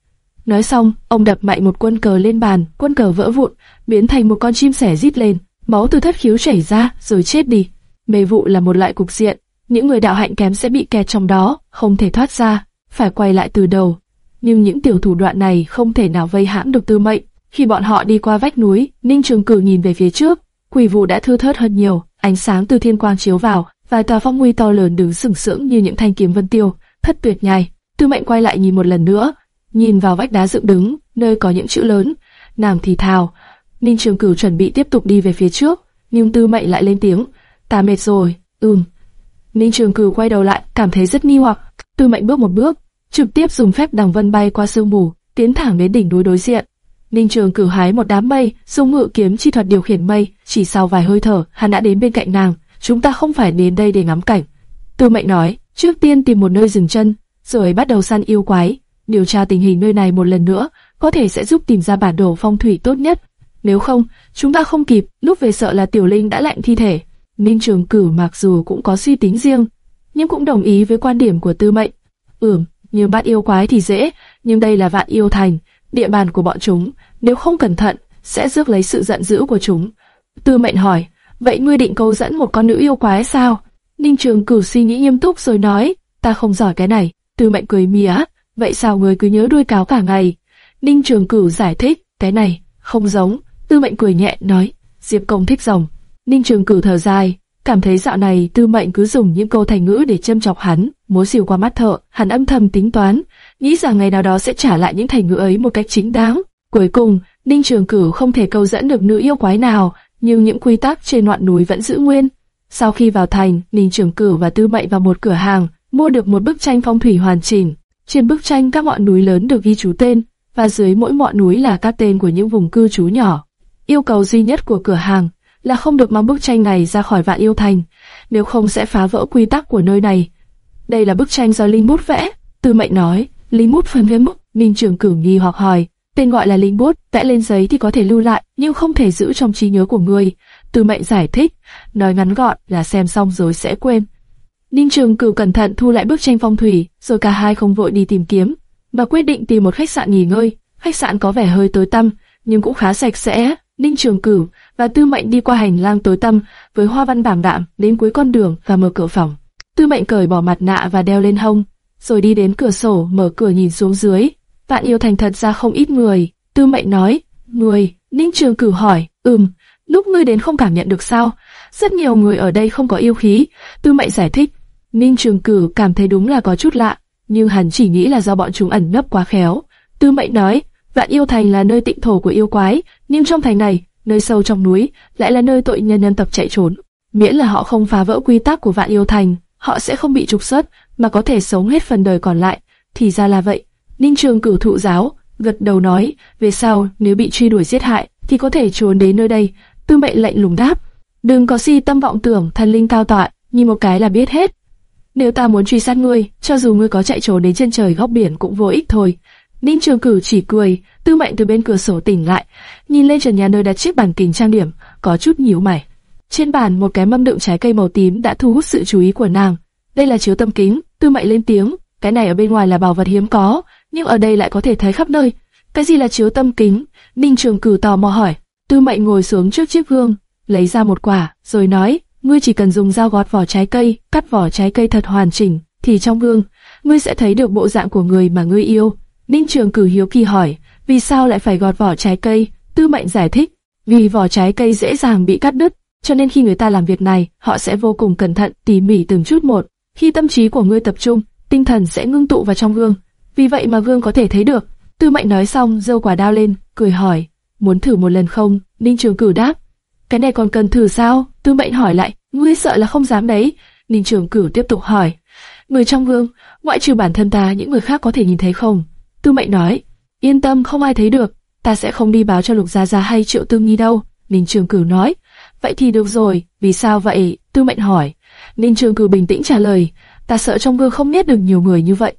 S1: Nói xong, ông đập mạnh một quân cờ lên bàn, quân cờ vỡ vụn, biến thành một con chim sẻ rít lên, máu từ thất khiếu chảy ra, rồi chết đi. Mê vụ là một loại cục diện, những người đạo hạnh kém sẽ bị kẹt trong đó, không thể thoát ra, phải quay lại từ đầu. Nhưng những tiểu thủ đoạn này không thể nào vây hãm được tư mệnh. Khi bọn họ đi qua vách núi, Ninh Trường Cử nhìn về phía trước, quỷ vụ đã thưa thớt hơn nhiều, ánh sáng từ thiên quang chiếu vào, vài tòa phong nguy to lớn đứng sừng sững như những thanh kiếm vân tiêu, thất tuyệt nhai. Tư mệnh quay lại nhìn một lần nữa, nhìn vào vách đá dựng đứng, nơi có những chữ lớn, nàng thì thào. Ninh Trường Cửu chuẩn bị tiếp tục đi về phía trước, nhưng Tư Mệnh lại lên tiếng, ta mệt rồi, ừm. Ninh Trường Cửu quay đầu lại, cảm thấy rất nghi hoặc. Tư Mệnh bước một bước, trực tiếp dùng phép đằng vân bay qua sương mù, tiến thẳng đến đỉnh núi đối diện. Ninh Trường Cửu hái một đám mây, dùng ngự kiếm chi thuật điều khiển mây, chỉ sau vài hơi thở, hắn đã đến bên cạnh nàng. Chúng ta không phải đến đây để ngắm cảnh. Tư Mệnh nói, trước tiên tìm một nơi dừng chân, rồi bắt đầu săn yêu quái, điều tra tình hình nơi này một lần nữa, có thể sẽ giúp tìm ra bản đồ phong thủy tốt nhất. Nếu không, chúng ta không kịp, lúc về sợ là Tiểu Linh đã lạnh thi thể. Ninh Trường Cửu mặc dù cũng có suy tính riêng, nhưng cũng đồng ý với quan điểm của Tư Mệnh. Ừm, như bắt yêu quái thì dễ, nhưng đây là vạn yêu thành, địa bàn của bọn chúng, nếu không cẩn thận, sẽ rước lấy sự giận dữ của chúng. Tư Mệnh hỏi, vậy ngươi định câu dẫn một con nữ yêu quái sao? Ninh Trường Cửu suy nghĩ nghiêm túc rồi nói, ta không giỏi cái này. Tư Mệnh cười mỉa, vậy sao ngươi cứ nhớ đuôi cáo cả ngày? Ninh Trường Cửu giải thích, cái này không giống. Tư Mệnh cười nhẹ nói, Diệp Công thích rồng. Ninh Trường Cửu thở dài, cảm thấy dạo này Tư Mệnh cứ dùng những câu thành ngữ để châm chọc hắn, múa xìu qua mắt thợ, hắn âm thầm tính toán, nghĩ rằng ngày nào đó sẽ trả lại những thành ngữ ấy một cách chính đáng. Cuối cùng, Ninh Trường Cửu không thể câu dẫn được nữ yêu quái nào, nhưng những quy tắc trên ngọn núi vẫn giữ nguyên. Sau khi vào thành, Ninh Trường Cửu và Tư Mệnh vào một cửa hàng, mua được một bức tranh phong thủy hoàn chỉnh. Trên bức tranh các ngọn núi lớn được ghi chú tên, và dưới mỗi ngọn núi là các tên của những vùng cư trú nhỏ. Yêu cầu duy nhất của cửa hàng là không được mang bức tranh này ra khỏi vạn yêu thành, nếu không sẽ phá vỡ quy tắc của nơi này. Đây là bức tranh do Linh Bút vẽ, Tư Mệnh nói, Linh Bút phần viết bút, Ninh Trường Cửu nghi hoặc hỏi, tên gọi là Linh Bút, vẽ lên giấy thì có thể lưu lại, nhưng không thể giữ trong trí nhớ của người. Tư Mệnh giải thích, nói ngắn gọn là xem xong rồi sẽ quên, Ninh Trường Cửu cẩn thận thu lại bức tranh phong thủy, rồi cả hai không vội đi tìm kiếm, mà quyết định tìm một khách sạn nghỉ ngơi. Khách sạn có vẻ hơi tối tăm, nhưng cũng khá sạch sẽ. Ninh Trường Cửu và Tư Mệnh đi qua hành lang tối tăm với hoa văn bảm đạm đến cuối con đường và mở cửa phòng. Tư Mệnh cởi bỏ mặt nạ và đeo lên hông, rồi đi đến cửa sổ mở cửa nhìn xuống dưới. Vạn yêu thành thật ra không ít người. Tư Mệnh nói, người. Ninh Trường Cửu hỏi, ừm, lúc ngươi đến không cảm nhận được sao? Rất nhiều người ở đây không có yêu khí. Tư Mệnh giải thích. Ninh Trường Cửu cảm thấy đúng là có chút lạ, nhưng hắn chỉ nghĩ là do bọn chúng ẩn nấp quá khéo. Tư Mệnh nói, Vạn Yêu Thành là nơi tịnh thổ của yêu quái, nhưng trong thành này, nơi sâu trong núi, lại là nơi tội nhân nhân tập chạy trốn. Miễn là họ không phá vỡ quy tắc của Vạn Yêu Thành, họ sẽ không bị trục xuất, mà có thể sống hết phần đời còn lại. Thì ra là vậy. Ninh Trường Cửu thụ giáo, gật đầu nói, về sau nếu bị truy đuổi giết hại, thì có thể trốn đến nơi đây. Tư Mệnh lạnh lùng đáp, đừng có si tâm vọng tưởng thần linh cao tọa, nhìn một cái là biết hết. Nếu ta muốn truy sát ngươi, cho dù ngươi có chạy trốn đến chân trời góc biển cũng vô ích thôi. Ninh Trường Cửu chỉ cười, Tư Mệnh từ bên cửa sổ tỉnh lại, nhìn lên trần nhà nơi đặt chiếc bàn kính trang điểm, có chút nhíu mày. Trên bàn một cái mâm đựng trái cây màu tím đã thu hút sự chú ý của nàng. Đây là chiếu tâm kính, Tư Mệnh lên tiếng, cái này ở bên ngoài là bảo vật hiếm có, nhưng ở đây lại có thể thấy khắp nơi. Cái gì là chiếu tâm kính? Ninh Trường Cửu tò mò hỏi. Tư Mệnh ngồi xuống trước chiếc gương, lấy ra một quả, rồi nói, ngươi chỉ cần dùng dao gọt vỏ trái cây, cắt vỏ trái cây thật hoàn chỉnh, thì trong gương, ngươi sẽ thấy được bộ dạng của người mà ngươi yêu. Ninh Trường Cử hiếu kỳ hỏi, vì sao lại phải gọt vỏ trái cây? Tư Mệnh giải thích, vì vỏ trái cây dễ dàng bị cắt đứt, cho nên khi người ta làm việc này, họ sẽ vô cùng cẩn thận, tỉ mỉ từng chút một. Khi tâm trí của ngươi tập trung, tinh thần sẽ ngưng tụ vào trong gương. Vì vậy mà gương có thể thấy được. Tư Mệnh nói xong, giơ quả đao lên, cười hỏi, muốn thử một lần không? Ninh Trường Cử đáp, cái này còn cần thử sao? Tư Mệnh hỏi lại, ngươi sợ là không dám đấy. Ninh Trường Cử tiếp tục hỏi, người trong gương, ngoại trừ bản thân ta, những người khác có thể nhìn thấy không? Tư Mệnh nói, yên tâm không ai thấy được, ta sẽ không đi báo cho Lục Gia Gia hay Triệu Tư Nhi đâu. Ninh Trường Cửu nói, vậy thì được rồi, vì sao vậy? Tư Mệnh hỏi. Ninh Trường Cửu bình tĩnh trả lời, ta sợ trong gương không biết được nhiều người như vậy.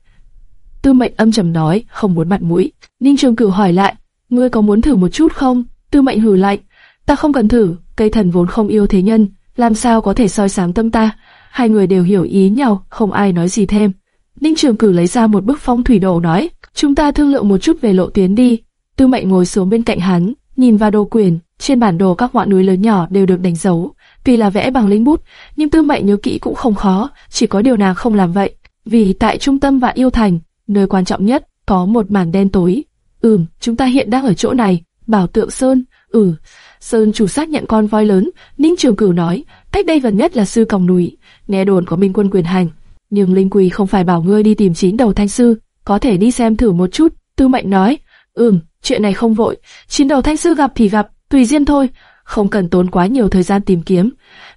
S1: Tư Mệnh âm trầm nói, không muốn mặt mũi. Ninh Trường Cửu hỏi lại, ngươi có muốn thử một chút không? Tư Mệnh hử lạnh, ta không cần thử, cây thần vốn không yêu thế nhân, làm sao có thể soi sáng tâm ta? Hai người đều hiểu ý nhau, không ai nói gì thêm. Ninh Trường Cử lấy ra một bức phong thủy đồ nói, chúng ta thương lượng một chút về lộ tuyến đi. Tư Mệnh ngồi xuống bên cạnh hắn, nhìn vào đồ quyền, trên bản đồ các ngọn núi lớn nhỏ đều được đánh dấu. Tuy là vẽ bằng linh bút, nhưng Tư Mệnh nhớ kỹ cũng không khó, chỉ có điều nàng không làm vậy. Vì tại trung tâm và yêu thành, nơi quan trọng nhất, có một mảng đen tối. Ừm, chúng ta hiện đang ở chỗ này, Bảo Tượng Sơn. Ừ, Sơn chủ xác nhận con voi lớn, Ninh Trường Cửu nói, cách đây gần nhất là sư còng núi, nghe đồn có minh quân quyền hành. Nhưng Linh Quỳ không phải bảo ngươi đi tìm chín đầu thanh sư, có thể đi xem thử một chút. Tư Mệnh nói, ừm, chuyện này không vội, chín đầu thanh sư gặp thì gặp, tùy duyên thôi, không cần tốn quá nhiều thời gian tìm kiếm.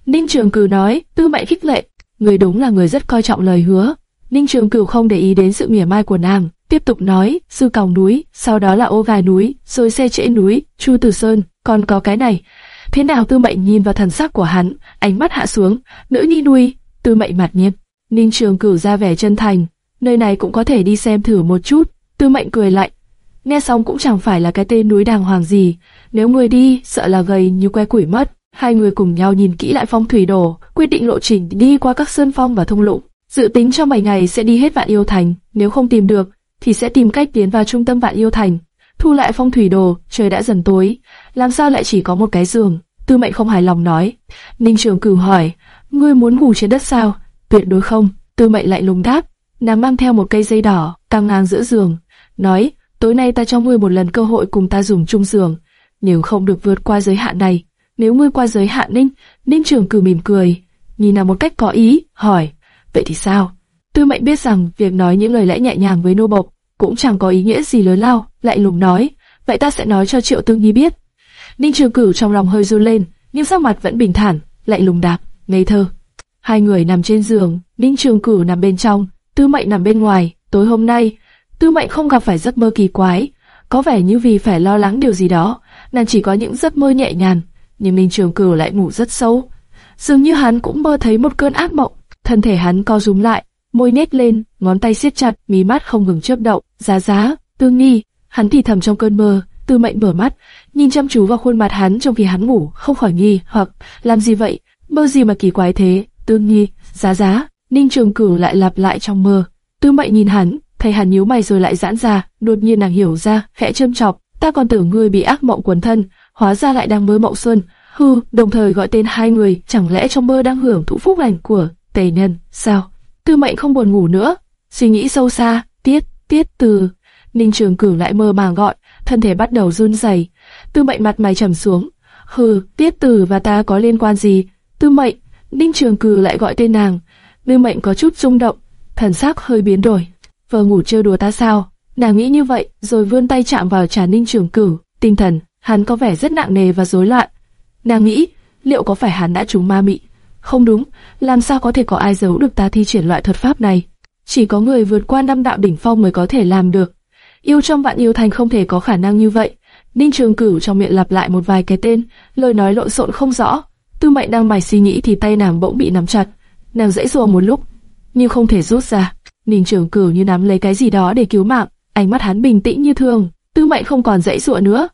S1: Ninh Trường Cửu nói, Tư Mệnh khích lệ, người đúng là người rất coi trọng lời hứa. Ninh Trường Cửu không để ý đến sự mỉa mai của nàng, tiếp tục nói, sư còng núi, sau đó là ô gài núi, rồi xe trễ núi, Chu Tử Sơn, còn có cái này. Thế nào Tư Mệnh nhìn vào thần sắc của hắn, ánh mắt hạ xuống, nữ nhi nuôi, Tư Mệnh mặt nhiên. Ninh Trường cử ra vẻ chân thành, nơi này cũng có thể đi xem thử một chút. Tư Mệnh cười lạnh, nghe xong cũng chẳng phải là cái tên núi đàng hoàng gì, nếu người đi, sợ là gầy như que củi mất. Hai người cùng nhau nhìn kỹ lại phong thủy đồ, quyết định lộ trình đi qua các sơn phong và thông lũng. Dự tính trong 7 ngày sẽ đi hết vạn yêu thành, nếu không tìm được, thì sẽ tìm cách tiến vào trung tâm vạn yêu thành. Thu lại phong thủy đồ, trời đã dần tối, làm sao lại chỉ có một cái giường? Tư mệnh không hài lòng nói. Ninh Trường Cửu hỏi, ngươi muốn ngủ trên đất sao? Tuyệt đối không. Tư mệnh lại lùng đáp, nàng mang theo một cây dây đỏ, căng ngang giữa giường, nói, tối nay ta cho ngươi một lần cơ hội cùng ta dùng chung giường, nhưng không được vượt qua giới hạn này. Nếu ngươi qua giới hạn Ninh, Ninh Trường cử mỉm cười, nhìn nàng một cách có ý, hỏi, vậy thì sao? Tư mệnh biết rằng việc nói những lời lẽ nhẹ nhàng với nô bộc cũng chẳng có ý nghĩa gì lớn lao, lại lùng nói, vậy ta sẽ nói cho Triệu Tương Nhi biết. Ninh Trường Cửu trong lòng hơi run lên, nhưng sắc mặt vẫn bình thản, lại lùng đáp, ngây thơ. Hai người nằm trên giường, Ninh Trường Cửu nằm bên trong, Tư Mệnh nằm bên ngoài. Tối hôm nay, Tư Mệnh không gặp phải giấc mơ kỳ quái, có vẻ như vì phải lo lắng điều gì đó, nàng chỉ có những giấc mơ nhẹ nhàng, nhưng Ninh Trường Cửu lại ngủ rất sâu. Dường như hắn cũng mơ thấy một cơn ác mộng, thân thể hắn co rúm lại, môi nết lên, ngón tay siết chặt, mí mắt không ngừng chớp động. Giá giá, Tương nghi, hắn thì thầm trong cơn mơ. Tư Mệnh mở mắt, nhìn chăm chú vào khuôn mặt hắn trong khi hắn ngủ, không khỏi nghi hoặc làm gì vậy, mơ gì mà kỳ quái thế? Tương Nhi, giá giá. Ninh Trường Cửu lại lặp lại trong mơ. Tư Mệnh nhìn hắn, thấy hắn nhíu mày rồi lại giãn ra, đột nhiên nàng hiểu ra, khẽ châm chọc, ta còn tưởng ngươi bị ác mộng quấn thân, hóa ra lại đang mơ mộng xuân. hừ, đồng thời gọi tên hai người, chẳng lẽ trong mơ đang hưởng thụ phúc lành của tề nhân, sao? Tư Mệnh không buồn ngủ nữa, suy nghĩ sâu xa, tiết, tiết từ. Ninh Trường Cửu lại mơ màng gọi, thân thể bắt đầu run rẩy. Tư Mệnh mặt mày trầm xuống, hừ, tiết từ và ta có liên quan gì? Tư Mệnh, Ninh Trường Cử lại gọi tên nàng. Lưu Mệnh có chút rung động, thần sắc hơi biến đổi. Vừa ngủ chơi đùa ta sao? Nàng nghĩ như vậy, rồi vươn tay chạm vào trán Ninh Trường Cử, Tinh thần, hắn có vẻ rất nặng nề và rối loạn. Nàng nghĩ, liệu có phải hắn đã trúng ma mị? Không đúng, làm sao có thể có ai giấu được ta thi triển loại thuật pháp này? Chỉ có người vượt qua năm đạo đỉnh phong mới có thể làm được. Yêu trong vạn yêu thành không thể có khả năng như vậy. Ninh Trường Cửu trong miệng lặp lại một vài cái tên, lời nói lộn xộn không rõ. Tư Mệnh đang mải suy nghĩ thì tay nàng bỗng bị nắm chặt. Nàng dãy rùa một lúc, nhưng không thể rút ra. Ninh Trường Cửu như nắm lấy cái gì đó để cứu mạng, ánh mắt hắn bình tĩnh như thường. Tư Mệnh không còn dãy rùa nữa.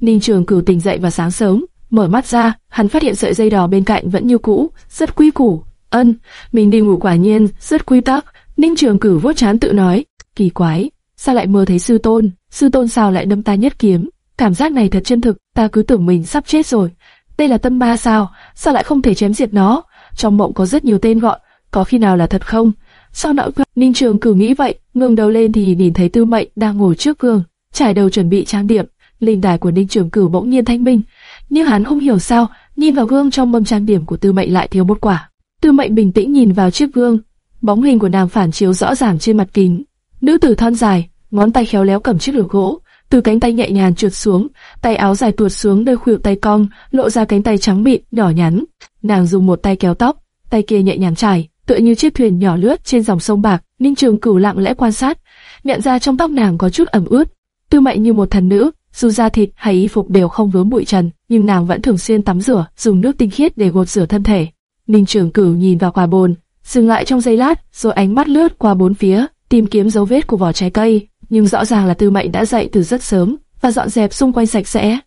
S1: Ninh Trường Cửu tỉnh dậy vào sáng sớm, mở mắt ra, hắn phát hiện sợi dây đỏ bên cạnh vẫn như cũ, rất quy củ. Ân, mình đi ngủ quả nhiên rất quy tắc. Ninh Trường Cửu vuốt chán tự nói, kỳ quái, sao lại mơ thấy sư tôn? Sư tôn sao lại đâm ta nhất kiếm? Cảm giác này thật chân thực, ta cứ tưởng mình sắp chết rồi. Đây là tâm ma sao? Sao lại không thể chém diệt nó? Trong mộng có rất nhiều tên gọi, có khi nào là thật không? Sao nỡ Ninh Trường Cử nghĩ vậy, ngẩng đầu lên thì nhìn thấy Tư Mệnh đang ngồi trước gương, trải đầu chuẩn bị trang điểm. Linh đài của Ninh Trường Cử bỗng nhiên thanh minh, nhưng hắn không hiểu sao, nhìn vào gương trong mâm trang điểm của Tư Mệnh lại thiếu một quả. Tư Mệnh bình tĩnh nhìn vào chiếc gương, bóng hình của nàng phản chiếu rõ ràng trên mặt kính. Nữ tử thon dài, ngón tay khéo léo cầm chiếc lược gỗ, từ cánh tay nhẹ nhàng trượt xuống, tay áo dài tuột xuống nơi khuỷu tay cong, lộ ra cánh tay trắng mịn, nhỏ nhắn. Nàng dùng một tay kéo tóc, tay kia nhẹ nhàng trải, tựa như chiếc thuyền nhỏ lướt trên dòng sông bạc. Ninh Trường Cửu lặng lẽ quan sát, nhận ra trong tóc nàng có chút ẩm ướt. Tư Mệnh như một thần nữ, dù da thịt hay y phục đều không vướng bụi trần, nhưng nàng vẫn thường xuyên tắm rửa, dùng nước tinh khiết để gột rửa thân thể. Ninh Trường Cửu nhìn vào quả bồn, dừng lại trong giây lát, rồi ánh mắt lướt qua bốn phía, tìm kiếm dấu vết của vỏ trái cây. Nhưng rõ ràng là Tư Mệnh đã dậy từ rất sớm và dọn dẹp xung quanh sạch sẽ.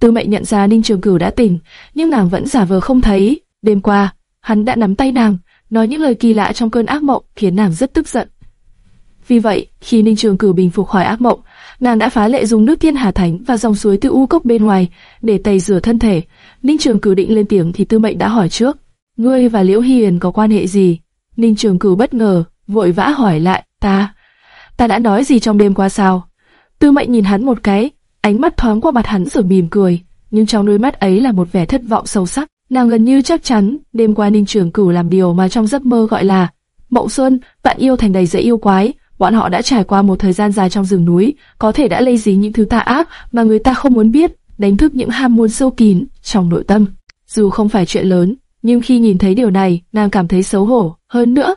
S1: Tư Mệnh nhận ra Ninh Trường Cửu đã tỉnh, nhưng nàng vẫn giả vờ không thấy. Đêm qua, hắn đã nắm tay nàng, nói những lời kỳ lạ trong cơn ác mộng khiến nàng rất tức giận. Vì vậy, khi Ninh Trường Cửu bình phục khỏi ác mộng, nàng đã phá lệ dùng nước thiên hà thánh và dòng suối từ u cốc bên ngoài để tẩy rửa thân thể. Ninh Trường Cửu định lên tiếng thì Tư Mệnh đã hỏi trước, ngươi và Liễu Hiền có quan hệ gì? Ninh Trường Cửu bất ngờ, vội vã hỏi lại, ta, ta đã nói gì trong đêm qua sao? Tư Mệnh nhìn hắn một cái, ánh mắt thoáng qua mặt hắn rồi mỉm cười, nhưng trong đôi mắt ấy là một vẻ thất vọng sâu sắc. Nàng gần như chắc chắn đêm qua Ninh Trường Cửu làm điều mà trong giấc mơ gọi là mộng xuân, bạn yêu thành đầy dễ yêu quái. Bọn họ đã trải qua một thời gian dài trong rừng núi, có thể đã lây dí những thứ tà ác mà người ta không muốn biết, đánh thức những ham muốn sâu kín trong nội tâm. Dù không phải chuyện lớn, nhưng khi nhìn thấy điều này, nàng cảm thấy xấu hổ. Hơn nữa,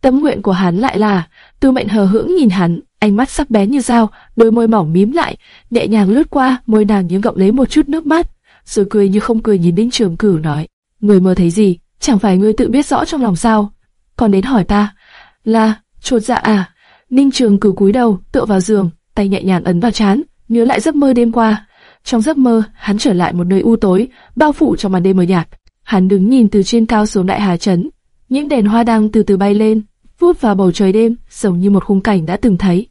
S1: tâm nguyện của hắn lại là, tư mệnh hờ hững nhìn hắn, ánh mắt sắc bén như dao, đôi môi mỏng mím lại, nhẹ nhàng lướt qua, môi nàng như gọng lấy một chút nước mắt, rồi cười như không cười nhìn Đinh Trường Cửu nói, người mơ thấy gì, chẳng phải ngươi tự biết rõ trong lòng sao? Còn đến hỏi ta, là, trột dạ à? Ninh Trường Cửu cúi đầu, tựa vào giường, tay nhẹ nhàng ấn vào chán, nhớ lại giấc mơ đêm qua. Trong giấc mơ, hắn trở lại một nơi u tối, bao phủ trong màn đêm mờ nhạt. Hắn đứng nhìn từ trên cao xuống đại hà trấn, những đèn hoa đang từ từ bay lên, vút vào bầu trời đêm, giống như một khung cảnh đã từng thấy.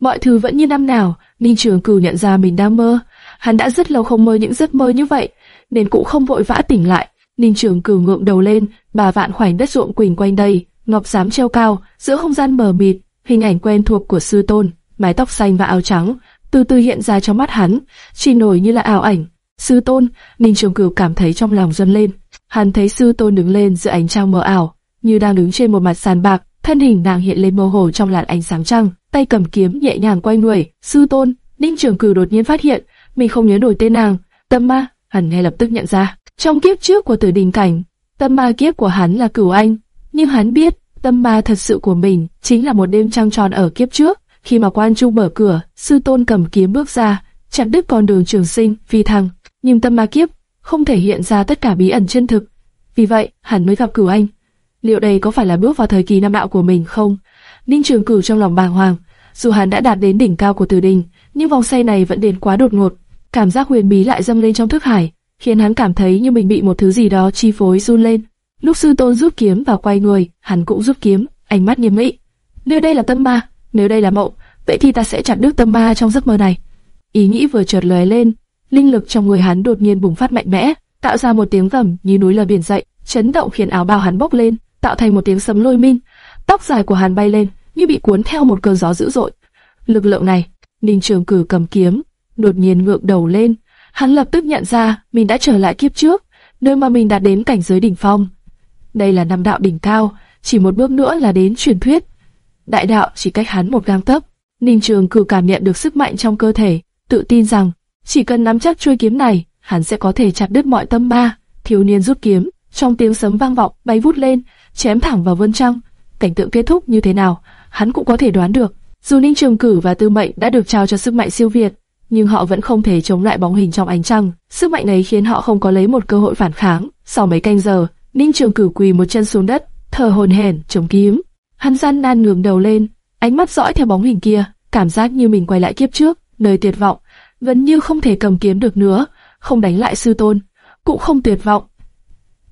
S1: Mọi thứ vẫn như năm nào, Ninh Trường Cửu nhận ra mình đang mơ. Hắn đã rất lâu không mơ những giấc mơ như vậy, nên cũng không vội vã tỉnh lại. Ninh Trường Cửu ngượng đầu lên, bà vạn khoảnh đất ruộng quỳnh quanh đây, ngọc giám treo cao, giữa không gian mờ mịt, hình ảnh quen thuộc của sư tôn, mái tóc xanh và áo trắng, từ từ hiện ra trong mắt hắn, chỉ nổi như là ảo ảnh. Sư tôn, Ninh Trường Cửu cảm thấy trong lòng dâng lên. Hắn thấy sư tôn đứng lên giữa ánh trăng mờ ảo, như đang đứng trên một mặt sàn bạc, thân hình nàng hiện lên mơ hồ trong làn ánh sáng trăng, tay cầm kiếm nhẹ nhàng quay người. Sư tôn, Ninh Trường Cửu đột nhiên phát hiện, mình không nhớ nổi tên nàng. Tâm ma, hắn ngay lập tức nhận ra. Trong kiếp trước của Tử Đình Cảnh, tâm ma kiếp của hắn là Cửu Anh, nhưng hắn biết tâm ma thật sự của mình chính là một đêm trăng tròn ở kiếp trước. Khi mà quan trung mở cửa, sư tôn cầm kiếm bước ra, chặn đứt con đường trường sinh, phi thăng. Nhưng tâm ma kiếp không thể hiện ra tất cả bí ẩn chân thực. Vì vậy, hắn mới gặp Cửu Anh. Liệu đây có phải là bước vào thời kỳ nam đạo của mình không? Ninh Trường Cửu trong lòng bàng hoàng. Dù hắn đã đạt đến đỉnh cao của Tử Đình, nhưng vòng xoay này vẫn đến quá đột ngột. Cảm giác huyền bí lại dâng lên trong thức hải, khiến hắn cảm thấy như mình bị một thứ gì đó chi phối run lên. Lúc sư tôn rút kiếm và quay người, hắn cũng rút kiếm, ánh mắt nghiêm nghị. Nếu đây là tâm ma, nếu đây là mộng, vậy thì ta sẽ chặt đứt tâm ma trong giấc mơ này. Ý nghĩ vừa chợt lóe lên, linh lực trong người hắn đột nhiên bùng phát mạnh mẽ, tạo ra một tiếng gầm như núi lở biển dậy, chấn động khiến áo bào hắn bốc lên, tạo thành một tiếng sấm lôi minh. Tóc dài của hắn bay lên, như bị cuốn theo một cơn gió dữ dội. Lực lượng này, Ninh Trường Cử cầm kiếm, đột nhiên ngượng đầu lên, hắn lập tức nhận ra mình đã trở lại kiếp trước, nơi mà mình đã đến cảnh giới đỉnh phong. Đây là năm đạo đỉnh cao, chỉ một bước nữa là đến truyền thuyết. Đại đạo chỉ cách hắn một gang tấc. Ninh Trường Cử cảm nhận được sức mạnh trong cơ thể, tự tin rằng chỉ cần nắm chắc chuôi kiếm này, hắn sẽ có thể chặt đứt mọi tâm ma. Thiếu niên rút kiếm, trong tiếng sấm vang vọng, bay vút lên, chém thẳng vào vân trăng. Cảnh tượng kết thúc như thế nào, hắn cũng có thể đoán được. Dù Ninh Trường Cử và Tư Mệnh đã được trao cho sức mạnh siêu việt, nhưng họ vẫn không thể chống lại bóng hình trong ánh trăng. Sức mạnh này khiến họ không có lấy một cơ hội phản kháng. Sau mấy canh giờ, Ninh Trường Cử quỳ một chân xuống đất, thở hổn hển, chống kiếm. Hắn gian nan ngẩng đầu lên, ánh mắt dõi theo bóng hình kia, cảm giác như mình quay lại kiếp trước, nơi tuyệt vọng, vẫn như không thể cầm kiếm được nữa, không đánh lại sư tôn, cũng không tuyệt vọng,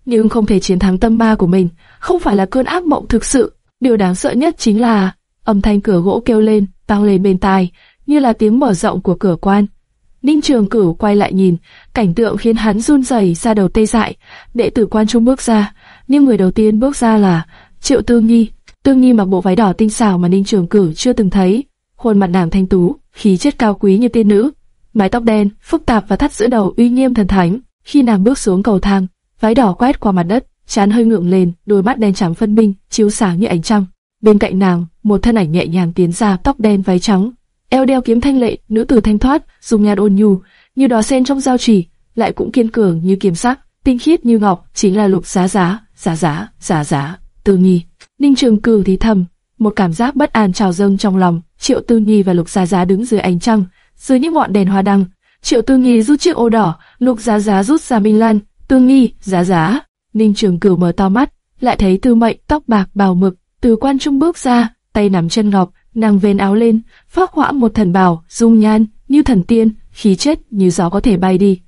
S1: nhưng không thể chiến thắng tâm ma của mình, không phải là cơn ác mộng thực sự. Điều đáng sợ nhất chính là âm thanh cửa gỗ kêu lên, tăng lên bên tai, như là tiếng mở rộng của cửa quan. Ninh Trường Cửu quay lại nhìn, cảnh tượng khiến hắn run rẩy ra đầu tê dại. Đệ tử quan trung bước ra, nhưng người đầu tiên bước ra là Triệu Tương Nhi. Tương Nhi mặc bộ váy đỏ tinh xảo mà Ninh Trường Cửu chưa từng thấy, khuôn mặt nàng thanh tú, khí chất cao quý như tiên nữ, mái tóc đen, phức tạp và thắt giữa đầu uy nghiêm thần thánh. Khi nàng bước xuống cầu thang, váy đỏ quét qua mặt đất, chán hơi ngượng lên, đôi mắt đen trắng phân minh, chiếu sáng như ánh trăng. Bên cạnh nàng, một thân ảnh nhẹ nhàng tiến ra, tóc đen váy trắng, eo đeo kiếm thanh lệ, nữ tử thanh thoát, dùng nhạt ôn nhu, như đóa sen trong giao chỉ, lại cũng kiên cường như kiếm sắc, tinh khiết như ngọc, chính là Lục Giá Giá, Giá Giá, Giá Giá, Tư Nhi. Ninh Trường Cử thì thầm, một cảm giác bất an trào dâng trong lòng. Triệu Tư Nhi và Lục Giá Giá đứng dưới ánh trăng, dưới những ngọn đèn hoa đăng. Triệu Tư Nhi rút chiếc ô đỏ, Lục Giá Giá rút ra minh lan, Tư nghi Giá Giá. Ninh Trường Cửu mở to mắt, lại thấy Tư Mệnh tóc bạc bào mực từ quan trung bước ra, tay nắm chân ngọc, nàng vén áo lên, phát họa một thần bào, dung nhan như thần tiên, khí chất như gió có thể bay đi.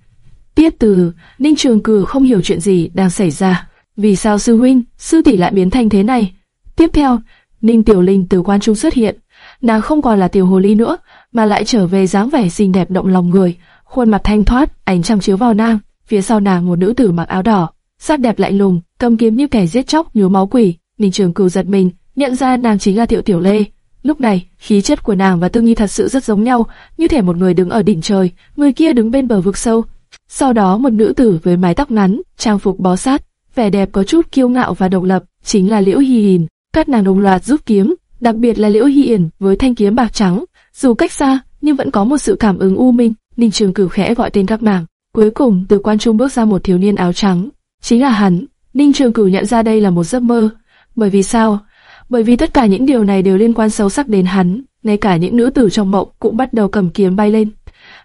S1: Tiếp từ, Ninh Trường Cử không hiểu chuyện gì đang xảy ra. Vì sao sư huynh, sư tỷ lại biến thành thế này? Tiếp theo, Ninh Tiểu Linh từ quan trung xuất hiện. Nàng không còn là tiểu hồ ly nữa, mà lại trở về dáng vẻ xinh đẹp động lòng người, khuôn mặt thanh thoát, ánh trăng chiếu vào nàng. Phía sau nàng một nữ tử mặc áo đỏ, sắc đẹp lạnh lùng, cầm kiếm như kẻ giết chóc nhúa máu quỷ. Ninh Trường Cửu giật mình, nhận ra nàng chính là Tiểu Tiểu Lê. Lúc này, khí chất của nàng và Tương Nhi thật sự rất giống nhau, như thể một người đứng ở đỉnh trời, người kia đứng bên bờ vực sâu. Sau đó một nữ tử với mái tóc ngắn, trang phục bó sát, vẻ đẹp có chút kiêu ngạo và độc lập, chính là Liễu Hi Hiền. Các nàng đồng loạt rút kiếm, đặc biệt là Liễu Hi Hiền với thanh kiếm bạc trắng, dù cách xa nhưng vẫn có một sự cảm ứng u minh. Ninh Trường Cửu khẽ gọi tên các nàng. Cuối cùng, từ quan trung bước ra một thiếu niên áo trắng, chính là hắn. Ninh Trường Cửu nhận ra đây là một giấc mơ. Bởi vì sao? Bởi vì tất cả những điều này đều liên quan sâu sắc đến hắn, ngay cả những nữ tử trong mộng cũng bắt đầu cầm kiếm bay lên.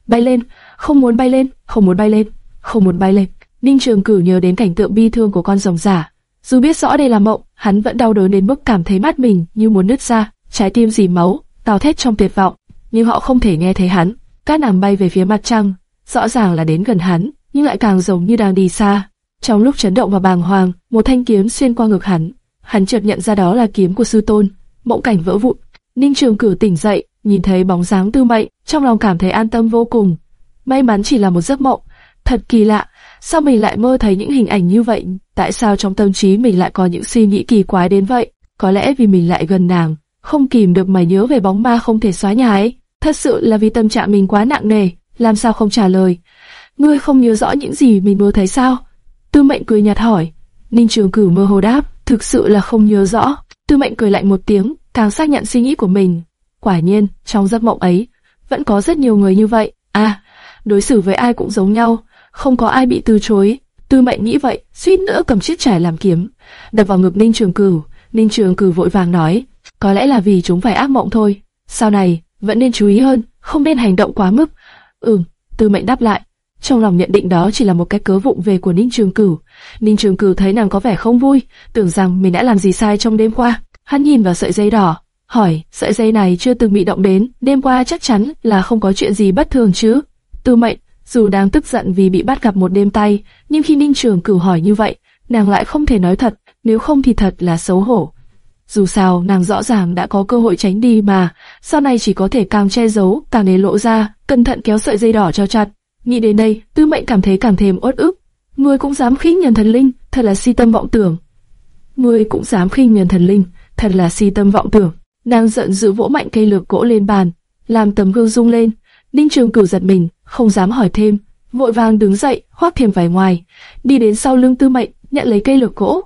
S1: Bay lên, không muốn bay lên, không muốn bay lên, không muốn bay lên. Ninh Trường Cửu nhớ đến cảnh tượng bi thương của con rồng giả. Dù biết rõ đây là mộng, hắn vẫn đau đớn đến mức cảm thấy mắt mình như muốn nứt ra, trái tim dì máu, tào thét trong tuyệt vọng. Nhưng họ không thể nghe thấy hắn. Các nàng bay về phía mặt trăng, rõ ràng là đến gần hắn, nhưng lại càng giống như đang đi xa. Trong lúc chấn động và bàng hoàng, một thanh kiếm xuyên qua ngực hắn, hắn chợt nhận ra đó là kiếm của sư tôn. Mộng cảnh vỡ vụn. Ninh Trường Cửu tỉnh dậy, nhìn thấy bóng dáng Tư Mệnh, trong lòng cảm thấy an tâm vô cùng. May mắn chỉ là một giấc mộng, thật kỳ lạ. Sao mình lại mơ thấy những hình ảnh như vậy? Tại sao trong tâm trí mình lại có những suy nghĩ kỳ quái đến vậy? Có lẽ vì mình lại gần nàng, không kìm được mà nhớ về bóng ma không thể xóa nhà ấy. Thật sự là vì tâm trạng mình quá nặng nề, làm sao không trả lời? Ngươi không nhớ rõ những gì mình mơ thấy sao? Tư Mệnh cười nhạt hỏi. Ninh Trường Cửu mơ hồ đáp, thực sự là không nhớ rõ. Tư Mệnh cười lạnh một tiếng, càng xác nhận suy nghĩ của mình. Quả nhiên, trong giấc mộng ấy, vẫn có rất nhiều người như vậy. À, đối xử với ai cũng giống nhau, không có ai bị từ chối. Tư Mệnh nghĩ vậy, suýt nữa cầm chiếc chải làm kiếm, đập vào ngực Ninh Trường Cửu. Ninh Trường Cửu vội vàng nói, có lẽ là vì chúng phải ác mộng thôi. Sau này, vẫn nên chú ý hơn, không nên hành động quá mức. Ừm, Tư Mệnh đáp lại. Trong lòng nhận định đó chỉ là một cái cớ vụng về của Ninh Trường Cửu. Ninh Trường Cửu thấy nàng có vẻ không vui, tưởng rằng mình đã làm gì sai trong đêm qua. Hắn nhìn vào sợi dây đỏ, hỏi, sợi dây này chưa từng bị động đến, đêm qua chắc chắn là không có chuyện gì bất thường chứ. Tư Mệnh, dù đang tức giận vì bị bắt gặp một đêm tay, nhưng khi Ninh Trường Cửu hỏi như vậy, nàng lại không thể nói thật, nếu không thì thật là xấu hổ. Dù sao, nàng rõ ràng đã có cơ hội tránh đi mà, sau này chỉ có thể càng che giấu, càng để lộ ra, cẩn thận kéo sợi dây đỏ cho chặt. Nghĩ đến đây, Tư Mệnh cảm thấy càng thêm uất ức. Ngươi cũng dám khinh nhẫn thần linh, thật là si tâm vọng tưởng. Ngươi cũng dám khinh nhẫn thần linh, thật là si tâm vọng tưởng. Nàng giận dữ vỗ mạnh cây lược gỗ lên bàn, làm tấm gương rung lên. Ninh Trường Cửu giật mình, không dám hỏi thêm, vội vàng đứng dậy, khoác thêm vải ngoài, đi đến sau lưng Tư Mệnh, nhận lấy cây lược gỗ,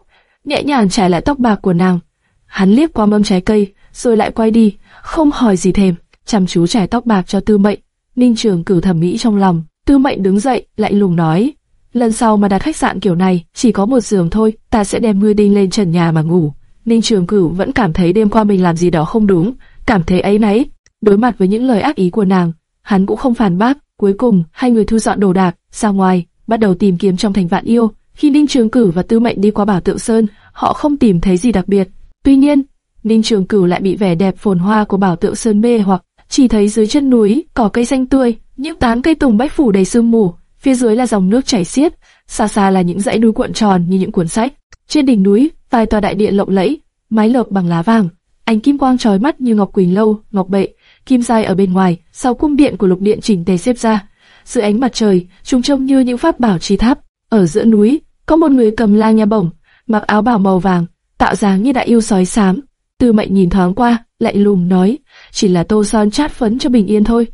S1: nhẹ nhàng trải lại tóc bạc của nàng. Hắn liếc qua mâm trái cây, rồi lại quay đi, không hỏi gì thêm, chăm chú trải tóc bạc cho Tư Mệnh. Ninh Trường Cửu thẩm mỹ trong lòng, Tư Mệnh đứng dậy, lại lùng nói: lần sau mà đặt khách sạn kiểu này, chỉ có một giường thôi, ta sẽ đem ngươi đinh lên trần nhà mà ngủ. Ninh Trường Cửu vẫn cảm thấy đêm qua mình làm gì đó không đúng, cảm thấy ấy nấy. Đối mặt với những lời ác ý của nàng, hắn cũng không phản bác. Cuối cùng, hai người thu dọn đồ đạc, ra ngoài, bắt đầu tìm kiếm trong thành vạn yêu. Khi Ninh Trường Cử và Tư Mệnh đi qua Bảo Tượng Sơn, họ không tìm thấy gì đặc biệt. Tuy nhiên, Ninh Trường Cửu lại bị vẻ đẹp phồn hoa của Bảo Tượng Sơn mê hoặc, chỉ thấy dưới chân núi cỏ cây xanh tươi, những tán cây tùng bách phủ đầy sương mù, phía dưới là dòng nước chảy xiết, xa xa là những dãy núi cuộn tròn như những cuốn sách. Trên đỉnh núi, vài tòa đại điện lộng lẫy, mái lợp bằng lá vàng, ánh kim quang chói mắt như ngọc quỳnh lâu, ngọc bệ, kim dài ở bên ngoài, sau cung điện của lục điện chỉnh tề xếp ra. Dưới ánh mặt trời, chúng trông như những pháp bảo chi tháp. Ở giữa núi, có một người cầm la nha bổng, mặc áo bào màu vàng, tạo dáng như đại yêu sói xám. Tư Mệnh nhìn thoáng qua, lại lùng nói, chỉ là tô son chát phấn cho bình yên thôi.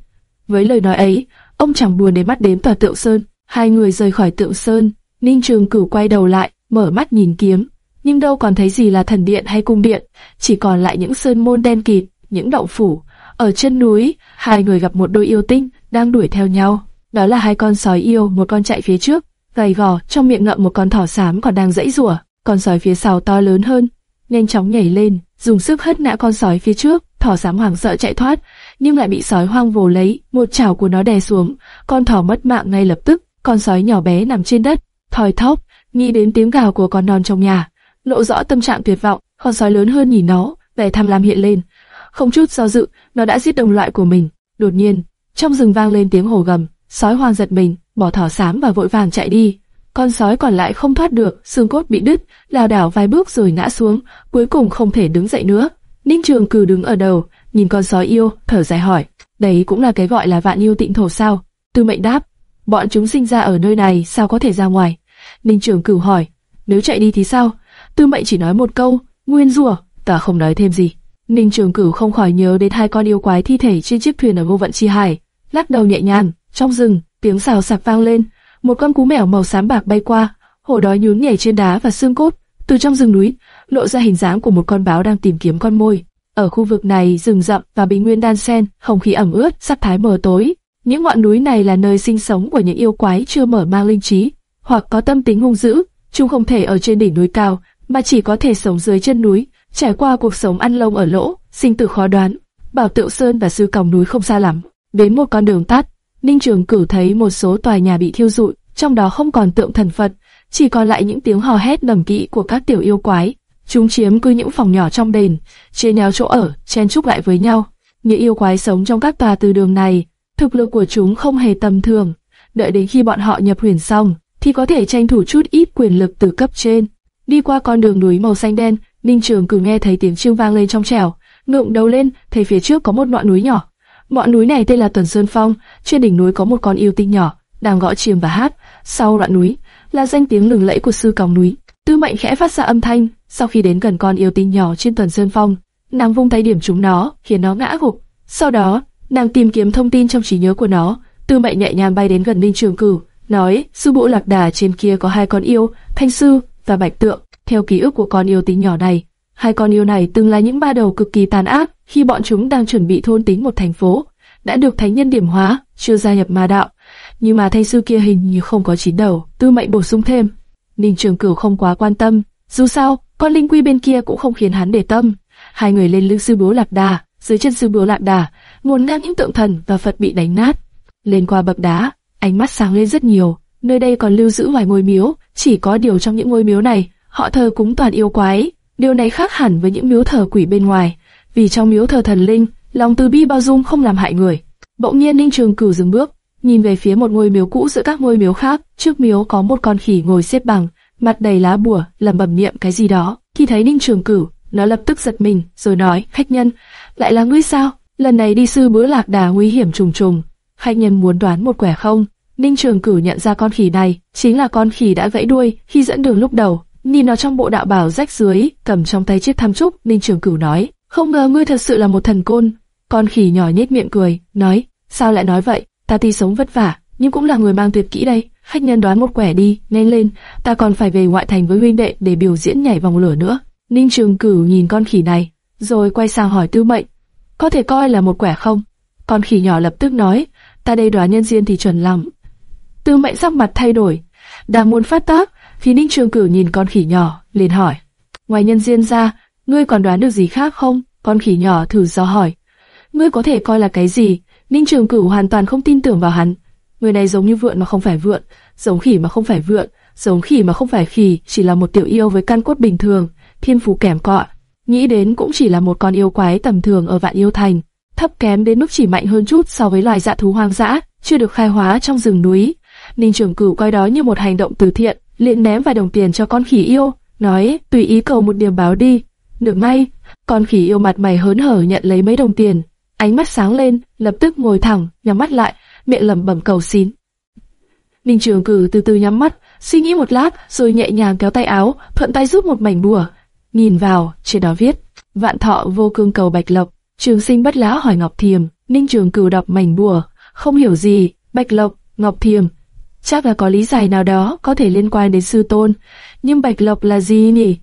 S1: Với lời nói ấy, ông chẳng buồn để mắt đến tòa tượng sơn. Hai người rời khỏi tượng sơn, Ninh Trường Cửu quay đầu lại, mở mắt nhìn kiếm, nhưng đâu còn thấy gì là thần điện hay cung điện, chỉ còn lại những sơn môn đen kịt, những động phủ. Ở chân núi, hai người gặp một đôi yêu tinh đang đuổi theo nhau. Đó là hai con sói yêu, một con chạy phía trước, gầy gò, trong miệng ngậm một con thỏ xám còn đang dãy rủa. Con sói phía sau to lớn hơn, nhanh chóng nhảy lên, dùng sức hất ngã con sói phía trước. Thỏ xám hoảng sợ chạy thoát, nhưng lại bị sói hoang vồ lấy, một chảo của nó đè xuống, con thỏ mất mạng ngay lập tức. Con sói nhỏ bé nằm trên đất, thoi thóp, nghĩ đến tiếng gào của con non trong nhà, lộ rõ tâm trạng tuyệt vọng. Con sói lớn hơn nhìn nó, vẻ tham lam hiện lên, không chút do dự, nó đã giết đồng loại của mình. Đột nhiên, trong rừng vang lên tiếng hổ gầm, sói hoang giật mình, bỏ thỏ xám và vội vàng chạy đi. Con sói còn lại không thoát được, xương cốt bị đứt, lảo đảo vài bước rồi ngã xuống, cuối cùng không thể đứng dậy nữa. Ninh Trường Cử đứng ở đầu, nhìn con sói yêu, thở dài hỏi, đấy cũng là cái gọi là vạn yêu tịnh thổ sao? Tư Mệnh đáp, bọn chúng sinh ra ở nơi này, sao có thể ra ngoài? Ninh Trường Cửu hỏi, nếu chạy đi thì sao? Tư Mệnh chỉ nói một câu, nguyên rủa, ta không nói thêm gì. Ninh Trường Cửu không khỏi nhớ đến hai con yêu quái thi thể trên chiếc thuyền ở vô vận chi hải, lắc đầu nhẹ nhàng. Trong rừng, tiếng xào sạc vang lên, một con cú mèo màu xám bạc bay qua, hổ đói nhún nhảy trên đá và xương cốt. Từ trong rừng núi, lộ ra hình dáng của một con báo đang tìm kiếm con mồi. Ở khu vực này, rừng rậm và bình nguyên đan xen, không khí ẩm ướt, sắc thái mờ tối. Những ngọn núi này là nơi sinh sống của những yêu quái chưa mở mang linh trí, hoặc có tâm tính hung dữ. Chúng không thể ở trên đỉnh núi cao, mà chỉ có thể sống dưới chân núi, trải qua cuộc sống ăn lông ở lỗ, sinh tử khó đoán. Bảo Tựu Sơn và sư còng núi không xa lắm. Đến một con đường tắt, Ninh Trường Cửu thấy một số tòa nhà bị thiêu rụi, trong đó không còn tượng thần Phật, chỉ còn lại những tiếng hò hét nầm kỵ của các tiểu yêu quái. Chúng chiếm cứ những phòng nhỏ trong đền, chia nhau chỗ ở, chen chúc lại với nhau. Những yêu quái sống trong các tòa từ đường này, thực lực của chúng không hề tầm thường. Đợi đến khi bọn họ nhập huyền xong, thì có thể tranh thủ chút ít quyền lực từ cấp trên. Đi qua con đường núi màu xanh đen, Ninh Trường cử nghe thấy tiếng chiêng vang lên trong trẻo, ngượng đầu lên, thấy phía trước có một ngọn núi nhỏ. Ngọn núi này tên là Tuần Sơn Phong, trên đỉnh núi có một con yêu tinh nhỏ đang gõ chiêm và hát. Sau đoạn núi là danh tiếng lừng lẫy của sư còng núi. Tư Mệnh khẽ phát ra âm thanh, sau khi đến gần con yêu tinh nhỏ trên Tuần Sơn Phong, nàng vung tay điểm trúng nó, khiến nó ngã gục. Sau đó, nàng tìm kiếm thông tin trong trí nhớ của nó. Tư Mệnh nhẹ nhàng bay đến gần Ninh Trường Cửu, nói: sư bộ lạc đà trên kia có hai con yêu, Thanh Sư và Bạch Tượng. Theo ký ức của con yêu tinh nhỏ này, hai con yêu này từng là những ba đầu cực kỳ tàn ác khi bọn chúng đang chuẩn bị thôn tính một thành phố, đã được thánh nhân điểm hóa, chưa gia nhập ma đạo. Nhưng mà thanh sư kia hình như không có chín đầu, tư mệnh bổ sung thêm. Ninh Trường Cửu không quá quan tâm, dù sao, con linh quy bên kia cũng không khiến hắn để tâm. Hai người lên lưng sư bố lạc đà, dưới chân sư bố lạc đà, muốn ngang những tượng thần và Phật bị đánh nát. Lên qua bậc đá, ánh mắt sáng lên rất nhiều. Nơi đây còn lưu giữ vài ngôi miếu, chỉ có điều trong những ngôi miếu này, họ thờ cúng toàn yêu quái. Điều này khác hẳn với những miếu thờ quỷ bên ngoài, vì trong miếu thờ thần linh, lòng từ bi bao dung không làm hại người. Bỗng nhiên Ninh Trường Cửu dừng bước, nhìn về phía một ngôi miếu cũ giữa các ngôi miếu khác. Trước miếu có một con khỉ ngồi xếp bằng, mặt đầy lá bùa, lẩm bẩm niệm cái gì đó. Khi thấy Ninh Trường Cửu, nó lập tức giật mình, rồi nói, khách nhân, lại là ngươi sao? Lần này đi sư bữa lạc đà nguy hiểm trùng trùng. Khách nhân muốn đoán một quẻ không? Ninh Trường Cửu nhận ra con khỉ này, chính là con khỉ đã gãy đuôi khi dẫn đường lúc đầu. Nhìn nó trong bộ đạo bảo rách dưới, cầm trong tay chiếc tham trúc, Ninh Trường Cửu nói, không ngờ ngươi thật sự là một thần côn. Con khỉ nhỏ nhếch miệng cười, nói, sao lại nói vậy? Ta tuy sống vất vả, nhưng cũng là người mang tuyệt kỹ đây. Khách nhân đoán một quẻ đi, nhanh lên, ta còn phải về ngoại thành với huynh đệ để biểu diễn nhảy vòng lửa nữa. Ninh Trường Cửu nhìn con khỉ này, rồi quay sang hỏi Tư Mệnh, có thể coi là một quẻ không? Con khỉ nhỏ lập tức nói, ta đây đoán nhân duyên thì chuẩn lắm. Tư Mệnh sắc mặt thay đổi, đang muốn phát tác, thì Ninh Trường Cửu nhìn con khỉ nhỏ, liền hỏi, ngoài nhân duyên ra, ngươi còn đoán được gì khác không? Con khỉ nhỏ thử do hỏi, ngươi có thể coi là cái gì? Ninh Trường Cửu hoàn toàn không tin tưởng vào hắn. Người này giống như vượn mà không phải vượn, giống khỉ mà không phải vượn, giống khỉ mà không phải khỉ, chỉ là một tiểu yêu với căn cốt bình thường, thiên phú kém cọ. Nghĩ đến cũng chỉ là một con yêu quái tầm thường ở vạn yêu thành, thấp kém đến mức chỉ mạnh hơn chút so với loài dạ thú hoang dã, chưa được khai hóa trong rừng núi. Ninh Trường Cửu coi đó như một hành động từ thiện, liền ném vài đồng tiền cho con khỉ yêu, nói tùy ý cầu một điểm báo đi. Được may, con khỉ yêu mặt mày hớn hở nhận lấy mấy đồng tiền, ánh mắt sáng lên, lập tức ngồi thẳng, nhắm mắt lại, miệng lẩm bẩm cầu xin. Ninh Trường Cử từ từ nhắm mắt, suy nghĩ một lát, rồi nhẹ nhàng kéo tay áo, thuận tay rút một mảnh bùa. Nhìn vào, trên đó viết: Vạn thọ vô cương cầu bạch lộc, trường sinh bất lá hỏi Ngọc Thiềm. Ninh Trường Cử đọc mảnh bùa, không hiểu gì, bạch lộc, Ngọc Thiềm, chắc là có lý giải nào đó có thể liên quan đến sư tôn. Nhưng bạch lộc là gì nhỉ?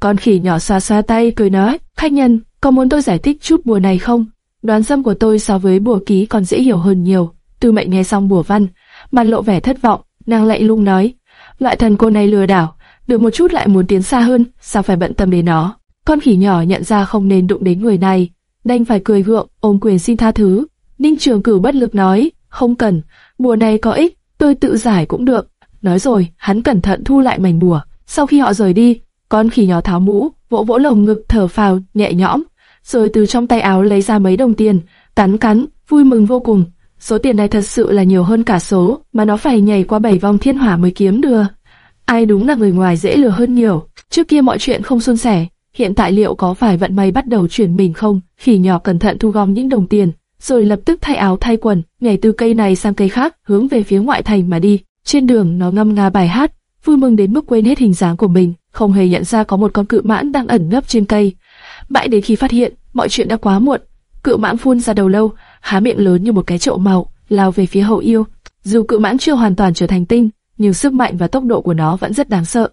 S1: Con khỉ nhỏ xoa xoa tay cười nói: Khách nhân, có muốn tôi giải thích chút bùa này không? Đoán dâm của tôi so với bùa ký còn dễ hiểu hơn nhiều. Tư mệnh nghe xong bùa văn, mặt lộ vẻ thất vọng, nàng lạnh lung nói, loại thần cô này lừa đảo, được một chút lại muốn tiến xa hơn, sao phải bận tâm đến nó. Con khỉ nhỏ nhận ra không nên đụng đến người này, đành phải cười gượng, ôm quyền xin tha thứ. Ninh Trường Cửu bất lực nói, không cần, bùa này có ích, tôi tự giải cũng được. Nói rồi, hắn cẩn thận thu lại mảnh bùa. Sau khi họ rời đi, con khỉ nhỏ tháo mũ, vỗ vỗ lồng ngực thở phào, nhẹ nhõm, rồi từ trong tay áo lấy ra mấy đồng tiền, cắn cắn, vui mừng vô cùng. Số tiền này thật sự là nhiều hơn cả số mà nó phải nhảy qua bảy vòng thiên hỏa mới kiếm được. Ai đúng là người ngoài dễ lừa hơn nhiều. Trước kia mọi chuyện không suôn sẻ, hiện tại liệu có phải vận may bắt đầu chuyển mình không? Khỉ nhỏ cẩn thận thu gom những đồng tiền, rồi lập tức thay áo thay quần, nhảy từ cây này sang cây khác, hướng về phía ngoại thành mà đi. Trên đường nó ngâm nga bài hát, vui mừng đến mức quên hết hình dáng của mình, không hề nhận ra có một con cự mãn đang ẩn nấp trên cây. Mãi đến khi phát hiện, mọi chuyện đã quá muộn, cự mãn phun ra đầu lâu, há miệng lớn như một cái chậu màu, lao về phía hậu yêu. Dù cự mãn chưa hoàn toàn trở thành tinh, nhưng sức mạnh và tốc độ của nó vẫn rất đáng sợ.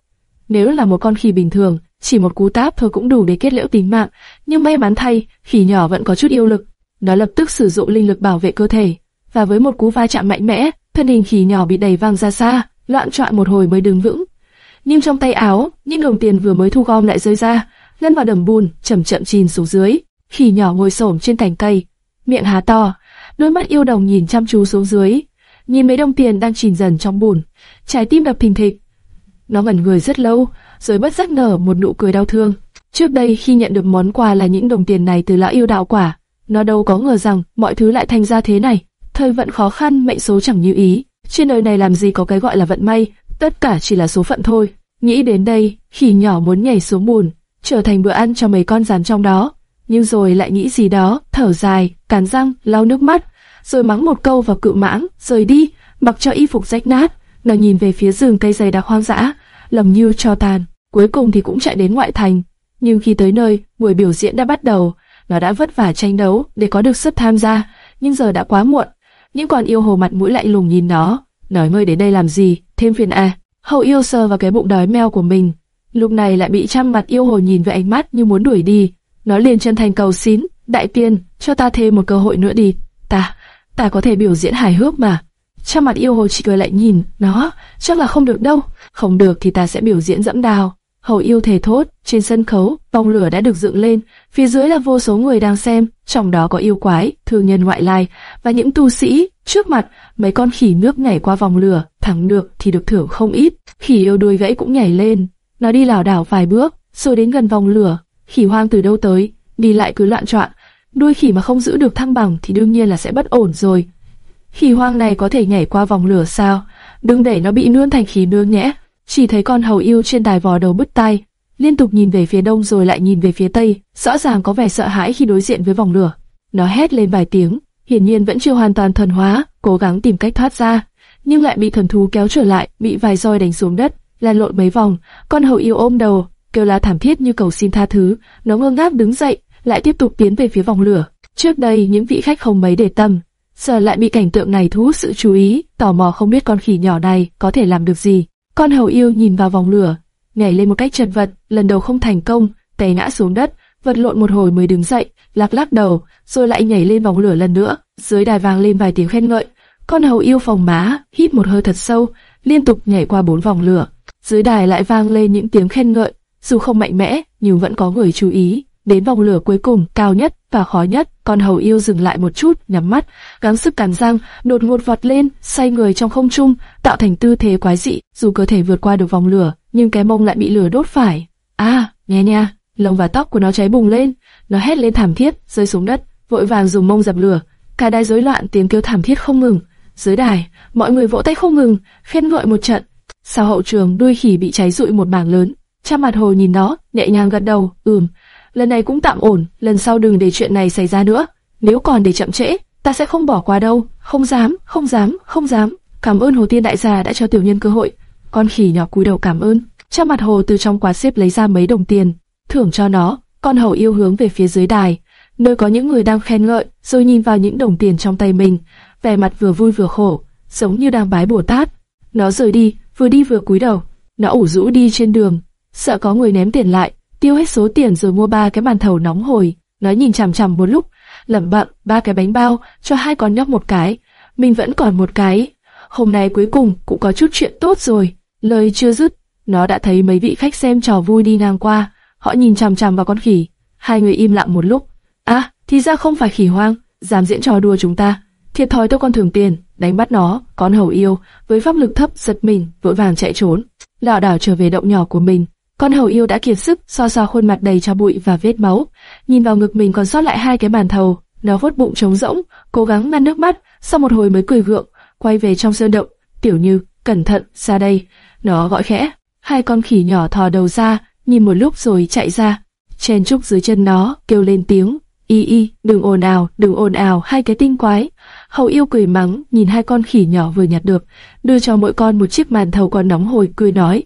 S1: Nếu là một con khỉ bình thường, chỉ một cú táp thôi cũng đủ để kết liễu tính mạng, nhưng may mắn thay, khỉ nhỏ vẫn có chút yêu lực. Nó lập tức sử dụng linh lực bảo vệ cơ thể, và với một cú va chạm mạnh mẽ, thân hình khỉ nhỏ bị đẩy văng ra xa, loạn trọn một hồi mới đứng vững. Nhưng trong tay áo, những đồng tiền vừa mới thu gom lại rơi ra, lăn vào đầm bùn, chậm chậm chìm xuống dưới. Khỉ nhỏ ngồi xổm trên cành cây, miệng há to, đôi mắt yêu đồng nhìn chăm chú xuống dưới, nhìn mấy đồng tiền đang chìm dần trong bùn, trái tim đập thình thịch. Nó ngẩn người rất lâu, rồi bất giác nở một nụ cười đau thương. Trước đây khi nhận được món quà là những đồng tiền này từ lão yêu đạo quả, nó đâu có ngờ rằng mọi thứ lại thành ra thế này. Thời vận khó khăn, mệnh số chẳng như ý. Trên đời này làm gì có cái gọi là vận may, tất cả chỉ là số phận thôi. Nghĩ đến đây, khỉ nhỏ muốn nhảy xuống bùn, trở thành bữa ăn cho mấy con rắn trong đó nhưng rồi lại nghĩ gì đó, thở dài, cắn răng, lau nước mắt, rồi mắng một câu vào cự mãng, rời đi, mặc cho y phục rách nát, nó nhìn về phía rừng cây dày đặc hoang dã, lầm như cho tàn, cuối cùng thì cũng chạy đến ngoại thành. Nhưng khi tới nơi, buổi biểu diễn đã bắt đầu, nó đã vất vả tranh đấu để có được sức tham gia, nhưng giờ đã quá muộn. Những con yêu hồ mặt mũi lạnh lùng nhìn nó, nói ngươi đến đây làm gì, thêm phiền à. Hậu yêu sờ vào cái bụng đói meo của mình, lúc này lại bị trăm mặt yêu hồ nhìn với ánh mắt như muốn đuổi đi. Nó liền chân thành cầu xin, đại tiên, cho ta thêm một cơ hội nữa đi. Ta, ta có thể biểu diễn hài hước mà. Trăm mặt yêu hồ chỉ cười lại nhìn, nó, chắc là không được đâu. Không được thì ta sẽ biểu diễn dẫm đào. Hầu yêu thề thốt, trên sân khấu, vòng lửa đã được dựng lên, phía dưới là vô số người đang xem, trong đó có yêu quái, thương nhân ngoại lai và những tu sĩ. Trước mặt, mấy con khỉ nước nhảy qua vòng lửa, thắng được thì được thưởng không ít. Khỉ yêu đuôi gãy cũng nhảy lên, nó đi lảo đảo vài bước, rồi đến gần vòng lửa, khỉ hoang từ đâu tới, đi lại cứ loạn trọn, đuôi khỉ mà không giữ được thăng bằng thì đương nhiên là sẽ bất ổn rồi. Khỉ hoang này có thể nhảy qua vòng lửa sao? Đừng để nó bị nương thành khỉ nương nhé chỉ thấy con hầu yêu trên đài vò đầu bứt tai, liên tục nhìn về phía đông rồi lại nhìn về phía tây, rõ ràng có vẻ sợ hãi khi đối diện với vòng lửa. Nó hét lên vài tiếng, hiển nhiên vẫn chưa hoàn toàn thuần hóa, cố gắng tìm cách thoát ra, nhưng lại bị thần thú kéo trở lại, bị vài roi đánh xuống đất, lăn lộn mấy vòng. Con hầu yêu ôm đầu, kêu la thảm thiết như cầu xin tha thứ. Nó ngơ ngác đứng dậy, lại tiếp tục tiến về phía vòng lửa. Trước đây những vị khách không mấy để tâm, giờ lại bị cảnh tượng này thu hút sự chú ý, tò mò không biết con khỉ nhỏ này có thể làm được gì. Con hầu yêu nhìn vào vòng lửa, nhảy lên một cách chật vật, lần đầu không thành công, té ngã xuống đất, vật lộn một hồi mới đứng dậy, lắc lắc đầu, rồi lại nhảy lên vòng lửa lần nữa. Dưới đài vang lên vài tiếng khen ngợi. Con hầu yêu phòng má, hít một hơi thật sâu, liên tục nhảy qua bốn vòng lửa. Dưới đài lại vang lên những tiếng khen ngợi, dù không mạnh mẽ, nhưng vẫn có người chú ý. Đến vòng lửa cuối cùng, cao nhất và khó nhất, con hầu yêu dừng lại một chút, nhắm mắt, gắng sức cắn răng, đột ngột vọt lên, xoay người trong không trung, tạo thành tư thế quái dị. Dù cơ thể vượt qua được vòng lửa, nhưng cái mông lại bị lửa đốt phải. À, nghe nha, lông và tóc của nó cháy bùng lên, nó hét lên thảm thiết, rơi xuống đất, vội vàng dùng mông dập lửa. Cả đài rối loạn tiếng kêu thảm thiết không ngừng. Dưới đài, mọi người vỗ tay không ngừng, khen ngợi một trận. Sau hậu trường, đuôi khỉ bị cháy rụi một mảng lớn. Cha mặt hồ nhìn nó, nhẹ nhàng gật đầu, ừm, lần này cũng tạm ổn, lần sau đừng để chuyện này xảy ra nữa. Nếu còn để chậm trễ, ta sẽ không bỏ qua đâu. Không dám, không dám, không dám. Cảm ơn Hồ Tiên đại gia đã cho tiểu nhân cơ hội. Con khỉ nhỏ cúi đầu cảm ơn. Cha mặt hồ từ trong quán xếp lấy ra mấy đồng tiền, thưởng cho nó. Con hầu yêu hướng về phía dưới đài, nơi có những người đang khen ngợi, rồi nhìn vào những đồng tiền trong tay mình, vẻ mặt vừa vui vừa khổ, giống như đang bái Bồ Tát. Nó rời đi, vừa đi vừa cúi đầu. Nó ủ rũ đi trên đường, sợ có người ném tiền lại, tiêu hết số tiền rồi mua ba cái màn thầu nóng hổi. Nó nhìn chằm chằm một lúc, lẩm bẩm ba cái bánh bao cho hai con nhóc một cái, mình vẫn còn một cái. Hôm nay cuối cùng cũng có chút chuyện tốt rồi. Lời chưa dứt, nó đã thấy mấy vị khách xem trò vui đi ngang qua, họ nhìn chằm chằm vào con khỉ. Hai người im lặng một lúc. À, thì ra không phải khỉ hoang, dám diễn trò đùa chúng ta. Thiệt thòi tôi con thường tiền, đánh bắt nó, con hầu yêu, với pháp lực thấp giật mình, vội vàng chạy trốn. Lảo đảo trở về động nhỏ của mình, con hầu yêu đã kiệt sức, so so khuôn mặt đầy cho bụi và vết máu. Nhìn vào ngực mình còn sót lại hai cái bàn thầu, nó vuốt bụng trống rỗng, cố gắng ngăn nước mắt, sau một hồi mới cười gượng, quay về trong sơn động. Tiểu Như, cẩn thận, ra đây. Nó gọi khẽ. Hai con khỉ nhỏ thò đầu ra, nhìn một lúc rồi chạy ra. Chen trúc dưới chân nó, kêu lên tiếng. Y y, đừng ồn ào, đừng ồn ào, hai cái tinh quái. Hầu yêu cười mắng, nhìn hai con khỉ nhỏ vừa nhặt được, đưa cho mỗi con một chiếc màn thầu còn nóng hổi, cười nói.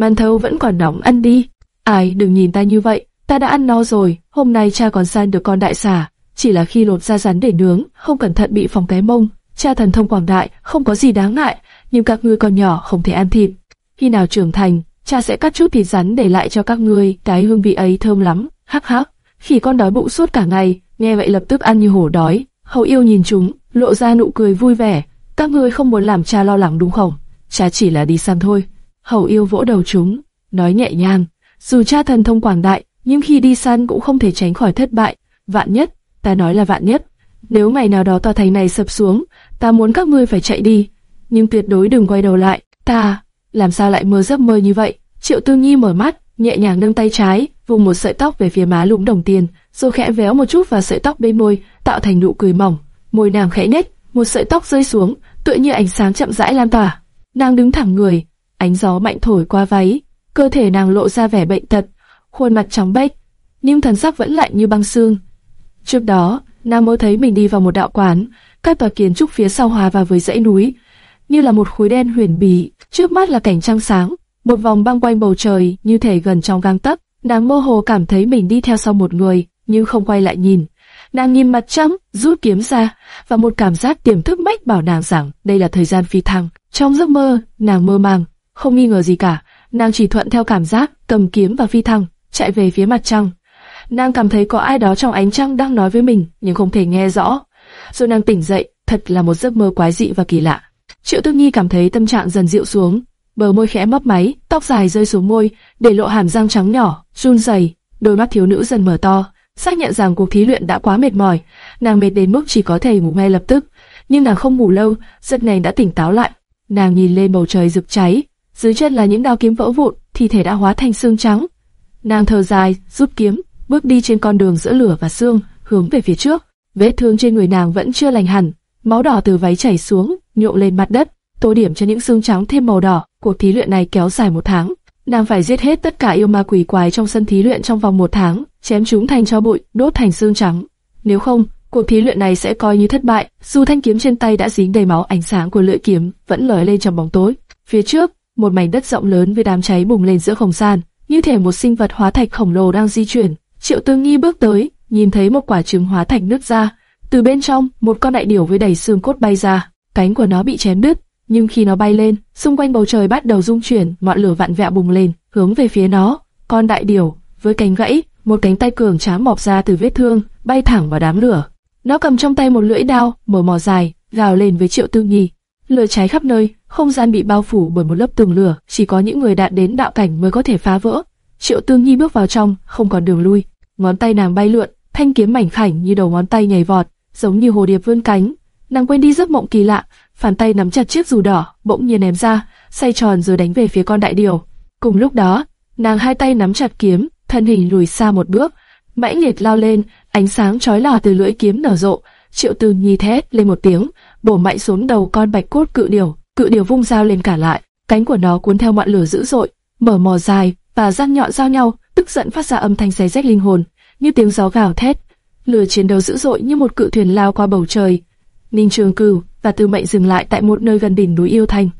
S1: Màn thầu vẫn còn nóng, ăn đi. Ai, đừng nhìn ta như vậy, ta đã ăn no rồi, hôm nay cha còn săn được con đại xà. Chỉ là khi lột ra rắn để nướng, không cẩn thận bị phòng cái mông. Cha thần thông quảng đại, không có gì đáng ngại, nhưng các ngươi còn nhỏ không thể ăn thịt. Khi nào trưởng thành, cha sẽ cắt chút thịt rắn để lại cho các ngươi, cái hương vị ấy thơm lắm. Hắc hắc, Khi con đói bụng suốt cả ngày, nghe vậy lập tức ăn như hổ đói. Hầu yêu nhìn chúng, lộ ra nụ cười vui vẻ. Các ngươi không muốn làm cha lo lắng đúng không? Cha chỉ là đi săn thôi. Hầu yêu vỗ đầu chúng, nói nhẹ nhàng. Dù cha thần thông quảng đại, nhưng khi đi săn cũng không thể tránh khỏi thất bại. Vạn nhất, ta nói là vạn nhất. Nếu ngày nào đó tòa thành này sập xuống, ta muốn các ngươi phải chạy đi, nhưng tuyệt đối đừng quay đầu lại. Ta, làm sao lại mơ giấc mơ như vậy? Triệu Tư Nhi mở mắt, nhẹ nhàng nâng tay trái, vùng một sợi tóc về phía má lũng đồng tiền, rồi khẽ véo một chút vào sợi tóc bên môi, tạo thành nụ cười mỏng. Môi nàng khẽ nhếch, một sợi tóc rơi xuống, tựa như ánh sáng chậm rãi lan tỏa. Nàng đứng thẳng người, ánh gió mạnh thổi qua váy, cơ thể nàng lộ ra vẻ bệnh tật, khuôn mặt trắng bệch, nhưng thần sắc vẫn lạnh như băng xương. Trước đó, nàng mơ thấy mình đi vào một đạo quán, các tòa kiến trúc phía sau hòa vào với dãy núi, như là một khối đen huyền bí. Trước mắt là cảnh trăng sáng, một vòng băng quanh bầu trời như thể gần trong gang tấc. Nàng mơ hồ cảm thấy mình đi theo sau một người, nhưng không quay lại nhìn. Nàng nhìn mặt trăng, rút kiếm ra, và một cảm giác tiềm thức mách bảo nàng rằng đây là thời gian phi thăng. Trong giấc mơ, nàng mơ màng, không nghi ngờ gì cả. Nàng chỉ thuận theo cảm giác, cầm kiếm và phi thăng, chạy về phía mặt trăng. Nàng cảm thấy có ai đó trong ánh trăng đang nói với mình, nhưng không thể nghe rõ. Rồi nàng tỉnh dậy, thật là một giấc mơ quái dị và kỳ lạ. Triệu Tư nghi cảm thấy tâm trạng dần dịu xuống, bờ môi khẽ mấp máy, tóc dài rơi xuống môi, để lộ hàm răng trắng nhỏ, run rẩy, đôi mắt thiếu nữ dần mở to, xác nhận rằng cuộc thí luyện đã quá mệt mỏi, nàng mệt đến mức chỉ có thể ngủ ngay lập tức. Nhưng nàng không ngủ lâu, giấc này đã tỉnh táo lại. Nàng nhìn lên bầu trời rực cháy, dưới chân là những đao kiếm vỡ vụn, thi thể đã hóa thành xương trắng. Nàng thở dài, rút kiếm, bước đi trên con đường giữa lửa và xương, hướng về phía trước. Vết thương trên người nàng vẫn chưa lành hẳn, máu đỏ từ váy chảy xuống, nhộn lên mặt đất, tô điểm cho những xương trắng thêm màu đỏ. Cuộc thí luyện này kéo dài một tháng, nàng phải giết hết tất cả yêu ma quỷ quái trong sân thí luyện trong vòng một tháng, chém chúng thành cho bụi, đốt thành xương trắng. Nếu không, cuộc thí luyện này sẽ coi như thất bại. Dù thanh kiếm trên tay đã dính đầy máu, ánh sáng của lưỡi kiếm vẫn lóe lên trong bóng tối. Phía trước, một mảnh đất rộng lớn với đám cháy bùng lên giữa không gian, như thể một sinh vật hóa thạch khổng lồ đang di chuyển. Triệu tư nghi bước tới, nhìn thấy một quả trứng hóa thạch nứt ra, từ bên trong, một con đại điểu với đầy xương cốt bay ra, cánh của nó bị chém đứt, nhưng khi nó bay lên, xung quanh bầu trời bắt đầu rung chuyển, ngọn lửa vạn vẹo bùng lên, hướng về phía nó. Con đại điểu với cánh gãy, một cánh tay cường tráng mọc ra từ vết thương, bay thẳng vào đám lửa. Nó cầm trong tay một lưỡi dao mở mỏ dài, gào lên với Triệu tư nghi Lửa cháy khắp nơi, không gian bị bao phủ bởi một lớp tường lửa, chỉ có những người đạt đến đạo cảnh mới có thể phá vỡ. Triệu Tương Nhi bước vào trong, không còn đường lui. Ngón tay nàng bay lượn, thanh kiếm mảnh khảnh như đầu ngón tay nhảy vọt, giống như hồ điệp vươn cánh. Nàng quên đi giấc mộng kỳ lạ, phản tay nắm chặt chiếc dù đỏ, bỗng nhiên ném ra, xoay tròn rồi đánh về phía con đại điểu. Cùng lúc đó, nàng hai tay nắm chặt kiếm, thân hình lùi xa một bước, mãnh liệt lao lên, ánh sáng chói lòa từ lưỡi kiếm nở rộ. Triệu Từ Nhi thét lên một tiếng, bổ mạnh xuống đầu con bạch cốt cự điểu. Cự điều vung dao lên cả lại, cánh của nó cuốn theo ngọn lửa dữ dội, mở mò dài và răng nhọn giao nhau, tức giận phát ra âm thanh xé rách linh hồn, như tiếng gió gào thét. Lửa chiến đấu dữ dội như một cự thuyền lao qua bầu trời. Ninh Trường Cửu và Tư Mệnh dừng lại tại một nơi gần đỉnh núi yêu thành.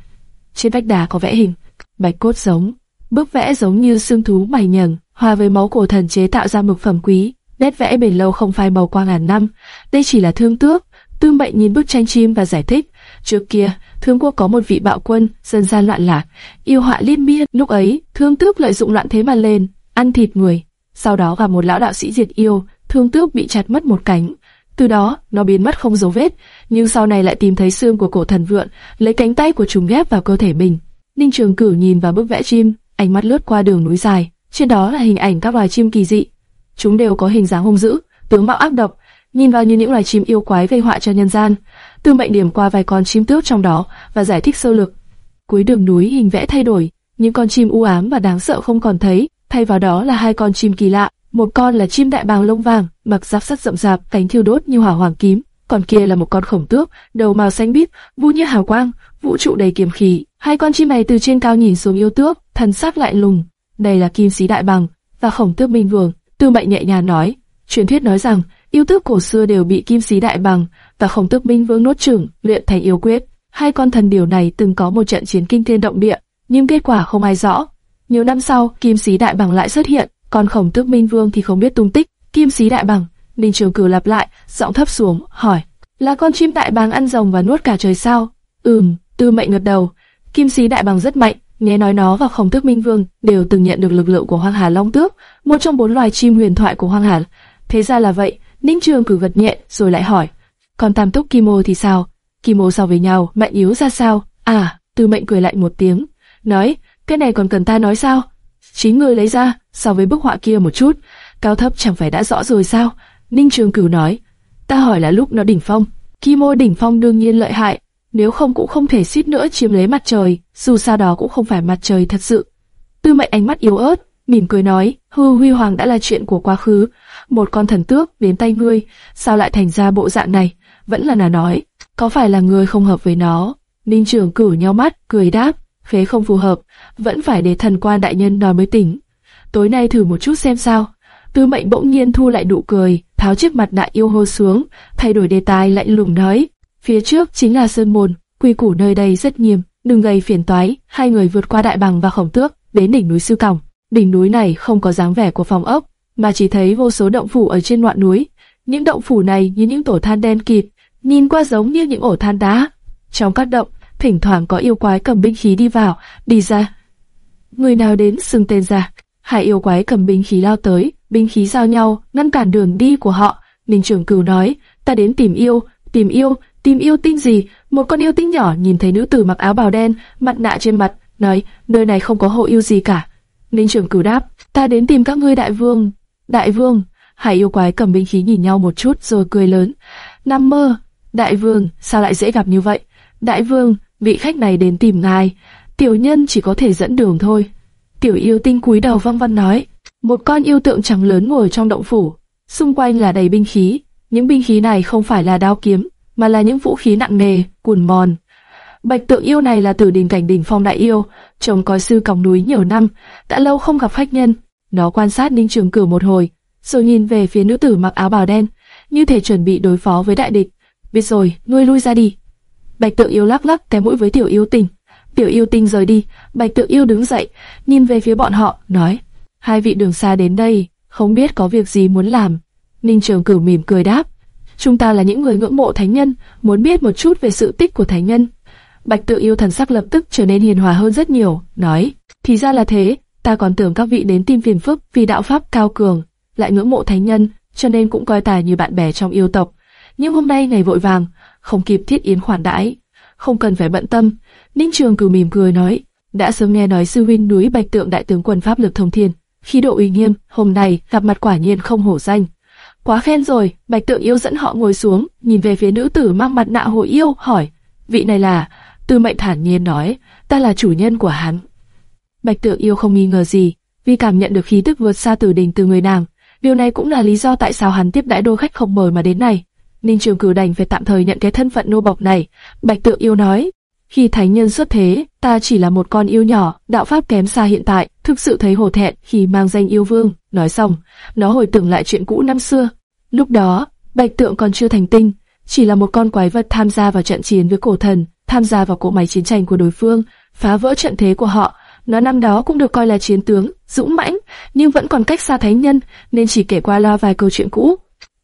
S1: Trên vách đá có vẽ hình bạch cốt giống, bức vẽ giống như xương thú mày nhằng hòa với máu cổ thần chế tạo ra một phẩm quý. Nét vẽ bền lâu không phai màu qua ngàn năm. Đây chỉ là thương tước. Tư Mệnh nhìn bức tranh chim và giải thích. Trước kia, thương quốc có một vị bạo quân, dân gian loạn lạc, yêu họa liên miên. Lúc ấy, thương tước lợi dụng loạn thế mà lên, ăn thịt người. Sau đó gặp một lão đạo sĩ diệt yêu, thương tước bị chặt mất một cánh. Từ đó, nó biến mất không dấu vết, nhưng sau này lại tìm thấy xương của cổ thần vượn, lấy cánh tay của chúng ghép vào cơ thể mình. Ninh Trường Cửu nhìn vào bức vẽ chim, ánh mắt lướt qua đường núi dài, trên đó là hình ảnh các loài chim kỳ dị. Chúng đều có hình dáng hung dữ, tướng mạo ác độc, nhìn vào như những loài chim yêu quái gây họa cho nhân gian. Tư Mệnh điểm qua vài con chim tước trong đó và giải thích sơ lược. Cuối đường núi hình vẽ thay đổi, những con chim u ám và đáng sợ không còn thấy, thay vào đó là hai con chim kỳ lạ, một con là chim đại bàng lông vàng, mặc giáp sắt rậm rạp, cánh thiêu đốt như hỏa hoàng tím, còn kia là một con khổng tước, đầu màu xanh biếc, vu như hào quang, vũ trụ đầy kiếm khí. Hai con chim này từ trên cao nhìn xuống yêu tước, thần sắc lại lùng. Đây là kim sĩ đại bàng và khổng tước minh vương. Tư mệnh nhẹ nhàng nói, truyền thuyết nói rằng yêu tước cổ xưa đều bị kim sĩ đại bằng và khổng tước minh vương nuốt chửng, luyện thành yêu quyết. Hai con thần điều này từng có một trận chiến kinh thiên động địa, nhưng kết quả không ai rõ. Nhiều năm sau, kim sĩ đại bằng lại xuất hiện, còn khổng tước minh vương thì không biết tung tích. Kim sĩ đại bằng Ninh Trường Cửu lặp lại, giọng thấp xuống, hỏi, là con chim đại bàng ăn rồng và nuốt cả trời sao? Ừm, Tư Mệnh gật đầu. Kim sĩ đại bàng rất mạnh, nghe nói nó và khổng tước minh vương đều từng nhận được lực lượng của hoang hà long tước, một trong bốn loài chim huyền thoại của hoang hà. Thế ra là vậy. Ninh Trường Cửu vật nhẹ, rồi lại hỏi, còn Tam Túc Kimo thì sao? Kimo so với nhau, mạnh yếu ra sao? À, Tư Mệnh cười lại một tiếng, nói, cái này còn cần ta nói sao? Chính người lấy ra, so với bức họa kia một chút, cao thấp chẳng phải đã rõ rồi sao? Ninh Trường Cửu nói, ta hỏi là lúc nó đỉnh phong. Kimo đỉnh phong đương nhiên lợi hại, nếu không cũng không thể suýt nữa chiếm lấy mặt trời, dù sao đó cũng không phải mặt trời thật sự. Tư mệnh ánh mắt yếu ớt, mỉm cười nói, hư huy hoàng đã là chuyện của quá khứ, một con thần tước đến tay ngươi, sao lại thành ra bộ dạng này? Vẫn là nà nói, có phải là ngươi không hợp với nó? Ninh trưởng cử nhau mắt, cười đáp, phế không phù hợp, vẫn phải để thần quan đại nhân nói mới tỉnh. Tối nay thử một chút xem sao. Tư mệnh bỗng nhiên thu lại nụ cười, tháo chiếc mặt nạ yêu hô xuống, thay đổi đề tài lạnh lùng nói. Phía trước chính là sơn môn, quy củ nơi đây rất nghiêm, đừng gây phiền toái. Hai người vượt qua đại bằng và khổng tước, đến đỉnh núi sư còng. Đỉnh núi này không có dáng vẻ của phòng ốc, mà chỉ thấy vô số động phủ ở trên ngọn núi. Những động phủ này như những tổ than đen kịt, nhìn qua giống như những ổ than đá. Trong các động, thỉnh thoảng có yêu quái cầm binh khí đi vào, đi ra. Người nào đến xưng tên ra, hai yêu quái cầm binh khí lao tới, binh khí giao nhau, ngăn cản đường đi của họ. Ninh trưởng Cửu nói, ta đến tìm yêu, tìm yêu, tìm yêu tinh gì? Một con yêu tinh nhỏ nhìn thấy nữ tử mặc áo bào đen, mặt nạ trên mặt, nói, nơi này không có hộ yêu gì cả. Ninh trưởng Cửu đáp, ta đến tìm các ngươi đại vương. Đại vương, hải yêu quái cầm binh khí nhìn nhau một chút rồi cười lớn. Nam mơ, đại vương, sao lại dễ gặp như vậy? Đại vương, vị khách này đến tìm ngài, tiểu nhân chỉ có thể dẫn đường thôi. Tiểu yêu tinh cúi đầu văng văn nói, một con yêu tượng trắng lớn ngồi trong động phủ, xung quanh là đầy binh khí. Những binh khí này không phải là đao kiếm, mà là những vũ khí nặng nề, cùn mòn. Bạch Tượng Yêu này là Tử Đình cảnh đỉnh phong đại yêu, chồng coi sư còng núi nhiều năm, đã lâu không gặp khách nhân. Nó quan sát Ninh Trường Cửu một hồi, rồi nhìn về phía nữ tử mặc áo bào đen, như thể chuẩn bị đối phó với đại địch. Biết rồi, ngươi lui ra đi. Bạch Tượng Yêu lắc lắc cái mũi với Tiểu Yêu Tình. Tiểu Yêu Tình rời đi, Bạch Tượng Yêu đứng dậy, nhìn về phía bọn họ, nói: hai vị đường xa đến đây, không biết có việc gì muốn làm. Ninh Trường Cửu mỉm cười đáp: chúng ta là những người ngưỡng mộ thánh nhân, muốn biết một chút về sự tích của thánh nhân. Bạch Tự Yêu thần sắc lập tức trở nên hiền hòa hơn rất nhiều, nói: thì ra là thế, ta còn tưởng các vị đến tìm phiền phức vì đạo pháp cao cường, lại ngưỡng mộ thánh nhân, cho nên cũng coi tài như bạn bè trong yêu tộc. Nhưng hôm nay ngày vội vàng, không kịp thiết yến khoản đãi, không cần phải bận tâm. Ninh Trường cử mỉm cười nói, đã sớm nghe nói sư huynh núi Bạch Tượng đại tướng quân pháp lực thông thiên, khí độ uy nghiêm, hôm nay gặp mặt quả nhiên không hổ danh. Quá khen rồi, Bạch Tượng yêu dẫn họ ngồi xuống, nhìn về phía nữ tử mang mặt nạ hồi yêu, hỏi, vị này là? Tư Mệnh thản nhiên nói, ta là chủ nhân của hắn. Bạch Tượng yêu không nghi ngờ gì, vì cảm nhận được khí tức vượt xa tử đình từ người nàng. Điều này cũng là lý do tại sao hắn tiếp đãi đôi khách không mời mà đến này. Ninh Trường Cửu đành phải tạm thời nhận cái thân phận nô bộc này. Bạch Tượng yêu nói, khi thánh nhân xuất thế, ta chỉ là một con yêu nhỏ, đạo pháp kém xa hiện tại, thực sự thấy hổ thẹn khi mang danh yêu vương. Nói xong, nó hồi tưởng lại chuyện cũ năm xưa. Lúc đó, Bạch Tượng còn chưa thành tinh, chỉ là một con quái vật tham gia vào trận chiến với cổ thần, tham gia vào cỗ máy chiến tranh của đối phương, phá vỡ trận thế của họ. Nó năm đó cũng được coi là chiến tướng, dũng mãnh, nhưng vẫn còn cách xa thánh nhân, nên chỉ kể qua loa vài câu chuyện cũ.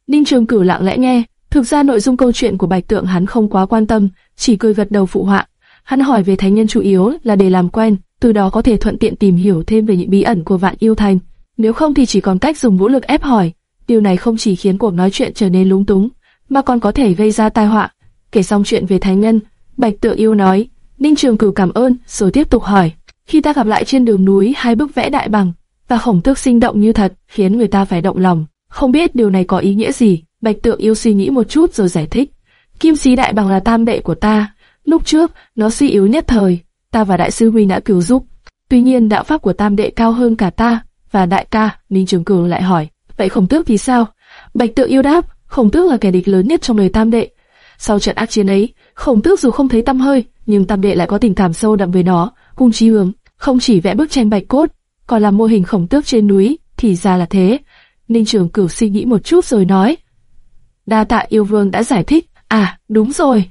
S1: Ninh Trường Cửu lặng lẽ nghe, thực ra nội dung câu chuyện của Bạch Tượng hắn không quá quan tâm, chỉ cười gật đầu phụ họa. Hắn hỏi về thánh nhân chủ yếu là để làm quen, từ đó có thể thuận tiện tìm hiểu thêm về những bí ẩn của vạn yêu thành. Nếu không thì chỉ còn cách dùng vũ lực ép hỏi. Điều này không chỉ khiến cuộc nói chuyện trở nên lúng túng, mà còn có thể gây ra tai họa. Kể xong chuyện về thánh nhân, Bạch Tượng yêu nói, Ninh Trường Cửu cảm ơn, rồi tiếp tục hỏi. Khi ta gặp lại trên đường núi hai bức vẽ đại bằng, và khổng tước sinh động như thật, khiến người ta phải động lòng. Không biết điều này có ý nghĩa gì, Bạch Tượng yêu suy nghĩ một chút rồi giải thích. Kim sĩ đại bằng là tam đệ của ta, lúc trước nó suy yếu nhất thời, ta và đại sư huynh đã cứu giúp. Tuy nhiên đạo pháp của tam đệ cao hơn cả ta, và đại ca, Ninh Trường Cường lại hỏi, vậy khổng tước thì sao? Bạch Tượng yêu đáp, khổng tước là kẻ địch lớn nhất trong đời tam đệ. Sau trận ác chiến ấy, khổng tước dù không thấy tâm hơi, nhưng tam đệ lại có tình cảm sâu đậm với nó, cung chi hướng, không chỉ vẽ bức tranh bạch cốt, còn làm mô hình khổng tước trên núi, thì ra là thế. Ninh Trường Cửu suy nghĩ một chút rồi nói. Đa tạ yêu vương đã giải thích. À, đúng rồi.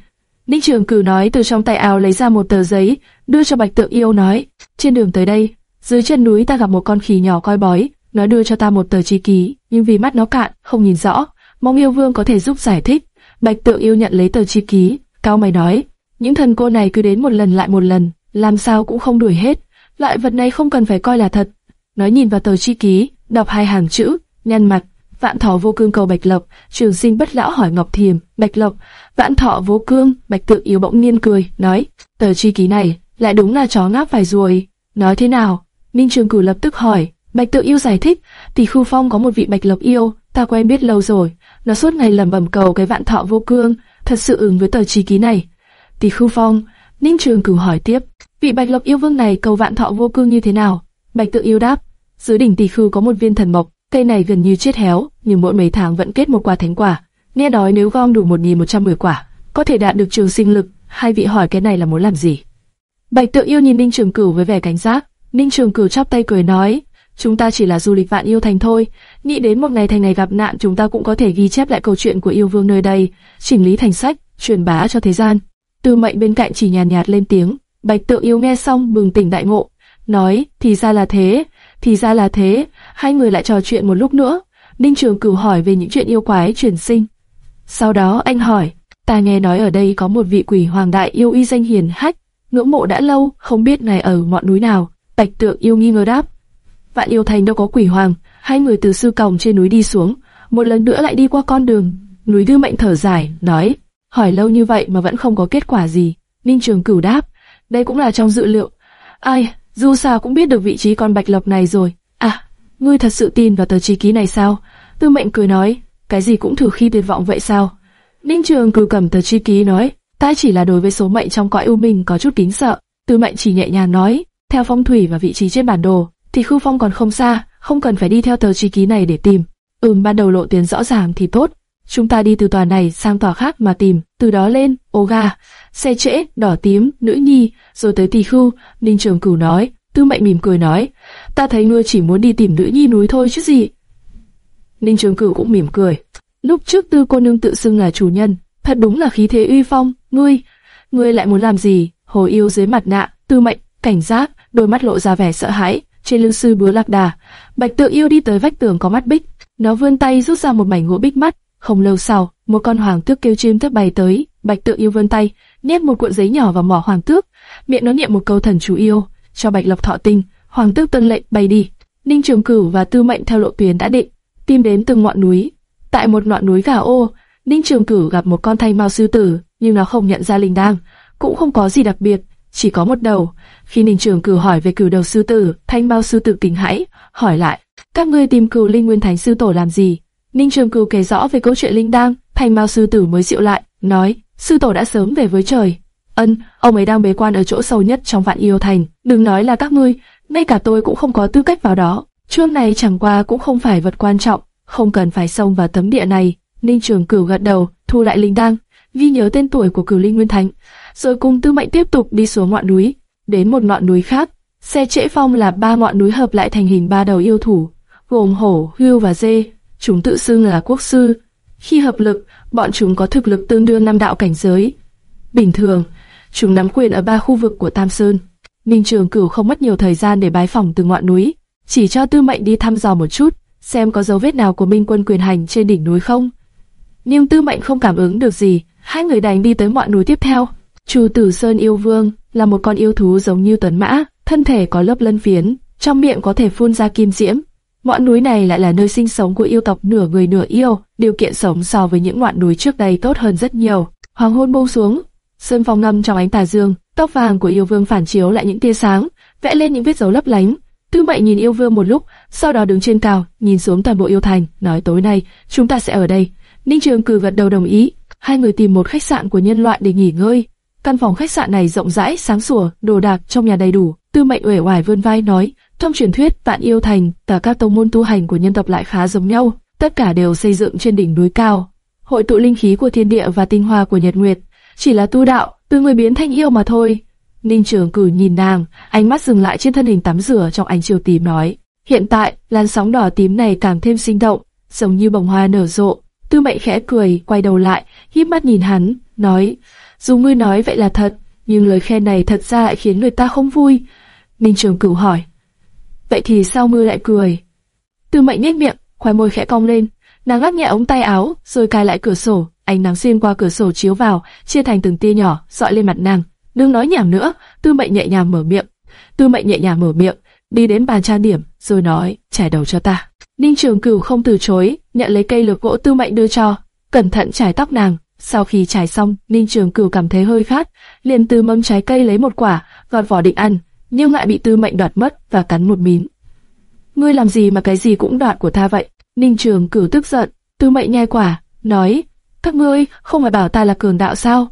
S1: Ninh Trường Cửu nói từ trong tay áo lấy ra một tờ giấy, đưa cho Bạch Tượng Yêu nói. Trên đường tới đây, dưới chân núi ta gặp một con khỉ nhỏ coi bói, nó đưa cho ta một tờ chi ký, nhưng vì mắt nó cạn, không nhìn rõ. Mong yêu vương có thể giúp giải thích. Bạch Tượng Yêu nhận lấy tờ chi ký, cao mày nói. Những thần cô này cứ đến một lần lại một lần, làm sao cũng không đuổi hết. Loại vật này không cần phải coi là thật. Nói nhìn vào tờ chi ký, đọc hai hàng chữ, nhăn mặt, vạn thọ vô cương cầu bạch lộc, trường sinh bất lão hỏi ngọc thiềm, bạch lộc, vạn thọ vô cương, bạch tự yêu bỗng nhiên cười, nói, tờ chi ký này, lại đúng là chó ngáp phải ruồi. Nói thế nào? Minh Trường Cửu lập tức hỏi, bạch tự yêu giải thích, tỷ khu phong có một vị bạch lộc yêu, ta quen biết lâu rồi, nó suốt ngày lẩm bẩm cầu cái vạn thọ vô cương, thật sự ứng với tờ chi ký này. Tỷ khu phong, Ninh Trường Cửu hỏi tiếp, vị bạch lộc yêu vương này cầu vạn thọ vô cương như thế nào? Bạch tự yêu đáp, dưới đỉnh tỷ khư có một viên thần mộc, cây này gần như chết héo, nhưng mỗi mấy tháng vẫn kết một quả thánh quả. Nghe nói nếu gom đủ 1.110 quả, có thể đạt được trường sinh lực. Hai vị hỏi cái này là muốn làm gì? Bạch tự yêu nhìn Ninh Trường Cửu với vẻ cảnh giác. Ninh Trường Cửu chắp tay cười nói, chúng ta chỉ là du lịch vạn yêu thành thôi. Nghĩ đến một ngày thành này gặp nạn chúng ta cũng có thể ghi chép lại câu chuyện của yêu vương nơi đây, chỉnh lý thành sách, truyền bá cho thế gian. Tư mệnh bên cạnh chỉ nhàn nhạt, nhạt lên tiếng. Bạch tự yêu nghe xong bừng tỉnh đại ngộ, nói, thì ra là thế, thì ra là thế, hai người lại trò chuyện một lúc nữa. Ninh Trường Cửu hỏi về những chuyện yêu quái truyền sinh. Sau đó anh hỏi, ta nghe nói ở đây có một vị quỷ hoàng đại yêu y danh hiền hách, ngưỡng mộ đã lâu, không biết ngài ở ngọn núi nào. Bạch Tượng yêu nghi ngờ đáp, vạn yêu thành đâu có quỷ hoàng. Hai người từ sư còng trên núi đi xuống, một lần nữa lại đi qua con đường. Núi Tư Mệnh thở dài, nói, hỏi lâu như vậy mà vẫn không có kết quả gì. Ninh Trường Cửu đáp, đây cũng là trong dự liệu. Ai, dù sao cũng biết được vị trí con bạch lộc này rồi. À, ngươi thật sự tin vào tờ chi ký này sao? Tư mệnh cười nói, cái gì cũng thử khi tuyệt vọng vậy sao? Ninh Trường cửu cầm tờ chi ký nói, ta chỉ là đối với số mệnh trong cõi ưu minh có chút kính sợ. Tư mệnh chỉ nhẹ nhàng nói, theo phong thủy và vị trí trên bản đồ, thì khu phong còn không xa, không cần phải đi theo tờ chi ký này để tìm. Ừm ban đầu lộ tuyến rõ ràng thì tốt, chúng ta đi từ tòa này sang tòa khác mà tìm. từ đó lên, ô ga xe trễ, đỏ tím, nữ nhi, rồi tới tỳ khu, Ninh Trường Cửu nói, Tư Mệnh mỉm cười nói, ta thấy ngươi chỉ muốn đi tìm nữ nhi núi thôi chứ gì. Ninh Trường Cửu cũng mỉm cười, lúc trước Tư cô nương tự xưng là chủ nhân, thật đúng là khí thế uy phong, ngươi, ngươi lại muốn làm gì? Hồ yêu dưới mặt nạ, Tư Mệnh, cảnh giác, đôi mắt lộ ra vẻ sợ hãi, trên lưng sư búa lạc đà, Bạch Tự Yêu đi tới vách tường có mắt bích, nó vươn tay rút ra một mảnh gỗ bích mắt, không lâu sau, một con hoàng tước kêu chim thấp bay tới, Bạch Tự Yêu vươn tay, nhét một cuộn giấy nhỏ vào mỏ hoàng tước, miệng nó niệm một câu thần chú yêu, cho Bạch Lộc thọ tinh, hoàng tước tuân lệnh bay đi. Ninh Trường Cửu và Tư Mệnh theo lộ tuyến đã định, tìm đến từng ngọn núi. Tại một ngọn núi gà ô, Ninh Trường Cửu gặp một con thanh mao sư tử, nhưng nó không nhận ra linh đang, cũng không có gì đặc biệt, chỉ có một đầu. Khi Ninh Trường Cửu hỏi về cửu đầu sư tử, thanh mao sư tử tỉnh hãi, hỏi lại, các ngươi tìm cửu linh nguyên thánh sư tổ làm gì? Ninh Trường Cửu kể rõ về câu chuyện linh đang, thanh mao sư tử mới dịu lại, nói, sư tổ đã sớm về với trời. Ân, ông ấy đang bế quan ở chỗ sâu nhất trong vạn yêu thành, đừng nói là các ngươi, ngay cả tôi cũng không có tư cách vào đó. Chương này chẳng qua cũng không phải vật quan trọng, không cần phải xông vào tấm địa này. Ninh Trường Cửu gật đầu, thu lại linh đăng, ghi nhớ tên tuổi của Cửu Linh Nguyên Thánh, rồi cùng Tư Mệnh tiếp tục đi xuống ngọn núi, đến một ngọn núi khác. Xe trễ phong là ba ngọn núi hợp lại thành hình ba đầu yêu thủ, gồm hổ, hươu và dê. Chúng tự xưng là quốc sư. Khi hợp lực, bọn chúng có thực lực tương đương năm đạo cảnh giới. Bình thường, chúng nắm quyền ở ba khu vực của Tam Sơn. Ninh Trường Cửu không mất nhiều thời gian để bái phỏng từ ngọn núi, chỉ cho Tư Mệnh đi thăm dò một chút, xem có dấu vết nào của Minh Quân quyền hành trên đỉnh núi không. Nhưng Tư Mệnh không cảm ứng được gì, hai người đành đi tới ngọn núi tiếp theo. Chu Tử Sơn yêu vương là một con yêu thú giống như tuấn mã, thân thể có lớp lân phiến, trong miệng có thể phun ra kim diễm. Ngọn núi này lại là nơi sinh sống của yêu tộc nửa người nửa yêu, điều kiện sống so với những ngọn núi trước đây tốt hơn rất nhiều. Hoàng hôn buông xuống, sơn phong ngâm trong ánh tà dương, tóc vàng của yêu vương phản chiếu lại những tia sáng, vẽ lên những vết dấu lấp lánh. Tư Mệnh nhìn yêu vương một lúc, sau đó đứng trên cao, nhìn xuống toàn bộ yêu thành, nói tối nay chúng ta sẽ ở đây. Ninh Trường Cử gật đầu đồng ý, hai người tìm một khách sạn của nhân loại để nghỉ ngơi. Căn phòng khách sạn này rộng rãi, sáng sủa, đồ đạc trong nhà đầy đủ. Tư Mệnh uể oải vươn vai nói, trong truyền thuyết Vạn Yêu Thành, cả các tông môn tu hành của nhân tộc lại khá giống nhau, tất cả đều xây dựng trên đỉnh núi cao, hội tụ linh khí của thiên địa và tinh hoa của nhật nguyệt, chỉ là tu đạo, từ người biến thành yêu mà thôi. Ninh Trường Cử nhìn nàng, ánh mắt dừng lại trên thân hình tắm rửa trong ánh chiều tím nói, hiện tại làn sóng đỏ tím này càng thêm sinh động, giống như bông hoa nở rộ. Tư Mệnh khẽ cười, quay đầu lại, híp mắt nhìn hắn, nói, dù ngươi nói vậy là thật, nhưng lời khen này thật ra lại khiến người ta không vui. Ninh Trường Cửu hỏi, vậy thì sao mưa lại cười? Tư Mệnh nhếch miệng, khóe môi khẽ cong lên, nàng gác nhẹ ống tay áo, rồi cài lại cửa sổ, ánh nắng xuyên qua cửa sổ chiếu vào, chia thành từng tia nhỏ, dọi lên mặt nàng. Đừng nói nhảm nữa, Tư Mệnh nhẹ nhàng mở miệng. Tư Mệnh nhẹ nhàng mở miệng, đi đến bàn trang điểm, rồi nói, trải đầu cho ta. Ninh Trường Cửu không từ chối, nhận lấy cây lược gỗ Tư Mệnh đưa cho, cẩn thận trải tóc nàng. Sau khi trải xong, Ninh Trường Cửu cảm thấy hơi khát, liền từ mâm trái cây lấy một quả, gọt vỏ định ăn, nhưng ngại bị Tư Mệnh đoạt mất và cắn một mím. Ngươi làm gì mà cái gì cũng đoạt của ta vậy? Ninh Trường Cửu tức giận, Tư Mệnh nhai quả, nói, các ngươi không phải bảo ta là cường đạo sao?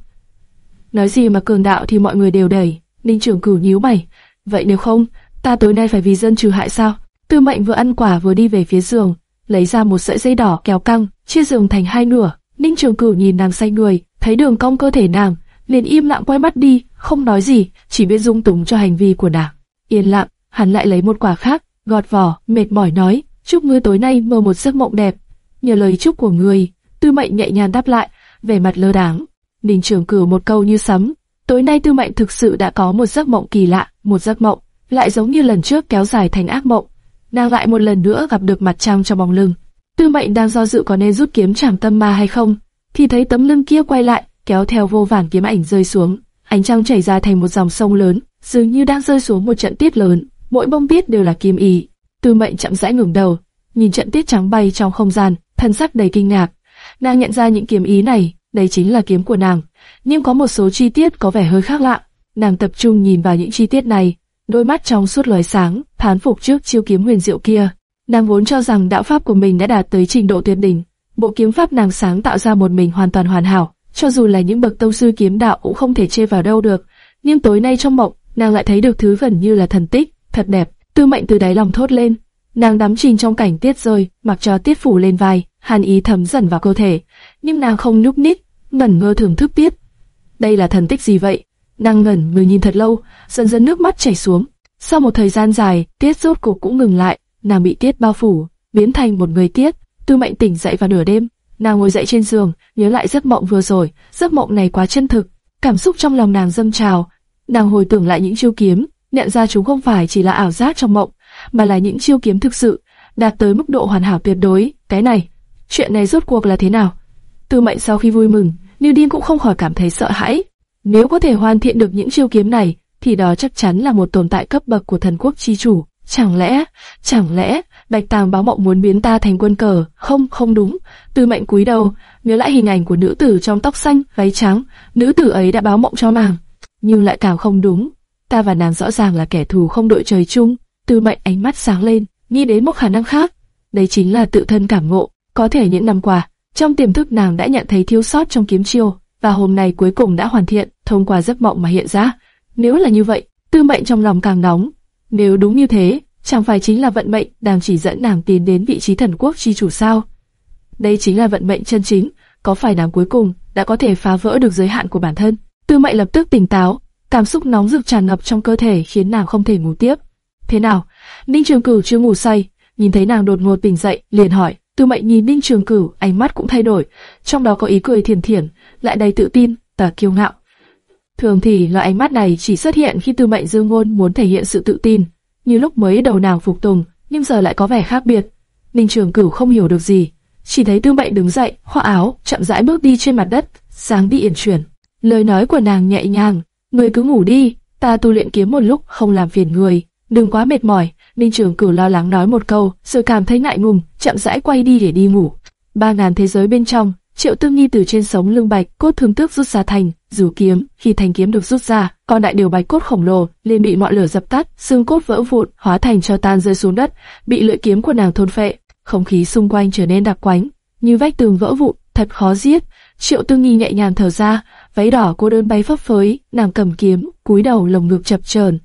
S1: Nói gì mà cường đạo thì mọi người đều đẩy. Ninh Trường Cửu nhíu mày. Vậy nếu không, ta tối nay phải vì dân trừ hại sao? Tư Mệnh vừa ăn quả vừa đi về phía giường, lấy ra một sợi dây đỏ kéo căng, chia giường thành hai nửa. Ninh Trường Cửu nhìn nàng say người, thấy đường cong cơ thể nàng, liền im lặng quay mắt đi, không nói gì, chỉ biết dung túng cho hành vi của nàng. Yên lặng, hắn lại lấy một quả khác, gọt vỏ, mệt mỏi nói, chúc ngươi tối nay mơ một giấc mộng đẹp. Nhờ lời chúc của ngươi, Tư Mệnh nhẹ nhàng đáp lại, vẻ mặt lơ đáng. Ninh Trường cử một câu như sấm. Tối nay Tư Mệnh thực sự đã có một giấc mộng kỳ lạ, một giấc mộng lại giống như lần trước kéo dài thành ác mộng. Nàng lại một lần nữa gặp được mặt trăng trong bóng lưng. Tư Mệnh đang do dự có nên rút kiếm trảm tâm ma hay không, thì thấy tấm lưng kia quay lại, kéo theo vô vàn kiếm ảnh rơi xuống. Ánh trăng chảy ra thành một dòng sông lớn, dường như đang rơi xuống một trận tiết lớn. Mỗi bông tiết đều là kim ý. Tư Mệnh chậm rãi ngẩng đầu, nhìn trận tiết trắng bay trong không gian, thân sắc đầy kinh ngạc. Nàng nhận ra những kiếm ý này, đây chính là kiếm của nàng, nhưng có một số chi tiết có vẻ hơi khác lạ. Nàng tập trung nhìn vào những chi tiết này, đôi mắt trong suốt lóe sáng, thán phục trước chiêu kiếm huyền diệu kia. Nàng vốn cho rằng đạo pháp của mình đã đạt tới trình độ tuyệt đỉnh, bộ kiếm pháp nàng sáng tạo ra một mình hoàn toàn hoàn hảo, cho dù là những bậc tông sư kiếm đạo cũng không thể chê vào đâu được. Nhưng tối nay trong mộng, nàng lại thấy được thứ gần như là thần tích, thật đẹp. Tư Mệnh từ đáy lòng thốt lên, nàng đắm chìm trong cảnh tiết rơi, mặc cho tiết phủ lên vai, hàn ý thấm dần vào cơ thể, nhưng nàng không nhúc nhích, ngẩn ngơ thưởng thức tiết. Đây là thần tích gì vậy? Nàng ngẩn người nhìn thật lâu, dần dần nước mắt chảy xuống. Sau một thời gian dài, tiết rốt cuộc cũng ngừng lại, nàng bị tiết bao phủ, biến thành một người tiết. Tư mệnh tỉnh dậy vào nửa đêm, nàng ngồi dậy trên giường, nhớ lại giấc mộng vừa rồi, giấc mộng này quá chân thực, cảm xúc trong lòng nàng dâng trào. Nàng hồi tưởng lại những chiêu kiếm, nhận ra chúng không phải chỉ là ảo giác trong mộng, mà là những chiêu kiếm thực sự, đạt tới mức độ hoàn hảo tuyệt đối. Cái này, chuyện này rốt cuộc là thế nào? Tư mệnh sau khi vui mừng, New điên cũng không khỏi cảm thấy sợ hãi. Nếu có thể hoàn thiện được những chiêu kiếm này, thì đó chắc chắn là một tồn tại cấp bậc của thần quốc chi chủ. Chẳng lẽ, chẳng lẽ, Bạch Tàng báo mộng muốn biến ta thành quân cờ? Không, không đúng. Tư mệnh cúi đầu, nhớ lại hình ảnh của nữ tử trong tóc xanh, váy trắng. Nữ tử ấy đã báo mộng cho nàng, nhưng lại càng không đúng. Ta và nàng rõ ràng là kẻ thù không đội trời chung. Tư mệnh ánh mắt sáng lên, nghĩ đến một khả năng khác. Đây chính là tự thân cảm ngộ. Có thể những năm qua, trong tiềm thức nàng đã nhận thấy thiếu sót trong kiếm chiêu, và hôm nay cuối cùng đã hoàn thiện, thông qua giấc mộng mà hiện ra. Nếu là như vậy, tư mệnh trong lòng càng nóng. Nếu đúng như thế, chẳng phải chính là vận mệnh đang chỉ dẫn nàng tiến đến vị trí thần quốc chi chủ sao? Đây chính là vận mệnh chân chính, có phải nàng cuối cùng đã có thể phá vỡ được giới hạn của bản thân? Tư mệnh lập tức tỉnh táo, cảm xúc nóng rực tràn ngập trong cơ thể khiến nàng không thể ngủ tiếp. Thế nào? Ninh Trường Cửu chưa ngủ say, nhìn thấy nàng đột ngột tỉnh dậy, liền hỏi. Tư mệnh nhìn Ninh Trường Cửu, ánh mắt cũng thay đổi, trong đó có ý cười thiền thiển, lại đầy tự tin, tà kiêu ngạo. Thường thì loại ánh mắt này chỉ xuất hiện khi Tư mệnh dương ngôn muốn thể hiện sự tự tin, như lúc mới đầu nàng phục tùng, nhưng giờ lại có vẻ khác biệt. Ninh Trường Cửu không hiểu được gì, chỉ thấy Tư mệnh đứng dậy, khoác áo, chậm rãi bước đi trên mặt đất, sáng đi yển chuyển. Lời nói của nàng nhẹ nhàng, người cứ ngủ đi, ta tu luyện kiếm một lúc không làm phiền người, đừng quá mệt mỏi. Ninh Trường Cửu lo lắng nói một câu, rồi cảm thấy ngại ngùng, chậm rãi quay đi để đi ngủ. Ba ngàn thế giới bên trong, Triệu Tương Nhi từ trên sống lưng bạch cốt thương tước rút ra thành, dù kiếm, khi thành kiếm được rút ra, con đại điều bạch cốt khổng lồ liền bị ngọn lửa dập tắt, xương cốt vỡ vụn, hóa thành cho tan rơi xuống đất, bị lưỡi kiếm của nàng thôn phệ. Không khí xung quanh trở nên đặc quánh, như vách tường vỡ vụn, thật khó giết. Triệu tư nghi nhẹ nhàng thở ra, váy đỏ cô đơn bay phấp phới, nàng cầm kiếm, cúi đầu lồng ngực chập chờn.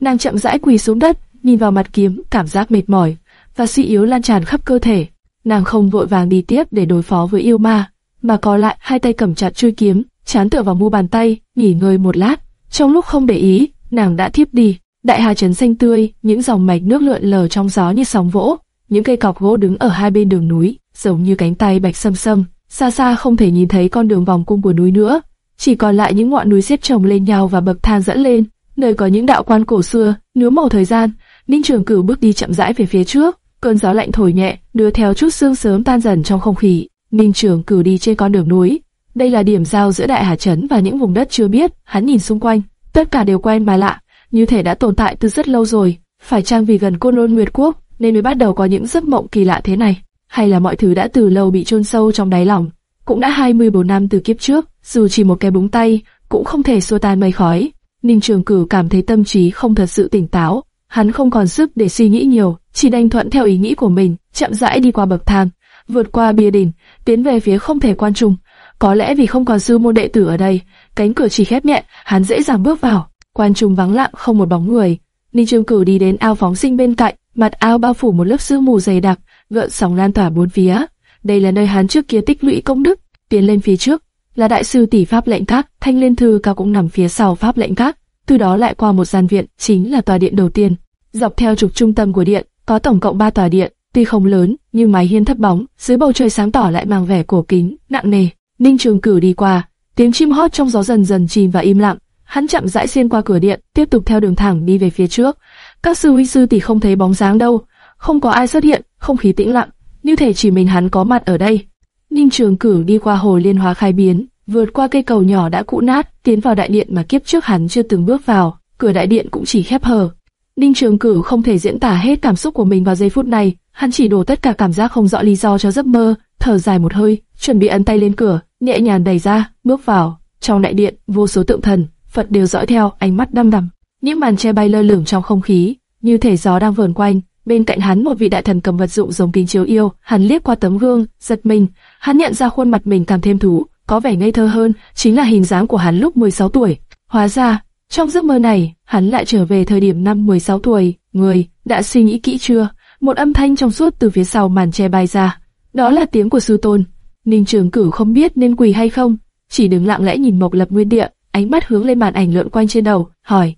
S1: Nàng chậm rãi quỳ xuống đất, nhìn vào mặt kiếm, cảm giác mệt mỏi và suy yếu lan tràn khắp cơ thể. Nàng không vội vàng đi tiếp để đối phó với yêu ma, mà có lại hai tay cầm chặt chuôi kiếm, chán tựa vào mu bàn tay, nghỉ ngơi một lát. Trong lúc không để ý, nàng đã thiếp đi. Đại hà trấn xanh tươi, những dòng mạch nước lượn lờ trong gió như sóng vỗ. Những cây cọc gỗ đứng ở hai bên đường núi, giống như cánh tay bạch sâm sâm. Xa xa không thể nhìn thấy con đường vòng cung của núi nữa, chỉ còn lại những ngọn núi xếp chồng lên nhau và bậc thang dẫn lên, nơi có những đạo quan cổ xưa, nứa màu thời gian, Ninh Trường Cửu bước đi chậm rãi về phía trước, cơn gió lạnh thổi nhẹ, đưa theo chút sương sớm tan dần trong không khí. Ninh Trường Cửu đi trên con đường núi, đây là điểm giao giữa Đại Hà Trấn và những vùng đất chưa biết. Hắn nhìn xung quanh, tất cả đều quen mà lạ, như thể đã tồn tại từ rất lâu rồi. Phải chăng vì gần Côn Lôn Nguyệt Quốc nên mới bắt đầu có những giấc mộng kỳ lạ thế này? Hay là mọi thứ đã từ lâu bị chôn sâu trong đáy lòng? Cũng đã 24 năm từ kiếp trước, dù chỉ một cái búng tay cũng không thể xua tan mây khói. Ninh Trường Cử cảm thấy tâm trí không thật sự tỉnh táo, Hắn không còn sức để suy nghĩ nhiều, chỉ đành thuận theo ý nghĩ của mình, chậm rãi đi qua bậc thang, vượt qua bia đỉnh, tiến về phía không thể quan trung. Có lẽ vì không còn sư môn đệ tử ở đây, cánh cửa chỉ khép nhẹ, hắn dễ dàng bước vào. Quan trung vắng lặng không một bóng người. Ninh Trường Cửu đi đến ao phóng sinh bên cạnh, mặt ao bao phủ một lớp sương mù dày đặc, gợn sóng lan tỏa bốn phía. Đây là nơi hắn trước kia tích lũy công đức. Tiến lên phía trước là đại sư tỷ pháp lệnh các, thanh liên thư cao cũng nằm phía sau pháp lệnh các. Từ đó lại qua một gian viện, chính là tòa điện đầu tiên. Dọc theo trục trung tâm của điện, có tổng cộng 3 tòa điện, tuy không lớn, nhưng mái hiên thấp bóng, dưới bầu trời sáng tỏ lại mang vẻ cổ kính, nặng nề. Ninh Trường Cửu đi qua, tiếng chim hót trong gió dần dần chìm và im lặng. Hắn chậm rãi xuyên qua cửa điện, tiếp tục theo đường thẳng đi về phía trước. Các sư huynh sư tỷ không thấy bóng dáng đâu, không có ai xuất hiện, không khí tĩnh lặng, như thể chỉ mình hắn có mặt ở đây. Ninh Trường Cửu đi qua hồ liên hóa khai biến, vượt qua cây cầu nhỏ đã cũ nát, tiến vào đại điện mà kiếp trước hắn chưa từng bước vào. Cửa đại điện cũng chỉ khép hờ, Ninh Trường Cửu không thể diễn tả hết cảm xúc của mình vào giây phút này, hắn chỉ đổ tất cả cảm giác không rõ lý do cho giấc mơ, thở dài một hơi, chuẩn bị ấn tay lên cửa, nhẹ nhàng đẩy ra, bước vào. Trong đại điện, vô số tượng thần, Phật đều dõi theo, ánh mắt đăm đăm. Những màn che bay lơ lửng trong không khí, như thể gió đang vờn quanh. Bên cạnh hắn một vị đại thần cầm vật dụng giống kính chiếu yêu, hắn liếc qua tấm gương, giật mình, hắn nhận ra khuôn mặt mình càng thêm thú, có vẻ ngây thơ hơn, chính là hình dáng của hắn lúc 16 tuổi. Hóa ra, trong giấc mơ này, hắn lại trở về thời điểm năm 16 tuổi, người đã suy nghĩ kỹ chưa? Một âm thanh trong suốt từ phía sau màn che bay ra. Đó là tiếng của sư tôn. Ninh Trường Cửu không biết nên quỳ hay không, chỉ đứng lặng lẽ nhìn Mộc Lập Nguyên địa, ánh mắt hướng lên màn ảnh lượn quanh trên đầu, hỏi: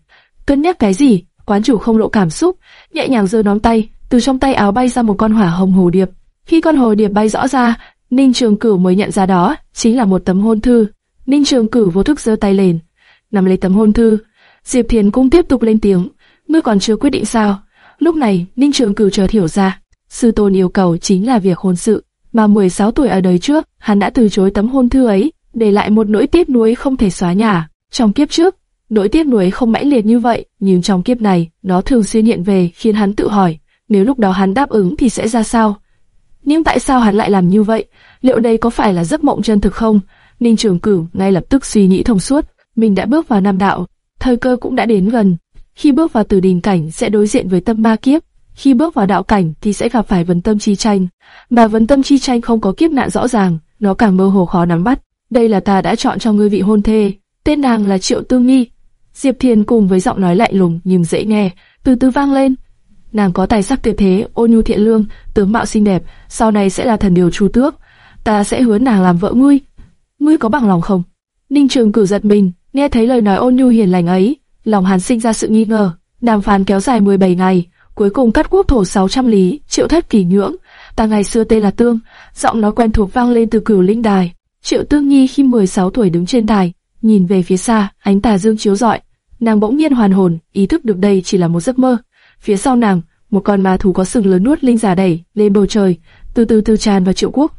S1: cân nhắc cái gì? Quán chủ không lộ cảm xúc, nhẹ nhàng giơ nón tay, từ trong tay áo bay ra một con hỏa hồng hồ điệp. Khi con hồ điệp bay rõ ra, Ninh Trường Cửu mới nhận ra đó chính là một tấm hôn thư. Ninh Trường Cửu vô thức giơ tay lên, nắm lấy tấm hôn thư. Diệp Thiền cũng tiếp tục lên tiếng, ngươi còn chưa quyết định sao? Lúc này, Ninh Trường Cửu chợt hiểu ra, sư tôn yêu cầu chính là việc hôn sự, mà 16 tuổi ở đời trước, hắn đã từ chối tấm hôn thư ấy, để lại một nỗi tiếc nuối không thể xóa nhả Trong kiếp trước, nỗi tiếc nuối không mãnh liệt như vậy, nhưng trong kiếp này, nó thường xuyên hiện về, khiến hắn tự hỏi, nếu lúc đó hắn đáp ứng thì sẽ ra sao? Nhưng tại sao hắn lại làm như vậy? Liệu đây có phải là giấc mộng chân thực không? Ninh Trường Cửu ngay lập tức suy nghĩ thông suốt, mình đã bước vào nam đạo, thời cơ cũng đã đến gần. Khi bước vào từ đình cảnh sẽ đối diện với tâm ma kiếp, khi bước vào đạo cảnh thì sẽ gặp phải vấn tâm chi tranh. Mà vấn tâm chi tranh không có kiếp nạn rõ ràng, nó càng mơ hồ khó nắm bắt. Đây là ta đã chọn cho ngươi vị hôn thê, tên nàng là Triệu Tương nghi. Diệp Thiền cùng với giọng nói lạnh lùng nhưng dễ nghe, từ từ vang lên. Nàng có tài sắc tuyệt thế, ôn nhu thiện lương, tướng mạo xinh đẹp, sau này sẽ là thần điều chu tước. Ta sẽ hứa nàng làm vợ ngươi. Ngươi có bằng lòng không? Ninh Trường cử giật mình, nghe thấy lời nói ôn nhu hiền lành ấy, lòng hắn sinh ra sự nghi ngờ. Đàm phán kéo dài 17 ngày, cuối cùng cắt quốc thổ 600 lý, triệu thất kỳ nhưỡng. Ta ngày xưa tên là Tương, giọng nói quen thuộc vang lên từ cửu linh đài. Triệu Tương Nhi khi 16 tuổi đứng trên đài, nhìn về phía xa, ánh tà dương chiếu rọi, nàng bỗng nhiên hoàn hồn, ý thức được đây chỉ là một giấc mơ. Phía sau nàng, một con ma thú có sừng lớn nuốt linh giả đẩy lên bầu trời, từ từ từ tràn vào triệu quốc.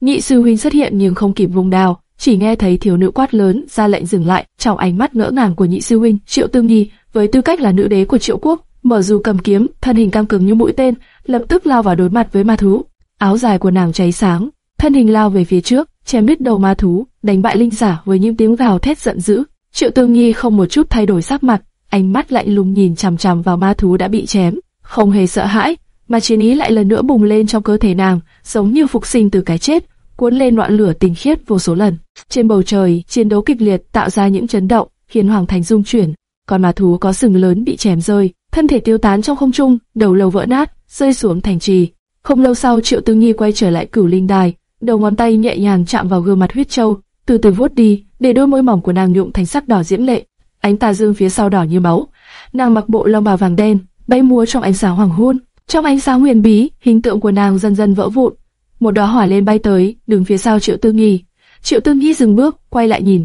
S1: Nhị sư huynh xuất hiện nhưng không kịp vùng đào, chỉ nghe thấy thiếu nữ quát lớn ra lệnh dừng lại. Trong ánh mắt ngỡ ngàng của nhị sư huynh, triệu tương nhi với tư cách là nữ đế của triệu quốc, mở dù cầm kiếm, thân hình căng cứng như mũi tên, lập tức lao vào đối mặt với ma thú. Áo dài của nàng cháy sáng, thân hình lao về phía trước, chém đứt đầu ma thú, đánh bại linh giả với những tiếng gào thét giận dữ. Triệu Tương Nhi không một chút thay đổi sắc mặt, ánh mắt lạnh lùng nhìn chằm chằm vào ma thú đã bị chém, không hề sợ hãi, mà chiến ý lại lần nữa bùng lên trong cơ thể nàng, giống như phục sinh từ cái chết, cuốn lên ngọn lửa tinh khiết vô số lần. Trên bầu trời, chiến đấu kịch liệt tạo ra những chấn động, khiến hoàng thành rung chuyển. Còn ma thú có sừng lớn bị chém rơi, thân thể tiêu tán trong không trung, đầu lâu vỡ nát, rơi xuống thành trì. Không lâu sau, Triệu tư nghi quay trở lại cửu linh đài, đầu ngón tay nhẹ nhàng chạm vào gương mặt huyết châu, từ từ vuốt đi, để đôi môi mỏng của nàng nhuộm thành sắc đỏ diễm lệ. Ánh tà dương phía sau đỏ như máu. Nàng mặc bộ long bào vàng đen, bay múa trong ánh sáng hoàng hôn. Trong ánh sáng huyền bí, hình tượng của nàng dần dần vỡ vụn. Một đóa hỏa lên bay tới, đứng phía sau Triệu Tư Nghi. Triệu Tư Nghi dừng bước, quay lại nhìn.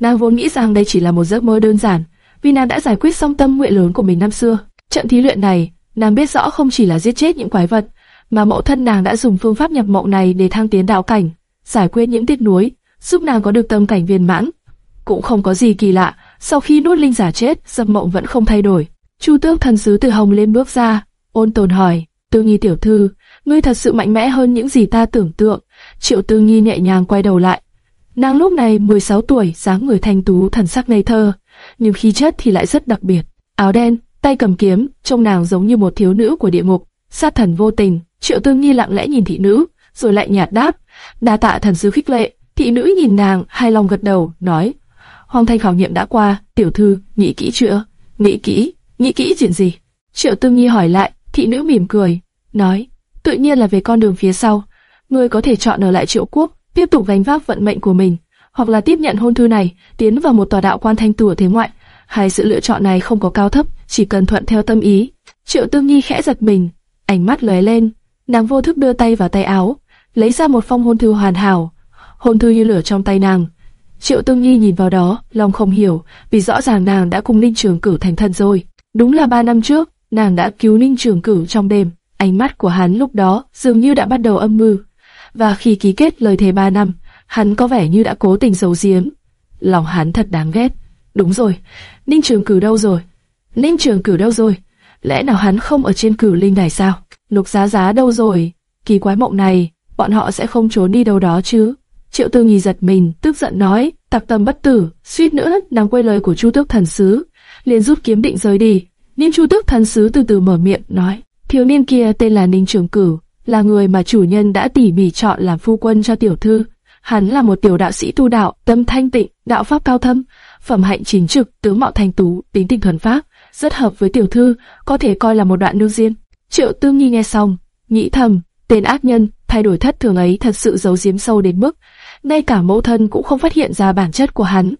S1: Nàng vốn nghĩ rằng đây chỉ là một giấc mơ đơn giản, vì nàng đã giải quyết xong tâm nguyện lớn của mình năm xưa. Trận thí luyện này, nàng biết rõ không chỉ là giết chết những quái vật, mà mẫu thân nàng đã dùng phương pháp nhập mộng này để thăng tiến đạo cảnh, giải quyết những tiếc nuối, giúp nàng có được tâm cảnh viên mãn. Cũng không có gì kỳ lạ, sau khi nuốt linh giả chết, dâm mộng vẫn không thay đổi. Chu tước thần sứ từ hồng lên bước ra, ôn tồn hỏi, tư nghi tiểu thư, ngươi thật sự mạnh mẽ hơn những gì ta tưởng tượng. Triệu tư nghi nhẹ nhàng quay đầu lại. Nàng lúc này 16 tuổi, dáng người thanh tú, thần sắc ngây thơ, nhưng khí chất thì lại rất đặc biệt. Áo đen, tay cầm kiếm, trông nàng giống như một thiếu nữ của địa ngục, sát thần vô tình. Triệu tương nghi lặng lẽ nhìn thị nữ, rồi lại nhạt đáp, đa tạ thần sứ khích lệ. Thị nữ nhìn nàng, hài lòng gật đầu, nói, Hoàng thành khảo nghiệm đã qua, tiểu thư, nghĩ kỹ chưa? Nghĩ kỹ, nghĩ kỹ chuyện gì? Triệu Tương Nhi hỏi lại, thị nữ mỉm cười, nói, tự nhiên là về con đường phía sau. Ngươi có thể chọn ở lại triệu quốc, tiếp tục gánh vác vận mệnh của mình, hoặc là tiếp nhận hôn thư này, tiến vào một tòa đạo quan thanh tu ở thế ngoại. Hai sự lựa chọn này không có cao thấp, chỉ cần thuận theo tâm ý. Triệu Tương Nhi khẽ giật mình, ánh mắt lóe lên, nàng vô thức đưa tay vào tay áo, lấy ra một phong hôn thư hoàn hảo, hôn thư như lửa trong tay nàng. Triệu Tương Nhi nhìn vào đó, lòng không hiểu, vì rõ ràng nàng đã cùng Ninh Trường Cửu thành thân rồi. Đúng là ba năm trước, nàng đã cứu Ninh Trường Cửu trong đêm. Ánh mắt của hắn lúc đó dường như đã bắt đầu âm mưu. Và khi ký kết lời thề ba năm, hắn có vẻ như đã cố tình giấu giếm. Lòng hắn thật đáng ghét. Đúng rồi, Ninh Trường Cửu đâu rồi? Ninh Trường Cửu đâu rồi? Lẽ nào hắn không ở trên cửu linh đài sao? Lục giá giá đâu rồi? Kỳ quái mộng này, bọn họ sẽ không trốn đi đâu đó chứ? Triệu Tư Nghi giật mình, tức giận nói, tạc tâm bất tử, suýt nữa nàng quay lời của Chu Tước Thần Sứ, liền rút kiếm định rời đi. Ninh Chu Tước Thần Sứ từ từ mở miệng nói, thiếu niên kia tên là Ninh Trường Cửu, là người mà chủ nhân đã tỉ mỉ chọn làm phu quân cho tiểu thư. Hắn là một tiểu đạo sĩ tu đạo, tâm thanh tịnh, đạo pháp cao thâm, phẩm hạnh chính trực, tướng mạo thanh tú, tính tình thuần pháp, rất hợp với tiểu thư, có thể coi là một đoạn nương duyên. Triệu tư Nhi nghe xong, nghĩ thầm, tên ác nhân, thay đổi thất thường ấy thật sự giấu giếm sâu đến mức ngay cả mẫu thân cũng không phát hiện ra bản chất của hắn.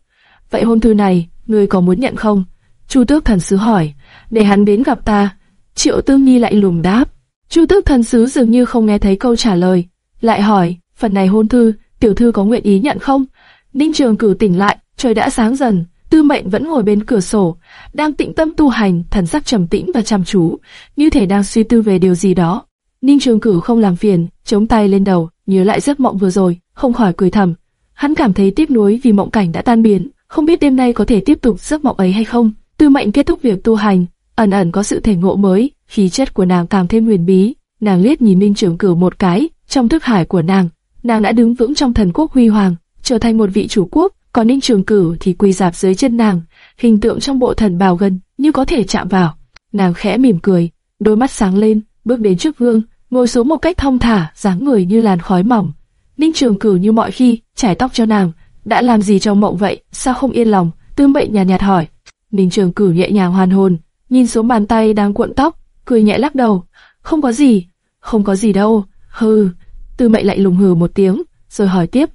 S1: Vậy hôn thư này, ngươi có muốn nhận không? Chu tước thần sứ hỏi, để hắn đến gặp ta. Triệu tư Nhi lại lùng đáp. Chu tước thần sứ dường như không nghe thấy câu trả lời, lại hỏi, phần này hôn thư, tiểu thư có nguyện ý nhận không? Ninh Trường cử tỉnh lại, trời đã sáng dần, Tư Mệnh vẫn ngồi bên cửa sổ, đang tĩnh tâm tu hành, thần sắc trầm tĩnh và chăm chú, như thể đang suy tư về điều gì đó. Ninh Trường Cử không làm phiền, chống tay lên đầu, nhớ lại giấc mộng vừa rồi, không khỏi cười thầm. Hắn cảm thấy tiếc nuối vì mộng cảnh đã tan biến, không biết đêm nay có thể tiếp tục giấc mộng ấy hay không. Tư Mệnh kết thúc việc tu hành, ẩn ẩn có sự thể ngộ mới, khí chất của nàng càng thêm huyền bí. Nàng liếc nhìn Ninh Trường Cử một cái, trong thức hải của nàng, nàng đã đứng vững trong thần quốc huy hoàng, trở thành một vị chủ quốc, còn Ninh Trường Cử thì quỳ dạp dưới chân nàng, hình tượng trong bộ thần bào gần như có thể chạm vào. Nàng khẽ mỉm cười, đôi mắt sáng lên, bước đến trước vương, ngồi xuống một cách thong thả, dáng người như làn khói mỏng. Ninh Trường Cử như mọi khi, trải tóc cho nàng, đã làm gì cho mộng vậy, sao không yên lòng? Tư Mệnh nhạt nhạt hỏi. Ninh Trường Cử nhẹ nhàng hoàn hồn, nhìn xuống bàn tay đang cuộn tóc, cười nhẹ lắc đầu. Không có gì, không có gì đâu. Hừ. Tư Mệnh lại lùng hừ một tiếng, rồi hỏi tiếp.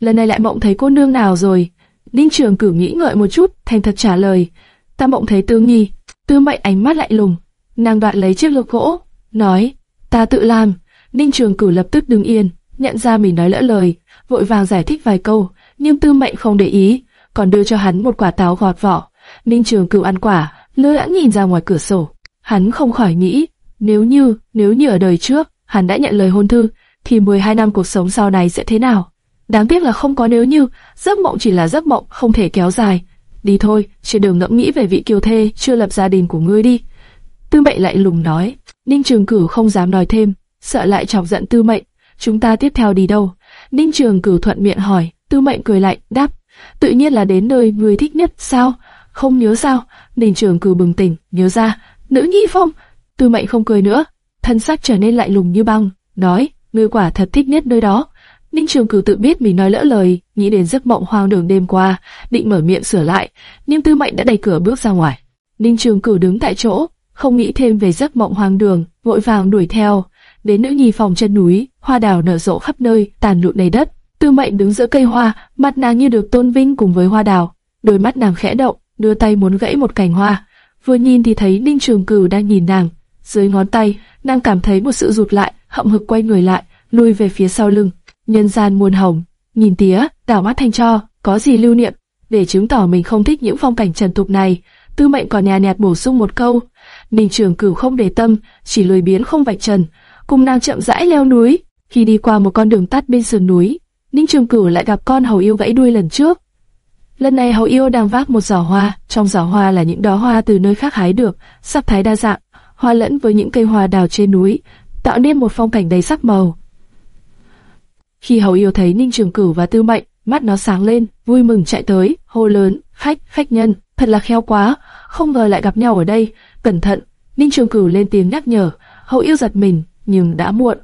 S1: Lần này lại mộng thấy cô nương nào rồi? Ninh Trường Cử nghĩ ngợi một chút, thành thật trả lời. Ta mộng thấy Tư Nghi. Tư Mệnh ánh mắt lại lùng, nàng đoạn lấy chiếc lược gỗ, nói ta tự làm. Ninh Trường cử lập tức đứng yên, nhận ra mình nói lỡ lời, vội vàng giải thích vài câu, nhưng Tư Mệnh không để ý, còn đưa cho hắn một quả táo gọt vỏ. Ninh Trường Cửu ăn quả, lơ đãng nhìn ra ngoài cửa sổ. Hắn không khỏi nghĩ, nếu như, nếu như ở đời trước, hắn đã nhận lời hôn thư, thì 12 năm cuộc sống sau này sẽ thế nào? Đáng tiếc là không có nếu như, giấc mộng chỉ là giấc mộng, không thể kéo dài. Đi thôi, trên đừng ngẫm nghĩ về vị kiều thê chưa lập gia đình của ngươi đi. Tư Mệnh lại lùng nói. Ninh Trường Cửu không dám nói thêm, sợ lại chọc giận Tư Mệnh. Chúng ta tiếp theo đi đâu? Ninh Trường Cửu thuận miệng hỏi, Tư Mệnh cười lạnh, đáp, tự nhiên là đến nơi người thích nhất, sao? Không nhớ sao? Ninh Trường Cửu bừng tỉnh, nhớ ra, nữ nhi phong. Tư Mệnh không cười nữa, thân sắc trở nên lạnh lùng như băng, nói, ngươi quả thật thích nhất nơi đó. Ninh Trường Cửu tự biết mình nói lỡ lời, nghĩ đến giấc mộng hoang đường đêm qua, định mở miệng sửa lại, nhưng Tư Mệnh đã đẩy cửa bước ra ngoài. Ninh Trường Cửu đứng tại chỗ, không nghĩ thêm về giấc mộng hoang đường, vội vàng đuổi theo. Đến nữ nhi phòng chân núi, hoa đào nở rộ khắp nơi, tàn lụn đầy đất. Tư Mệnh đứng giữa cây hoa, mặt nàng như được tôn vinh cùng với hoa đào. Đôi mắt nàng khẽ động, đưa tay muốn gãy một cành hoa. Vừa nhìn thì thấy Ninh Trường Cửu đang nhìn nàng. Dưới ngón tay, nàng cảm thấy một sự rụt lại, hậm hực quay người lại, lùi về phía sau lưng. Nhân gian muôn hồng, nhìn tía, đảo mắt thanh cho, có gì lưu niệm, để chứng tỏ mình không thích những phong cảnh trần tục này. Tư Mệnh còn nhà nhạt bổ sung một câu, Ninh Trường Cửu không để tâm, chỉ lười biến không vạch trần, cùng nàng chậm rãi leo núi. Khi đi qua một con đường tắt bên sườn núi, Ninh Trường Cửu lại gặp con hầu yêu gãy đuôi lần trước. Lần này hầu yêu đang vác một giỏ hoa, trong giỏ hoa là những đóa hoa từ nơi khác hái được, sắc thái đa dạng, Hòa lẫn với những cây hoa đào trên núi, tạo nên một phong cảnh đầy sắc màu. Khi hầu yêu thấy Ninh Trường Cửu và Tư Mệnh, mắt nó sáng lên, vui mừng chạy tới, hô lớn, khách, khách nhân, thật là khéo quá, không ngờ lại gặp nhau ở đây, cẩn thận. Ninh Trường Cửu lên tiếng nhắc nhở, hậu yêu giật mình, nhưng đã muộn.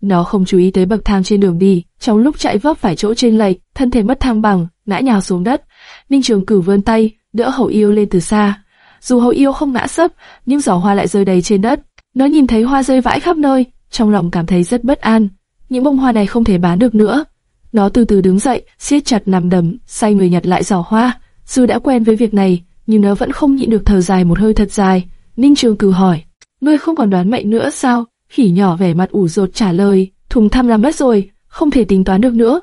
S1: Nó không chú ý tới bậc thang trên đường đi, trong lúc chạy vấp phải chỗ trên lệch, thân thể mất thăng bằng, ngã nhào xuống đất. Ninh Trường Cửu vươn tay, đỡ hậu yêu lên từ xa. Dù hậu yêu không ngã sấp, nhưng giỏ hoa lại rơi đầy trên đất. Nó nhìn thấy hoa rơi vãi khắp nơi, trong lòng cảm thấy rất bất an. Những bông hoa này không thể bán được nữa. Nó từ từ đứng dậy, siết chặt nằm đấm, say người nhặt lại giỏ hoa. Dù đã quen với việc này, nhưng nó vẫn không nhịn được thở dài một hơi thật dài. Ninh Trường cử hỏi, ngươi không còn đoán mệnh nữa sao? Khỉ nhỏ vẻ mặt ủ rột trả lời, thùng thăm làm mất rồi, không thể tính toán được nữa.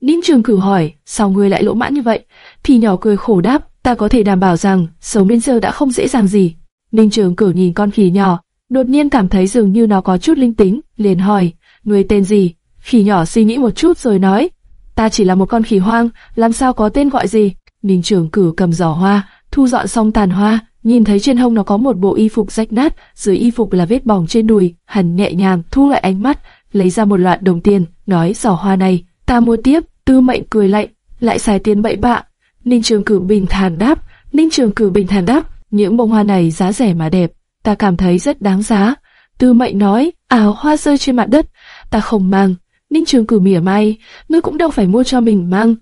S1: Ninh Trường cử hỏi, sao ngươi lại lỗ mãn như vậy? Thì nhỏ cười khổ đáp, ta có thể đảm bảo rằng sống đến giờ đã không dễ dàng gì. Ninh Trường Cửu nhìn con khỉ nhỏ, đột nhiên cảm thấy dường như nó có chút linh tính, liền hỏi, người tên gì? Khỉ nhỏ suy nghĩ một chút rồi nói, ta chỉ là một con khỉ hoang, làm sao có tên gọi gì? Ninh Trường Cửu cầm giỏ hoa, thu dọn xong tàn hoa, nhìn thấy trên hông nó có một bộ y phục rách nát, dưới y phục là vết bỏng trên đùi, hắn nhẹ nhàng thu lại ánh mắt, lấy ra một loạt đồng tiền, nói giỏ hoa này, ta mua tiếp, tư mệnh cười lạnh, lại xài tiền bậy bạ. Ninh Trường Cử bình thản đáp, Ninh Trường Cử bình thản đáp, những bông hoa này giá rẻ mà đẹp, ta cảm thấy rất đáng giá. Tư mệnh nói, ảo hoa rơi trên mặt đất, ta không mang. Ninh Trường Cử mỉa mai, ngươi cũng đâu phải mua cho mình mang,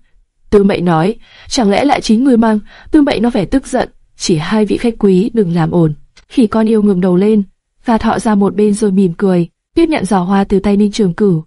S1: Tư Mệnh nói, chẳng lẽ lại chính người mang? Tư Mệnh nó vẻ tức giận, chỉ hai vị khách quý đừng làm ồn. Khi con yêu ngừng đầu lên, và thọ ra một bên rồi mỉm cười, tiếp nhận giỏ hoa từ tay Ninh Trường Cử.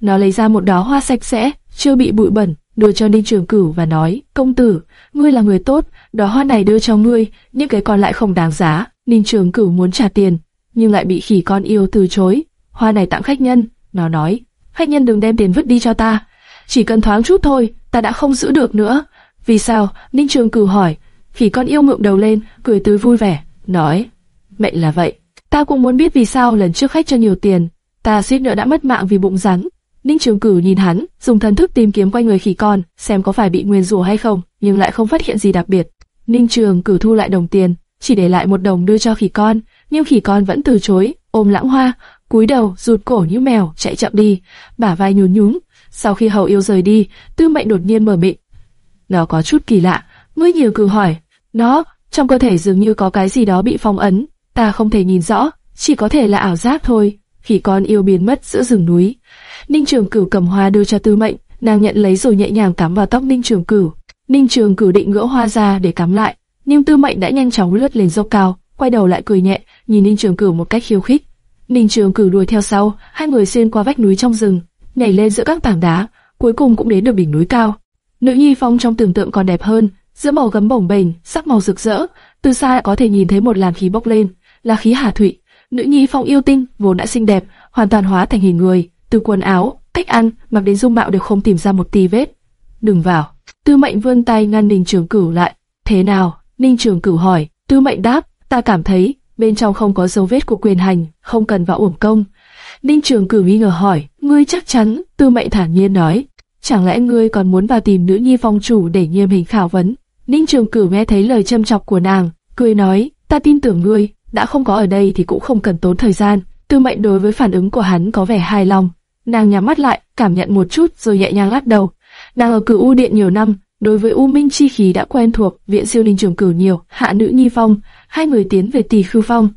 S1: Nó lấy ra một đóa hoa sạch sẽ, chưa bị bụi bẩn, đưa cho Ninh Trường Cửu và nói, công tử, ngươi là người tốt, đó hoa này đưa cho ngươi, những cái còn lại không đáng giá. Ninh Trường Cửu muốn trả tiền, nhưng lại bị khỉ con yêu từ chối. Hoa này tặng khách nhân, nó nói, khách nhân đừng đem tiền vứt đi cho ta, chỉ cần thoáng chút thôi, ta đã không giữ được nữa. Vì sao? Ninh Trường Cửu hỏi. Khỉ con yêu ngượng đầu lên, cười tươi vui vẻ, nói, mệnh là vậy. Ta cũng muốn biết vì sao lần trước khách cho nhiều tiền, ta suýt nữa đã mất mạng vì bụng rắn. Ninh Trường Cử nhìn hắn, dùng thần thức tìm kiếm quanh người khỉ con, xem có phải bị nguyên rủa hay không, nhưng lại không phát hiện gì đặc biệt. Ninh Trường Cử thu lại đồng tiền, chỉ để lại một đồng đưa cho khỉ con, nhưng khỉ con vẫn từ chối, ôm lãng hoa, cúi đầu, rụt cổ như mèo, chạy chậm đi, bả vai nhún nhún. Sau khi hầu yêu rời đi, Tư Mệnh đột nhiên mở miệng. Nó có chút kỳ lạ, ngươi nhiều cử hỏi, nó trong cơ thể dường như có cái gì đó bị phong ấn, ta không thể nhìn rõ, chỉ có thể là ảo giác thôi khi con yêu biến mất giữa rừng núi. Ninh Trường Cửu cầm hoa đưa cho Tư Mệnh, nàng nhận lấy rồi nhẹ nhàng cắm vào tóc Ninh Trường Cửu. Ninh Trường Cửu định gỡ hoa ra để cắm lại, nhưng Tư Mệnh đã nhanh chóng lướt lên dốc cao, quay đầu lại cười nhẹ, nhìn Ninh Trường Cửu một cách khiêu khích. Ninh Trường Cửu đuổi theo sau, hai người xuyên qua vách núi trong rừng, nhảy lên giữa các tảng đá, cuối cùng cũng đến được đỉnh núi cao. Nữ nhi phong trong tưởng tượng còn đẹp hơn, giữa màu gấm bồng bềnh, sắc màu rực rỡ, từ xa có thể nhìn thấy một làn khí bốc lên, là khí hà thủy. Nữ nhi phong yêu tinh vốn đã xinh đẹp, hoàn toàn hóa thành hình người, từ quần áo, cách ăn, mặc đến dung mạo đều không tìm ra một tì vết. Đừng vào. Tư Mệnh vươn tay ngăn Ninh Trường Cửu lại. Thế nào? Ninh Trường Cửu hỏi. Tư Mệnh đáp, ta cảm thấy bên trong không có dấu vết của quyền hành, không cần vào uổng công. Ninh Trường Cửu nghi ngờ hỏi, ngươi chắc chắn? Tư Mệnh thản nhiên nói, chẳng lẽ ngươi còn muốn vào tìm nữ nhi phong chủ để nghiêm hình khảo vấn? Ninh Trường Cửu nghe thấy lời châm chọc của nàng, cười nói, ta tin tưởng ngươi, đã không có ở đây thì cũng không cần tốn thời gian. Tư Mệnh đối với phản ứng của hắn có vẻ hài lòng, nàng nhắm mắt lại, cảm nhận một chút rồi nhẹ nhàng lắc đầu. Nàng ở Cửu U Điện nhiều năm, đối với U Minh chi khí đã quen thuộc, viện siêu linh Trường Cửu nhiều, hạ nữ nhi phong, hai người tiến về Tỳ Khư Phong.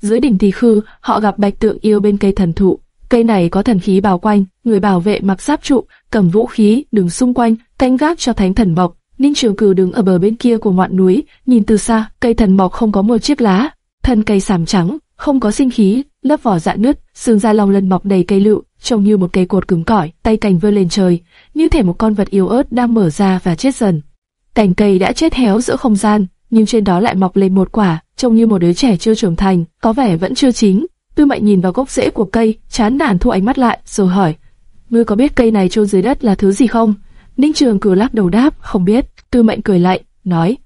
S1: Dưới đỉnh Tỳ Khư, họ gặp Bạch Tượng yêu bên cây thần thụ. Cây này có thần khí bao quanh, người bảo vệ mặc giáp trụ, cầm vũ khí, đứng xung quanh, canh gác cho thánh thần mộc. Ninh Trường Cửu đứng ở bờ bên kia của ngọn núi, nhìn từ xa, cây thần mộc không có một chiếc lá, thân cây sàm trắng, không có sinh khí, lớp vỏ rạn nứt, xương da long lân mọc đầy cây lựu, trông như một cây cột cứng cỏi, tay cành vươn lên trời, như thể một con vật yếu ớt đang mở ra và chết dần. Cành cây đã chết héo giữa không gian, nhưng trên đó lại mọc lên một quả, trông như một đứa trẻ chưa trưởng thành, có vẻ vẫn chưa chín. Tư Mệnh nhìn vào gốc rễ của cây, chán nản thu ánh mắt lại, rồi hỏi: "Ngươi có biết cây này chôn dưới đất là thứ gì không?" Ninh Trường Cửu lắc đầu đáp: "Không biết." Tư Mệnh cười lại, nói: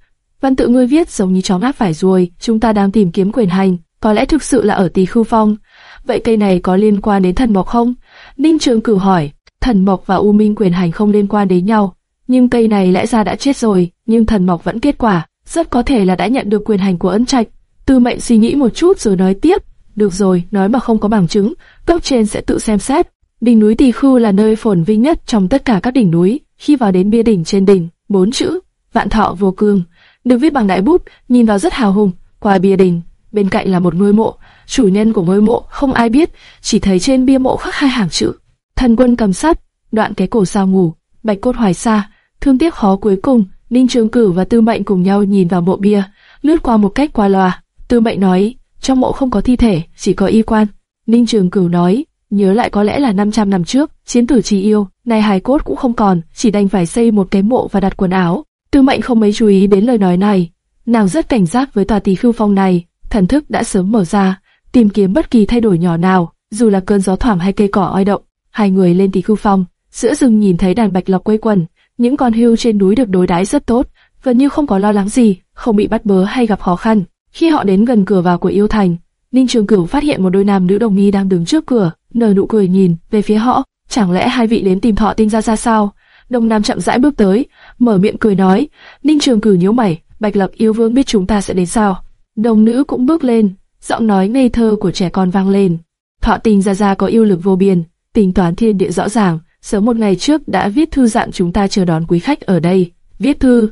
S1: "Văn tự ngươi viết giống như chó ngáp phải ruồi, chúng ta đang tìm kiếm quyền hành, có lẽ thực sự là ở Tỳ Khưu Phong. Vậy cây này có liên quan đến thần mộc không?" Ninh Trường Cửu hỏi: "Thần mộc và U Minh quyền hành không liên quan đến nhau." Nhưng cây này lẽ ra đã chết rồi, nhưng thần mộc vẫn kết quả, rất có thể là đã nhận được quyền hành của ân trạch. Tư mệnh suy nghĩ một chút rồi nói tiếp, được rồi, nói mà không có bằng chứng, cấp trên sẽ tự xem xét. Đỉnh núi Tỳ Khưu là nơi phồn vinh nhất trong tất cả các đỉnh núi. Khi vào đến bia đỉnh trên đỉnh, bốn chữ vạn thọ vô cương được viết bằng đại bút, nhìn vào rất hào hùng. Qua bia đình, bên cạnh là một ngôi mộ, chủ nhân của ngôi mộ không ai biết, chỉ thấy trên bia mộ khắc hai hàng chữ: thần quân cầm sắt, đoạn cái cổ sao ngủ, bạch cốt hoài xa. Thương tiếc khó cuối cùng, Ninh Trường Cửu và Tư Mệnh cùng nhau nhìn vào mộ bia, lướt qua một cách qua loa. Tư Mệnh nói, trong mộ không có thi thể, chỉ có y quan. Ninh Trường Cửu nói, nhớ lại có lẽ là 500 năm trước, chiến tử trì yêu, nay hài cốt cũng không còn, chỉ đành phải xây một cái mộ và đặt quần áo. Tư Mệnh không mấy chú ý đến lời nói này, nàng rất cảnh giác với tòa tỷ khưu phong này, thần thức đã sớm mở ra, tìm kiếm bất kỳ thay đổi nhỏ nào, dù là cơn gió thoảng hay cây cỏ oi động. Hai người lên tỷ khưu phong, giữa rừng nhìn thấy đàn bạch lộc quây quần, những con hươu trên núi được đối đãi rất tốt, gần như không có lo lắng gì, không bị bắt bớ hay gặp khó khăn. Khi họ đến gần cửa vào của yêu thành, Ninh Trường Cửu phát hiện một đôi nam nữ đồng nghi đang đứng trước cửa, nở nụ cười nhìn về phía họ. Chẳng lẽ hai vị đến tìm thọ tin ra ra sao? Đông Nam chậm rãi bước tới, mở miệng cười nói. Ninh Trường Cử nhíu mày, Bạch Lập yêu vương biết chúng ta sẽ đến sao? Đồng nữ cũng bước lên, giọng nói ngây thơ của trẻ con vang lên. Thọ tình ra ra có yêu lực vô biên, tính toán thiên địa rõ ràng, sớm một ngày trước đã viết thư dặn chúng ta chờ đón quý khách ở đây. Viết thư?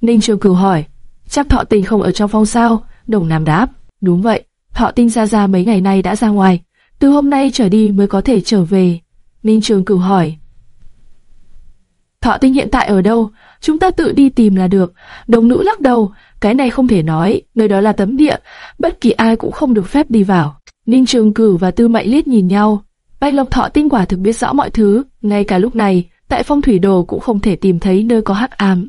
S1: Ninh Trường Cửu hỏi. Chắc Thọ Tình không ở trong phong sao? Đồng Nam đáp. Đúng vậy. Thọ Tinh ra ra mấy ngày nay đã ra ngoài. Từ hôm nay trở đi mới có thể trở về. Ninh Trường Cửu hỏi. Thọ Tinh hiện tại ở đâu? Chúng ta tự đi tìm là được. Đồng nữ lắc đầu. Cái này không thể nói. Nơi đó là tấm địa. Bất kỳ ai cũng không được phép đi vào. Ninh Trường Cử và Tư Mệnh liếc nhìn nhau. Bạch Lộc Thọ tinh quả thực biết rõ mọi thứ, ngay cả lúc này, tại phong thủy đồ cũng không thể tìm thấy nơi có hắc ám.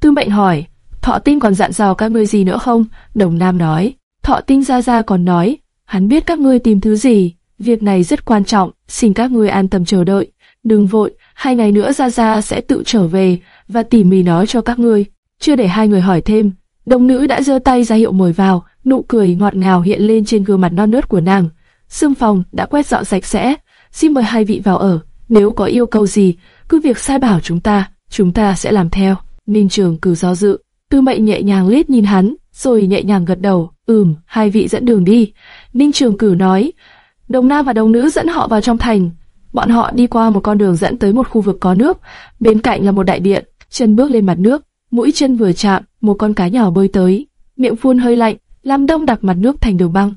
S1: Tư Mệnh hỏi, Thọ tinh còn dặn dò các ngươi gì nữa không? Đồng Nam nói, Thọ tinh ra ra còn nói, hắn biết các ngươi tìm thứ gì, việc này rất quan trọng, xin các ngươi an tâm chờ đợi, đừng vội, hai ngày nữa ra ra sẽ tự trở về và tỉ mỉ nói cho các ngươi. Chưa để hai người hỏi thêm, đồng nữ đã giơ tay ra hiệu mời vào, nụ cười ngọt ngào hiện lên trên gương mặt non nớt của nàng. Sương phòng đã quét dọn sạch sẽ, xin mời hai vị vào ở, nếu có yêu cầu gì, cứ việc sai bảo chúng ta, chúng ta sẽ làm theo. Ninh Trường cử do dự, Tư Mệnh nhẹ nhàng liếc nhìn hắn, rồi nhẹ nhàng gật đầu, ừm, hai vị dẫn đường đi. Ninh Trường cử nói, đồng nam và đồng nữ dẫn họ vào trong thành. Bọn họ đi qua một con đường dẫn tới một khu vực có nước, bên cạnh là một đại điện, chân bước lên mặt nước, mũi chân vừa chạm, một con cá nhỏ bơi tới, miệng phun hơi lạnh, làm đông đặc mặt nước thành đường băng.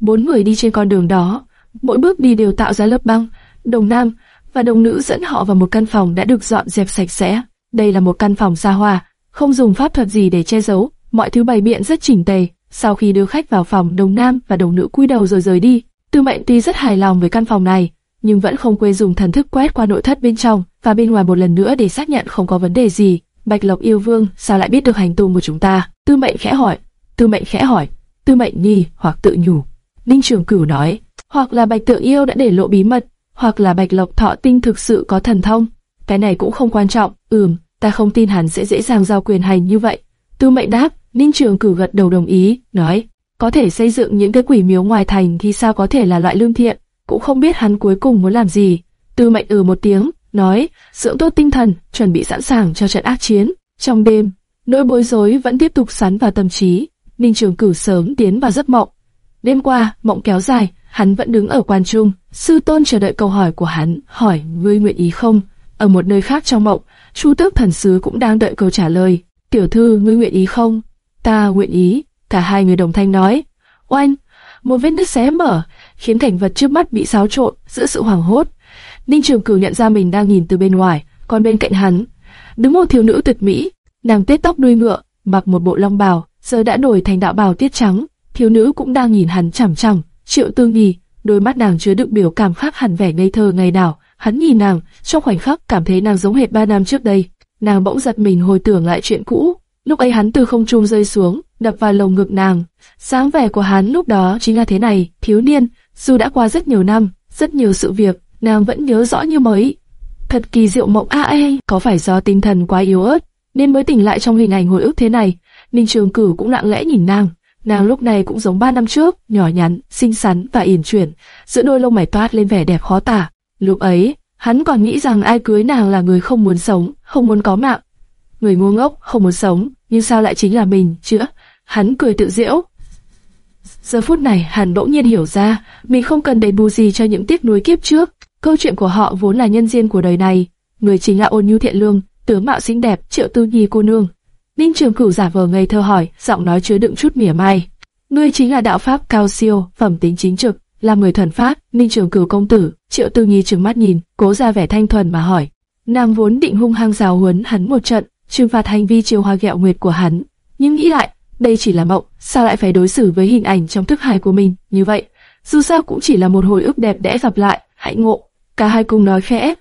S1: Bốn người đi trên con đường đó, mỗi bước đi đều tạo ra lớp băng. Đồng nam và đồng nữ dẫn họ vào một căn phòng đã được dọn dẹp sạch sẽ. Đây là một căn phòng xa hoa, không dùng pháp thuật gì để che giấu, mọi thứ bày biện rất chỉnh tề. Sau khi đưa khách vào phòng, đồng nam và đồng nữ cúi đầu rồi rời đi. Tư Mệnh tuy rất hài lòng với căn phòng này, nhưng vẫn không quên dùng thần thức quét qua nội thất bên trong và bên ngoài một lần nữa để xác nhận không có vấn đề gì. Bạch Lộc yêu vương sao lại biết được hành tung của chúng ta? Tư Mệnh khẽ hỏi. Tư Mệnh khẽ hỏi. Tư Mệnh nghi hoặc tự nhủ. Ninh Trường Cửu nói, hoặc là Bạch Tự Yêu đã để lộ bí mật, hoặc là Bạch Lộc Thọ Tinh thực sự có thần thông. Cái này cũng không quan trọng. Ừm, ta không tin hắn sẽ dễ dàng giao quyền hành như vậy. Tư Mệnh đáp. Ninh Trường Cửu gật đầu đồng ý, nói, có thể xây dựng những cái quỷ miếu ngoài thành thì sao có thể là loại lương thiện, cũng không biết hắn cuối cùng muốn làm gì. Tư Mệnh ừ một tiếng, nói, dưỡng tốt tinh thần, chuẩn bị sẵn sàng cho trận ác chiến. Trong đêm, nỗi bối rối vẫn tiếp tục sắn vào tâm trí. Ninh Trường Cửu sớm tiến vào giấc mộng. Đêm qua, mộng kéo dài, hắn vẫn đứng ở quan trung. Sư tôn chờ đợi câu hỏi của hắn, hỏi ngươi nguyện ý không? Ở một nơi khác trong mộng, Chu Tước Thần Sứ cũng đang đợi câu trả lời. Tiểu thư, ngươi nguyện ý không? Ta nguyện ý. Cả hai người đồng thanh nói. Oanh! Một vết nứt xé mở, khiến cảnh vật trước mắt bị xáo trộn giữa sự hoảng hốt. Ninh Trường Cửu nhận ra mình đang nhìn từ bên ngoài, còn bên cạnh hắn đứng một thiếu nữ tuyệt mỹ, nàng tết tóc đuôi ngựa, mặc một bộ long bào, giờ đã đổi thành đạo bào tiết trắng. Thiếu nữ cũng đang nhìn hắn chằm chằm. Triệu Tương Nhi, đôi mắt nàng chứa đựng biểu cảm khác hẳn vẻ ngây thơ ngày nào. Hắn nhìn nàng, trong khoảnh khắc cảm thấy nàng giống hệt ba năm trước đây. Nàng bỗng giật mình hồi tưởng lại chuyện cũ. Lúc ấy hắn từ không trung rơi xuống, đập vào lồng ngực nàng. Sáng vẻ của hắn lúc đó chính là thế này, thiếu niên, dù đã qua rất nhiều năm, rất nhiều sự việc, nàng vẫn nhớ rõ như mới. Thật kỳ diệu mộng a à, có phải do tinh thần quá yếu ớt, nên mới tỉnh lại trong hình ảnh hồi ức thế này. Ninh Trường Cửu cũng lặng lẽ nhìn nàng, nàng lúc này cũng giống ba năm trước, nhỏ nhắn, xinh xắn và yển chuyển, giữa đôi lông mày toát lên vẻ đẹp khó tả. Lúc ấy, hắn còn nghĩ rằng ai cưới nàng là người không muốn sống, không muốn có mạng. Người ngu ngốc, không muốn sống, nhưng sao lại chính là mình, chứ? Hắn cười tự giễu. Giờ phút này hắn bỗng nhiên hiểu ra, mình không cần đền bù gì cho những tiếc nuối kiếp trước. Câu chuyện của họ vốn là nhân duyên của đời này. Người chính là ôn nhu thiện lương, tướng mạo xinh đẹp, triệu tư nhi cô nương. Ninh Trường Cửu giả vờ ngây thơ hỏi, giọng nói chứa đựng chút mỉa mai. Ngươi chính là đạo pháp cao siêu, phẩm tính chính trực, là người thuần pháp. Ninh Trường Cửu công tử, triệu tư nhi trừng mắt nhìn, cố ra vẻ thanh thuần mà hỏi. Nàng vốn định hung hăng giáo huấn hắn một trận, trừng phạt hành vi chiều hoa ghẹo nguyệt của hắn, nhưng nghĩ lại, đây chỉ là mộng, sao lại phải đối xử với hình ảnh trong thức hải của mình như vậy? Dù sao cũng chỉ là một hồi ức đẹp đẽ gặp lại, hãy ngộ. Cả hai cùng nói khẽ,